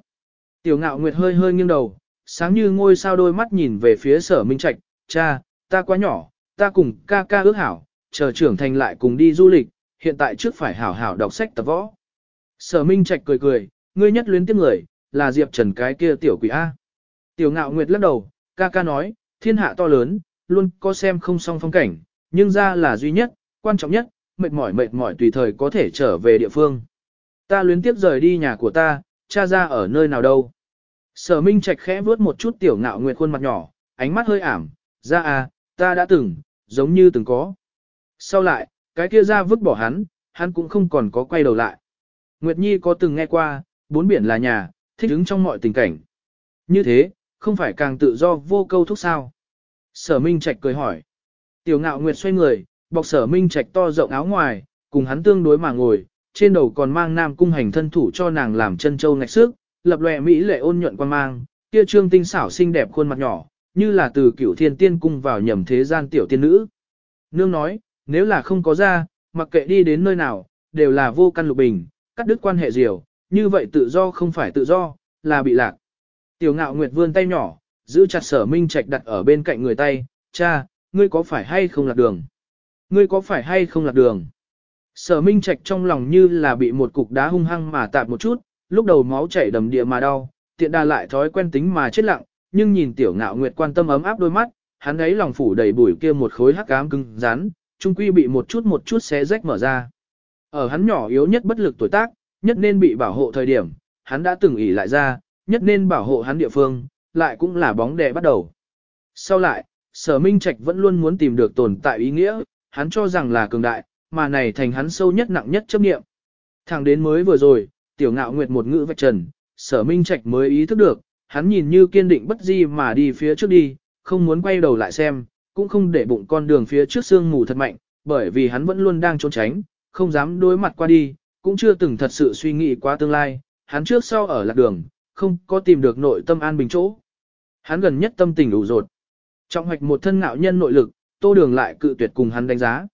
Tiểu ngạo Nguyệt hơi hơi nghiêng đầu, sáng như ngôi sao đôi mắt nhìn về phía sở Minh Trạch. Cha, ta quá nhỏ, ta cùng ca ca ước hảo, chờ trưởng thành lại cùng đi du lịch, hiện tại trước phải hảo hảo đọc sách tập võ. Sở Minh Trạch cười cười, ngươi nhất luyến tiếc người, là Diệp Trần cái kia tiểu quỷ A. Tiểu ngạo nguyệt lắc đầu, ca ca nói, thiên hạ to lớn, luôn có xem không song phong cảnh, nhưng ra là duy nhất, quan trọng nhất, mệt mỏi mệt mỏi tùy thời có thể trở về địa phương. Ta luyến tiếp rời đi nhà của ta, cha ra ở nơi nào đâu. Sở Minh Trạch khẽ vuốt một chút tiểu ngạo nguyệt khuôn mặt nhỏ, ánh mắt hơi ảm, ra à, ta đã từng, giống như từng có. Sau lại, cái kia ra vứt bỏ hắn, hắn cũng không còn có quay đầu lại. Nguyệt Nhi có từng nghe qua, bốn biển là nhà, thích ứng trong mọi tình cảnh. Như thế, không phải càng tự do vô câu thúc sao? Sở Minh Trạch cười hỏi. Tiểu ngạo Nguyệt xoay người, bọc sở Minh Trạch to rộng áo ngoài, cùng hắn tương đối mà ngồi, trên đầu còn mang nam cung hành thân thủ cho nàng làm chân châu ngạch sức, lập lòe mỹ lệ ôn nhuận quan mang, kia trương tinh xảo xinh đẹp khuôn mặt nhỏ, như là từ cửu thiên tiên cung vào nhầm thế gian tiểu tiên nữ. Nương nói, nếu là không có ra, mặc kệ đi đến nơi nào, đều là vô căn lục bình, cắt đứt quan hệ diều, như vậy tự do không phải tự do, là bị lạc. Tiểu ngạo nguyệt vươn tay nhỏ, giữ chặt sở minh trạch đặt ở bên cạnh người tay, cha, ngươi có phải hay không lạc đường? Ngươi có phải hay không lạc đường? Sở minh trạch trong lòng như là bị một cục đá hung hăng mà tạp một chút, lúc đầu máu chảy đầm địa mà đau, tiện đà lại thói quen tính mà chết lặng, nhưng nhìn tiểu ngạo nguyệt quan tâm ấm áp đôi mắt, hắn ấy lòng phủ đầy bụi kia một khối hắc ám cứng rắn, trung quy bị một chút một chút xé rách mở ra. Ở hắn nhỏ yếu nhất bất lực tuổi tác, nhất nên bị bảo hộ thời điểm, hắn đã từng ỉ lại ra, nhất nên bảo hộ hắn địa phương, lại cũng là bóng đè bắt đầu. Sau lại, sở minh trạch vẫn luôn muốn tìm được tồn tại ý nghĩa, hắn cho rằng là cường đại, mà này thành hắn sâu nhất nặng nhất chấp nghiệm. Thẳng đến mới vừa rồi, tiểu ngạo nguyệt một ngữ vạch trần, sở minh trạch mới ý thức được, hắn nhìn như kiên định bất di mà đi phía trước đi, không muốn quay đầu lại xem, cũng không để bụng con đường phía trước sương mù thật mạnh, bởi vì hắn vẫn luôn đang trốn tránh, không dám đối mặt qua đi, cũng chưa từng thật sự suy nghĩ qua tương lai, hắn trước sau ở lạc đường, không có tìm được nội tâm an bình chỗ. Hắn gần nhất tâm tình đủ rột. Trọng hoạch một thân ngạo nhân nội lực, tô đường lại cự tuyệt cùng hắn đánh giá.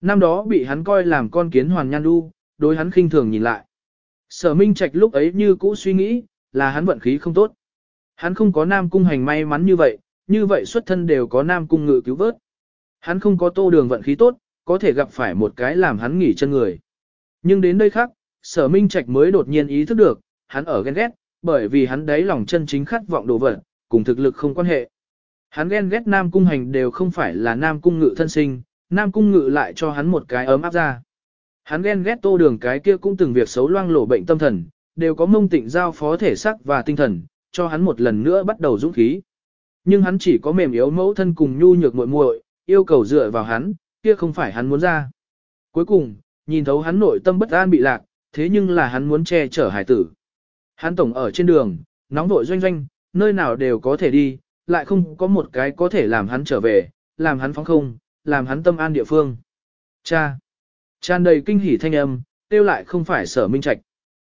Năm đó bị hắn coi làm con kiến hoàn nhan đu, đối hắn khinh thường nhìn lại. Sở Minh Trạch lúc ấy như cũ suy nghĩ, là hắn vận khí không tốt. Hắn không có nam cung hành may mắn như vậy, như vậy xuất thân đều có nam cung ngự cứu vớt. Hắn không có tô đường vận khí tốt, có thể gặp phải một cái làm hắn nghỉ chân người. Nhưng đến đây khác, sở minh trạch mới đột nhiên ý thức được, hắn ở ghen ghét, bởi vì hắn đáy lòng chân chính khát vọng đồ vật, cùng thực lực không quan hệ. Hắn ghen ghét nam cung hành đều không phải là nam cung ngự thân sinh, nam cung ngự lại cho hắn một cái ấm áp ra. Hắn ghen ghét tô đường cái kia cũng từng việc xấu loang lổ bệnh tâm thần, đều có mông tịnh giao phó thể sắc và tinh thần, cho hắn một lần nữa bắt đầu dũng khí. Nhưng hắn chỉ có mềm yếu mẫu thân cùng nhu nhược muội muội, yêu cầu dựa vào hắn, kia không phải hắn muốn ra. Cuối cùng, nhìn thấu hắn nội tâm bất an bị lạc, thế nhưng là hắn muốn che chở hải tử. Hắn tổng ở trên đường, nóng vội doanh doanh, nơi nào đều có thể đi, lại không có một cái có thể làm hắn trở về, làm hắn phóng không, làm hắn tâm an địa phương. Cha! Tràn đầy kinh hỉ thanh âm, tiêu lại không phải sở minh trạch.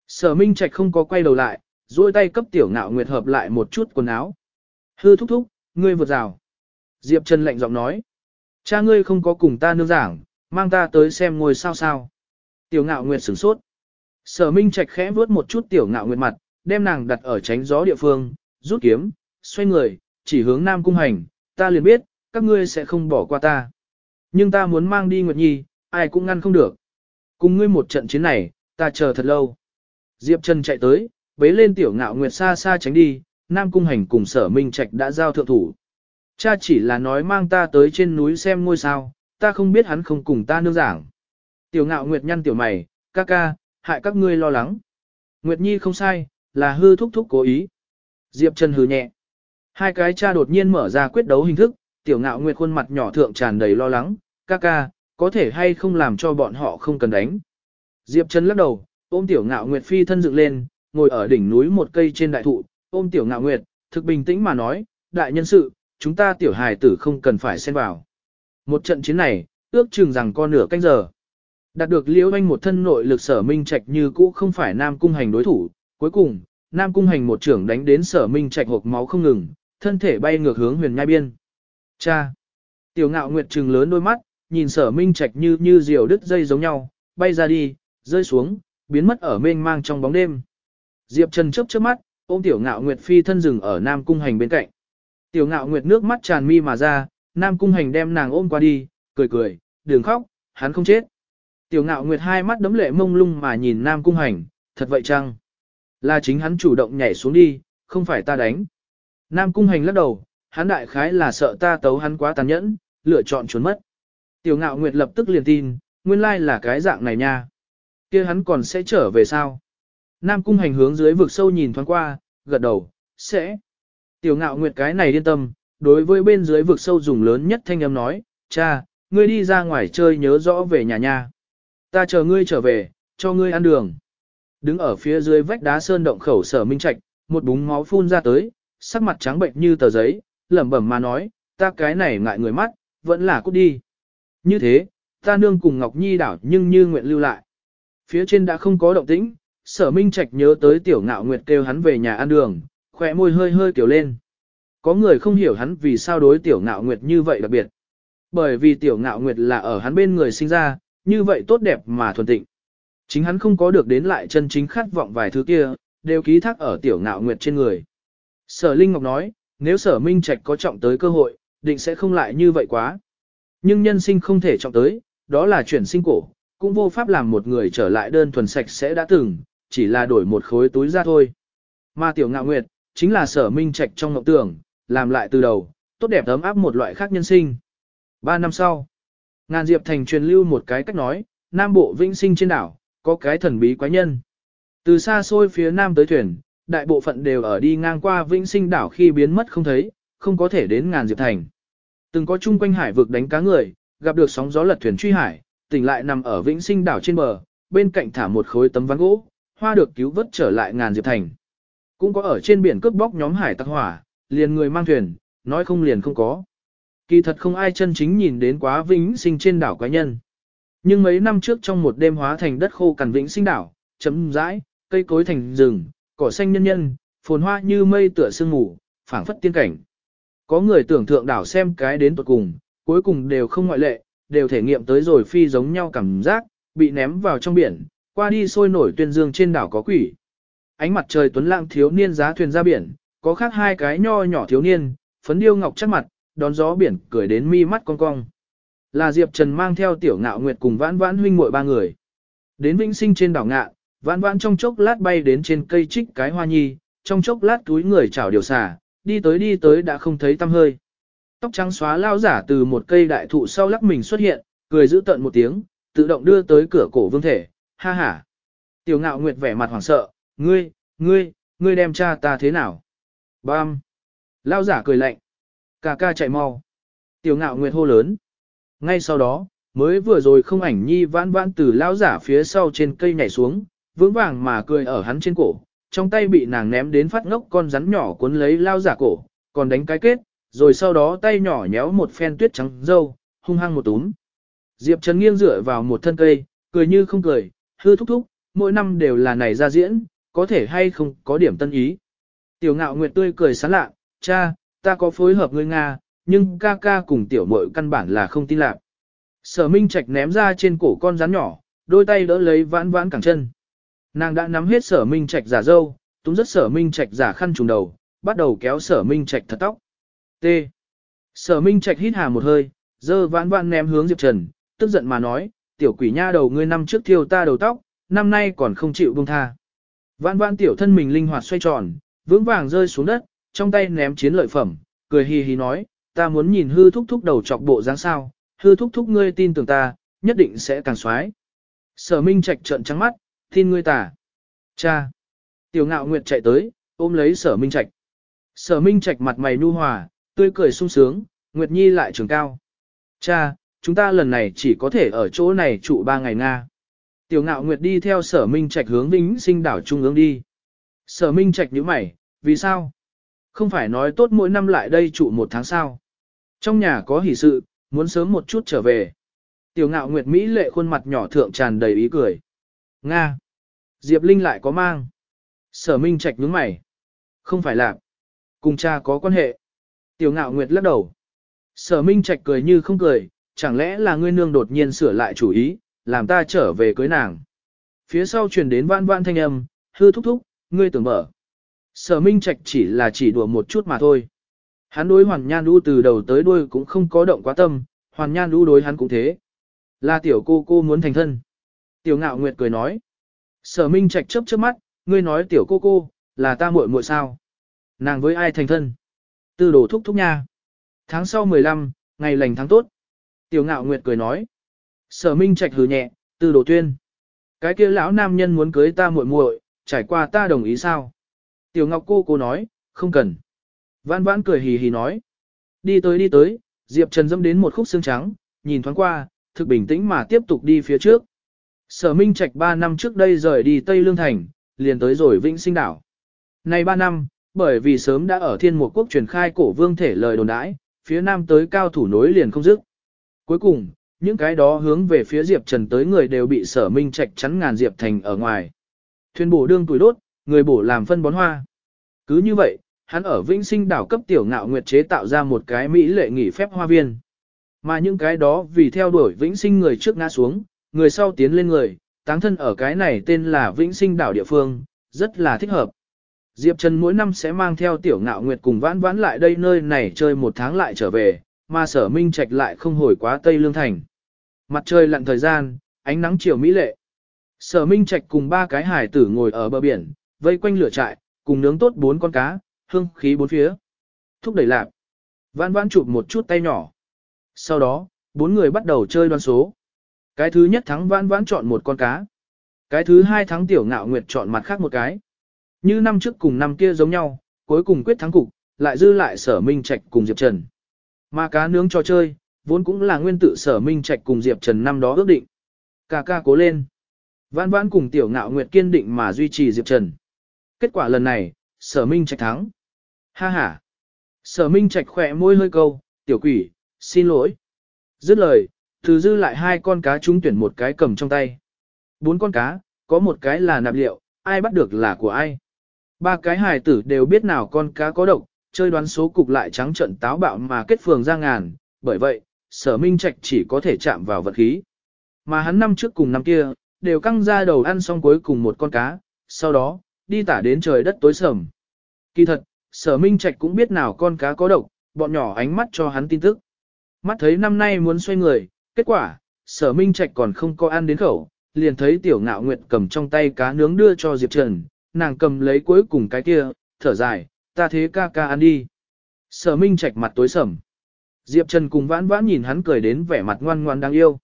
Sở minh trạch không có quay đầu lại, duỗi tay cấp tiểu ngạo nguyệt hợp lại một chút quần áo. Hư thúc thúc, ngươi vượt rào. Diệp Trần lạnh giọng nói. Cha ngươi không có cùng ta nương giảng, mang ta tới xem ngôi sao sao. Tiểu ngạo nguyệt sửng sốt. Sở minh trạch khẽ vuốt một chút tiểu ngạo nguyệt mặt, đem nàng đặt ở tránh gió địa phương, rút kiếm, xoay người, chỉ hướng nam cung hành, ta liền biết, các ngươi sẽ không bỏ qua ta. Nhưng ta muốn mang đi Nguyệt Nhi, ai cũng ngăn không được. Cùng ngươi một trận chiến này, ta chờ thật lâu. Diệp Trần chạy tới, bế lên tiểu ngạo Nguyệt xa xa tránh đi, Nam Cung Hành cùng sở Minh Trạch đã giao thượng thủ. Cha chỉ là nói mang ta tới trên núi xem ngôi sao, ta không biết hắn không cùng ta nương giảng. Tiểu ngạo Nguyệt nhăn tiểu mày, ca ca, hại các ngươi lo lắng. Nguyệt Nhi không sai, là hư thúc thúc cố ý. Diệp Trần hừ nhẹ. Hai cái cha đột nhiên mở ra quyết đấu hình thức, tiểu ngạo Nguyệt khuôn mặt nhỏ thượng tràn đầy lo lắng, ca ca, có thể hay không làm cho bọn họ không cần đánh. Diệp Trần lắc đầu, ôm tiểu ngạo Nguyệt phi thân dựng lên, ngồi ở đỉnh núi một cây trên đại thụ, ôm tiểu ngạo Nguyệt, thực bình tĩnh mà nói, đại nhân sự, chúng ta tiểu hài tử không cần phải xen vào. Một trận chiến này, ước chừng rằng con nửa canh giờ. Đạt được liễu anh một thân nội lực sở minh trạch như cũ không phải nam cung hành đối thủ, cuối cùng, nam cung hành một trưởng đánh đến sở minh trạch hộp máu không ngừng, thân thể bay ngược hướng huyền nhai biên. Cha! Tiểu ngạo nguyệt trừng lớn đôi mắt, nhìn sở minh trạch như như diều đứt dây giống nhau, bay ra đi, rơi xuống, biến mất ở mênh mang trong bóng đêm. Diệp Trần chớp chớp mắt, ôm tiểu ngạo nguyệt phi thân rừng ở Nam Cung Hành bên cạnh. Tiểu ngạo nguyệt nước mắt tràn mi mà ra, Nam Cung Hành đem nàng ôm qua đi, cười cười, đừng khóc, hắn không chết. Tiểu ngạo nguyệt hai mắt đấm lệ mông lung mà nhìn Nam Cung Hành, thật vậy chăng? Là chính hắn chủ động nhảy xuống đi, không phải ta đánh. Nam Cung Hành lắc đầu, hắn đại khái là sợ ta tấu hắn quá tàn nhẫn, lựa chọn trốn mất. Tiểu ngạo nguyệt lập tức liền tin, nguyên lai là cái dạng này nha. kia hắn còn sẽ trở về sao? Nam cung hành hướng dưới vực sâu nhìn thoáng qua, gật đầu, sẽ. Tiểu ngạo nguyệt cái này yên tâm, đối với bên dưới vực sâu dùng lớn nhất thanh âm nói, cha, ngươi đi ra ngoài chơi nhớ rõ về nhà nha. Ta chờ ngươi trở về, cho ngươi ăn đường. Đứng ở phía dưới vách đá sơn động khẩu sở minh trạch, một búng máu phun ra tới, sắc mặt trắng bệnh như tờ giấy, lẩm bẩm mà nói, ta cái này ngại người mắt, vẫn là cút đi. Như thế, ta nương cùng Ngọc Nhi đảo nhưng như nguyện lưu lại. Phía trên đã không có động tĩnh, sở minh trạch nhớ tới tiểu ngạo nguyệt kêu hắn về nhà ăn đường, khỏe môi hơi hơi kiểu lên. Có người không hiểu hắn vì sao đối tiểu ngạo nguyệt như vậy đặc biệt. Bởi vì tiểu ngạo nguyệt là ở hắn bên người sinh ra, như vậy tốt đẹp mà thuần tịnh. Chính hắn không có được đến lại chân chính khát vọng vài thứ kia, đều ký thác ở tiểu ngạo nguyệt trên người. Sở Linh Ngọc nói, nếu sở minh trạch có trọng tới cơ hội, định sẽ không lại như vậy quá. Nhưng nhân sinh không thể trọng tới, đó là chuyển sinh cổ, cũng vô pháp làm một người trở lại đơn thuần sạch sẽ đã từng, chỉ là đổi một khối túi ra thôi. Mà tiểu ngạo nguyệt, chính là sở minh trạch trong ngọc tưởng, làm lại từ đầu, tốt đẹp ấm áp một loại khác nhân sinh. Ba năm sau, ngàn diệp thành truyền lưu một cái cách nói, nam bộ vĩnh sinh trên đảo, có cái thần bí quái nhân. Từ xa xôi phía nam tới thuyền, đại bộ phận đều ở đi ngang qua vĩnh sinh đảo khi biến mất không thấy, không có thể đến ngàn diệp thành. Từng có chung quanh hải vực đánh cá người, gặp được sóng gió lật thuyền truy hải, tỉnh lại nằm ở vĩnh sinh đảo trên bờ, bên cạnh thả một khối tấm ván gỗ, hoa được cứu vớt trở lại ngàn diệp thành. Cũng có ở trên biển cướp bóc nhóm hải tặc hỏa, liền người mang thuyền, nói không liền không có. Kỳ thật không ai chân chính nhìn đến quá vĩnh sinh trên đảo quái nhân. Nhưng mấy năm trước trong một đêm hóa thành đất khô cằn vĩnh sinh đảo, chấm rãi, cây cối thành rừng, cỏ xanh nhân nhân, phồn hoa như mây tựa sương mù, phảng phất tiên cảnh. Có người tưởng thượng đảo xem cái đến tuột cùng, cuối cùng đều không ngoại lệ, đều thể nghiệm tới rồi phi giống nhau cảm giác, bị ném vào trong biển, qua đi sôi nổi tuyên dương trên đảo có quỷ. Ánh mặt trời tuấn lãng thiếu niên giá thuyền ra biển, có khác hai cái nho nhỏ thiếu niên, phấn điêu ngọc chắc mặt, đón gió biển cười đến mi mắt cong cong. Là Diệp Trần mang theo tiểu ngạo nguyệt cùng vãn vãn huynh muội ba người. Đến vĩnh sinh trên đảo ngạ, vãn vãn trong chốc lát bay đến trên cây trích cái hoa nhi, trong chốc lát túi người chảo điều xà, đi tới đi tới đã không thấy tăm hơi. Tóc trắng xóa lao giả từ một cây đại thụ sau lắc mình xuất hiện, cười giữ tận một tiếng, tự động đưa tới cửa cổ vương thể, ha ha. Tiểu ngạo nguyệt vẻ mặt hoảng sợ, ngươi, ngươi, ngươi đem cha ta thế nào? Bam! Lao giả cười lạnh. Cà ca chạy mau. Tiểu ngạo nguyệt hô lớn. Ngay sau đó, mới vừa rồi không ảnh nhi vãn vãn từ lao giả phía sau trên cây nhảy xuống, vững vàng mà cười ở hắn trên cổ, trong tay bị nàng ném đến phát ngốc con rắn nhỏ cuốn lấy lao giả cổ, còn đánh cái kết, rồi sau đó tay nhỏ nhéo một phen tuyết trắng dâu, hung hăng một túm. Diệp Trần nghiêng dựa vào một thân cây, cười như không cười, hư thúc thúc, mỗi năm đều là này ra diễn, có thể hay không có điểm tân ý. Tiểu ngạo nguyệt tươi cười sán lạ, cha, ta có phối hợp ngươi Nga, nhưng ca ca cùng tiểu muội căn bản là không tin lạc. Sở Minh Trạch ném ra trên cổ con rắn nhỏ, đôi tay đỡ lấy vãn vãn cẳng chân. Nàng đã nắm hết sở Minh Trạch giả dâu, túm rất sở Minh Trạch giả khăn trùng đầu, bắt đầu kéo sở Minh Trạch thật tóc. T. Sở Minh Trạch hít hà một hơi, dơ vãn vãn ném hướng Diệp Trần, tức giận mà nói, tiểu quỷ nha đầu ngươi năm trước thiêu ta đầu tóc, năm nay còn không chịu buông tha. Vãn vãn tiểu thân mình linh hoạt xoay tròn, vững vàng rơi xuống đất, trong tay ném chiến lợi phẩm, cười hì hì nói, ta muốn nhìn hư thúc thúc đầu chọc bộ dáng sao, hư thúc thúc ngươi tin tưởng ta, nhất định sẽ càng xoái. Sở Minh Trạch trợn trắng mắt, tin ngươi tả Cha. Tiểu ngạo nguyệt chạy tới, ôm lấy sở Minh Trạch. Sở Minh Trạch mặt mày nu hòa, tươi cười sung sướng, Nguyệt Nhi lại trường cao. Cha, chúng ta lần này chỉ có thể ở chỗ này trụ ba ngày Nga. Tiểu ngạo Nguyệt đi theo sở Minh Trạch hướng Vĩnh sinh đảo trung ương đi. Sở Minh Trạch nhíu mày, vì sao? Không phải nói tốt mỗi năm lại đây trụ một tháng sao? Trong nhà có hỷ sự, muốn sớm một chút trở về. Tiểu ngạo Nguyệt Mỹ lệ khuôn mặt nhỏ thượng tràn đầy ý cười. Nga. Diệp Linh lại có mang. Sở Minh Trạch nhướng mày. Không phải là. Cùng cha có quan hệ. Tiểu ngạo Nguyệt lắc đầu. Sở Minh Trạch cười như không cười, chẳng lẽ là ngươi nương đột nhiên sửa lại chủ ý, làm ta trở về cưới nàng. Phía sau truyền đến vãn vãn thanh âm, hư thúc thúc, ngươi tưởng mở. Sở Minh Trạch chỉ là chỉ đùa một chút mà thôi. Hắn đối Hoàn Nhan Du từ đầu tới đuôi cũng không có động quá tâm, Hoàn Nhan Du đối hắn cũng thế. Là tiểu cô cô muốn thành thân. Tiểu Ngạo Nguyệt cười nói. Sở Minh Trạch chớp chớp mắt, ngươi nói tiểu cô cô, là ta muội muội sao? Nàng với ai thành thân? Tư đồ thúc thúc nha. Tháng sau 15, ngày lành tháng tốt. Tiểu Ngạo Nguyệt cười nói. Sở Minh Trạch hừ nhẹ, tư đồ tuyên. Cái kia lão nam nhân muốn cưới ta muội muội, trải qua ta đồng ý sao? Tiểu Ngọc cô cô nói, không cần. Vãn vãn cười hì hì nói. Đi tới đi tới, Diệp Trần dâm đến một khúc xương trắng, nhìn thoáng qua, thực bình tĩnh mà tiếp tục đi phía trước. Sở Minh Trạch 3 năm trước đây rời đi Tây Lương Thành, liền tới rồi Vĩnh Sinh Đảo. Nay 3 năm, bởi vì sớm đã ở thiên mục quốc truyền khai cổ vương thể lời đồn đãi, phía nam tới cao thủ nối liền không dứt. Cuối cùng, những cái đó hướng về phía Diệp Trần tới người đều bị sở minh trạch chắn ngàn Diệp Thành ở ngoài. Thuyền bổ đương tuổi đốt, người bổ làm phân bón hoa. Cứ như vậy, hắn ở Vĩnh Sinh đảo cấp tiểu ngạo nguyệt chế tạo ra một cái mỹ lệ nghỉ phép hoa viên. Mà những cái đó vì theo đuổi Vĩnh Sinh người trước ngã xuống, người sau tiến lên người, táng thân ở cái này tên là Vĩnh Sinh đảo địa phương, rất là thích hợp. Diệp Trần mỗi năm sẽ mang theo tiểu ngạo nguyệt cùng vãn vãn lại đây nơi này chơi một tháng lại trở về, mà sở minh trạch lại không hồi quá Tây Lương Thành. Mặt trời lặn thời gian, ánh nắng chiều mỹ lệ. Sở minh trạch cùng ba cái hải tử ngồi ở bờ biển, vây quanh lửa trại, cùng nướng tốt bốn con cá, hương khí bốn phía. Thúc đẩy lạp. Vãn vãn chụp một chút tay nhỏ. Sau đó, bốn người bắt đầu chơi đoan số. Cái thứ nhất thắng vãn vãn chọn một con cá. Cái thứ hai thắng tiểu ngạo nguyệt chọn mặt khác một cái. Như năm trước cùng năm kia giống nhau, cuối cùng quyết thắng cục, lại dư lại sở minh trạch cùng Diệp Trần. Mà cá nướng cho chơi, vốn cũng là nguyên tự sở minh trạch cùng Diệp Trần năm đó ước định. Cà ca cố lên. Vãn vãn cùng tiểu ngạo nguyệt kiên định mà duy trì Diệp Trần. Kết quả lần này, sở minh trạch thắng. Ha ha. Sở minh trạch khỏe môi hơi câu, tiểu quỷ, xin lỗi. Dứt lời, từ dư lại hai con cá trúng tuyển một cái cầm trong tay. Bốn con cá, có một cái là nạp liệu, ai bắt được là của ai. Ba cái hài tử đều biết nào con cá có độc, chơi đoán số cục lại trắng trận táo bạo mà kết phường ra ngàn, bởi vậy, sở minh trạch chỉ có thể chạm vào vật khí. Mà hắn năm trước cùng năm kia, đều căng ra đầu ăn xong cuối cùng một con cá, sau đó, đi tả đến trời đất tối sầm. Kỳ thật, sở minh trạch cũng biết nào con cá có độc, bọn nhỏ ánh mắt cho hắn tin tức. Mắt thấy năm nay muốn xoay người, kết quả, sở minh trạch còn không có ăn đến khẩu, liền thấy tiểu ngạo nguyệt cầm trong tay cá nướng đưa cho Diệp Trần, nàng cầm lấy cuối cùng cái kia, thở dài, ta thế ca ca ăn đi. Sở Minh Trạch mặt tối sầm. Diệp Trần cùng vãn vãn nhìn hắn cười đến vẻ mặt ngoan ngoan đáng yêu.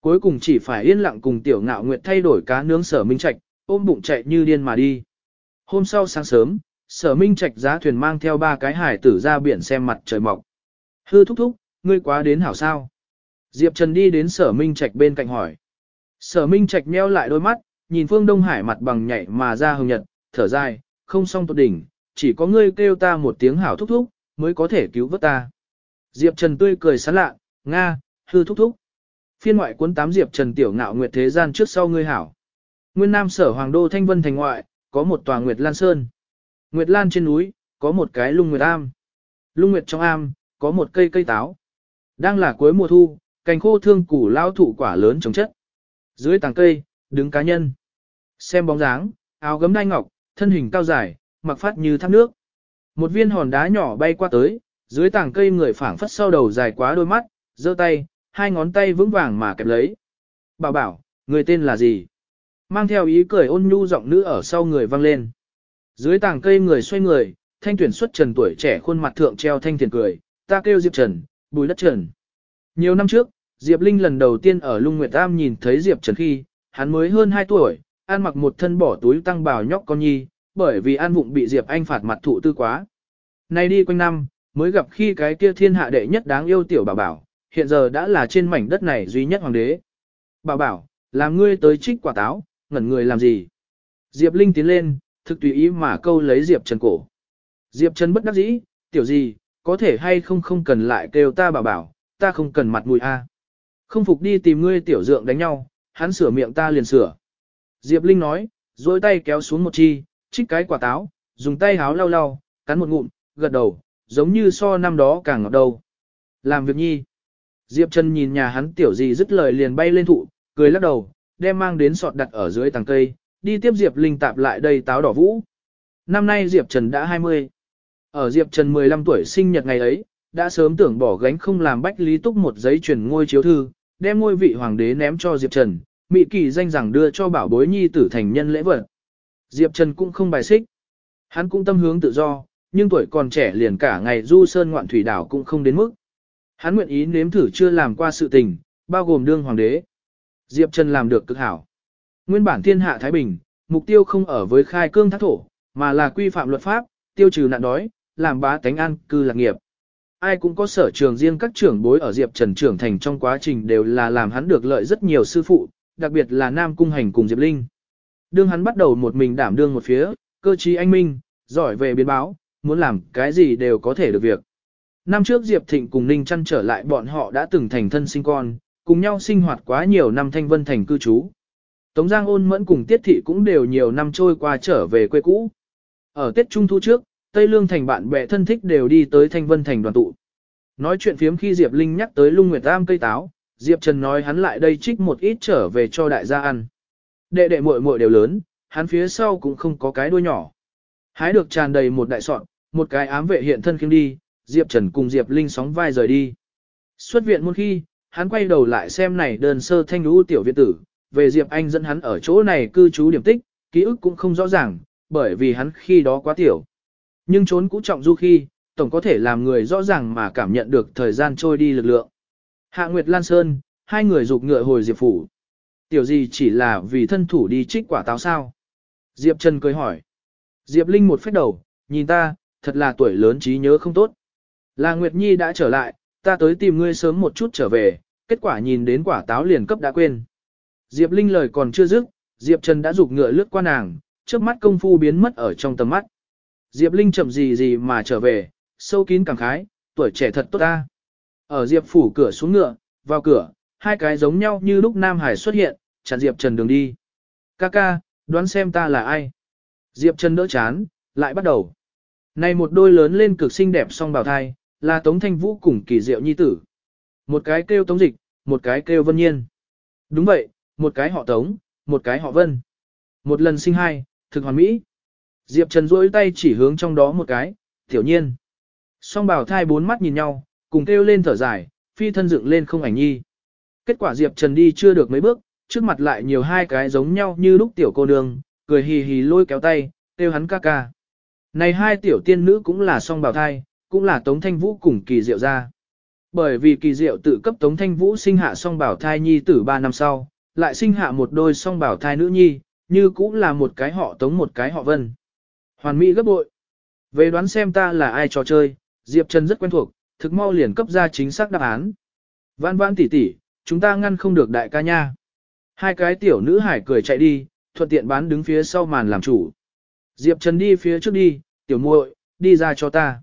Cuối cùng chỉ phải yên lặng cùng tiểu ngạo nguyệt thay đổi cá nướng sở minh trạch, ôm bụng chạy như điên mà đi. Hôm sau sáng sớm, sở minh trạch giá thuyền mang theo ba cái hải tử ra biển xem mặt trời mọc. Hư thúc thúc, ngươi quá đến hảo sao. Diệp Trần đi đến sở minh trạch bên cạnh hỏi. Sở minh trạch meo lại đôi mắt, nhìn phương Đông Hải mặt bằng nhảy mà ra hồng nhật, thở dài, không xong tột đỉnh, chỉ có ngươi kêu ta một tiếng hảo thúc thúc, mới có thể cứu vớt ta. Diệp Trần tươi cười sán lạ, Nga, hư thúc thúc. Phiên ngoại cuốn tám Diệp Trần tiểu ngạo nguyệt thế gian trước sau ngươi hảo. Nguyên Nam sở Hoàng đô Thanh Vân thành ngoại, có một tòa Nguyệt Lan Sơn. Nguyệt Lan trên núi, có một cái lung Nguyệt Am. Lung Nguyệt trong am, có một cây cây táo. Đang là cuối mùa thu, cành khô thương củ lao thụ quả lớn trồng chất. Dưới tàng cây, đứng cá nhân. Xem bóng dáng, áo gấm đai ngọc, thân hình cao dài, mặc phát như thác nước. Một viên hòn đá nhỏ bay qua tới, dưới tàng cây người phảng phất sau đầu dài quá đôi mắt, giơ tay, hai ngón tay vững vàng mà kẹp lấy. Bảo bảo, người tên là gì? Mang theo ý cười ôn nhu giọng nữ ở sau người vang lên. Dưới tàng cây người xoay người, thanh tuyển xuất trần tuổi trẻ khuôn mặt thượng treo thanh thiền cười, ta kêu Diệp Trần, bùi đất Trần. Nhiều năm trước, Diệp Linh lần đầu tiên ở Lung Nguyệt tam nhìn thấy Diệp Trần khi, hắn mới hơn 2 tuổi, ăn mặc một thân bỏ túi tăng bào nhóc con nhi, bởi vì an vụng bị Diệp Anh phạt mặt thụ tư quá. Nay đi quanh năm, mới gặp khi cái kia thiên hạ đệ nhất đáng yêu tiểu bảo bảo, hiện giờ đã là trên mảnh đất này duy nhất hoàng đế. Bảo bảo, làm ngươi tới trích quả táo, ngẩn người làm gì? Diệp Linh tiến lên, thực tùy ý mà câu lấy Diệp Trần cổ. Diệp Trần bất đắc dĩ, tiểu gì, có thể hay không không cần lại kêu ta bảo bảo, ta không cần mặt mũi a. Không phục đi tìm ngươi tiểu dượng đánh nhau, hắn sửa miệng ta liền sửa. Diệp Linh nói, dối tay kéo xuống một chi, trích cái quả táo, dùng tay háo lau lau, cắn một ngụm, gật đầu, giống như so năm đó càng ngọt đầu. Làm việc nhi. Diệp Trần nhìn nhà hắn tiểu gì dứt lời liền bay lên thụ, cười lắc đầu, đem mang đến sọt đặt ở dưới tầng cây, đi tiếp Diệp Linh tạp lại đây táo đỏ vũ. Năm nay Diệp Trần đã 20. Ở Diệp Trần 15 tuổi sinh nhật ngày ấy, đã sớm tưởng bỏ gánh không làm bách lý túc một giấy truyền ngôi chiếu thư, đem ngôi vị hoàng đế ném cho Diệp Trần, mị kỳ danh rằng đưa cho bảo bối nhi tử thành nhân lễ vật. Diệp Trần cũng không bài xích. Hắn cũng tâm hướng tự do, nhưng tuổi còn trẻ liền cả ngày du sơn ngoạn thủy đảo cũng không đến mức. Hắn nguyện ý nếm thử chưa làm qua sự tình, bao gồm đương hoàng đế. Diệp Trần làm được cực hảo. Nguyên bản thiên hạ Thái Bình, mục tiêu không ở với khai cương thác thổ, mà là quy phạm luật pháp, tiêu trừ nạn đói, làm bá tánh an cư lạc nghiệp. Ai cũng có sở trường riêng các trưởng bối ở Diệp Trần trưởng thành trong quá trình đều là làm hắn được lợi rất nhiều sư phụ, đặc biệt là Nam Cung Hành cùng Diệp Linh. Đương hắn bắt đầu một mình đảm đương một phía, cơ trí anh minh, giỏi về biến báo, muốn làm cái gì đều có thể được việc. Năm trước Diệp Thịnh cùng Ninh chăn trở lại bọn họ đã từng thành thân sinh con, cùng nhau sinh hoạt quá nhiều năm thanh vân thành cư trú. Tống Giang ôn mẫn cùng Tiết Thị cũng đều nhiều năm trôi qua trở về quê cũ. Ở Tết Trung Thu trước, Tây Lương thành bạn bè thân thích đều đi tới thanh vân thành đoàn tụ. Nói chuyện phiếm khi Diệp Linh nhắc tới lung nguyệt tam cây táo, Diệp Trần nói hắn lại đây trích một ít trở về cho đại gia ăn. Đệ đệ muội muội đều lớn, hắn phía sau cũng không có cái đuôi nhỏ. Hái được tràn đầy một đại sọn, một cái ám vệ hiện thân khiêm đi, Diệp Trần cùng Diệp Linh sóng vai rời đi. Xuất viện một khi, hắn quay đầu lại xem này đơn sơ thanh lũ tiểu viện tử, về Diệp Anh dẫn hắn ở chỗ này cư trú điểm tích, ký ức cũng không rõ ràng, bởi vì hắn khi đó quá tiểu. Nhưng trốn cũ trọng du khi, tổng có thể làm người rõ ràng mà cảm nhận được thời gian trôi đi lực lượng. Hạ Nguyệt Lan Sơn, hai người dục ngựa hồi Diệp Phủ. Tiểu gì chỉ là vì thân thủ đi trích quả táo sao? Diệp Trần cười hỏi. Diệp Linh một phép đầu, nhìn ta, thật là tuổi lớn trí nhớ không tốt. Là Nguyệt Nhi đã trở lại, ta tới tìm ngươi sớm một chút trở về, kết quả nhìn đến quả táo liền cấp đã quên. Diệp Linh lời còn chưa dứt, Diệp Trần đã rục ngựa lướt qua nàng, trước mắt công phu biến mất ở trong tầm mắt. Diệp Linh chậm gì gì mà trở về, sâu kín cảm khái, tuổi trẻ thật tốt ta. Ở Diệp phủ cửa xuống ngựa, vào cửa, hai cái giống nhau như lúc Nam Hải xuất hiện, chặn Diệp Trần đường đi. Ca ca, đoán xem ta là ai? Diệp Trần đỡ chán, lại bắt đầu. Này một đôi lớn lên cực xinh đẹp song bào thai, là Tống Thanh Vũ cùng kỳ diệu nhi tử. Một cái kêu Tống Dịch, một cái kêu Vân Nhiên. Đúng vậy, một cái họ Tống, một cái họ Vân. Một lần sinh hai, thực hoàn mỹ. Diệp Trần duỗi tay chỉ hướng trong đó một cái, tiểu nhiên. Song bảo thai bốn mắt nhìn nhau, cùng kêu lên thở dài, phi thân dựng lên không ảnh nhi. Kết quả Diệp Trần đi chưa được mấy bước, trước mặt lại nhiều hai cái giống nhau như lúc tiểu cô nương, cười hì hì lôi kéo tay, kêu hắn ca ca. Này hai tiểu tiên nữ cũng là song Bảo thai, cũng là Tống Thanh Vũ cùng kỳ diệu ra. Bởi vì kỳ diệu tự cấp Tống Thanh Vũ sinh hạ song bảo thai nhi tử 3 năm sau, lại sinh hạ một đôi song bảo thai nữ nhi, như cũng là một cái họ Tống một cái họ Vân. Hoàn mỹ gấp bội. Về đoán xem ta là ai trò chơi, Diệp Trần rất quen thuộc, thực mau liền cấp ra chính xác đáp án. Vãn vãn tỉ tỉ, chúng ta ngăn không được đại ca nha. Hai cái tiểu nữ hải cười chạy đi, thuận tiện bán đứng phía sau màn làm chủ. Diệp Trần đi phía trước đi, tiểu muội, đi ra cho ta.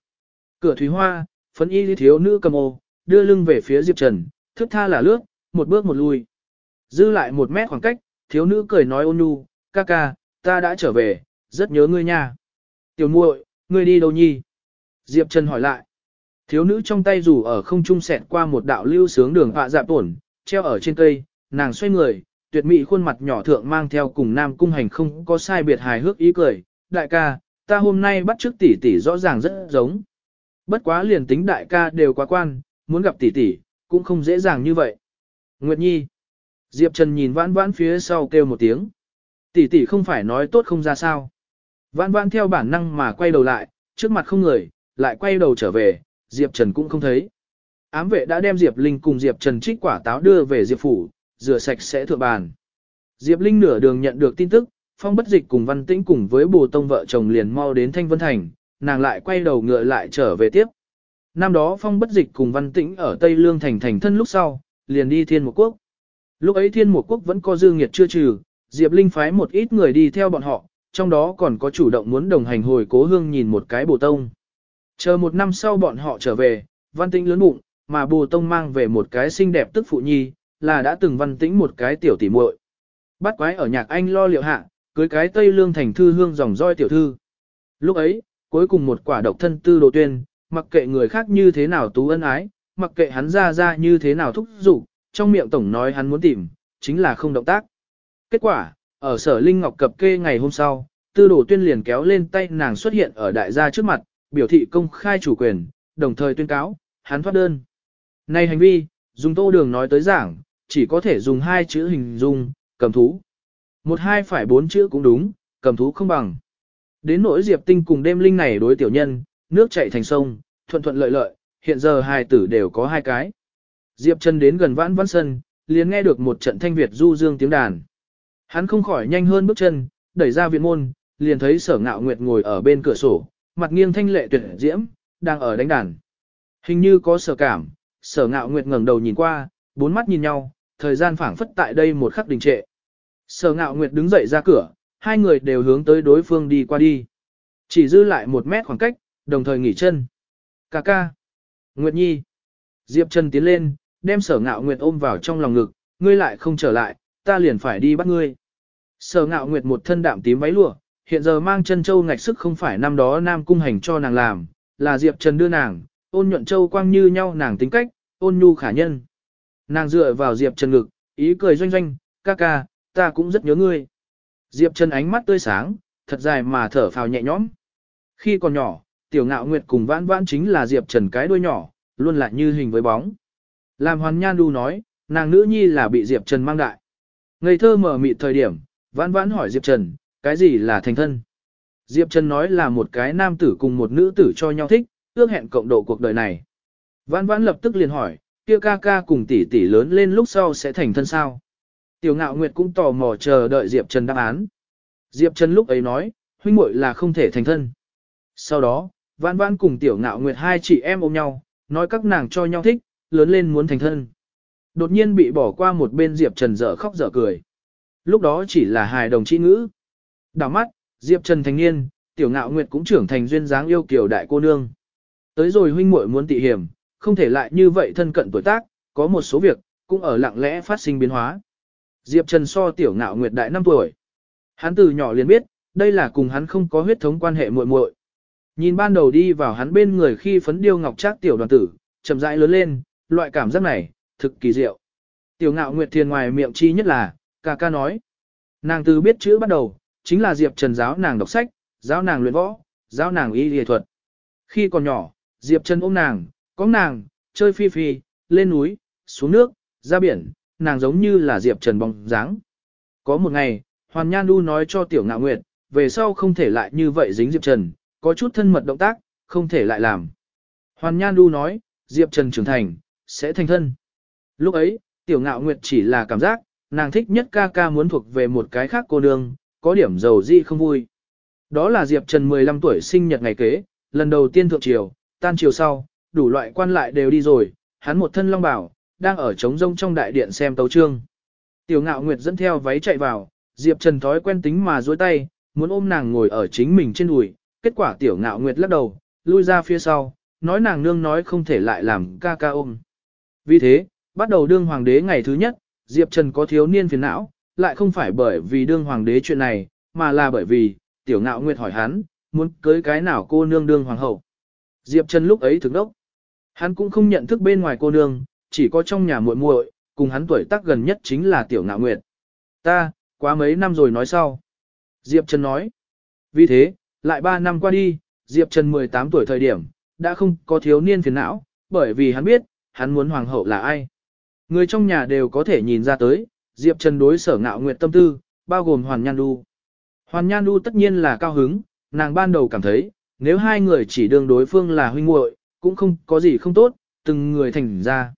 Cửa thủy hoa, phấn y thiếu nữ cầm ô, đưa lưng về phía Diệp Trần, thức tha là lướt, một bước một lui. Dư lại một mét khoảng cách, thiếu nữ cười nói ôn nhu, ca ca, ta đã trở về, rất nhớ ngươi nha. Tiểu muội, ngươi đi đâu nhi? Diệp Trần hỏi lại. Thiếu nữ trong tay rủ ở không trung sẹt qua một đạo lưu sướng đường họa dạp tổn, treo ở trên cây, nàng xoay người, tuyệt mỹ khuôn mặt nhỏ thượng mang theo cùng nam cung hành không có sai biệt hài hước ý cười. Đại ca, ta hôm nay bắt trước tỷ tỷ rõ ràng rất giống. Bất quá liền tính đại ca đều quá quan, muốn gặp tỷ tỷ, cũng không dễ dàng như vậy. Nguyệt Nhi. Diệp Trần nhìn vãn vãn phía sau kêu một tiếng. Tỷ tỷ không phải nói tốt không ra sao. Vãn vãn theo bản năng mà quay đầu lại, trước mặt không người, lại quay đầu trở về, Diệp Trần cũng không thấy. Ám vệ đã đem Diệp Linh cùng Diệp Trần trích quả táo đưa về Diệp Phủ, rửa sạch sẽ thượng bàn. Diệp Linh nửa đường nhận được tin tức, Phong Bất Dịch cùng Văn Tĩnh cùng với Bồ Tông vợ chồng liền mau đến Thanh Vân Thành, nàng lại quay đầu ngựa lại trở về tiếp. Năm đó Phong Bất Dịch cùng Văn Tĩnh ở Tây Lương Thành thành thân lúc sau, liền đi Thiên Một Quốc. Lúc ấy Thiên Một Quốc vẫn có dư nghiệt chưa trừ, Diệp Linh phái một ít người đi theo bọn họ, trong đó còn có chủ động muốn đồng hành hồi cố hương nhìn một cái Bồ Tông. Chờ một năm sau bọn họ trở về, Văn Tĩnh lớn bụng, mà Bồ Tông mang về một cái xinh đẹp tức phụ nhi, là đã từng Văn Tĩnh một cái tiểu tỷ muội. Bắt quái ở nhạc anh lo liệu hạ, cưới cái Tây Lương thành thư hương dòng roi tiểu thư. Lúc ấy, cuối cùng một quả độc thân tư đồ tuyên, mặc kệ người khác như thế nào tú ân ái, mặc kệ hắn ra ra như thế nào thúc giục, trong miệng tổng nói hắn muốn tìm, chính là không động tác. Kết quả, ở sở Linh Ngọc cập kê ngày hôm sau, tư đồ tuyên liền kéo lên tay nàng xuất hiện ở đại gia trước mặt, biểu thị công khai chủ quyền, đồng thời tuyên cáo, hắn thoát đơn. Này hành vi, dùng tô đường nói tới giảng, chỉ có thể dùng hai chữ hình dung, cầm thú. Một hai phải bốn chữ cũng đúng, cầm thú không bằng. Đến nỗi Diệp Tinh cùng đêm linh này đối tiểu nhân, nước chảy thành sông, thuận thuận lợi lợi, hiện giờ hai tử đều có hai cái. Diệp Trần đến gần vãn vãn sân, liền nghe được một trận thanh Việt du dương tiếng đàn. Hắn không khỏi nhanh hơn bước chân, đẩy ra viện môn, liền thấy sở ngạo nguyệt ngồi ở bên cửa sổ, mặt nghiêng thanh lệ tuyệt diễm, đang ở đánh đàn. Hình như có sở cảm, sở ngạo nguyệt ngẩng đầu nhìn qua, bốn mắt nhìn nhau, thời gian phảng phất tại đây một khắc đình trệ. Sở ngạo nguyệt đứng dậy ra cửa, hai người đều hướng tới đối phương đi qua đi. Chỉ dư lại một mét khoảng cách, đồng thời nghỉ chân. Cà ca. Nguyệt Nhi. Diệp Trần tiến lên, đem sở ngạo Nguyệt ôm vào trong lòng ngực, ngươi lại không trở lại, ta liền phải đi bắt ngươi. Sở ngạo Nguyệt một thân đạm tím váy lụa, hiện giờ mang chân châu ngạch sức không phải năm đó Nam Cung hành cho nàng làm, là Diệp Trần đưa nàng, ôn nhuận châu quang như nhau nàng tính cách, ôn nhu khả nhân. Nàng dựa vào Diệp Trần ngực, ý cười doanh doanh, ca ca, ta cũng rất nhớ ngươi. Diệp Trần ánh mắt tươi sáng, thật dài mà thở phào nhẹ nhõm. Khi còn nhỏ, tiểu ngạo nguyệt cùng vãn vãn chính là Diệp Trần cái đuôi nhỏ, luôn là như hình với bóng. Làm hoàn nhan Du nói, nàng nữ nhi là bị Diệp Trần mang đại. Ngây thơ mở mịt thời điểm, vãn vãn hỏi Diệp Trần, cái gì là thành thân? Diệp Trần nói là một cái nam tử cùng một nữ tử cho nhau thích, ước hẹn cộng độ cuộc đời này. Vãn vãn lập tức liền hỏi, kia ca ca cùng tỷ tỷ lớn lên lúc sau sẽ thành thân sao? Tiểu ngạo nguyệt cũng tò mò chờ đợi Diệp Trần đáp án. Diệp Trần lúc ấy nói, huynh muội là không thể thành thân. Sau đó, Vãn Vãn cùng Tiểu Ngạo Nguyệt hai chị em ôm nhau, nói các nàng cho nhau thích, lớn lên muốn thành thân. Đột nhiên bị bỏ qua một bên Diệp Trần dở khóc dở cười. Lúc đó chỉ là hài đồng chi ngữ. Đảo mắt, Diệp Trần thành niên, Tiểu Ngạo Nguyệt cũng trưởng thành duyên dáng yêu kiều đại cô nương. Tới rồi huynh muội muốn tị hiểm, không thể lại như vậy thân cận tuổi tác, có một số việc, cũng ở lặng lẽ phát sinh biến hóa. Diệp Trần so Tiểu Ngạo Nguyệt đại 5 tuổi. Hắn từ nhỏ liền biết, đây là cùng hắn không có huyết thống quan hệ muội muội. Nhìn ban đầu đi vào hắn bên người khi phấn điêu ngọc trác tiểu đoàn tử, chậm rãi lớn lên, loại cảm giác này, thực kỳ diệu. Tiểu ngạo nguyệt thiền ngoài miệng chi nhất là, ca ca nói. Nàng từ biết chữ bắt đầu, chính là Diệp Trần giáo nàng đọc sách, giáo nàng luyện võ, giáo nàng y y thuật. Khi còn nhỏ, Diệp Trần ôm nàng, có nàng, chơi phi phi, lên núi, xuống nước, ra biển, nàng giống như là Diệp Trần bóng dáng. Có một ngày, Hoàn Nhan Du nói cho Tiểu Ngạo Nguyệt, về sau không thể lại như vậy dính Diệp Trần, có chút thân mật động tác, không thể lại làm. Hoàn Nhan Du nói, Diệp Trần trưởng thành, sẽ thành thân. Lúc ấy, tiểu ngạo nguyệt chỉ là cảm giác, nàng thích nhất ca ca muốn thuộc về một cái khác cô nương, có điểm giàu gì không vui. Đó là Diệp Trần 15 tuổi sinh nhật ngày kế, lần đầu tiên thượng triều, tan triều sau, đủ loại quan lại đều đi rồi, hắn một thân long bảo, đang ở trống rông trong đại điện xem tấu trương. Tiểu ngạo nguyệt dẫn theo váy chạy vào, Diệp Trần thói quen tính mà duỗi tay, muốn ôm nàng ngồi ở chính mình trên đùi, kết quả tiểu ngạo nguyệt lắc đầu, lui ra phía sau, nói nàng nương nói không thể lại làm ca ca ôm. Vì thế, bắt đầu đương hoàng đế ngày thứ nhất, Diệp Trần có thiếu niên phiền não, lại không phải bởi vì đương hoàng đế chuyện này, mà là bởi vì, tiểu ngạo nguyệt hỏi hắn, muốn cưới cái nào cô nương đương hoàng hậu. Diệp Trần lúc ấy thực đốc. Hắn cũng không nhận thức bên ngoài cô nương, chỉ có trong nhà muội muội, cùng hắn tuổi tác gần nhất chính là tiểu ngạo nguyệt. Ta, quá mấy năm rồi nói sau. Diệp Trần nói. Vì thế, lại 3 năm qua đi, Diệp Trần 18 tuổi thời điểm, đã không có thiếu niên phiền não, bởi vì hắn biết, hắn muốn hoàng hậu là ai. Người trong nhà đều có thể nhìn ra tới, Diệp Trần đối sở ngạo nguyệt tâm tư, bao gồm Hoàn Nhan Du. Hoàn Nhan Du tất nhiên là cao hứng, nàng ban đầu cảm thấy, nếu hai người chỉ đương đối phương là huynh muội, cũng không có gì không tốt, từng người thành ra.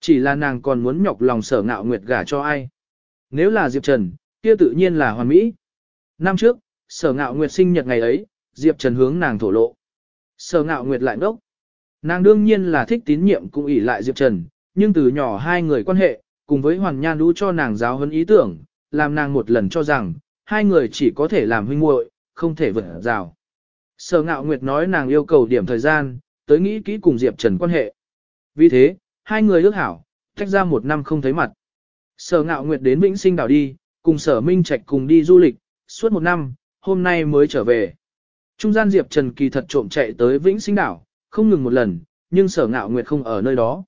Chỉ là nàng còn muốn nhọc lòng sở ngạo nguyệt gả cho ai. Nếu là Diệp Trần, kia tự nhiên là hoàn mỹ. Năm trước, sở ngạo nguyệt sinh nhật ngày ấy, Diệp Trần hướng nàng thổ lộ. Sở ngạo nguyệt lại ngốc. Nàng đương nhiên là thích tín nhiệm cũng ỷ lại Diệp Trần, nhưng từ nhỏ hai người quan hệ, cùng với Hoàn Nhan Đu cho nàng giáo huấn ý tưởng, làm nàng một lần cho rằng, hai người chỉ có thể làm huynh muội, không thể vượt rào. Sở ngạo nguyệt nói nàng yêu cầu điểm thời gian, tới nghĩ kỹ cùng Diệp Trần quan hệ. Vì thế, hai người ước hảo, tách ra một năm không thấy mặt. Sở ngạo nguyệt đến Vĩnh Sinh đảo đi, cùng sở Minh Trạch cùng đi du lịch, suốt một năm, hôm nay mới trở về. Trung gian Diệp Trần kỳ thật trộm chạy tới Vĩnh Sinh đảo, không ngừng một lần, nhưng sở ngạo nguyệt không ở nơi đó.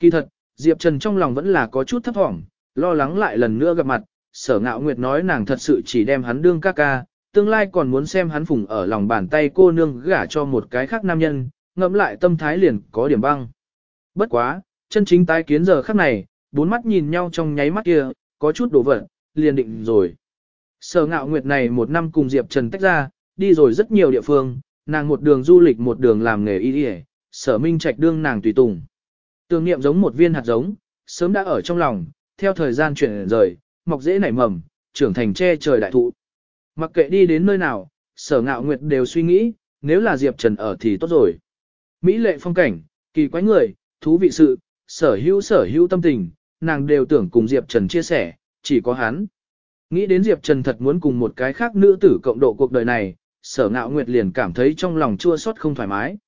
Kỳ thật, Diệp Trần trong lòng vẫn là có chút thấp thỏm, lo lắng lại lần nữa gặp mặt, sở ngạo nguyệt nói nàng thật sự chỉ đem hắn đương ca ca, tương lai còn muốn xem hắn phùng ở lòng bàn tay cô nương gả cho một cái khác nam nhân, ngẫm lại tâm thái liền có điểm băng. Bất quá, chân chính tái kiến giờ khắc này, bốn mắt nhìn nhau trong nháy mắt kia, có chút đổ vỡ, liền định rồi. Sở ngạo nguyệt này một năm cùng Diệp Trần tách ra, đi rồi rất nhiều địa phương, nàng một đường du lịch một đường làm nghề y y, sở minh trạch đương nàng tùy tùng. Tương niệm giống một viên hạt giống, sớm đã ở trong lòng, theo thời gian chuyển rời, mọc dễ nảy mầm, trưởng thành che trời đại thụ. Mặc kệ đi đến nơi nào, sở ngạo nguyệt đều suy nghĩ, nếu là Diệp Trần ở thì tốt rồi. Mỹ lệ phong cảnh, kỳ quái người, thú vị sự, sở hữu sở hữu tâm tình, nàng đều tưởng cùng Diệp Trần chia sẻ, chỉ có hắn. Nghĩ đến Diệp Trần thật muốn cùng một cái khác nữ tử cộng độ cuộc đời này, sở ngạo nguyệt liền cảm thấy trong lòng chua xót không thoải mái.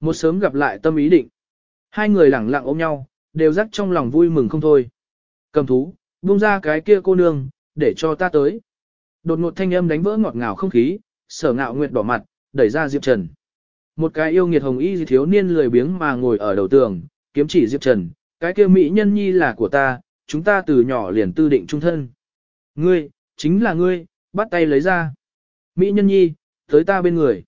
Một sớm gặp lại tâm ý định. Hai người lẳng lặng ôm nhau, đều rắc trong lòng vui mừng không thôi. Cầm thú, buông ra cái kia cô nương, để cho ta tới. Đột ngột thanh âm đánh vỡ ngọt ngào không khí, sở ngạo nguyệt đỏ mặt, đẩy ra Diệp Trần. Một cái yêu nghiệt hồng y thiếu niên lười biếng mà ngồi ở đầu tường, kiếm chỉ Diệp Trần, cái kia mỹ nhân nhi là của ta, chúng ta từ nhỏ liền tư định trung thân. Ngươi, chính là ngươi, bắt tay lấy ra. Mỹ nhân nhi, tới ta bên người.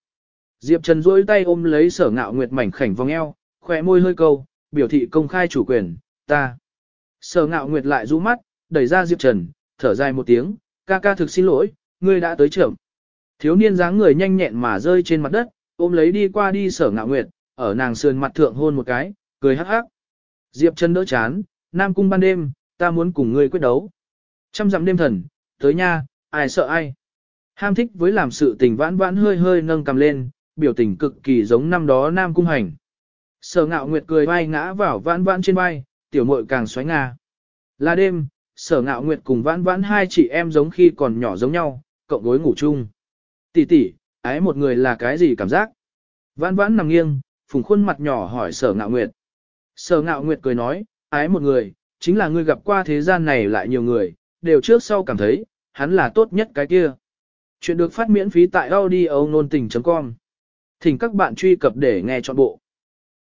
Diệp Trần duỗi tay ôm lấy sở ngạo nguyệt mảnh khảnh vòng eo, khỏe môi hơi câu, biểu thị công khai chủ quyền, ta. Sở ngạo nguyệt lại rũ mắt, đẩy ra Diệp Trần, thở dài một tiếng, ca ca thực xin lỗi, ngươi đã tới trưởng. Thiếu niên dáng người nhanh nhẹn mà rơi trên mặt đất, ôm lấy đi qua đi sở ngạo nguyệt, ở nàng sườn mặt thượng hôn một cái, cười hắc hắc. Diệp Trần đỡ chán, Nam cung ban đêm, ta muốn cùng ngươi quyết đấu. Trăm dặm đêm thần, tới nha, ai sợ ai. Ham thích với làm sự tình vãn vãn hơi hơi nâng cầm lên, biểu tình cực kỳ giống năm đó Nam cung hành. Sở ngạo nguyệt cười vai ngã vào vãn vãn trên vai, tiểu muội càng xoáy nga. Là đêm, sở ngạo nguyệt cùng vãn vãn hai chị em giống khi còn nhỏ giống nhau, cộng gối ngủ chung. Tỷ tỷ, ái một người là cái gì cảm giác? Vãn vãn nằm nghiêng, phùng khuôn mặt nhỏ hỏi sở ngạo nguyệt. Sở ngạo nguyệt cười nói, ái một người, chính là ngươi gặp qua thế gian này lại nhiều người, đều trước sau cảm thấy, hắn là tốt nhất cái kia. Chuyện được phát miễn phí tại audio nôn tình.com Thỉnh các bạn truy cập để nghe trọn bộ.